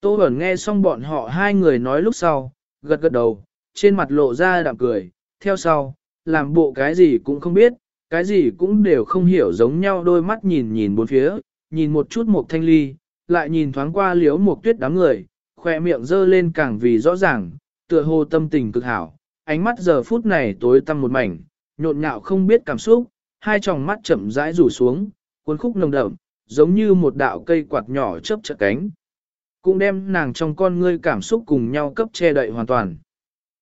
Tô Bẩn nghe xong bọn họ hai người nói lúc sau, gật gật đầu, trên mặt lộ ra đạm cười, theo sau, làm bộ cái gì cũng không biết, cái gì cũng đều không hiểu giống nhau đôi mắt nhìn nhìn bốn phía, nhìn một chút một thanh ly, lại nhìn thoáng qua liếu một tuyết đám người, khoe miệng dơ lên càng vì rõ ràng, tựa hồ tâm tình cực hảo, ánh mắt giờ phút này tối tăm một mảnh, nhộn nhạo không biết cảm xúc, hai tròng mắt chậm rãi rủ xuống, cuốn khúc nồng đậm, giống như một đạo cây quạt nhỏ chớp chợt cánh. Cũng đem nàng trong con ngươi cảm xúc cùng nhau cấp che đậy hoàn toàn.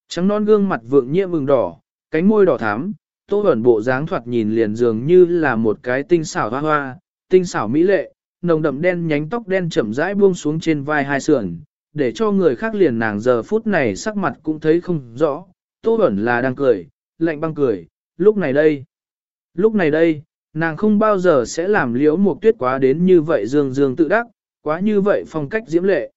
Trắng non gương mặt vượng nhiễm mừng đỏ, cánh môi đỏ thắm, tô ẩn bộ dáng thoạt nhìn liền dường như là một cái tinh xảo hoa hoa, tinh xảo mỹ lệ, nồng đậm đen nhánh tóc đen chậm rãi buông xuống trên vai hai sườn, để cho người khác liền nàng giờ phút này sắc mặt cũng thấy không rõ, tô ẩn là đang cười, lạnh băng cười, lúc này đây. Lúc này đây, nàng không bao giờ sẽ làm liễu một tuyết quá đến như vậy dương dương tự đắc, quá như vậy phong cách diễm lệ.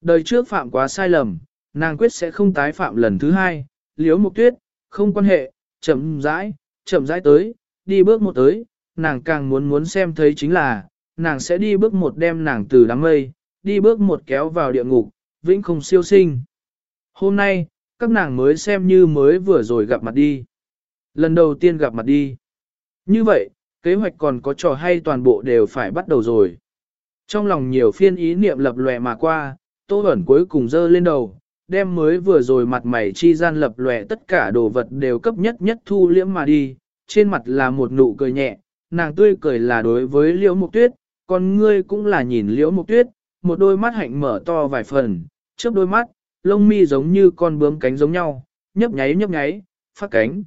Đời trước phạm quá sai lầm, nàng quyết sẽ không tái phạm lần thứ hai, liễu một tuyết, không quan hệ, chậm rãi, chậm rãi tới, đi bước một tới, nàng càng muốn muốn xem thấy chính là, nàng sẽ đi bước một đem nàng từ đám mây, đi bước một kéo vào địa ngục, vĩnh không siêu sinh. Hôm nay, các nàng mới xem như mới vừa rồi gặp mặt đi. Lần đầu tiên gặp mặt đi. Như vậy, kế hoạch còn có trò hay toàn bộ đều phải bắt đầu rồi. Trong lòng nhiều phiên ý niệm lập lòe mà qua, Tô Bẩn cuối cùng dơ lên đầu, đem mới vừa rồi mặt mày chi gian lập lòe tất cả đồ vật đều cấp nhất nhất thu liễm mà đi, trên mặt là một nụ cười nhẹ, nàng tươi cười là đối với liễu mục tuyết, còn ngươi cũng là nhìn liễu mục tuyết, một đôi mắt hạnh mở to vài phần, trước đôi mắt, lông mi giống như con bướm cánh giống nhau, nhấp nháy nhấp nháy, phát cánh,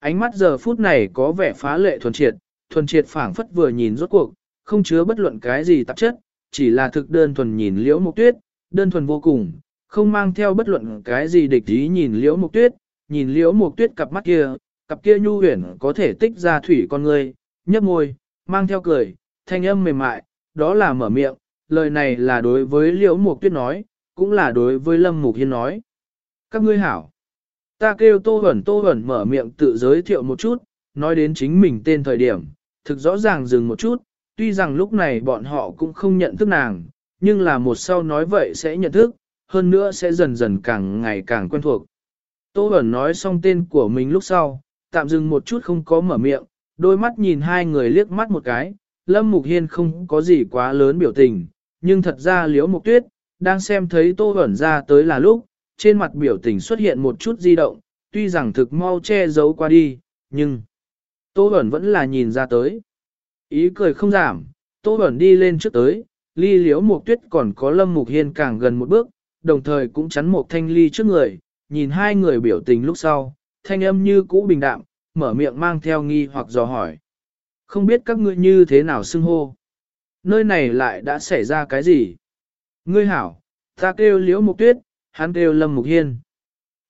Ánh mắt giờ phút này có vẻ phá lệ thuần triệt, thuần triệt phảng phất vừa nhìn rốt cuộc, không chứa bất luận cái gì tạp chất, chỉ là thực đơn thuần nhìn liễu mục tuyết, đơn thuần vô cùng, không mang theo bất luận cái gì địch ý nhìn liễu mục tuyết, nhìn liễu mục tuyết cặp mắt kia, cặp kia nhu huyền có thể tích ra thủy con người, nhấp môi, mang theo cười, thanh âm mềm mại, đó là mở miệng, lời này là đối với liễu mục tuyết nói, cũng là đối với lâm mục hiên nói. Các ngươi hảo. Ta kêu Tô Huẩn Tô Huẩn mở miệng tự giới thiệu một chút, nói đến chính mình tên thời điểm, thực rõ ràng dừng một chút, tuy rằng lúc này bọn họ cũng không nhận thức nàng, nhưng là một sau nói vậy sẽ nhận thức, hơn nữa sẽ dần dần càng ngày càng quen thuộc. Tô Huẩn nói xong tên của mình lúc sau, tạm dừng một chút không có mở miệng, đôi mắt nhìn hai người liếc mắt một cái, Lâm Mục Hiên không có gì quá lớn biểu tình, nhưng thật ra Liễu Mục Tuyết, đang xem thấy Tô Huẩn ra tới là lúc, trên mặt biểu tình xuất hiện một chút di động, tuy rằng thực mau che giấu qua đi, nhưng Tô Bẩn vẫn là nhìn ra tới. Ý cười không giảm, Tô Bẩn đi lên trước tới, ly liếu mục tuyết còn có lâm mục hiên càng gần một bước, đồng thời cũng chắn một thanh ly trước người, nhìn hai người biểu tình lúc sau, thanh âm như cũ bình đạm, mở miệng mang theo nghi hoặc dò hỏi. Không biết các ngươi như thế nào xưng hô. Nơi này lại đã xảy ra cái gì? Ngươi hảo, ta kêu liễu mục tuyết, hắn kêu lâm mục hiên.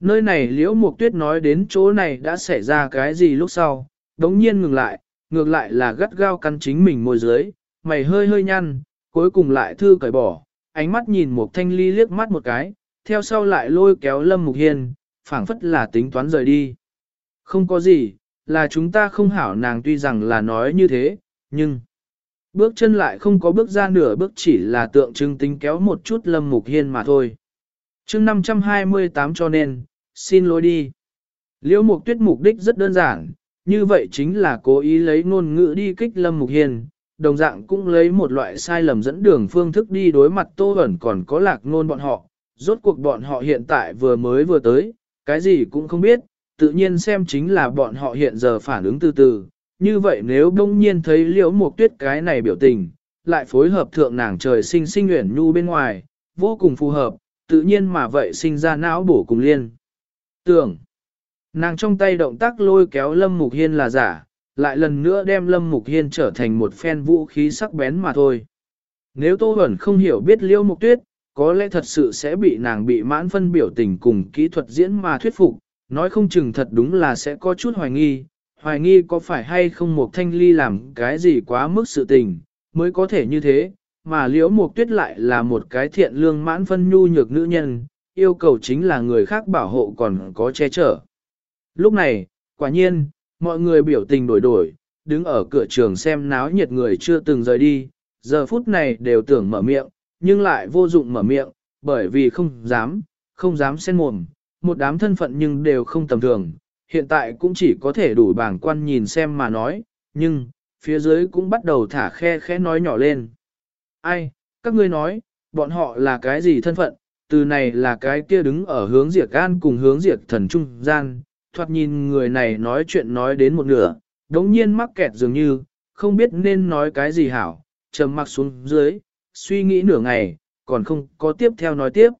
Nơi này liễu mục tuyết nói đến chỗ này đã xảy ra cái gì lúc sau, đống nhiên ngừng lại, ngược lại là gắt gao cắn chính mình môi dưới, mày hơi hơi nhăn, cuối cùng lại thư cởi bỏ, ánh mắt nhìn một thanh ly liếc mắt một cái, theo sau lại lôi kéo lâm mục hiên, phảng phất là tính toán rời đi. Không có gì, là chúng ta không hảo nàng tuy rằng là nói như thế, nhưng bước chân lại không có bước ra nửa bước chỉ là tượng trưng tính kéo một chút lâm mục hiên mà thôi chương 528 cho nên, xin lỗi đi. Liễu mục tuyết mục đích rất đơn giản, như vậy chính là cố ý lấy ngôn ngữ đi kích lâm mục hiền, đồng dạng cũng lấy một loại sai lầm dẫn đường phương thức đi đối mặt tô hẩn còn có lạc ngôn bọn họ. Rốt cuộc bọn họ hiện tại vừa mới vừa tới, cái gì cũng không biết, tự nhiên xem chính là bọn họ hiện giờ phản ứng từ từ. Như vậy nếu đông nhiên thấy liễu mục tuyết cái này biểu tình, lại phối hợp thượng nàng trời sinh sinh nguyện nhu bên ngoài, vô cùng phù hợp, tự nhiên mà vậy sinh ra não bổ cùng liên. Tưởng, nàng trong tay động tác lôi kéo Lâm Mục Hiên là giả, lại lần nữa đem Lâm Mục Hiên trở thành một phen vũ khí sắc bén mà thôi. Nếu Tô Huẩn không hiểu biết Liêu Mục Tuyết, có lẽ thật sự sẽ bị nàng bị mãn phân biểu tình cùng kỹ thuật diễn mà thuyết phục, nói không chừng thật đúng là sẽ có chút hoài nghi, hoài nghi có phải hay không một thanh ly làm cái gì quá mức sự tình, mới có thể như thế, mà liễu mục tuyết lại là một cái thiện lương mãn phân nhu nhược nữ nhân, yêu cầu chính là người khác bảo hộ còn có che chở. Lúc này, quả nhiên, mọi người biểu tình đổi đổi, đứng ở cửa trường xem náo nhiệt người chưa từng rời đi, giờ phút này đều tưởng mở miệng, nhưng lại vô dụng mở miệng, bởi vì không dám, không dám xen mồm, một đám thân phận nhưng đều không tầm thường, hiện tại cũng chỉ có thể đủ bảng quan nhìn xem mà nói, nhưng, phía dưới cũng bắt đầu thả khe khẽ nói nhỏ lên. Ai, các ngươi nói, bọn họ là cái gì thân phận, từ này là cái kia đứng ở hướng diệt gan cùng hướng diệt thần trung gian, thoạt nhìn người này nói chuyện nói đến một nửa, đống nhiên mắc kẹt dường như, không biết nên nói cái gì hảo, trầm mặc xuống dưới, suy nghĩ nửa ngày, còn không có tiếp theo nói tiếp.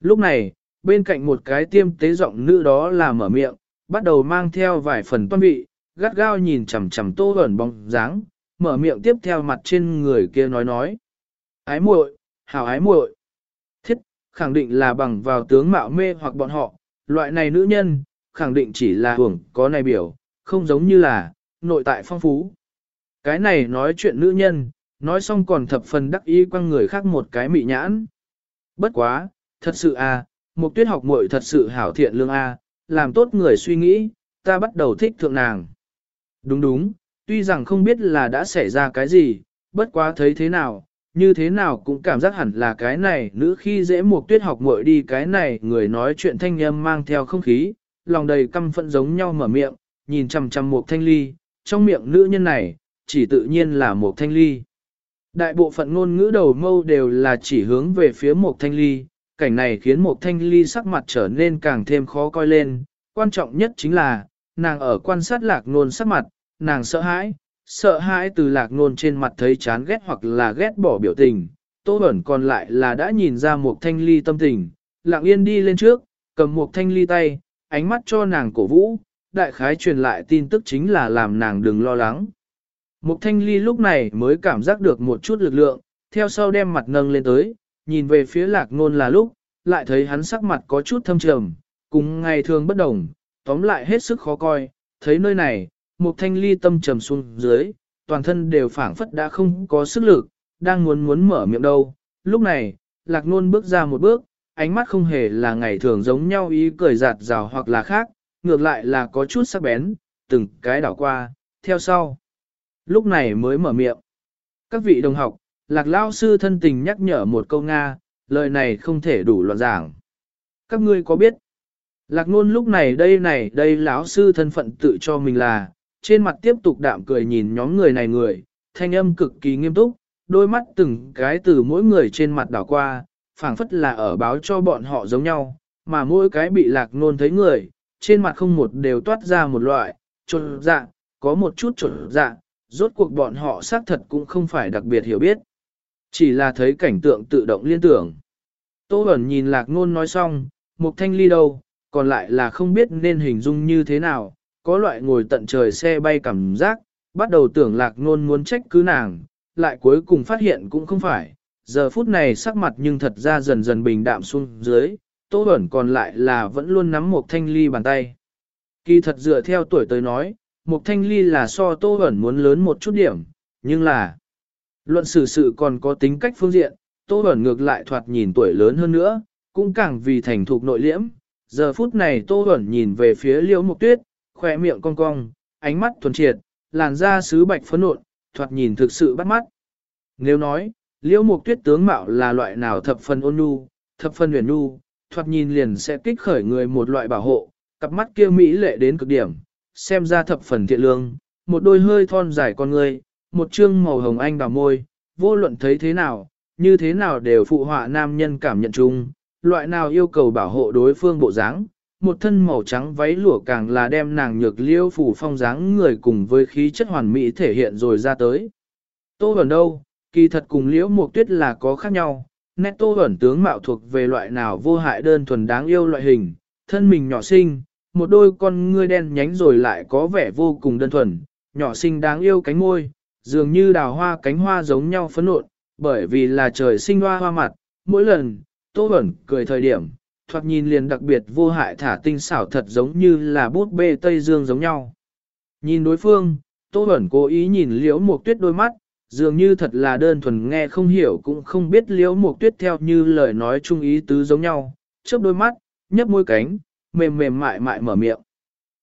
Lúc này, bên cạnh một cái tiêm tế giọng nữ đó là mở miệng, bắt đầu mang theo vài phần toan vị, gắt gao nhìn chằm chằm tô ẩn bóng dáng, mở miệng tiếp theo mặt trên người kia nói nói. Ái muội, hảo ái muội. Thiết, khẳng định là bằng vào tướng mạo mê hoặc bọn họ, loại này nữ nhân, khẳng định chỉ là hưởng có này biểu, không giống như là, nội tại phong phú. Cái này nói chuyện nữ nhân, nói xong còn thập phần đắc ý quăng người khác một cái mị nhãn. Bất quá, thật sự à, một tuyết học muội thật sự hảo thiện lương a, à, làm tốt người suy nghĩ, ta bắt đầu thích thượng nàng. Đúng đúng, tuy rằng không biết là đã xảy ra cái gì, bất quá thấy thế nào, như thế nào cũng cảm giác hẳn là cái này nữ khi dễ một tuyết học muội đi cái này người nói chuyện thanh âm mang theo không khí, lòng đầy căm phẫn giống nhau mở miệng, nhìn chằm chằm một thanh ly, trong miệng nữ nhân này, chỉ tự nhiên là một thanh ly. Đại bộ phận ngôn ngữ đầu mâu đều là chỉ hướng về phía một thanh ly, cảnh này khiến một thanh ly sắc mặt trở nên càng thêm khó coi lên, quan trọng nhất chính là, nàng ở quan sát lạc nôn sắc mặt, nàng sợ hãi, sợ hãi từ lạc nôn trên mặt thấy chán ghét hoặc là ghét bỏ biểu tình, tô bẩn còn lại là đã nhìn ra một thanh ly tâm tình, lặng yên đi lên trước, cầm một thanh ly tay, ánh mắt cho nàng cổ vũ, đại khái truyền lại tin tức chính là làm nàng đừng lo lắng. Mục thanh ly lúc này mới cảm giác được một chút lực lượng, theo sau đem mặt nâng lên tới, nhìn về phía lạc nôn là lúc, lại thấy hắn sắc mặt có chút thâm trầm, cùng ngày thường bất đồng, tóm lại hết sức khó coi, thấy nơi này, một thanh ly tâm trầm xuống dưới, toàn thân đều phảng phất đã không có sức lực, đang muốn muốn mở miệng đâu. Lúc này, lạc nôn bước ra một bước, ánh mắt không hề là ngày thường giống nhau ý cười giạt rào hoặc là khác, ngược lại là có chút sắc bén, từng cái đảo qua, theo sau. Lúc này mới mở miệng. Các vị đồng học, lạc lao sư thân tình nhắc nhở một câu Nga, lời này không thể đủ loạn giảng. Các ngươi có biết? Lạc nôn lúc này đây này đây lão sư thân phận tự cho mình là, trên mặt tiếp tục đạm cười nhìn nhóm người này người, thanh âm cực kỳ nghiêm túc, đôi mắt từng cái từ mỗi người trên mặt đảo qua, phảng phất là ở báo cho bọn họ giống nhau, mà mỗi cái bị lạc nôn thấy người, trên mặt không một đều toát ra một loại, trộn dạng có một chút trộn dạng rốt cuộc bọn họ xác thật cũng không phải đặc biệt hiểu biết. Chỉ là thấy cảnh tượng tự động liên tưởng. Tô Bẩn nhìn lạc nôn nói xong, một thanh ly đâu, còn lại là không biết nên hình dung như thế nào, có loại ngồi tận trời xe bay cảm giác, bắt đầu tưởng lạc ngôn muốn trách cứ nàng, lại cuối cùng phát hiện cũng không phải, giờ phút này sắc mặt nhưng thật ra dần dần bình đạm xuống dưới, Tô Bẩn còn lại là vẫn luôn nắm một thanh ly bàn tay. Kỳ thật dựa theo tuổi tới nói, một thanh ly là so Tô Bẩn muốn lớn một chút điểm, nhưng là luận xử sự còn có tính cách phương diện, Tô Bẩn ngược lại thoạt nhìn tuổi lớn hơn nữa, cũng càng vì thành thục nội liễm. Giờ phút này Tô Bẩn nhìn về phía liễu mục tuyết, khỏe miệng cong cong, ánh mắt thuần triệt, làn da sứ bạch phấn nộn, thoạt nhìn thực sự bắt mắt. Nếu nói, liễu mục tuyết tướng mạo là loại nào thập phần ôn nhu, thập phần huyền nhu, thoạt nhìn liền sẽ kích khởi người một loại bảo hộ, cặp mắt kia mỹ lệ đến cực điểm, xem ra thập phần thiện lương, một đôi hơi thon dài con người, một trương màu hồng anh đào môi, vô luận thấy thế nào, như thế nào đều phụ họa nam nhân cảm nhận chung, loại nào yêu cầu bảo hộ đối phương bộ dáng, một thân màu trắng váy lụa càng là đem nàng nhược liêu phủ phong dáng người cùng với khí chất hoàn mỹ thể hiện rồi ra tới. Tô Bẩn đâu, kỳ thật cùng liễu mục tuyết là có khác nhau, nét Tô Bẩn tướng mạo thuộc về loại nào vô hại đơn thuần đáng yêu loại hình, thân mình nhỏ xinh, một đôi con ngươi đen nhánh rồi lại có vẻ vô cùng đơn thuần, nhỏ xinh đáng yêu cánh môi, dường như đào hoa cánh hoa giống nhau phấn nộn, bởi vì là trời sinh hoa hoa mặt, mỗi lần, Tô Bẩn cười thời điểm, thoạt nhìn liền đặc biệt vô hại thả tinh xảo thật giống như là bút bê Tây Dương giống nhau. Nhìn đối phương, Tô Bẩn cố ý nhìn liễu một tuyết đôi mắt, dường như thật là đơn thuần nghe không hiểu cũng không biết liễu một tuyết theo như lời nói chung ý tứ giống nhau, chớp đôi mắt, nhấp môi cánh, mềm mềm mại mại mở miệng.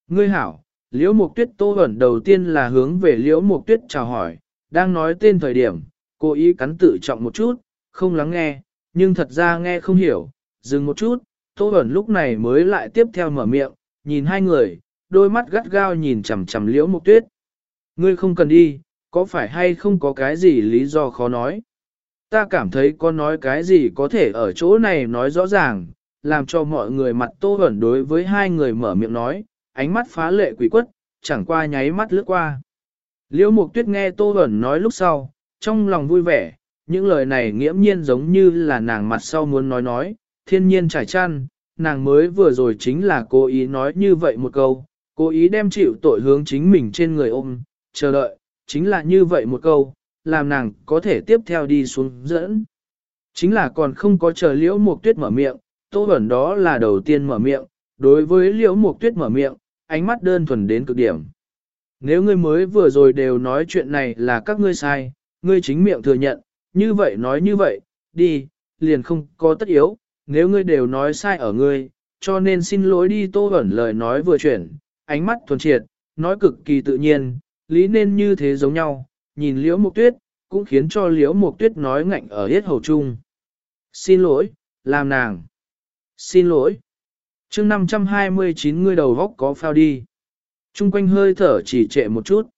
Ngươi hảo, liễu mục tuyết Tô Bẩn đầu tiên là hướng về liễu mục tuyết chào hỏi, đang nói tên thời điểm, cố ý cắn tự trọng một chút, không lắng nghe, nhưng thật ra nghe không hiểu, dừng một chút, Tô Bẩn lúc này mới lại tiếp theo mở miệng, nhìn hai người, đôi mắt gắt gao nhìn chằm chằm liễu mục tuyết. Ngươi không cần đi, có phải hay không có cái gì lý do khó nói? Ta cảm thấy có nói cái gì có thể ở chỗ này nói rõ ràng, làm cho mọi người mặt Tô Bẩn đối với hai người mở miệng nói, ánh mắt phá lệ quỷ quất, chẳng qua nháy mắt lướt qua. Liễu mục tuyết nghe Tô Bẩn nói lúc sau, trong lòng vui vẻ, những lời này nghiễm nhiên giống như là nàng mặt sau muốn nói nói, thiên nhiên trải chăn, nàng mới vừa rồi chính là cố ý nói như vậy một câu, cố ý đem chịu tội hướng chính mình trên người ôm, chờ đợi, chính là như vậy một câu, làm nàng có thể tiếp theo đi xuống dẫn. Chính là còn không có chờ liễu mục tuyết mở miệng, tô ẩn đó là đầu tiên mở miệng, đối với liễu mục tuyết mở miệng, ánh mắt đơn thuần đến cực điểm. Nếu ngươi mới vừa rồi đều nói chuyện này là các ngươi sai, ngươi chính miệng thừa nhận, như vậy nói như vậy, đi, liền không có tất yếu, nếu ngươi đều nói sai ở ngươi, cho nên xin lỗi đi tô ẩn lời nói vừa chuyển, ánh mắt thuần triệt, nói cực kỳ tự nhiên, lý nên như thế giống nhau, nhìn liễu mục tuyết, cũng khiến cho liễu mục tuyết nói ngạnh ở hết hầu chung. Xin lỗi, làm nàng. Xin lỗi. chương 529 ngươi đầu góc có phao đi. Trung quanh hơi thở chỉ trệ một chút.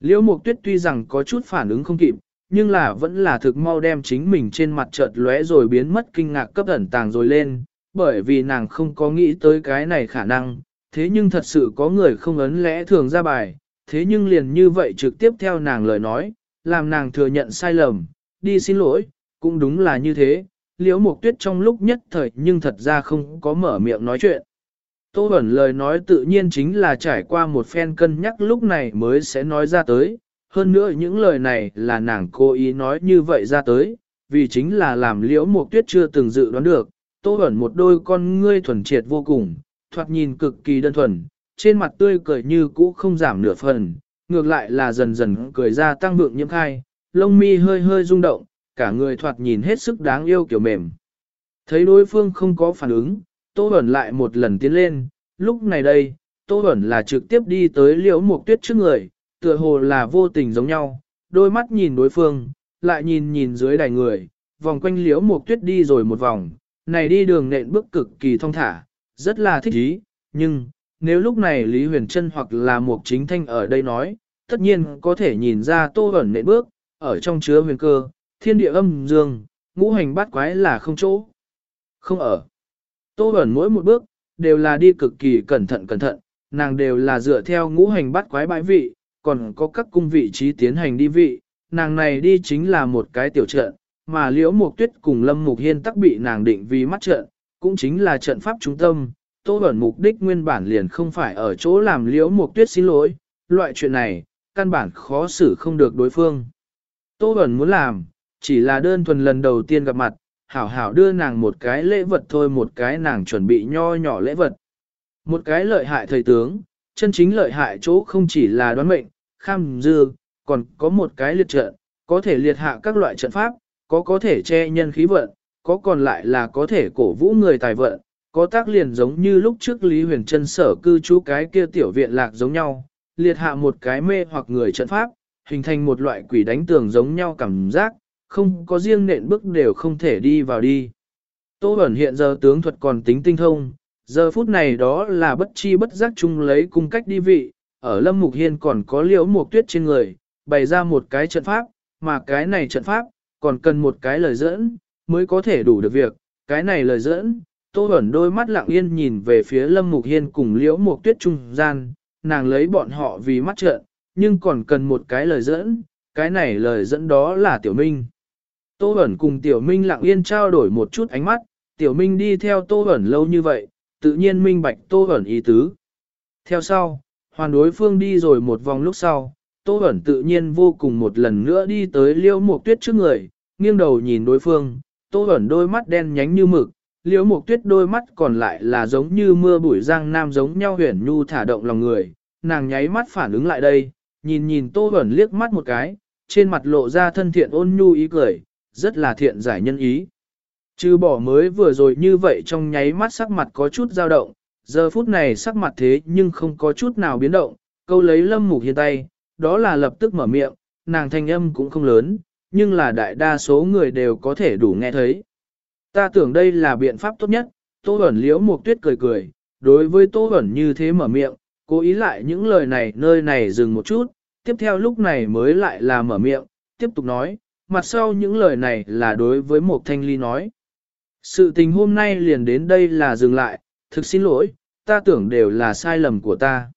Liễu mục tuyết tuy rằng có chút phản ứng không kịp, nhưng là vẫn là thực mau đem chính mình trên mặt chợt lóe rồi biến mất kinh ngạc cấp ẩn tàng rồi lên, bởi vì nàng không có nghĩ tới cái này khả năng, thế nhưng thật sự có người không ấn lẽ thường ra bài, thế nhưng liền như vậy trực tiếp theo nàng lời nói, làm nàng thừa nhận sai lầm, đi xin lỗi, cũng đúng là như thế, liễu mục tuyết trong lúc nhất thời nhưng thật ra không có mở miệng nói chuyện. Tô Bẩn lời nói tự nhiên chính là trải qua một phen cân nhắc lúc này mới sẽ nói ra tới, hơn nữa những lời này là nàng cố ý nói như vậy ra tới, vì chính là làm liễu mục tuyết chưa từng dự đoán được, Tô ẩn một đôi con ngươi thuần triệt vô cùng, thoạt nhìn cực kỳ đơn thuần, trên mặt tươi cười như cũ không giảm nửa phần, ngược lại là dần dần cười ra tăng vượng nhiễm khai, lông mi hơi hơi rung động, cả người thoạt nhìn hết sức đáng yêu kiểu mềm. Thấy đối phương không có phản ứng, Tô Bẩn lại một lần tiến lên, lúc này đây, Tô Bẩn là trực tiếp đi tới liễu mục tuyết trước người, tựa hồ là vô tình giống nhau, đôi mắt nhìn đối phương, lại nhìn nhìn dưới đài người, vòng quanh liễu mục tuyết đi rồi một vòng, này đi đường nện bước cực kỳ thông thả, rất là thích ý, nhưng, nếu lúc này Lý Huyền Trân hoặc là Mục Chính Thanh ở đây nói, tất nhiên có thể nhìn ra Tô Bẩn nện bước, ở trong chứa huyền cơ, thiên địa âm dương, ngũ hành bát quái là không chỗ. Không ở. Tô Bẩn mỗi một bước, đều là đi cực kỳ cẩn thận cẩn thận, nàng đều là dựa theo ngũ hành bát quái bãi vị, còn có các cung vị trí tiến hành đi vị, nàng này đi chính là một cái tiểu trận, mà liễu mục tuyết cùng lâm mục hiên tắc bị nàng định vì mắt trận, cũng chính là trận pháp trung tâm. Tô ẩn mục đích nguyên bản liền không phải ở chỗ làm liễu mục tuyết xin lỗi, loại chuyện này, căn bản khó xử không được đối phương. Tô ẩn muốn làm, chỉ là đơn thuần lần đầu tiên gặp mặt, hảo hảo đưa nàng một cái lễ vật thôi một cái nàng chuẩn bị nho nhỏ lễ vật. Một cái lợi hại thời tướng, chân chính lợi hại chỗ không chỉ là đoán mệnh, kham dư, còn có một cái liệt trận, có thể liệt hạ các loại trận pháp, có có thể che nhân khí vận, có còn lại là có thể cổ vũ người tài vận, có tác liền giống như lúc trước Lý Huyền Trân sở cư trú cái kia tiểu viện lạc giống nhau, liệt hạ một cái mê hoặc người trận pháp, hình thành một loại quỷ đánh tường giống nhau cảm giác, không có riêng nện bước đều không thể đi vào đi. Tô Bẩn hiện giờ tướng thuật còn tính tinh thông, giờ phút này đó là bất chi bất giác chung lấy cung cách đi vị, ở Lâm Mục Hiên còn có liễu mục tuyết trên người, bày ra một cái trận pháp, mà cái này trận pháp, còn cần một cái lời dẫn, mới có thể đủ được việc, cái này lời dẫn. Tô Bẩn đôi mắt lặng yên nhìn về phía Lâm Mục Hiên cùng liễu Mục tuyết trung gian, nàng lấy bọn họ vì mắt trợn nhưng còn cần một cái lời dẫn, cái này lời dẫn đó là Tiểu Minh. Tô Bẩn cùng Tiểu Minh lặng yên trao đổi một chút ánh mắt, Tiểu Minh đi theo Tô Bẩn lâu như vậy, tự nhiên minh bạch Tô Bẩn ý tứ. Theo sau, hoàn đối phương đi rồi một vòng lúc sau, Tô Bẩn tự nhiên vô cùng một lần nữa đi tới liêu mục tuyết trước người, nghiêng đầu nhìn đối phương, Tô Bẩn đôi mắt đen nhánh như mực, liêu mục tuyết đôi mắt còn lại là giống như mưa bụi giang nam giống nhau huyền nhu thả động lòng người, nàng nháy mắt phản ứng lại đây, nhìn nhìn Tô Bẩn liếc mắt một cái, trên mặt lộ ra thân thiện ôn nhu ý cười, rất là thiện giải nhân ý. Chứ bỏ mới vừa rồi như vậy trong nháy mắt sắc mặt có chút dao động, giờ phút này sắc mặt thế nhưng không có chút nào biến động, câu lấy lâm mục hiên tay, đó là lập tức mở miệng, nàng thanh âm cũng không lớn, nhưng là đại đa số người đều có thể đủ nghe thấy. Ta tưởng đây là biện pháp tốt nhất, Tô Bẩn liễu một tuyết cười cười, đối với Tô Bẩn như thế mở miệng, cố ý lại những lời này nơi này dừng một chút, tiếp theo lúc này mới lại là mở miệng, tiếp tục nói, mặt sau những lời này là đối với một thanh ly nói. Sự tình hôm nay liền đến đây là dừng lại, thực xin lỗi, ta tưởng đều là sai lầm của ta.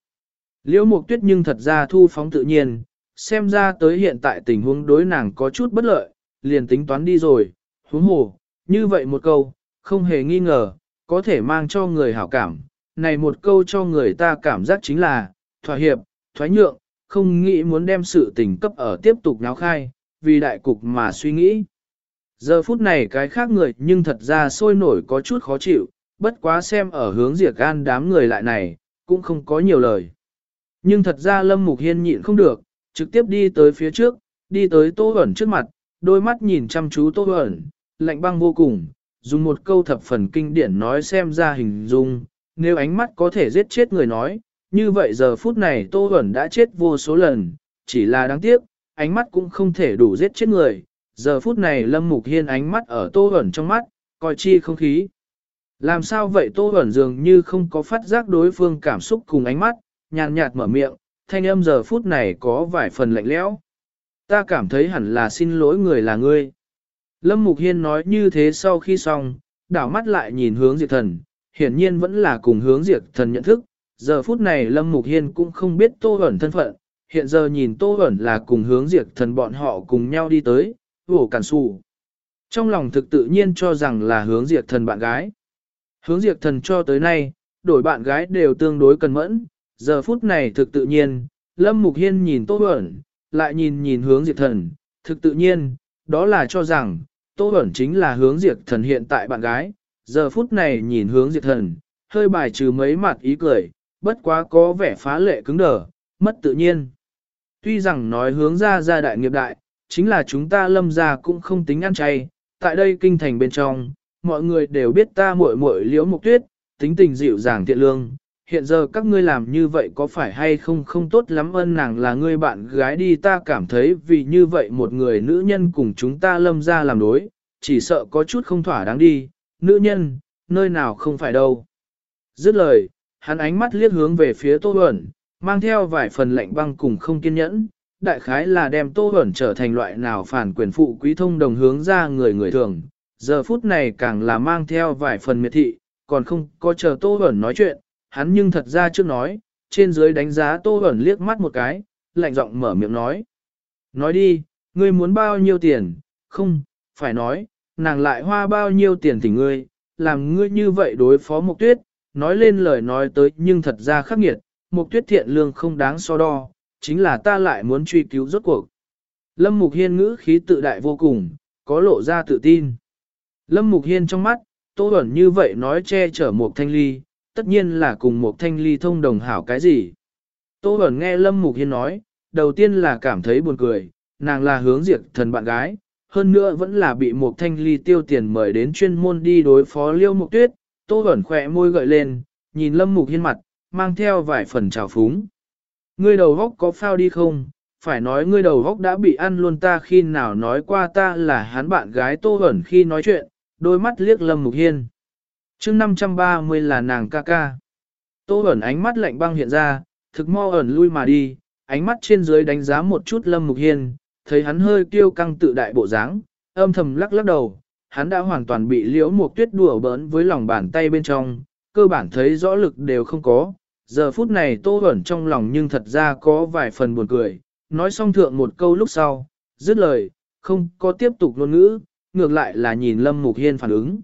Liễu Mộc Tuyết nhưng thật ra thu phóng tự nhiên, xem ra tới hiện tại tình huống đối nàng có chút bất lợi, liền tính toán đi rồi, huống hồ, như vậy một câu, không hề nghi ngờ, có thể mang cho người hảo cảm. Này một câu cho người ta cảm giác chính là, thỏa hiệp, thoái nhượng, không nghĩ muốn đem sự tình cấp ở tiếp tục náo khai, vì đại cục mà suy nghĩ. Giờ phút này cái khác người nhưng thật ra sôi nổi có chút khó chịu, bất quá xem ở hướng diệt gan đám người lại này, cũng không có nhiều lời. Nhưng thật ra Lâm Mục Hiên nhịn không được, trực tiếp đi tới phía trước, đi tới Tô Huẩn trước mặt, đôi mắt nhìn chăm chú Tô Huẩn, lạnh băng vô cùng, dùng một câu thập phần kinh điển nói xem ra hình dung, nếu ánh mắt có thể giết chết người nói, như vậy giờ phút này Tô Huẩn đã chết vô số lần, chỉ là đáng tiếc, ánh mắt cũng không thể đủ giết chết người. Giờ phút này Lâm Mục Hiên ánh mắt ở Tô Huẩn trong mắt, coi chi không khí. Làm sao vậy Tô Huẩn dường như không có phát giác đối phương cảm xúc cùng ánh mắt, nhàn nhạt mở miệng, thanh âm giờ phút này có vài phần lạnh lẽo. Ta cảm thấy hẳn là xin lỗi người là ngươi. Lâm Mục Hiên nói như thế sau khi xong, đảo mắt lại nhìn hướng diệt thần, hiển nhiên vẫn là cùng hướng diệt thần nhận thức. Giờ phút này Lâm Mục Hiên cũng không biết Tô Huẩn thân phận, hiện giờ nhìn Tô Huẩn là cùng hướng diệt thần bọn họ cùng nhau đi tới, vổ cản xù. Trong lòng thực tự nhiên cho rằng là hướng diệt thần bạn gái. Hướng diệt thần cho tới nay, đổi bạn gái đều tương đối cần mẫn, giờ phút này thực tự nhiên, Lâm Mục Hiên nhìn Tô Bẩn, lại nhìn nhìn hướng diệt thần, thực tự nhiên, đó là cho rằng, Tô Bẩn chính là hướng diệt thần hiện tại bạn gái, giờ phút này nhìn hướng diệt thần, hơi bài trừ mấy mặt ý cười, bất quá có vẻ phá lệ cứng đờ, mất tự nhiên. Tuy rằng nói hướng ra ra đại nghiệp đại, chính là chúng ta lâm ra cũng không tính ăn chay, tại đây kinh thành bên trong, mọi người đều biết ta muội muội liễu mục tuyết, tính tình dịu dàng thiện lương. Hiện giờ các ngươi làm như vậy có phải hay không không tốt lắm ân nàng là ngươi bạn gái đi ta cảm thấy vì như vậy một người nữ nhân cùng chúng ta lâm ra làm đối, chỉ sợ có chút không thỏa đáng đi, nữ nhân, nơi nào không phải đâu. Dứt lời, hắn ánh mắt liếc hướng về phía Tô Huẩn, mang theo vài phần lạnh băng cùng không kiên nhẫn, đại khái là đem Tô Huẩn trở thành loại nào phản quyền phụ quý thông đồng hướng ra người người thường. Giờ phút này càng là mang theo vài phần miệt thị, còn không có chờ Tô Huẩn nói chuyện, hắn nhưng thật ra trước nói, trên dưới đánh giá Tô Huẩn liếc mắt một cái, lạnh giọng mở miệng nói. Nói đi, ngươi muốn bao nhiêu tiền, không, phải nói, nàng lại hoa bao nhiêu tiền thì ngươi, làm ngươi như vậy đối phó Mộc Tuyết, nói lên lời nói tới nhưng thật ra khắc nghiệt, Mộc Tuyết thiện lương không đáng so đo, chính là ta lại muốn truy cứu rốt cuộc. Lâm Mục Hiên ngữ khí tự đại vô cùng, có lộ ra tự tin. Lâm Mục Hiên trong mắt, Tô Bẩn như vậy nói che chở một thanh ly, tất nhiên là cùng một thanh ly thông đồng hảo cái gì. Tô Bẩn nghe Lâm Mục Hiên nói, đầu tiên là cảm thấy buồn cười, nàng là hướng diệt thần bạn gái, hơn nữa vẫn là bị một thanh ly tiêu tiền mời đến chuyên môn đi đối phó liêu mục tuyết, Tô Bẩn khỏe môi gợi lên, nhìn Lâm Mục Hiên mặt, mang theo vài phần trào phúng. Ngươi đầu góc có phao đi không? Phải nói ngươi đầu góc đã bị ăn luôn ta khi nào nói qua ta là hắn bạn gái Tô hẩn khi nói chuyện, đôi mắt liếc Lâm Mục Hiên. chương 530 là nàng ca ca. Tô hẩn ánh mắt lạnh băng hiện ra, thực mo ẩn lui mà đi, ánh mắt trên dưới đánh giá một chút Lâm Mục Hiên, thấy hắn hơi kiêu căng tự đại bộ dáng, âm thầm lắc lắc đầu, hắn đã hoàn toàn bị liễu một tuyết đùa bỡn với lòng bàn tay bên trong, cơ bản thấy rõ lực đều không có. Giờ phút này Tô ẩn trong lòng nhưng thật ra có vài phần buồn cười, nói xong thượng một câu lúc sau, dứt lời, không có tiếp tục ngôn ngữ, ngược lại là nhìn Lâm Mục Hiên phản ứng.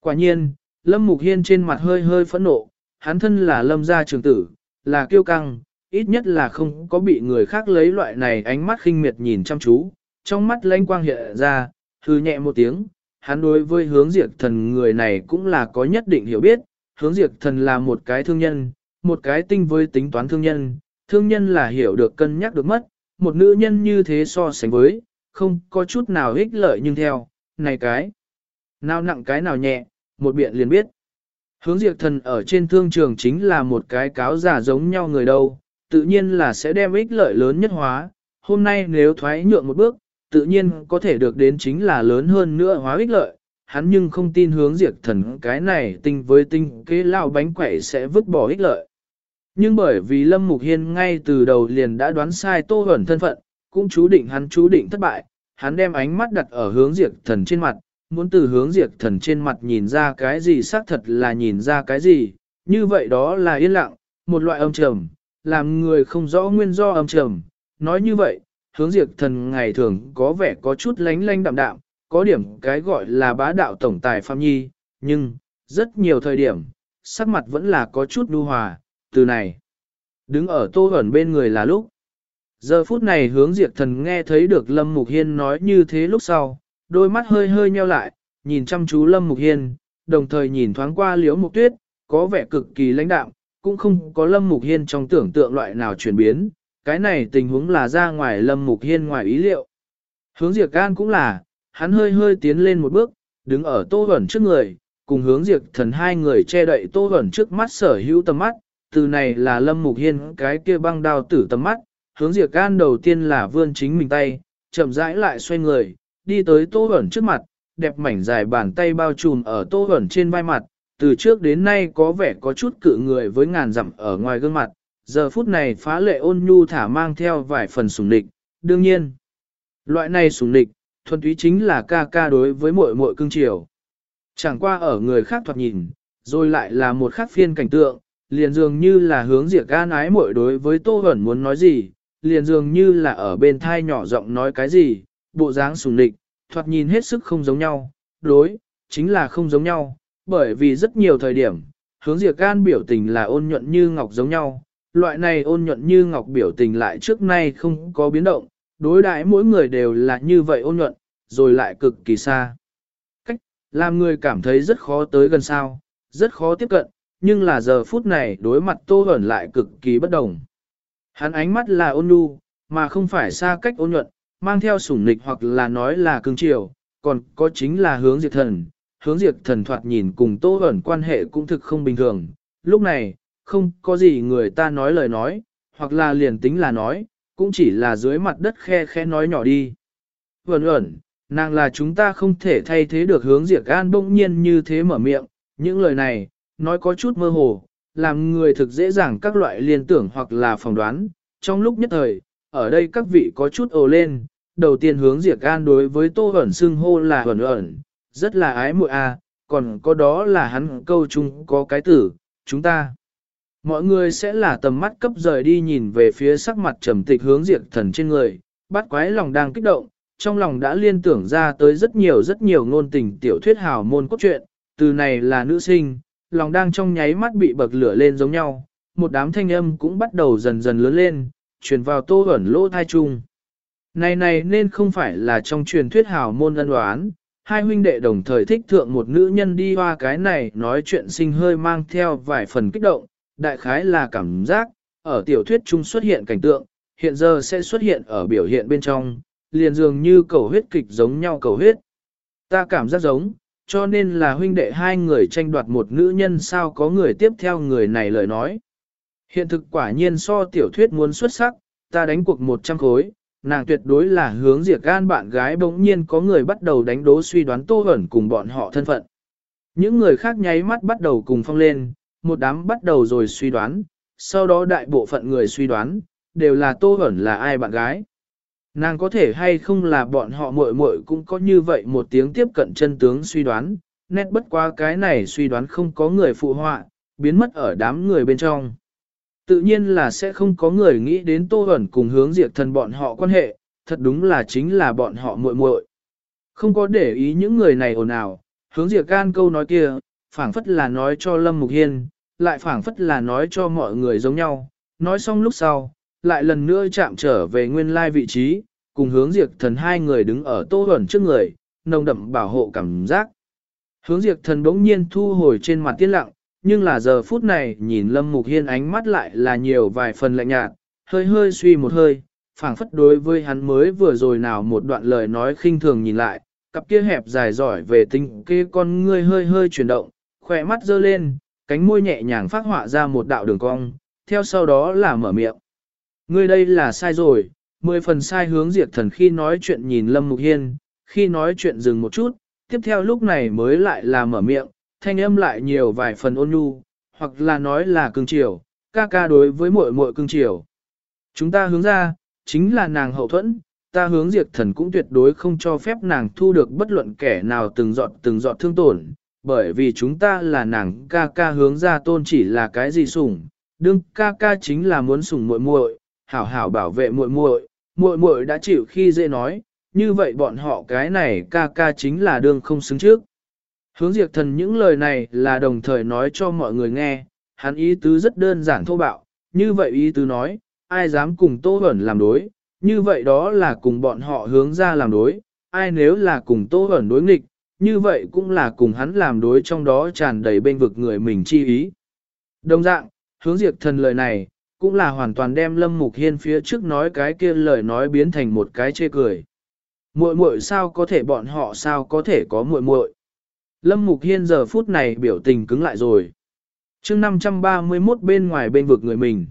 Quả nhiên, Lâm Mục Hiên trên mặt hơi hơi phẫn nộ, hắn thân là Lâm gia trường tử, là kiêu căng, ít nhất là không có bị người khác lấy loại này ánh mắt khinh miệt nhìn chăm chú, trong mắt lãnh quang hiện ra, hư nhẹ một tiếng, hắn đối với hướng diệt thần người này cũng là có nhất định hiểu biết, hướng diệt thần là một cái thương nhân, một cái tinh với tính toán thương nhân, thương nhân là hiểu được cân nhắc được mất, một nữ nhân như thế so sánh với, không có chút nào ích lợi nhưng theo, này cái. Nào nặng cái nào nhẹ, một biện liền biết. Hướng diệt thần ở trên thương trường chính là một cái cáo giả giống nhau người đâu, tự nhiên là sẽ đem ích lợi lớn nhất hóa. Hôm nay nếu thoái nhượng một bước, tự nhiên có thể được đến chính là lớn hơn nữa hóa ích lợi. Hắn nhưng không tin hướng diệt thần cái này tinh với tinh kế lao bánh quẩy sẽ vứt bỏ ích lợi. Nhưng bởi vì Lâm Mục Hiên ngay từ đầu liền đã đoán sai tô hẩn thân phận, cũng chú định hắn chú định thất bại, hắn đem ánh mắt đặt ở hướng diệt thần trên mặt, muốn từ hướng diệt thần trên mặt nhìn ra cái gì xác thật là nhìn ra cái gì, như vậy đó là yên lặng, một loại âm trầm, làm người không rõ nguyên do âm trầm. Nói như vậy, hướng diệt thần ngày thường có vẻ có chút lánh lánh đạm đạm, có điểm cái gọi là bá đạo tổng tài Phạm Nhi, nhưng, rất nhiều thời điểm, sắc mặt vẫn là có chút đu hòa, từ này. Đứng ở tô ẩn bên người là lúc. Giờ phút này hướng diệt thần nghe thấy được Lâm Mục Hiên nói như thế lúc sau, đôi mắt hơi hơi nheo lại, nhìn chăm chú Lâm Mục Hiên, đồng thời nhìn thoáng qua liễu mục tuyết, có vẻ cực kỳ lãnh đạm, cũng không có Lâm Mục Hiên trong tưởng tượng loại nào chuyển biến, cái này tình huống là ra ngoài Lâm Mục Hiên ngoài ý liệu. Hướng diệt gan cũng là, hắn hơi hơi tiến lên một bước, đứng ở tô ẩn trước người, cùng hướng diệt thần hai người che đậy tô ẩn trước mắt sở hữu tầm mắt, từ này là Lâm Mục Hiên cái kia băng đao tử tầm mắt, hướng diệt gan đầu tiên là vươn chính mình tay, chậm rãi lại xoay người, đi tới tô ẩn trước mặt, đẹp mảnh dài bàn tay bao trùm ở tô ẩn trên vai mặt, từ trước đến nay có vẻ có chút cự người với ngàn dặm ở ngoài gương mặt, giờ phút này phá lệ ôn nhu thả mang theo vài phần sủng địch, đương nhiên. Loại này sủng địch, thuần túy chính là ca ca đối với muội muội cương triều Chẳng qua ở người khác thoạt nhìn, rồi lại là một khác phiên cảnh tượng, liền dường như là hướng diệt gan ái muội đối với Tô Hẩn muốn nói gì, liền dường như là ở bên thai nhỏ giọng nói cái gì, bộ dáng sùng địch, thoạt nhìn hết sức không giống nhau, đối, chính là không giống nhau, bởi vì rất nhiều thời điểm, hướng diệt gan biểu tình là ôn nhuận như ngọc giống nhau, loại này ôn nhuận như ngọc biểu tình lại trước nay không có biến động, đối đãi mỗi người đều là như vậy ôn nhuận, rồi lại cực kỳ xa. Cách, làm người cảm thấy rất khó tới gần sao, rất khó tiếp cận, nhưng là giờ phút này đối mặt tô ẩn lại cực kỳ bất đồng. Hắn ánh mắt là ôn nhu, mà không phải xa cách ôn nhuận, mang theo sủng nịch hoặc là nói là cương triều, còn có chính là hướng diệt thần. Hướng diệt thần thoạt nhìn cùng tô ẩn quan hệ cũng thực không bình thường. Lúc này, không có gì người ta nói lời nói, hoặc là liền tính là nói, cũng chỉ là dưới mặt đất khe khe nói nhỏ đi. Vẩn ẩn, nàng là chúng ta không thể thay thế được hướng diệt an bỗng nhiên như thế mở miệng, những lời này, nói có chút mơ hồ, làm người thực dễ dàng các loại liên tưởng hoặc là phỏng đoán. Trong lúc nhất thời, ở đây các vị có chút ồ lên, đầu tiên hướng diệt an đối với tô ẩn xưng hô là ẩn ẩn, rất là ái muội a, à, còn có đó là hắn câu chung có cái tử, chúng ta. Mọi người sẽ là tầm mắt cấp rời đi nhìn về phía sắc mặt trầm tịch hướng diệt thần trên người, bắt quái lòng đang kích động, trong lòng đã liên tưởng ra tới rất nhiều rất nhiều ngôn tình tiểu thuyết hào môn cốt truyện, từ này là nữ sinh, lòng đang trong nháy mắt bị bậc lửa lên giống nhau, một đám thanh âm cũng bắt đầu dần dần lớn lên, truyền vào tô ẩn lỗ thai chung. Này này nên không phải là trong truyền thuyết hào môn ân đoán, hai huynh đệ đồng thời thích thượng một nữ nhân đi hoa cái này nói chuyện sinh hơi mang theo vài phần kích động, đại khái là cảm giác, ở tiểu thuyết chung xuất hiện cảnh tượng, hiện giờ sẽ xuất hiện ở biểu hiện bên trong, liền dường như cầu huyết kịch giống nhau cầu huyết. Ta cảm giác giống, cho nên là huynh đệ hai người tranh đoạt một nữ nhân sao có người tiếp theo người này lời nói. Hiện thực quả nhiên so tiểu thuyết muốn xuất sắc, ta đánh cuộc 100 khối, nàng tuyệt đối là hướng diệt gan bạn gái bỗng nhiên có người bắt đầu đánh đố suy đoán tô ẩn cùng bọn họ thân phận. Những người khác nháy mắt bắt đầu cùng phong lên, một đám bắt đầu rồi suy đoán, sau đó đại bộ phận người suy đoán, đều là tô ẩn là ai bạn gái. Nàng có thể hay không là bọn họ muội muội cũng có như vậy một tiếng tiếp cận chân tướng suy đoán, nét bất quá cái này suy đoán không có người phụ họa, biến mất ở đám người bên trong. Tự nhiên là sẽ không có người nghĩ đến Tô Hoẩn cùng hướng diệt thần bọn họ quan hệ, thật đúng là chính là bọn họ muội muội. Không có để ý những người này ồn ào, hướng diệt gan câu nói kia, phảng phất là nói cho Lâm Mục Hiên, lại phảng phất là nói cho mọi người giống nhau, nói xong lúc sau, lại lần nữa chạm trở về nguyên lai vị trí, cùng hướng diệt thần hai người đứng ở Tô Hẩn trước người, nồng đậm bảo hộ cảm giác. Hướng diệt thần bỗng nhiên thu hồi trên mặt tiên lặng, nhưng là giờ phút này nhìn Lâm Mục Hiên ánh mắt lại là nhiều vài phần lạnh nhạt, hơi hơi suy một hơi, phảng phất đối với hắn mới vừa rồi nào một đoạn lời nói khinh thường nhìn lại, cặp kia hẹp dài giỏi về tinh kê con ngươi hơi hơi chuyển động, khỏe mắt dơ lên, cánh môi nhẹ nhàng phát họa ra một đạo đường cong, theo sau đó là mở miệng. Ngươi đây là sai rồi, mười phần sai hướng diệt thần khi nói chuyện nhìn Lâm Mục Hiên, khi nói chuyện dừng một chút, tiếp theo lúc này mới lại là mở miệng, thanh âm lại nhiều vài phần ôn nhu, hoặc là nói là cưng chiều, ca ca đối với muội muội cưng chiều. Chúng ta hướng ra, chính là nàng hậu thuẫn, ta hướng diệt thần cũng tuyệt đối không cho phép nàng thu được bất luận kẻ nào từng giọt từng giọt thương tổn, bởi vì chúng ta là nàng ca ca hướng ra tôn chỉ là cái gì sủng, đương ca ca chính là muốn sủng muội muội, hảo hảo bảo vệ muội muội, muội muội đã chịu khi dễ nói, như vậy bọn họ cái này ca ca chính là đương không xứng trước. Hướng diệt thần những lời này là đồng thời nói cho mọi người nghe, hắn ý tứ rất đơn giản thô bạo, như vậy ý tứ nói, ai dám cùng Tô Bẩn làm đối, như vậy đó là cùng bọn họ hướng ra làm đối, ai nếu là cùng Tô Bẩn đối nghịch, như vậy cũng là cùng hắn làm đối trong đó tràn đầy bên vực người mình chi ý. Đồng dạng, hướng diệt thần lời này, cũng là hoàn toàn đem Lâm Mục Hiên phía trước nói cái kia lời nói biến thành một cái chê cười. Muội muội sao có thể bọn họ sao có thể có muội muội? Lâm Mục Hiên giờ phút này biểu tình cứng lại rồi. chương 531 bên ngoài bên vực người mình.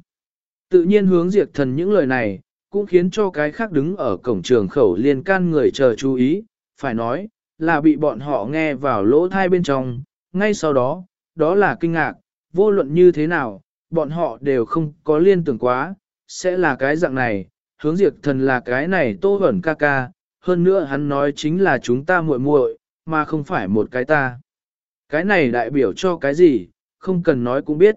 Tự nhiên hướng diệt thần những lời này, cũng khiến cho cái khác đứng ở cổng trường khẩu liên can người chờ chú ý, phải nói, là bị bọn họ nghe vào lỗ thai bên trong, ngay sau đó, đó là kinh ngạc, vô luận như thế nào, bọn họ đều không có liên tưởng quá, sẽ là cái dạng này, hướng diệt thần là cái này tô ẩn ca ca, hơn nữa hắn nói chính là chúng ta muội muội, mà không phải một cái ta. Cái này đại biểu cho cái gì, không cần nói cũng biết.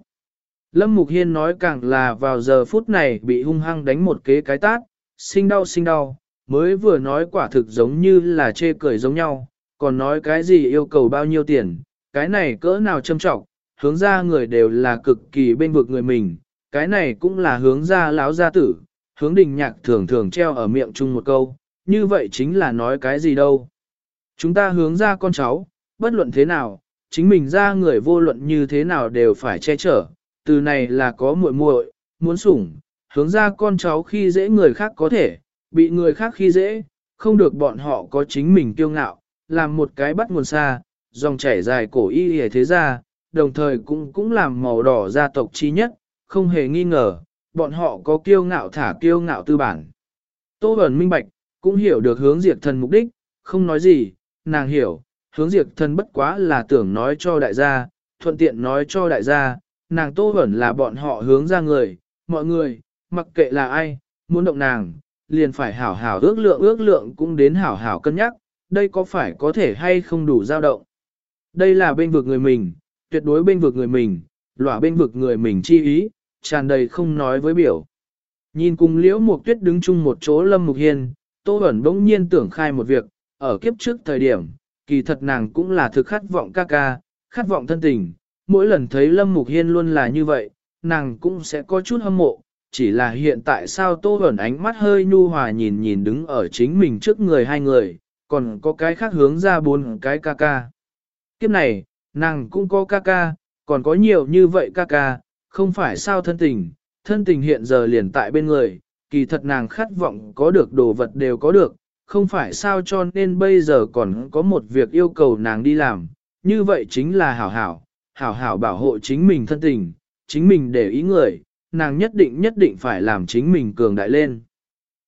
Lâm Mục Hiên nói càng là vào giờ phút này bị hung hăng đánh một kế cái tát, sinh đau sinh đau, mới vừa nói quả thực giống như là chê cười giống nhau, còn nói cái gì yêu cầu bao nhiêu tiền, cái này cỡ nào châm trọng, hướng ra người đều là cực kỳ bên vực người mình, cái này cũng là hướng ra lão gia tử, hướng đình nhạc thường thường treo ở miệng chung một câu, như vậy chính là nói cái gì đâu. Chúng ta hướng ra con cháu, bất luận thế nào, chính mình ra người vô luận như thế nào đều phải che chở, từ này là có muội muội, muốn sủng, hướng ra con cháu khi dễ người khác có thể, bị người khác khi dễ, không được bọn họ có chính mình kiêu ngạo, làm một cái bắt nguồn xa, dòng chảy dài cổ y hề thế ra, đồng thời cũng cũng làm màu đỏ gia tộc chi nhất, không hề nghi ngờ, bọn họ có kiêu ngạo thả kiêu ngạo tư bản. Tô Bẩn minh bạch, cũng hiểu được hướng diệt thần mục đích, không nói gì, nàng hiểu, hướng diệt thần bất quá là tưởng nói cho đại gia, thuận tiện nói cho đại gia, nàng Tô Bẩn là bọn họ hướng ra người, mọi người, mặc kệ là ai, muốn động nàng, liền phải hảo hảo ước lượng ước lượng cũng đến hảo hảo cân nhắc, đây có phải có thể hay không đủ dao động. Đây là bên vực người mình, tuyệt đối bên vực người mình, lỏa bên vực người mình chi ý, tràn đầy không nói với biểu. Nhìn cùng liễu mục tuyết đứng chung một chỗ lâm mục hiên, tô ẩn bỗng nhiên tưởng khai một việc, ở kiếp trước thời điểm, kỳ thật nàng cũng là thực khát vọng ca ca, khát vọng thân tình, mỗi lần thấy lâm mục hiên luôn là như vậy, nàng cũng sẽ có chút hâm mộ, chỉ là hiện tại sao tô ẩn ánh mắt hơi nhu hòa nhìn nhìn đứng ở chính mình trước người hai người, còn có cái khác hướng ra bốn cái ca ca. Kiếp này, nàng cũng có ca ca, còn có nhiều như vậy ca ca, không phải sao thân tình, thân tình hiện giờ liền tại bên người, kỳ thật nàng khát vọng có được đồ vật đều có được, không phải sao cho nên bây giờ còn có một việc yêu cầu nàng đi làm, như vậy chính là hảo hảo, hảo hảo bảo hộ chính mình thân tình, chính mình để ý người, nàng nhất định nhất định phải làm chính mình cường đại lên.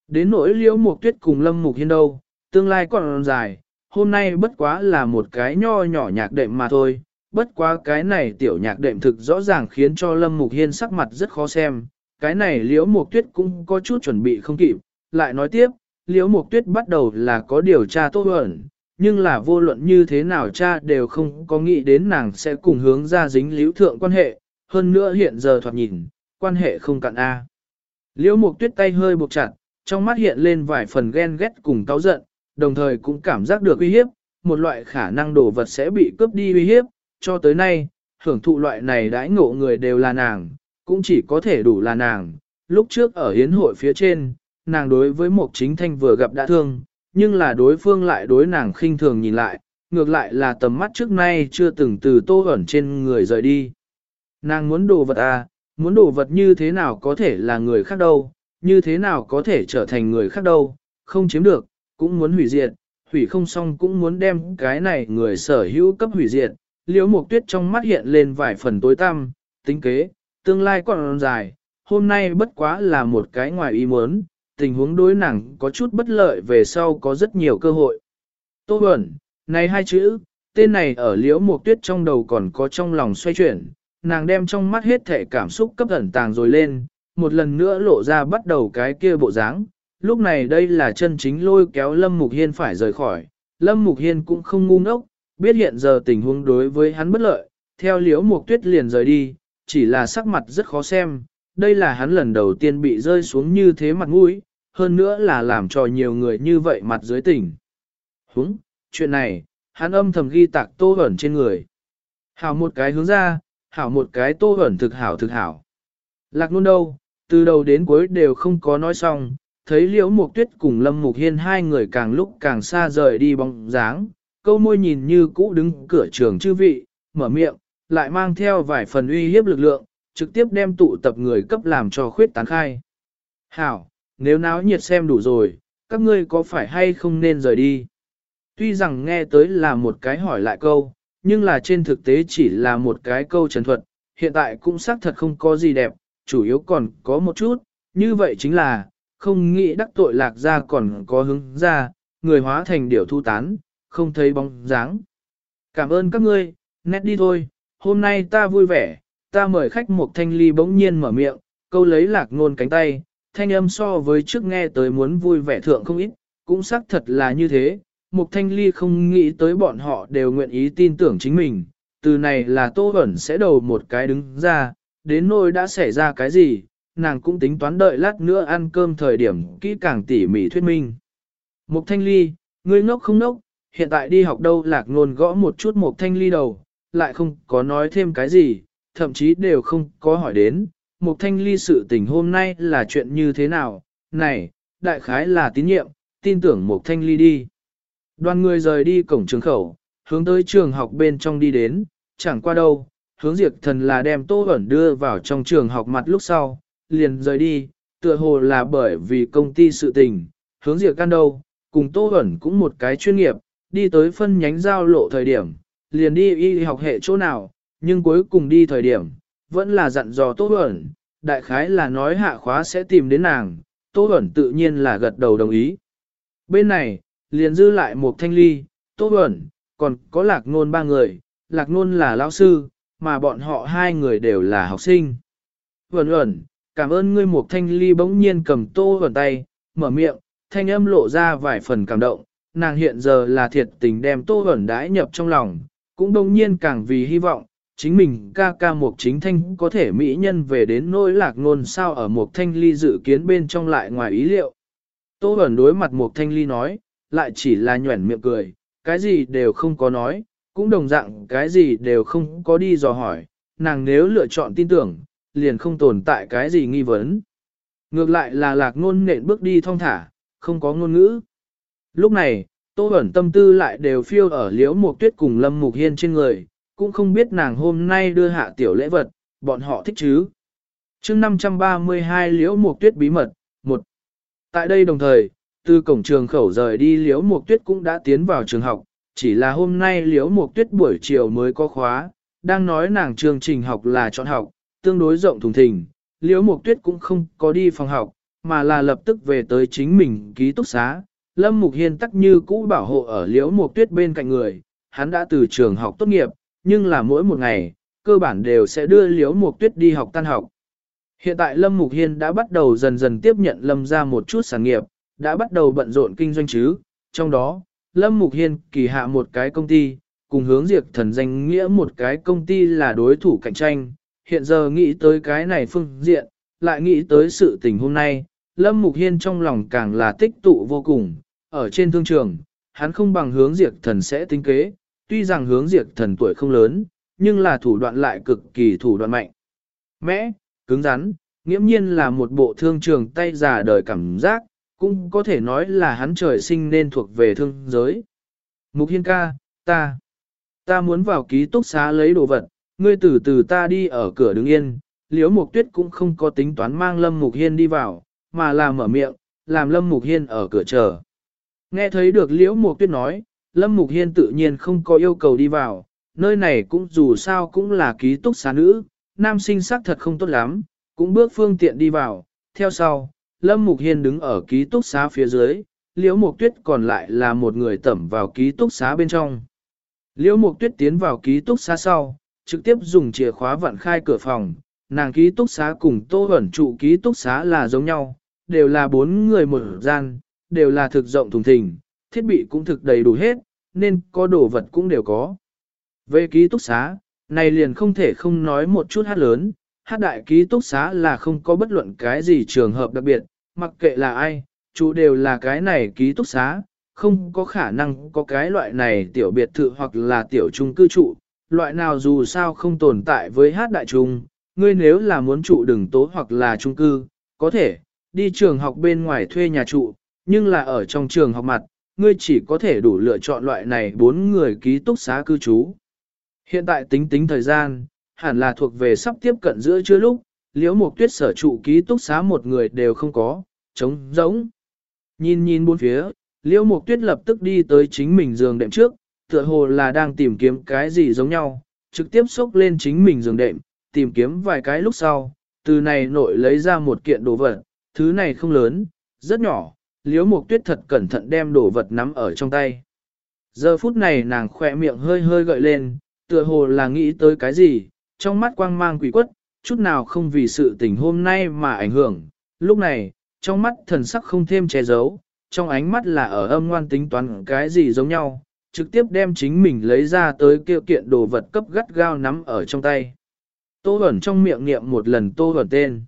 Đến nỗi liễu mục tuyết cùng lâm mục hiên đâu, tương lai còn dài, hôm nay bất quá là một cái nho nhỏ nhạc đệm mà thôi, bất quá cái này tiểu nhạc đệm thực rõ ràng khiến cho Lâm Mục Hiên sắc mặt rất khó xem, cái này Liễu Mục Tuyết cũng có chút chuẩn bị không kịp, lại nói tiếp, Liễu Mục Tuyết bắt đầu là có điều tra tốt ẩn, nhưng là vô luận như thế nào cha đều không có nghĩ đến nàng sẽ cùng hướng ra dính liễu thượng quan hệ, hơn nữa hiện giờ thoạt nhìn, quan hệ không cạn A. Liễu Mục Tuyết tay hơi buộc chặt, trong mắt hiện lên vài phần ghen ghét cùng cáu giận, đồng thời cũng cảm giác được uy hiếp, một loại khả năng đồ vật sẽ bị cướp đi uy hiếp, cho tới nay, hưởng thụ loại này đãi ngộ người đều là nàng, cũng chỉ có thể đủ là nàng. Lúc trước ở hiến hội phía trên, nàng đối với một chính thanh vừa gặp đã thương, nhưng là đối phương lại đối nàng khinh thường nhìn lại, ngược lại là tầm mắt trước nay chưa từng từ tô ẩn trên người rời đi. Nàng muốn đồ vật à, muốn đồ vật như thế nào có thể là người khác đâu, như thế nào có thể trở thành người khác đâu, không chiếm được, cũng muốn hủy diệt, hủy không xong cũng muốn đem cái này người sở hữu cấp hủy diệt, liễu mộc tuyết trong mắt hiện lên vài phần tối tăm, tính kế, tương lai còn dài, hôm nay bất quá là một cái ngoài ý muốn, tình huống đối nàng có chút bất lợi về sau có rất nhiều cơ hội. Tô Bẩn, này hai chữ, tên này ở liễu mộc tuyết trong đầu còn có trong lòng xoay chuyển, nàng đem trong mắt hết thể cảm xúc cấp ẩn tàng rồi lên, một lần nữa lộ ra bắt đầu cái kia bộ dáng. Lúc này đây là chân chính lôi kéo Lâm Mục Hiên phải rời khỏi, Lâm Mục Hiên cũng không ngu ngốc, biết hiện giờ tình huống đối với hắn bất lợi, theo liễu mục tuyết liền rời đi, chỉ là sắc mặt rất khó xem, đây là hắn lần đầu tiên bị rơi xuống như thế mặt mũi, hơn nữa là làm cho nhiều người như vậy mặt dưới tỉnh. Húng, chuyện này, hắn âm thầm ghi tạc tô ẩn trên người. Hảo một cái hướng ra, hảo một cái tô ẩn thực hảo thực hảo. Lạc luôn đâu, từ đầu đến cuối đều không có nói xong, thấy liễu mục tuyết cùng lâm mục hiên hai người càng lúc càng xa rời đi bóng dáng, câu môi nhìn như cũ đứng cửa trường chư vị, mở miệng, lại mang theo vài phần uy hiếp lực lượng, trực tiếp đem tụ tập người cấp làm cho khuyết tán khai. Hảo, nếu náo nhiệt xem đủ rồi, các ngươi có phải hay không nên rời đi? Tuy rằng nghe tới là một cái hỏi lại câu, nhưng là trên thực tế chỉ là một cái câu trần thuật, hiện tại cũng xác thật không có gì đẹp, chủ yếu còn có một chút, như vậy chính là, không nghĩ đắc tội lạc ra còn có hứng ra, người hóa thành điểu thu tán, không thấy bóng dáng. Cảm ơn các ngươi, nét đi thôi, hôm nay ta vui vẻ, ta mời khách một thanh ly bỗng nhiên mở miệng, câu lấy lạc ngôn cánh tay, thanh âm so với trước nghe tới muốn vui vẻ thượng không ít, cũng xác thật là như thế. Mục Thanh Ly không nghĩ tới bọn họ đều nguyện ý tin tưởng chính mình, từ này là Tô Bẩn sẽ đầu một cái đứng ra, đến nỗi đã xảy ra cái gì, nàng cũng tính toán đợi lát nữa ăn cơm thời điểm kỹ càng tỉ mỉ thuyết minh. Mục Thanh Ly, ngươi ngốc không ngốc, hiện tại đi học đâu lạc ngôn gõ một chút mục thanh ly đầu, lại không có nói thêm cái gì, thậm chí đều không có hỏi đến, mục thanh ly sự tình hôm nay là chuyện như thế nào, này, đại khái là tín nhiệm, tin tưởng mục thanh ly đi. Đoàn người rời đi cổng trường khẩu, hướng tới trường học bên trong đi đến, chẳng qua đâu, hướng diệt thần là đem tô ẩn đưa vào trong trường học mặt lúc sau, liền rời đi, tựa hồ là bởi vì công ty sự tình, hướng diệt can đâu, cùng tô ẩn cũng một cái chuyên nghiệp, đi tới phân nhánh giao lộ thời điểm, liền đi y học hệ chỗ nào, nhưng cuối cùng đi thời điểm, vẫn là dặn dò tô ẩn, đại khái là nói hạ khóa sẽ tìm đến nàng, tô ẩn tự nhiên là gật đầu đồng ý. Bên này, liền dư lại một thanh ly, tô ẩn, còn có lạc nôn ba người, lạc nôn là lão sư, mà bọn họ hai người đều là học sinh. Vẩn Huẩn, cảm ơn ngươi một thanh ly bỗng nhiên cầm tô ẩn tay, mở miệng, thanh âm lộ ra vài phần cảm động, nàng hiện giờ là thiệt tình đem tô vẩn đãi nhập trong lòng, cũng đồng nhiên càng vì hy vọng, chính mình ca ca một chính thanh có thể mỹ nhân về đến nỗi lạc ngôn sao ở một thanh ly dự kiến bên trong lại ngoài ý liệu. Tô vẩn đối mặt một thanh ly nói, lại chỉ là nhuẩn miệng cười, cái gì đều không có nói, cũng đồng dạng cái gì đều không có đi dò hỏi, nàng nếu lựa chọn tin tưởng, liền không tồn tại cái gì nghi vấn. Ngược lại là lạc ngôn nện bước đi thong thả, không có ngôn ngữ. Lúc này, tô ẩn tâm tư lại đều phiêu ở liễu mục tuyết cùng lâm mục hiên trên người, cũng không biết nàng hôm nay đưa hạ tiểu lễ vật, bọn họ thích chứ. chương 532 liễu mục tuyết bí mật, một Tại đây đồng thời, từ cổng trường khẩu rời đi liễu mục tuyết cũng đã tiến vào trường học, chỉ là hôm nay liễu mục tuyết buổi chiều mới có khóa, đang nói nàng chương trình học là chọn học, tương đối rộng thùng thình, liễu mục tuyết cũng không có đi phòng học, mà là lập tức về tới chính mình ký túc xá. Lâm Mục Hiên tắc như cũ bảo hộ ở liễu mục tuyết bên cạnh người, hắn đã từ trường học tốt nghiệp, nhưng là mỗi một ngày, cơ bản đều sẽ đưa liễu mục tuyết đi học tan học. Hiện tại Lâm Mục Hiên đã bắt đầu dần dần tiếp nhận Lâm ra một chút sản nghiệp, đã bắt đầu bận rộn kinh doanh chứ, trong đó, Lâm Mục Hiên kỳ hạ một cái công ty, cùng hướng diệt thần danh nghĩa một cái công ty là đối thủ cạnh tranh, hiện giờ nghĩ tới cái này phương diện, lại nghĩ tới sự tình hôm nay, Lâm Mục Hiên trong lòng càng là tích tụ vô cùng, ở trên thương trường, hắn không bằng hướng diệt thần sẽ tính kế, tuy rằng hướng diệt thần tuổi không lớn, nhưng là thủ đoạn lại cực kỳ thủ đoạn mạnh. Mẽ, cứng rắn, nghiễm nhiên là một bộ thương trường tay già đời cảm giác, cũng có thể nói là hắn trời sinh nên thuộc về thương giới. Mục Hiên ca, ta, ta muốn vào ký túc xá lấy đồ vật, ngươi từ từ ta đi ở cửa đứng yên, liễu mục tuyết cũng không có tính toán mang Lâm Mục Hiên đi vào, mà là mở miệng, làm Lâm Mục Hiên ở cửa chờ. Nghe thấy được liễu mục tuyết nói, Lâm Mục Hiên tự nhiên không có yêu cầu đi vào, nơi này cũng dù sao cũng là ký túc xá nữ, nam sinh sắc thật không tốt lắm, cũng bước phương tiện đi vào, theo sau, Lâm Mục Hiên đứng ở ký túc xá phía dưới, Liễu Mục Tuyết còn lại là một người tẩm vào ký túc xá bên trong. Liễu Mục Tuyết tiến vào ký túc xá sau, trực tiếp dùng chìa khóa vặn khai cửa phòng, nàng ký túc xá cùng Tô ẩn trụ ký túc xá là giống nhau, đều là bốn người một gian, đều là thực rộng thùng thình, thiết bị cũng thực đầy đủ hết, nên có đồ vật cũng đều có. Về ký túc xá, này liền không thể không nói một chút hát lớn, hát đại ký túc xá là không có bất luận cái gì trường hợp đặc biệt, mặc kệ là ai, chủ đều là cái này ký túc xá, không có khả năng có cái loại này tiểu biệt thự hoặc là tiểu trung cư trụ, loại nào dù sao không tồn tại với hát đại trung, ngươi nếu là muốn trụ đừng tố hoặc là trung cư, có thể, đi trường học bên ngoài thuê nhà trụ, nhưng là ở trong trường học mặt, ngươi chỉ có thể đủ lựa chọn loại này bốn người ký túc xá cư trú. Hiện tại tính tính thời gian, hẳn là thuộc về sắp tiếp cận giữa trưa lúc, liễu mục tuyết sở trụ ký túc xá một người đều không có, trống rỗng. Nhìn nhìn bốn phía, liễu mục tuyết lập tức đi tới chính mình giường đệm trước, tựa hồ là đang tìm kiếm cái gì giống nhau, trực tiếp xốc lên chính mình giường đệm, tìm kiếm vài cái lúc sau, từ này nội lấy ra một kiện đồ vật, thứ này không lớn, rất nhỏ, liếu mục tuyết thật cẩn thận đem đồ vật nắm ở trong tay. Giờ phút này nàng khỏe miệng hơi hơi gợi lên, tựa hồ là nghĩ tới cái gì, trong mắt quang mang quỷ quất, chút nào không vì sự tình hôm nay mà ảnh hưởng. Lúc này, trong mắt thần sắc không thêm che giấu, trong ánh mắt là ở âm ngoan tính toán cái gì giống nhau, trực tiếp đem chính mình lấy ra tới kêu kiện đồ vật cấp gắt gao nắm ở trong tay. Tô ẩn trong miệng niệm một lần tô ẩn tên.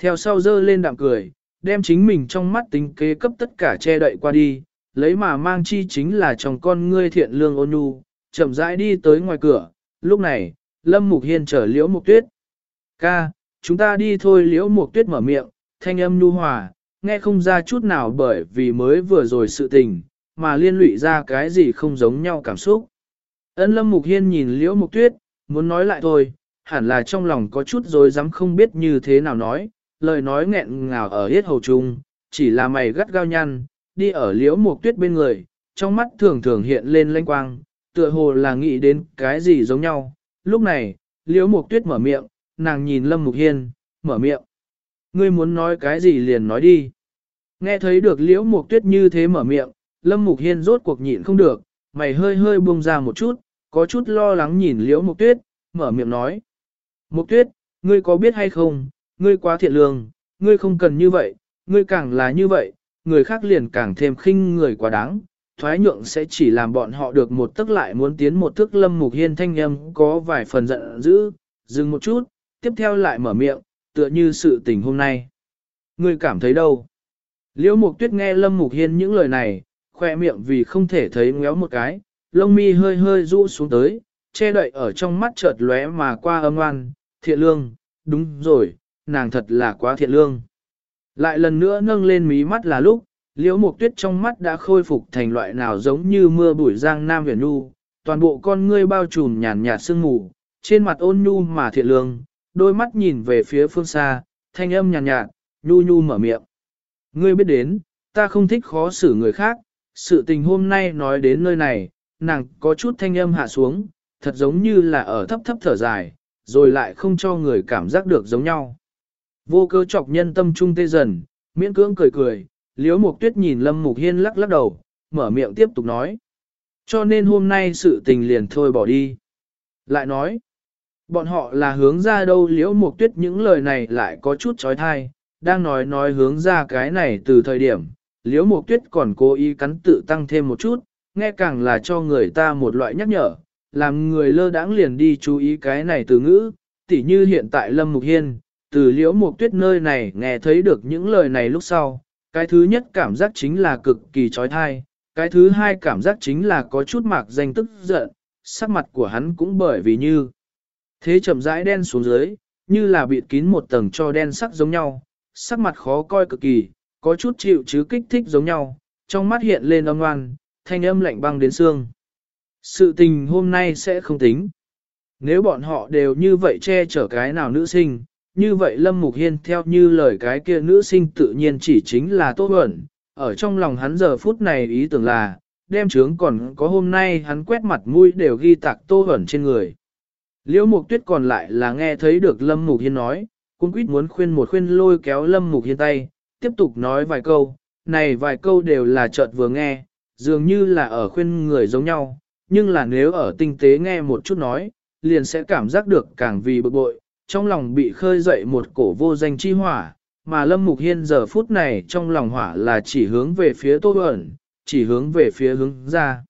Theo sau dơ lên đạm cười, đem chính mình trong mắt tính kế cấp tất cả che đậy qua đi, lấy mà mang chi chính là chồng con ngươi thiện lương ôn nhu, chậm rãi đi tới ngoài cửa, lúc này, Lâm Mục Hiên chở Liễu Mục Tuyết. Ca, chúng ta đi thôi Liễu Mục Tuyết mở miệng, thanh âm nhu hòa, nghe không ra chút nào bởi vì mới vừa rồi sự tình, mà liên lụy ra cái gì không giống nhau cảm xúc. Ân Lâm Mục Hiên nhìn Liễu Mục Tuyết, muốn nói lại thôi, hẳn là trong lòng có chút rồi dám không biết như thế nào nói, lời nói nghẹn ngào ở hết hầu trung, chỉ là mày gắt gao nhăn, đi ở Liễu Mục Tuyết bên người, trong mắt thường thường hiện lên lanh quang, tựa hồ là nghĩ đến cái gì giống nhau. Lúc này, Liễu Mục Tuyết mở miệng, nàng nhìn Lâm Mục Hiên, mở miệng. Ngươi muốn nói cái gì liền nói đi. Nghe thấy được Liễu Mục Tuyết như thế mở miệng, Lâm Mục Hiên rốt cuộc nhịn không được, mày hơi hơi buông ra một chút, có chút lo lắng nhìn Liễu Mục Tuyết, mở miệng nói. Mục Tuyết, ngươi có biết hay không, ngươi quá thiện lương, ngươi không cần như vậy, ngươi càng là như vậy, người khác liền càng thêm khinh người quá đáng, thoái nhượng sẽ chỉ làm bọn họ được một tức lại muốn tiến một thức lâm mục hiên thanh âm có vài phần giận dữ, dừng một chút, tiếp theo lại mở miệng, tựa như sự tình hôm nay. Ngươi cảm thấy đâu? Liễu mục tuyết nghe lâm mục hiên những lời này, khoe miệng vì không thể thấy ngéo một cái, lông mi hơi hơi rũ xuống tới, che đậy ở trong mắt chợt lóe mà qua âm oan, thiện lương, đúng rồi, nàng thật là quá thiện lương. Lại lần nữa nâng lên mí mắt là lúc, liễu mục tuyết trong mắt đã khôi phục thành loại nào giống như mưa bụi giang nam huyền nu, toàn bộ con ngươi bao trùm nhàn nhạt sương mù, trên mặt ôn nhu mà thiện lương, đôi mắt nhìn về phía phương xa, thanh âm nhàn nhạt, nhu nhu mở miệng. Ngươi biết đến, ta không thích khó xử người khác, sự tình hôm nay nói đến nơi này, nàng có chút thanh âm hạ xuống, thật giống như là ở thấp thấp thở dài, rồi lại không cho người cảm giác được giống nhau. Vô cơ chọc nhân tâm trung tê dần, miễn cưỡng cười cười, liếu mục tuyết nhìn lâm mục hiên lắc lắc đầu, mở miệng tiếp tục nói. Cho nên hôm nay sự tình liền thôi bỏ đi. Lại nói, bọn họ là hướng ra đâu liễu mục tuyết những lời này lại có chút trói thai, đang nói nói hướng ra cái này từ thời điểm, liễu mục tuyết còn cố ý cắn tự tăng thêm một chút, nghe càng là cho người ta một loại nhắc nhở, làm người lơ đãng liền đi chú ý cái này từ ngữ, tỉ như hiện tại Lâm Mục Hiên, từ liễu mục tuyết nơi này nghe thấy được những lời này lúc sau, cái thứ nhất cảm giác chính là cực kỳ trói thai, cái thứ hai cảm giác chính là có chút mạc danh tức giận, sắc mặt của hắn cũng bởi vì như thế chậm rãi đen xuống dưới, như là bịt kín một tầng cho đen sắc giống nhau, sắc mặt khó coi cực kỳ, có chút chịu chứ kích thích giống nhau, trong mắt hiện lên âm ngoan, thanh âm lạnh băng đến xương. Sự tình hôm nay sẽ không tính. Nếu bọn họ đều như vậy che chở cái nào nữ sinh, như vậy Lâm Mục Hiên theo như lời cái kia nữ sinh tự nhiên chỉ chính là Tô ẩn, ở trong lòng hắn giờ phút này ý tưởng là, đem trướng còn có hôm nay hắn quét mặt mũi đều ghi tạc Tô ẩn trên người. Liễu Mục Tuyết còn lại là nghe thấy được Lâm Mục Hiên nói, cũng quýt muốn khuyên một khuyên lôi kéo Lâm Mục Hiên tay, tiếp tục nói vài câu, này vài câu đều là chợt vừa nghe, dường như là ở khuyên người giống nhau, nhưng là nếu ở tinh tế nghe một chút nói, liền sẽ cảm giác được càng vì bực bội, trong lòng bị khơi dậy một cổ vô danh chi hỏa, mà Lâm Mục Hiên giờ phút này trong lòng hỏa là chỉ hướng về phía Tô Bẩn, chỉ hướng về phía hướng ra.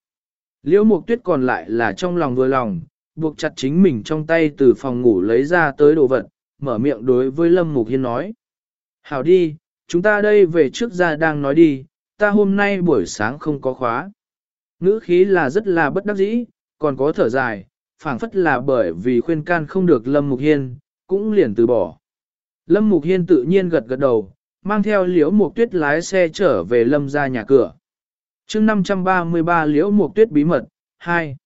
Liễu Mục Tuyết còn lại là trong lòng vừa lòng, buộc chặt chính mình trong tay từ phòng ngủ lấy ra tới đồ vật, mở miệng đối với Lâm Mục Hiên nói. Hảo đi, chúng ta đây về trước ra đang nói đi, ta hôm nay buổi sáng không có khóa. Ngữ khí là rất là bất đắc dĩ, còn có thở dài, phảng phất là bởi vì khuyên can không được Lâm Mục Hiên, cũng liền từ bỏ. Lâm Mục Hiên tự nhiên gật gật đầu, mang theo liễu mục tuyết lái xe trở về Lâm ra nhà cửa. chương 533 liễu mục tuyết bí mật, 2.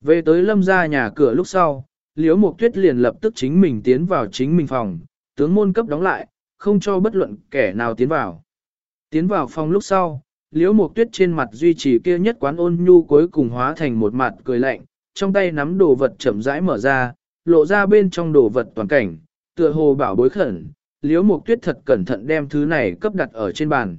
Về tới Lâm ra nhà cửa lúc sau, liễu mục tuyết liền lập tức chính mình tiến vào chính mình phòng, tướng môn cấp đóng lại, không cho bất luận kẻ nào tiến vào. Tiến vào phòng lúc sau, liễu mục tuyết trên mặt duy trì kia nhất quán ôn nhu cuối cùng hóa thành một mặt cười lạnh, trong tay nắm đồ vật chậm rãi mở ra, lộ ra bên trong đồ vật toàn cảnh, tựa hồ bảo bối khẩn, liễu mục tuyết thật cẩn thận đem thứ này cấp đặt ở trên bàn.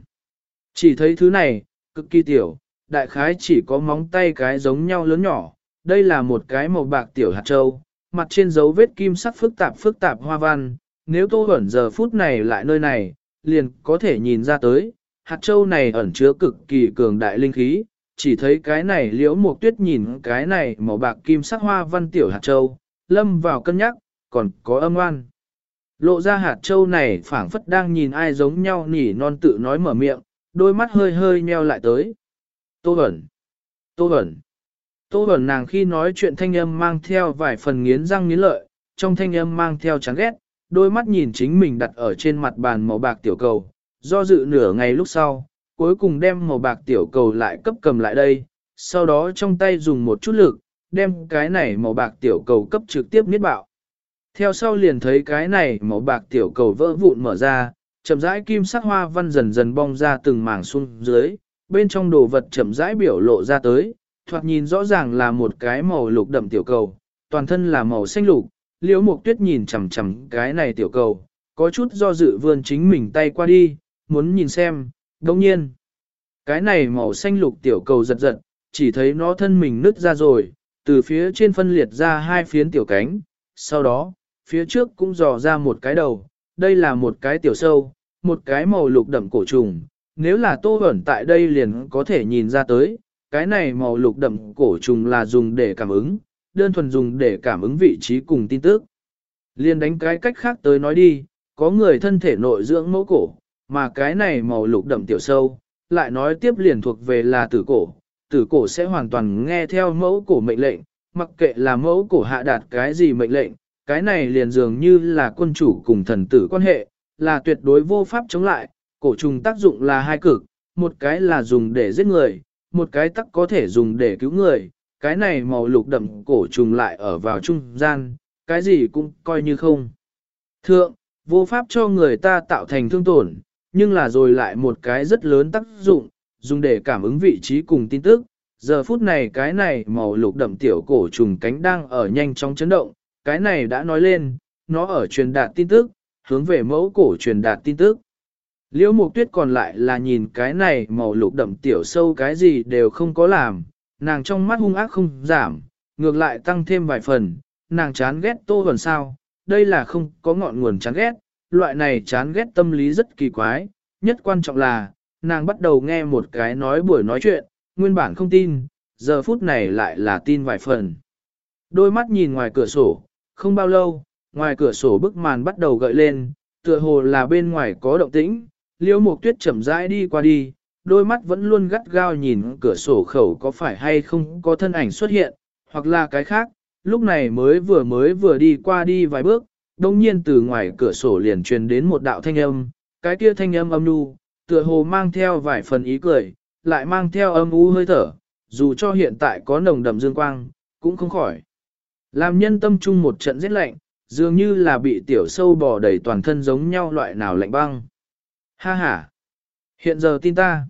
Chỉ thấy thứ này, cực kỳ tiểu, đại khái chỉ có móng tay cái giống nhau lớn nhỏ, đây là một cái màu bạc tiểu hạt châu, mặt trên dấu vết kim sắc phức tạp phức tạp hoa văn, nếu tô ẩn giờ phút này lại nơi này, liền có thể nhìn ra tới, hạt châu này ẩn chứa cực kỳ cường đại linh khí, chỉ thấy cái này liễu mục tuyết nhìn cái này màu bạc kim sắc hoa văn tiểu hạt châu, lâm vào cân nhắc, còn có âm oan. Lộ ra hạt châu này phảng phất đang nhìn ai giống nhau nỉ non tự nói mở miệng, đôi mắt hơi hơi nheo lại tới. Tô ẩn, tô ẩn, Tô Bẩn nàng khi nói chuyện thanh âm mang theo vài phần nghiến răng nghiến lợi, trong thanh âm mang theo chán ghét, đôi mắt nhìn chính mình đặt ở trên mặt bàn màu bạc tiểu cầu, do dự nửa ngày lúc sau, cuối cùng đem màu bạc tiểu cầu lại cấp cầm lại đây, sau đó trong tay dùng một chút lực, đem cái này màu bạc tiểu cầu cấp trực tiếp niết bạo. Theo sau liền thấy cái này màu bạc tiểu cầu vỡ vụn mở ra, chậm rãi kim sắc hoa văn dần dần bong ra từng mảng xuống dưới, bên trong đồ vật chậm rãi biểu lộ ra tới, thoạt nhìn rõ ràng là một cái màu lục đậm tiểu cầu, toàn thân là màu xanh lục, liễu mục tuyết nhìn chằm chằm cái này tiểu cầu, có chút do dự vươn chính mình tay qua đi, muốn nhìn xem, đồng nhiên. Cái này màu xanh lục tiểu cầu giật giật, chỉ thấy nó thân mình nứt ra rồi, từ phía trên phân liệt ra hai phiến tiểu cánh, sau đó, phía trước cũng dò ra một cái đầu, đây là một cái tiểu sâu, một cái màu lục đậm cổ trùng, nếu là tô ẩn tại đây liền có thể nhìn ra tới, cái này màu lục đậm cổ trùng là dùng để cảm ứng, đơn thuần dùng để cảm ứng vị trí cùng tin tức. Liên đánh cái cách khác tới nói đi, có người thân thể nội dưỡng mẫu cổ, mà cái này màu lục đậm tiểu sâu, lại nói tiếp liền thuộc về là tử cổ. Tử cổ sẽ hoàn toàn nghe theo mẫu cổ mệnh lệnh, mặc kệ là mẫu cổ hạ đạt cái gì mệnh lệnh, cái này liền dường như là quân chủ cùng thần tử quan hệ, là tuyệt đối vô pháp chống lại, cổ trùng tác dụng là hai cực, một cái là dùng để giết người, một cái tắc có thể dùng để cứu người, cái này màu lục đậm cổ trùng lại ở vào trung gian, cái gì cũng coi như không. Thượng, vô pháp cho người ta tạo thành thương tổn, nhưng là rồi lại một cái rất lớn tác dụng, dùng để cảm ứng vị trí cùng tin tức. Giờ phút này cái này màu lục đậm tiểu cổ trùng cánh đang ở nhanh chóng chấn động, cái này đã nói lên, nó ở truyền đạt tin tức, hướng về mẫu cổ truyền đạt tin tức. Liễu mục tuyết còn lại là nhìn cái này màu lục đậm tiểu sâu cái gì đều không có làm, nàng trong mắt hung ác không giảm, ngược lại tăng thêm vài phần, nàng chán ghét tô hồn sao, đây là không có ngọn nguồn chán ghét, loại này chán ghét tâm lý rất kỳ quái, nhất quan trọng là, nàng bắt đầu nghe một cái nói buổi nói chuyện, nguyên bản không tin, giờ phút này lại là tin vài phần. Đôi mắt nhìn ngoài cửa sổ, không bao lâu, ngoài cửa sổ bức màn bắt đầu gợi lên, tựa hồ là bên ngoài có động tĩnh, liễu mục tuyết chậm rãi đi qua đi, đôi mắt vẫn luôn gắt gao nhìn cửa sổ khẩu có phải hay không có thân ảnh xuất hiện, hoặc là cái khác, lúc này mới vừa mới vừa đi qua đi vài bước, đồng nhiên từ ngoài cửa sổ liền truyền đến một đạo thanh âm, cái kia thanh âm âm nu, tựa hồ mang theo vài phần ý cười, lại mang theo âm u hơi thở, dù cho hiện tại có nồng đậm dương quang, cũng không khỏi. Làm nhân tâm trung một trận giết lạnh, dường như là bị tiểu sâu bò đầy toàn thân giống nhau loại nào lạnh băng. Ha ha! Hiện giờ tin ta.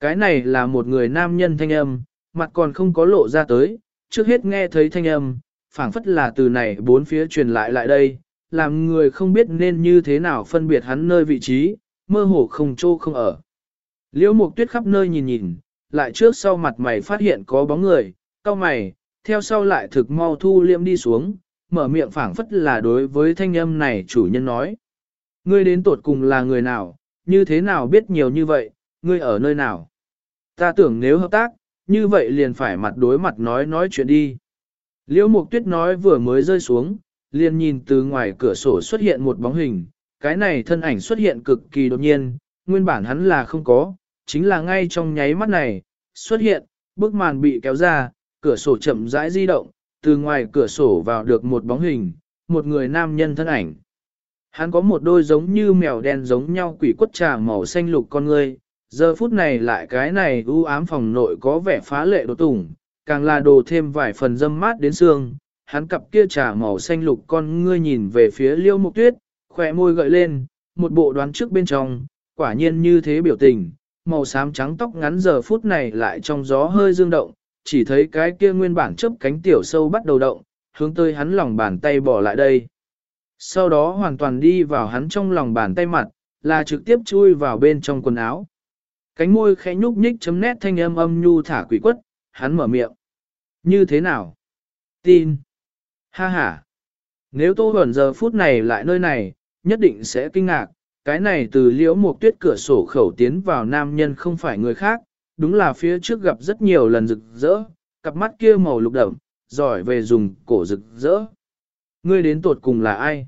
Cái này là một người nam nhân thanh âm, mặt còn không có lộ ra tới, trước hết nghe thấy thanh âm, phảng phất là từ này bốn phía truyền lại lại đây, làm người không biết nên như thế nào phân biệt hắn nơi vị trí, mơ hồ không trô không ở. Liễu mục tuyết khắp nơi nhìn nhìn, lại trước sau mặt mày phát hiện có bóng người, cao mày, theo sau lại thực mau thu liêm đi xuống, mở miệng phảng phất là đối với thanh âm này chủ nhân nói. Ngươi đến tột cùng là người nào, như thế nào biết nhiều như vậy, ngươi ở nơi nào? Ta tưởng nếu hợp tác, như vậy liền phải mặt đối mặt nói nói chuyện đi. Liễu Mục Tuyết nói vừa mới rơi xuống, liền nhìn từ ngoài cửa sổ xuất hiện một bóng hình, cái này thân ảnh xuất hiện cực kỳ đột nhiên, nguyên bản hắn là không có, chính là ngay trong nháy mắt này, xuất hiện, bức màn bị kéo ra, cửa sổ chậm rãi di động, từ ngoài cửa sổ vào được một bóng hình, một người nam nhân thân ảnh. Hắn có một đôi giống như mèo đen giống nhau quỷ quất trà màu xanh lục con người, giờ phút này lại cái này u ám phòng nội có vẻ phá lệ đồ tủng, càng là đồ thêm vài phần dâm mát đến xương. Hắn cặp kia trà màu xanh lục con ngươi nhìn về phía liêu mục tuyết, khỏe môi gợi lên, một bộ đoán trước bên trong, quả nhiên như thế biểu tình, màu xám trắng tóc ngắn giờ phút này lại trong gió hơi dương động, chỉ thấy cái kia nguyên bản chớp cánh tiểu sâu bắt đầu động, hướng tới hắn lòng bàn tay bỏ lại đây. Sau đó hoàn toàn đi vào hắn trong lòng bàn tay mặt, là trực tiếp chui vào bên trong quần áo. Cánh môi khẽ nhúc nhích chấm nét thanh âm âm nhu thả quỷ quất, hắn mở miệng. Như thế nào? Tin. Ha ha. Nếu tô ẩn giờ phút này lại nơi này, nhất định sẽ kinh ngạc. Cái này từ liễu một tuyết cửa sổ khẩu tiến vào nam nhân không phải người khác, đúng là phía trước gặp rất nhiều lần rực rỡ, cặp mắt kia màu lục đậm, giỏi về dùng cổ rực rỡ. Ngươi đến tột cùng là ai?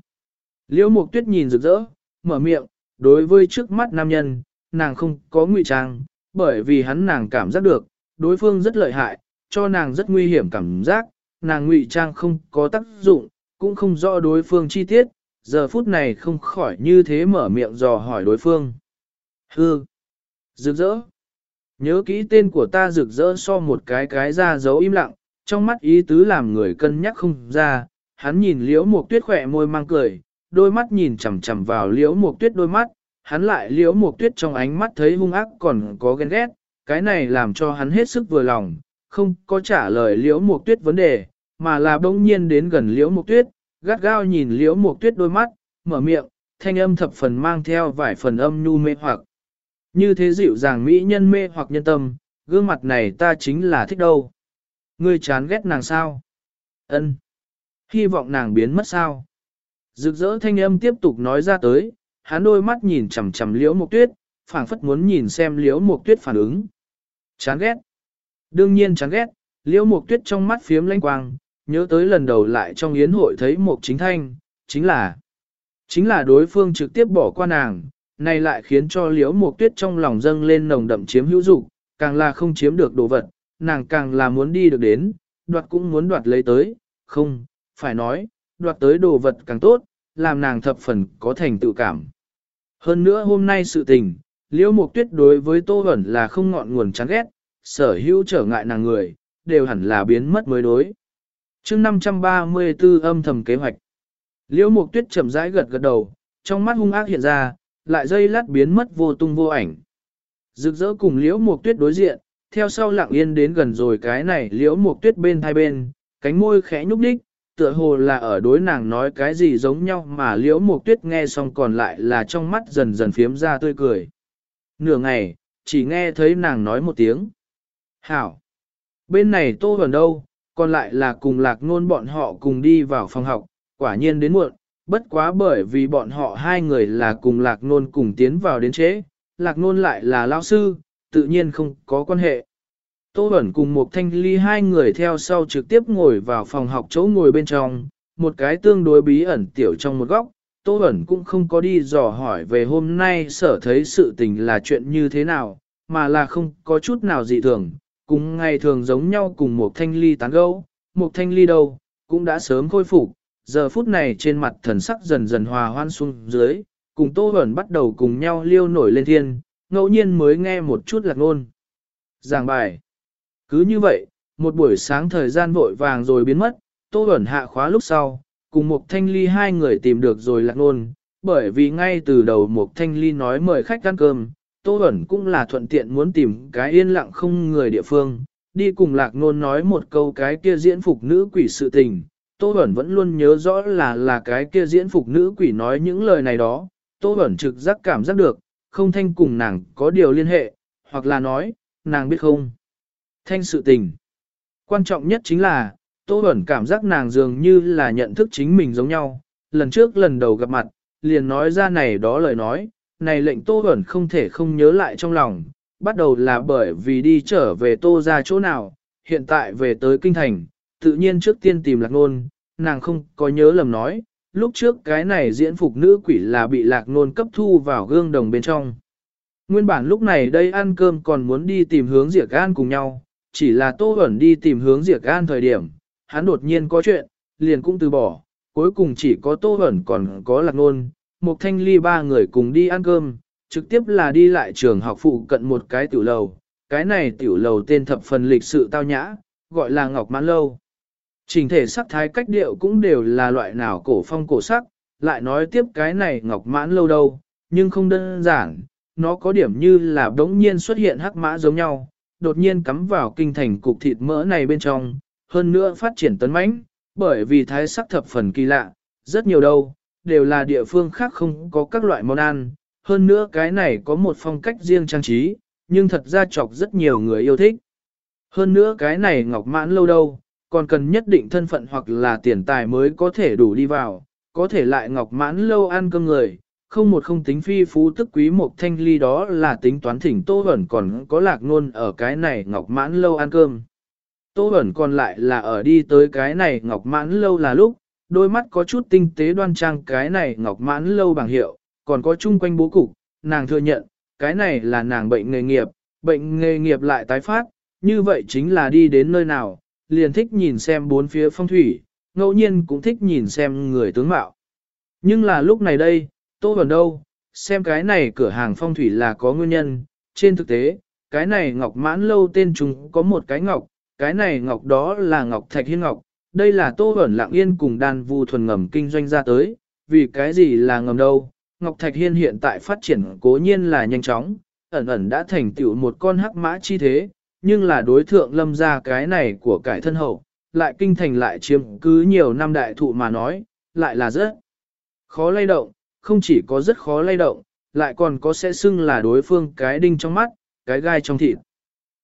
Liễu Mục Tuyết nhìn rực rỡ, mở miệng, đối với trước mắt nam nhân, nàng không có ngụy trang, bởi vì hắn nàng cảm giác được, đối phương rất lợi hại, cho nàng rất nguy hiểm cảm giác, nàng ngụy trang không có tác dụng, cũng không rõ đối phương chi tiết, giờ phút này không khỏi như thế mở miệng dò hỏi đối phương. Hư! Rực rỡ! Nhớ kỹ tên của ta rực rỡ so một cái cái ra dấu im lặng, trong mắt ý tứ làm người cân nhắc không ra, hắn nhìn liễu một tuyết khỏe môi mang cười, đôi mắt nhìn chằm chằm vào liễu mục tuyết đôi mắt, hắn lại liễu một tuyết trong ánh mắt thấy hung ác còn có ghen ghét, cái này làm cho hắn hết sức vừa lòng, không có trả lời liễu một tuyết vấn đề, mà là bỗng nhiên đến gần liễu một tuyết, gắt gao nhìn liễu một tuyết đôi mắt, mở miệng, thanh âm thập phần mang theo vài phần âm nhu mê hoặc. Như thế dịu dàng mỹ nhân mê hoặc nhân tâm, gương mặt này ta chính là thích đâu. Ngươi chán ghét nàng sao? Ân. Hy vọng nàng biến mất sao? Rực rỡ thanh âm tiếp tục nói ra tới, hắn đôi mắt nhìn chằm chằm liễu mục tuyết, phảng phất muốn nhìn xem liễu mục tuyết phản ứng. Chán ghét. Đương nhiên chán ghét, liễu mục tuyết trong mắt phiếm lanh quang, nhớ tới lần đầu lại trong yến hội thấy Mộc chính thanh, chính là, chính là đối phương trực tiếp bỏ qua nàng, này lại khiến cho liễu mục tuyết trong lòng dâng lên nồng đậm chiếm hữu dục, càng là không chiếm được đồ vật, nàng càng là muốn đi được đến, đoạt cũng muốn đoạt lấy tới, không, phải nói, đoạt tới đồ vật càng tốt, làm nàng thập phần có thành tự cảm. Hơn nữa hôm nay sự tình, liễu mục tuyết đối với tô Hẩn là không ngọn nguồn chán ghét, sở hữu trở ngại nàng người, đều hẳn là biến mất mới đối. chương 534 âm thầm kế hoạch. Liễu mục tuyết chậm rãi gật gật đầu, trong mắt hung ác hiện ra, lại dây lát biến mất vô tung vô ảnh. Rực rỡ cùng liễu mục tuyết đối diện, theo sau lặng yên đến gần rồi cái này liễu mục tuyết bên hai bên, cánh môi khẽ nhúc đích, tựa hồ là ở đối nàng nói cái gì giống nhau mà liễu mục tuyết nghe xong còn lại là trong mắt dần dần phiếm ra tươi cười. Nửa ngày, chỉ nghe thấy nàng nói một tiếng. Hảo! Bên này tô hồn đâu, còn lại là cùng lạc nôn bọn họ cùng đi vào phòng học, quả nhiên đến muộn, bất quá bởi vì bọn họ hai người là cùng lạc nôn cùng tiến vào đến chế, lạc nôn lại là lao sư, tự nhiên không có quan hệ. Tô Bẩn cùng một thanh ly hai người theo sau trực tiếp ngồi vào phòng học chỗ ngồi bên trong, một cái tương đối bí ẩn tiểu trong một góc. Tô Bẩn cũng không có đi dò hỏi về hôm nay sở thấy sự tình là chuyện như thế nào, mà là không có chút nào dị thường, cùng ngày thường giống nhau cùng một thanh ly tán gẫu, một thanh ly đâu, cũng đã sớm khôi phục, giờ phút này trên mặt thần sắc dần dần hòa hoan xuống dưới, cùng Tô Bẩn bắt đầu cùng nhau liêu nổi lên thiên, ngẫu nhiên mới nghe một chút lạc ngôn. Giảng bài. Cứ như vậy, một buổi sáng thời gian vội vàng rồi biến mất, Tô Bẩn hạ khóa lúc sau, cùng một thanh ly hai người tìm được rồi lạc nôn, bởi vì ngay từ đầu một thanh ly nói mời khách ăn cơm, Tô Bẩn cũng là thuận tiện muốn tìm cái yên lặng không người địa phương, đi cùng lạc nôn nói một câu cái kia diễn phục nữ quỷ sự tình. Tô Bẩn vẫn luôn nhớ rõ là là cái kia diễn phục nữ quỷ nói những lời này đó, Tô Bẩn trực giác cảm giác được, không thanh cùng nàng có điều liên hệ, hoặc là nói, nàng biết không. Thanh sự tình. Quan trọng nhất chính là, Tô Bẩn cảm giác nàng dường như là nhận thức chính mình giống nhau. Lần trước lần đầu gặp mặt, liền nói ra này đó lời nói, này lệnh Tô Bẩn không thể không nhớ lại trong lòng. Bắt đầu là bởi vì đi trở về Tô ra chỗ nào, hiện tại về tới Kinh Thành, tự nhiên trước tiên tìm lạc nôn, nàng không có nhớ lầm nói, lúc trước cái này diễn phục nữ quỷ là bị lạc nôn cấp thu vào gương đồng bên trong. Nguyên bản lúc này đây ăn cơm còn muốn đi tìm hướng diệt gan cùng nhau, chỉ là Tô Huẩn đi tìm hướng Diệc An thời điểm, hắn đột nhiên có chuyện, liền cũng từ bỏ, cuối cùng chỉ có Tô Huẩn còn có lạc nôn, một thanh ly ba người cùng đi ăn cơm, trực tiếp là đi lại trường học phụ cận một cái tiểu lầu, cái này tiểu lầu tên thập phần lịch sự tao nhã, gọi là Ngọc Mãn Lâu. Trình thể sắc thái cách điệu cũng đều là loại nào cổ phong cổ sắc, lại nói tiếp cái này Ngọc Mãn Lâu đâu, nhưng không đơn giản, nó có điểm như là đống nhiên xuất hiện hắc mã giống nhau, đột nhiên cắm vào kinh thành cục thịt mỡ này bên trong, hơn nữa phát triển tấn mãnh, bởi vì thái sắc thập phần kỳ lạ, rất nhiều đâu, đều là địa phương khác không có các loại món ăn, hơn nữa cái này có một phong cách riêng trang trí, nhưng thật ra chọc rất nhiều người yêu thích. Hơn nữa cái này ngọc mãn lâu đâu, còn cần nhất định thân phận hoặc là tiền tài mới có thể đủ đi vào, có thể lại ngọc mãn lâu ăn cơm người, không một không tính phi phú tức quý một thanh ly đó là tính toán thỉnh Tô Bẩn còn có lạc nôn ở cái này ngọc mãn lâu ăn cơm. Tô Bẩn còn lại là ở đi tới cái này ngọc mãn lâu là lúc, đôi mắt có chút tinh tế đoan trang cái này ngọc mãn lâu bằng hiệu, còn có chung quanh bố cục, nàng thừa nhận, cái này là nàng bệnh nghề nghiệp, bệnh nghề nghiệp lại tái phát, như vậy chính là đi đến nơi nào, liền thích nhìn xem bốn phía phong thủy, ngẫu nhiên cũng thích nhìn xem người tướng mạo. Nhưng là lúc này đây, Tô Bẩn đâu, xem cái này cửa hàng phong thủy là có nguyên nhân, trên thực tế, cái này ngọc mãn lâu tên chúng có một cái ngọc, cái này ngọc đó là ngọc thạch hiên ngọc, đây là Tô Bẩn lặng yên cùng đàn vu thuần ngầm kinh doanh ra tới, vì cái gì là ngầm đâu, Ngọc Thạch Hiên hiện tại phát triển cố nhiên là nhanh chóng, ẩn ẩn đã thành tựu một con hắc mã chi thế, nhưng là đối thượng lâm ra cái này của cải thân hậu, lại kinh thành lại chiếm cứ nhiều năm đại thụ mà nói, lại là rất khó lay động, không chỉ có rất khó lay động, lại còn có sẽ xưng là đối phương cái đinh trong mắt, cái gai trong thịt.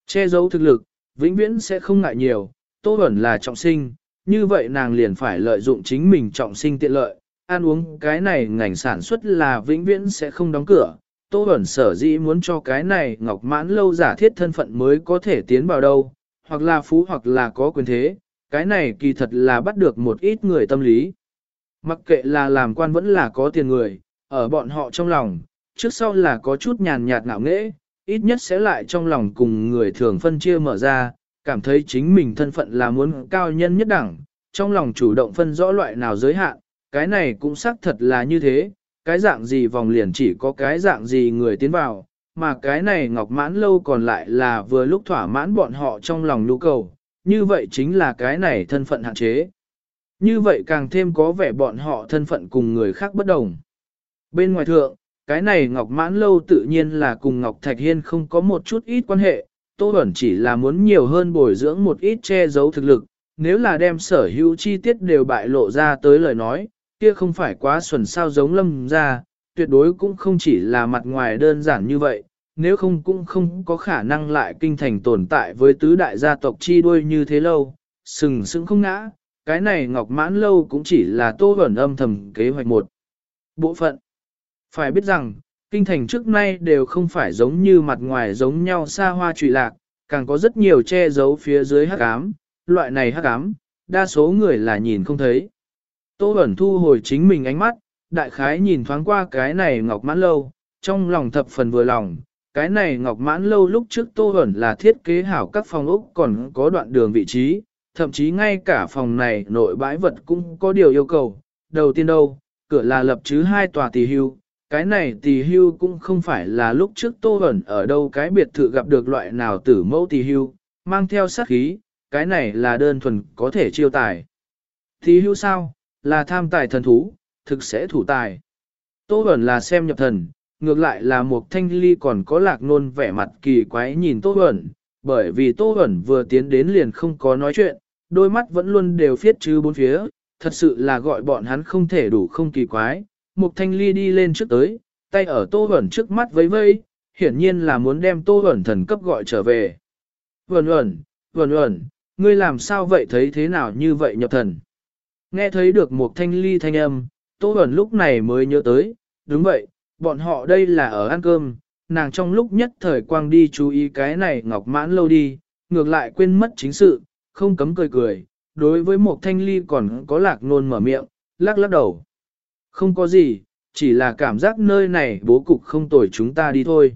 Che giấu thực lực, vĩnh viễn sẽ không ngại nhiều, Tô ẩn là trọng sinh, như vậy nàng liền phải lợi dụng chính mình trọng sinh tiện lợi, ăn uống cái này ngành sản xuất là vĩnh viễn sẽ không đóng cửa. Tô Bẩn sở dĩ muốn cho cái này ngọc mãn lâu giả thiết thân phận mới có thể tiến vào đâu, hoặc là phú hoặc là có quyền thế, cái này kỳ thật là bắt được một ít người tâm lý. Mặc kệ là làm quan vẫn là có tiền người, ở bọn họ trong lòng, trước sau là có chút nhàn nhạt ngạo nghễ, ít nhất sẽ lại trong lòng cùng người thường phân chia mở ra, cảm thấy chính mình thân phận là muốn cao nhân nhất đẳng, trong lòng chủ động phân rõ loại nào giới hạn, cái này cũng xác thật là như thế, cái dạng gì vòng liền chỉ có cái dạng gì người tiến vào, mà cái này ngọc mãn lâu còn lại là vừa lúc thỏa mãn bọn họ trong lòng nhu cầu, như vậy chính là cái này thân phận hạn chế. Như vậy càng thêm có vẻ bọn họ thân phận cùng người khác bất đồng. Bên ngoài thượng, cái này Ngọc Mãn Lâu tự nhiên là cùng Ngọc Thạch Hiên không có một chút ít quan hệ, Tô Bẩn chỉ là muốn nhiều hơn bồi dưỡng một ít che giấu thực lực, nếu là đem sở hữu chi tiết đều bại lộ ra tới lời nói, kia không phải quá xuẩn sao giống lâm ra, tuyệt đối cũng không chỉ là mặt ngoài đơn giản như vậy, nếu không cũng không có khả năng lại kinh thành tồn tại với tứ đại gia tộc chi đuôi như thế lâu, sừng sững không ngã, cái này ngọc mãn lâu cũng chỉ là tô ẩn âm thầm kế hoạch một bộ phận. Phải biết rằng, kinh thành trước nay đều không phải giống như mặt ngoài giống nhau xa hoa trụy lạc, càng có rất nhiều che giấu phía dưới hắc ám, loại này hắc ám, đa số người là nhìn không thấy. Tô Bẩn thu hồi chính mình ánh mắt, đại khái nhìn thoáng qua cái này ngọc mãn lâu, trong lòng thập phần vừa lòng. Cái này ngọc mãn lâu lúc trước Tô Bẩn là thiết kế hảo các phòng ốc còn có đoạn đường vị trí, thậm chí ngay cả phòng này nội bãi vật cũng có điều yêu cầu. Đầu tiên đâu, cửa là lập chứ hai tòa tỷ hưu, cái này tỷ hưu cũng không phải là lúc trước Tô ẩn ở đâu cái biệt thự gặp được loại nào tử mẫu tỷ hưu, mang theo sát khí, cái này là đơn thuần có thể chiêu tài. Tỷ hưu sao? là tham tài thần thú, thực sẽ thủ tài. Tô ẩn là xem nhập thần, ngược lại là một thanh ly còn có lạc nôn vẻ mặt kỳ quái nhìn Tô ẩn, bởi vì Tô ẩn vừa tiến đến liền không có nói chuyện, đôi mắt vẫn luôn đều phiết chứ bốn phía, thật sự là gọi bọn hắn không thể đủ không kỳ quái. Mục thanh ly đi lên trước tới, tay ở Tô Bẩn trước mắt vẫy vẫy, hiển nhiên là muốn đem Tô Bẩn thần cấp gọi trở về. Vẩn ẩn, vẩn ẩn, ngươi làm sao vậy thấy thế nào như vậy nhập thần? Nghe thấy được một thanh ly thanh âm, Tô Bẩn lúc này mới nhớ tới, đúng vậy, bọn họ đây là ở ăn cơm, nàng trong lúc nhất thời quang đi chú ý cái này ngọc mãn lâu đi, ngược lại quên mất chính sự, không cấm cười cười, đối với một thanh ly còn có lạc nôn mở miệng, lắc lắc đầu. Không có gì, chỉ là cảm giác nơi này bố cục không tồi chúng ta đi thôi.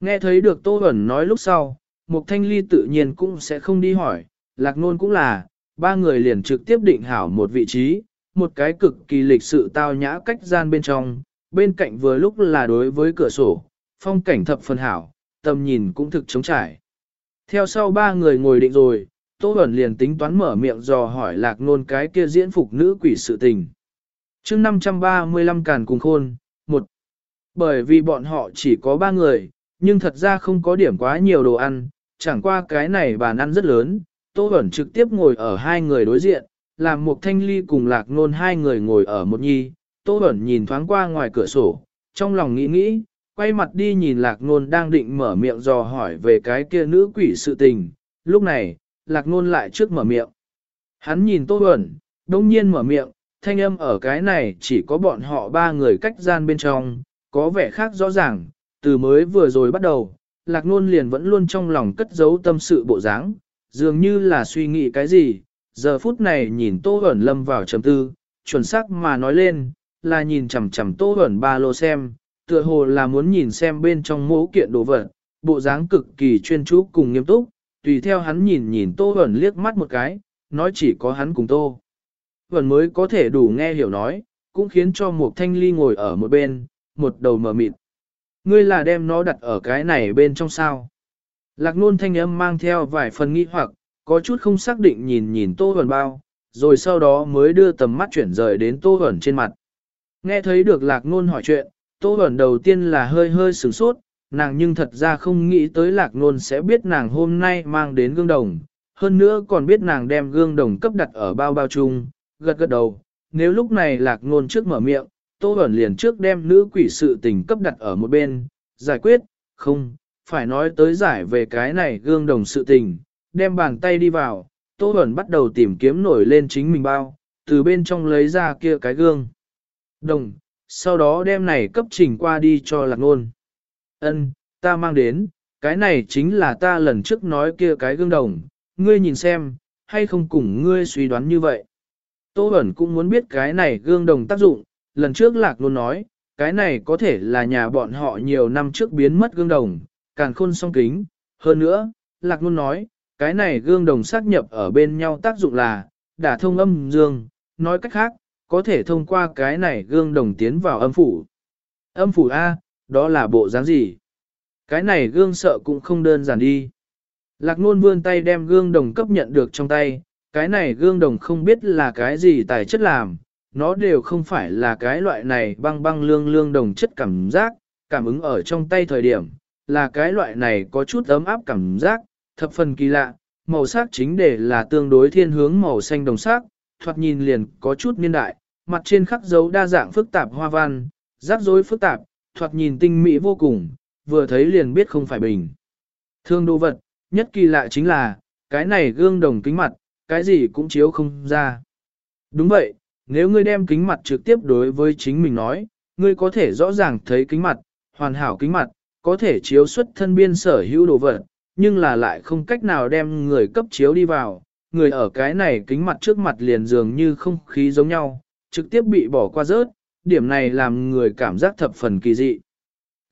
Nghe thấy được Tô Bẩn nói lúc sau, một thanh ly tự nhiên cũng sẽ không đi hỏi, lạc nôn cũng là, ba người liền trực tiếp định hảo một vị trí, một cái cực kỳ lịch sự tao nhã cách gian bên trong, bên cạnh vừa lúc là đối với cửa sổ, phong cảnh thập phần hảo, tầm nhìn cũng thực chống trải. Theo sau ba người ngồi định rồi, Tô Bẩn liền tính toán mở miệng dò hỏi lạc nôn cái kia diễn phục nữ quỷ sự tình. chương 535 càn cùng khôn, một Bởi vì bọn họ chỉ có ba người, nhưng thật ra không có điểm quá nhiều đồ ăn, chẳng qua cái này bàn ăn rất lớn, Tô Bẩn trực tiếp ngồi ở hai người đối diện, làm một thanh ly cùng lạc nôn hai người ngồi ở một nhi. Tô Bẩn nhìn thoáng qua ngoài cửa sổ, trong lòng nghĩ nghĩ, quay mặt đi nhìn lạc nôn đang định mở miệng dò hỏi về cái kia nữ quỷ sự tình. Lúc này, lạc ngôn lại trước mở miệng. Hắn nhìn Tô Bẩn, đông nhiên mở miệng, thanh âm ở cái này chỉ có bọn họ ba người cách gian bên trong, có vẻ khác rõ ràng, từ mới vừa rồi bắt đầu, lạc ngôn liền vẫn luôn trong lòng cất giấu tâm sự bộ dáng, dường như là suy nghĩ cái gì, giờ phút này nhìn Tô Bẩn lâm vào trầm tư, chuẩn xác mà nói lên, là nhìn chằm chằm Tô Bẩn ba lô xem, tựa hồ là muốn nhìn xem bên trong mẫu kiện đồ vật, bộ dáng cực kỳ chuyên chú cùng nghiêm túc, tùy theo hắn nhìn nhìn Tô Huẩn liếc mắt một cái, nói chỉ có hắn cùng Tô. Huẩn mới có thể đủ nghe hiểu nói, cũng khiến cho một thanh ly ngồi ở một bên, một đầu mở mịt. Ngươi là đem nó đặt ở cái này bên trong sao. Lạc nôn thanh âm mang theo vài phần nghi hoặc, có chút không xác định nhìn nhìn Tô Huẩn bao, rồi sau đó mới đưa tầm mắt chuyển rời đến Tô Huẩn trên mặt. Nghe thấy được lạc nôn hỏi chuyện, Tô Huẩn đầu tiên là hơi hơi sửng sốt, nàng nhưng thật ra không nghĩ tới lạc nôn sẽ biết nàng hôm nay mang đến gương đồng, hơn nữa còn biết nàng đem gương đồng cấp đặt ở bao bao chung, gật gật đầu, nếu lúc này lạc nôn trước mở miệng, Tô ẩn liền trước đem nữ quỷ sự tình cấp đặt ở một bên, giải quyết, không, phải nói tới giải về cái này gương đồng sự tình, đem bàn tay đi vào, Tô ẩn bắt đầu tìm kiếm nổi lên chính mình bao, từ bên trong lấy ra kia cái gương. Đồng, sau đó đem này cấp trình qua đi cho lạc nôn. Ân, ta mang đến, cái này chính là ta lần trước nói kia cái gương đồng, ngươi nhìn xem, hay không cùng ngươi suy đoán như vậy. Tô Bẩn cũng muốn biết cái này gương đồng tác dụng, lần trước lạc luôn nói, cái này có thể là nhà bọn họ nhiều năm trước biến mất gương đồng, càng khôn song kính. Hơn nữa, lạc luôn nói, cái này gương đồng xác nhập ở bên nhau tác dụng là, đả thông âm dương, nói cách khác, có thể thông qua cái này gương đồng tiến vào âm phủ. Âm phủ A, đó là bộ dáng gì? Cái này gương sợ cũng không đơn giản đi. Lạc ngôn vươn tay đem gương đồng cấp nhận được trong tay, cái này gương đồng không biết là cái gì tài chất làm, nó đều không phải là cái loại này băng băng lương lương đồng chất cảm giác, cảm ứng ở trong tay thời điểm, là cái loại này có chút ấm áp cảm giác, thập phần kỳ lạ, màu sắc chính để là tương đối thiên hướng màu xanh đồng sắc, thoạt nhìn liền có chút niên đại, mặt trên khắc dấu đa dạng phức tạp hoa văn, rắc rối phức tạp, thoạt nhìn tinh mỹ vô cùng, vừa thấy liền biết không phải bình. Thương đồ vật, nhất kỳ lạ chính là, cái này gương đồng kính mặt, cái gì cũng chiếu không ra. Đúng vậy, nếu ngươi đem kính mặt trực tiếp đối với chính mình nói, ngươi có thể rõ ràng thấy kính mặt, hoàn hảo kính mặt, có thể chiếu xuất thân biên sở hữu đồ vật, nhưng là lại không cách nào đem người cấp chiếu đi vào. Người ở cái này kính mặt trước mặt liền dường như không khí giống nhau, trực tiếp bị bỏ qua rớt, điểm này làm người cảm giác thập phần kỳ dị.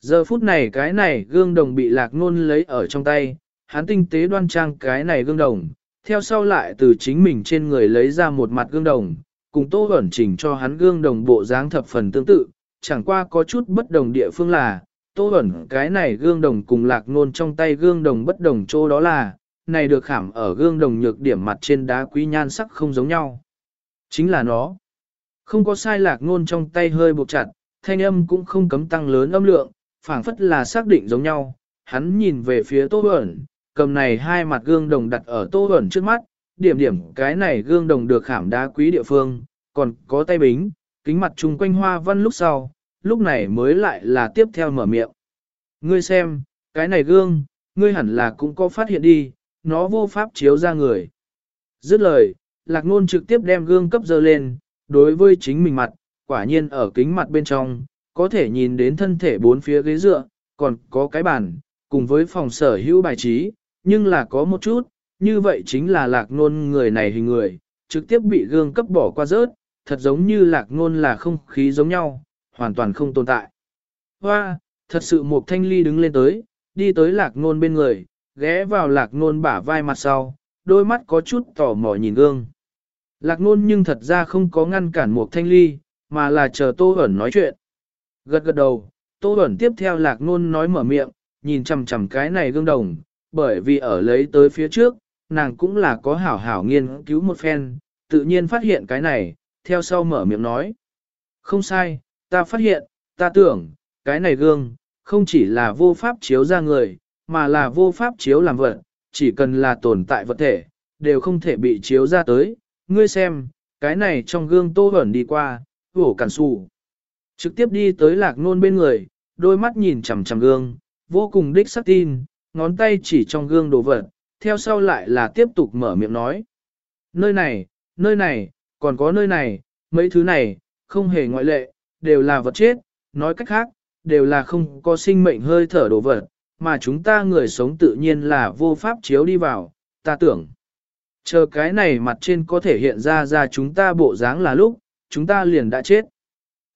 Giờ phút này cái này gương đồng bị lạc nôn lấy ở trong tay, hắn tinh tế đoan trang cái này gương đồng, theo sau lại từ chính mình trên người lấy ra một mặt gương đồng, cùng tô ẩn chỉnh cho hắn gương đồng bộ dáng thập phần tương tự, chẳng qua có chút bất đồng địa phương là, tô ẩn cái này gương đồng cùng lạc nôn trong tay gương đồng bất đồng chỗ đó là, này được khảm ở gương đồng nhược điểm mặt trên đá quý nhan sắc không giống nhau. Chính là nó. Không có sai lạc ngôn trong tay hơi buộc chặt, thanh âm cũng không cấm tăng lớn âm lượng, phảng phất là xác định giống nhau. Hắn nhìn về phía tô Bẩn, cầm này hai mặt gương đồng đặt ở tô Bẩn trước mắt, điểm điểm cái này gương đồng được khảm đá quý địa phương, còn có tay bính, kính mặt chung quanh hoa văn lúc sau, lúc này mới lại là tiếp theo mở miệng. Ngươi xem, cái này gương, ngươi hẳn là cũng có phát hiện đi, nó vô pháp chiếu ra người. Dứt lời, lạc nôn trực tiếp đem gương cấp dơ lên, đối với chính mình mặt, quả nhiên ở kính mặt bên trong, có thể nhìn đến thân thể bốn phía ghế dựa, còn có cái bàn, cùng với phòng sở hữu bài trí, nhưng là có một chút, như vậy chính là lạc nôn người này hình người, trực tiếp bị gương cấp bỏ qua rớt, thật giống như lạc nôn là không khí giống nhau, hoàn toàn không tồn tại. Hoa, thật sự một thanh ly đứng lên tới, đi tới lạc nôn bên người, ghé vào lạc nôn bả vai mặt sau, đôi mắt có chút tò mò nhìn gương. Lạc nôn nhưng thật ra không có ngăn cản một thanh ly, mà là chờ tô ẩn nói chuyện. Gật gật đầu, tô ẩn tiếp theo lạc nôn nói mở miệng, nhìn chằm chằm cái này gương đồng, bởi vì ở lấy tới phía trước, nàng cũng là có hảo hảo nghiên cứu một phen, tự nhiên phát hiện cái này, theo sau mở miệng nói. Không sai, ta phát hiện, ta tưởng, cái này gương, không chỉ là vô pháp chiếu ra người, mà là vô pháp chiếu làm vật, chỉ cần là tồn tại vật thể, đều không thể bị chiếu ra tới. Ngươi xem, cái này trong gương tô ẩn đi qua, vổ cản sụ. Trực tiếp đi tới lạc nôn bên người, đôi mắt nhìn chằm chằm gương, vô cùng đích sắc tin, ngón tay chỉ trong gương đồ vật, theo sau lại là tiếp tục mở miệng nói. Nơi này, nơi này, còn có nơi này, mấy thứ này, không hề ngoại lệ, đều là vật chết, nói cách khác, đều là không có sinh mệnh hơi thở đồ vật, mà chúng ta người sống tự nhiên là vô pháp chiếu đi vào, ta tưởng. Chờ cái này mặt trên có thể hiện ra ra chúng ta bộ dáng là lúc, chúng ta liền đã chết.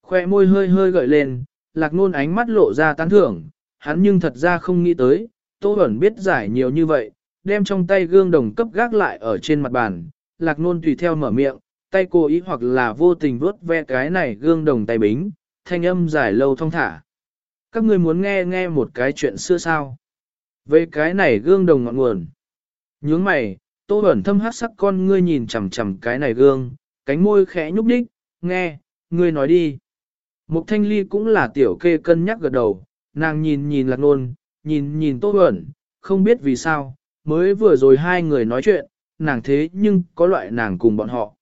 Khoe môi hơi hơi gợi lên, lạc nôn ánh mắt lộ ra tán thưởng, hắn nhưng thật ra không nghĩ tới, Tô ẩn biết giải nhiều như vậy, đem trong tay gương đồng cấp gác lại ở trên mặt bàn, lạc nôn tùy theo mở miệng, tay cố ý hoặc là vô tình vớt ve cái này gương đồng tay bính, thanh âm giải lâu thong thả. Các người muốn nghe nghe một cái chuyện xưa sao? Về cái này gương đồng ngọn nguồn. Nhướng mày, tô ẩn thâm hát sắc con ngươi nhìn chằm chằm cái này gương, cánh môi khẽ nhúc đích, nghe, ngươi nói đi. Mục thanh ly cũng là tiểu kê cân nhắc gật đầu, nàng nhìn nhìn lạc nôn, nhìn nhìn tô ẩn, không biết vì sao, mới vừa rồi hai người nói chuyện, nàng thế nhưng có loại nàng cùng bọn họ.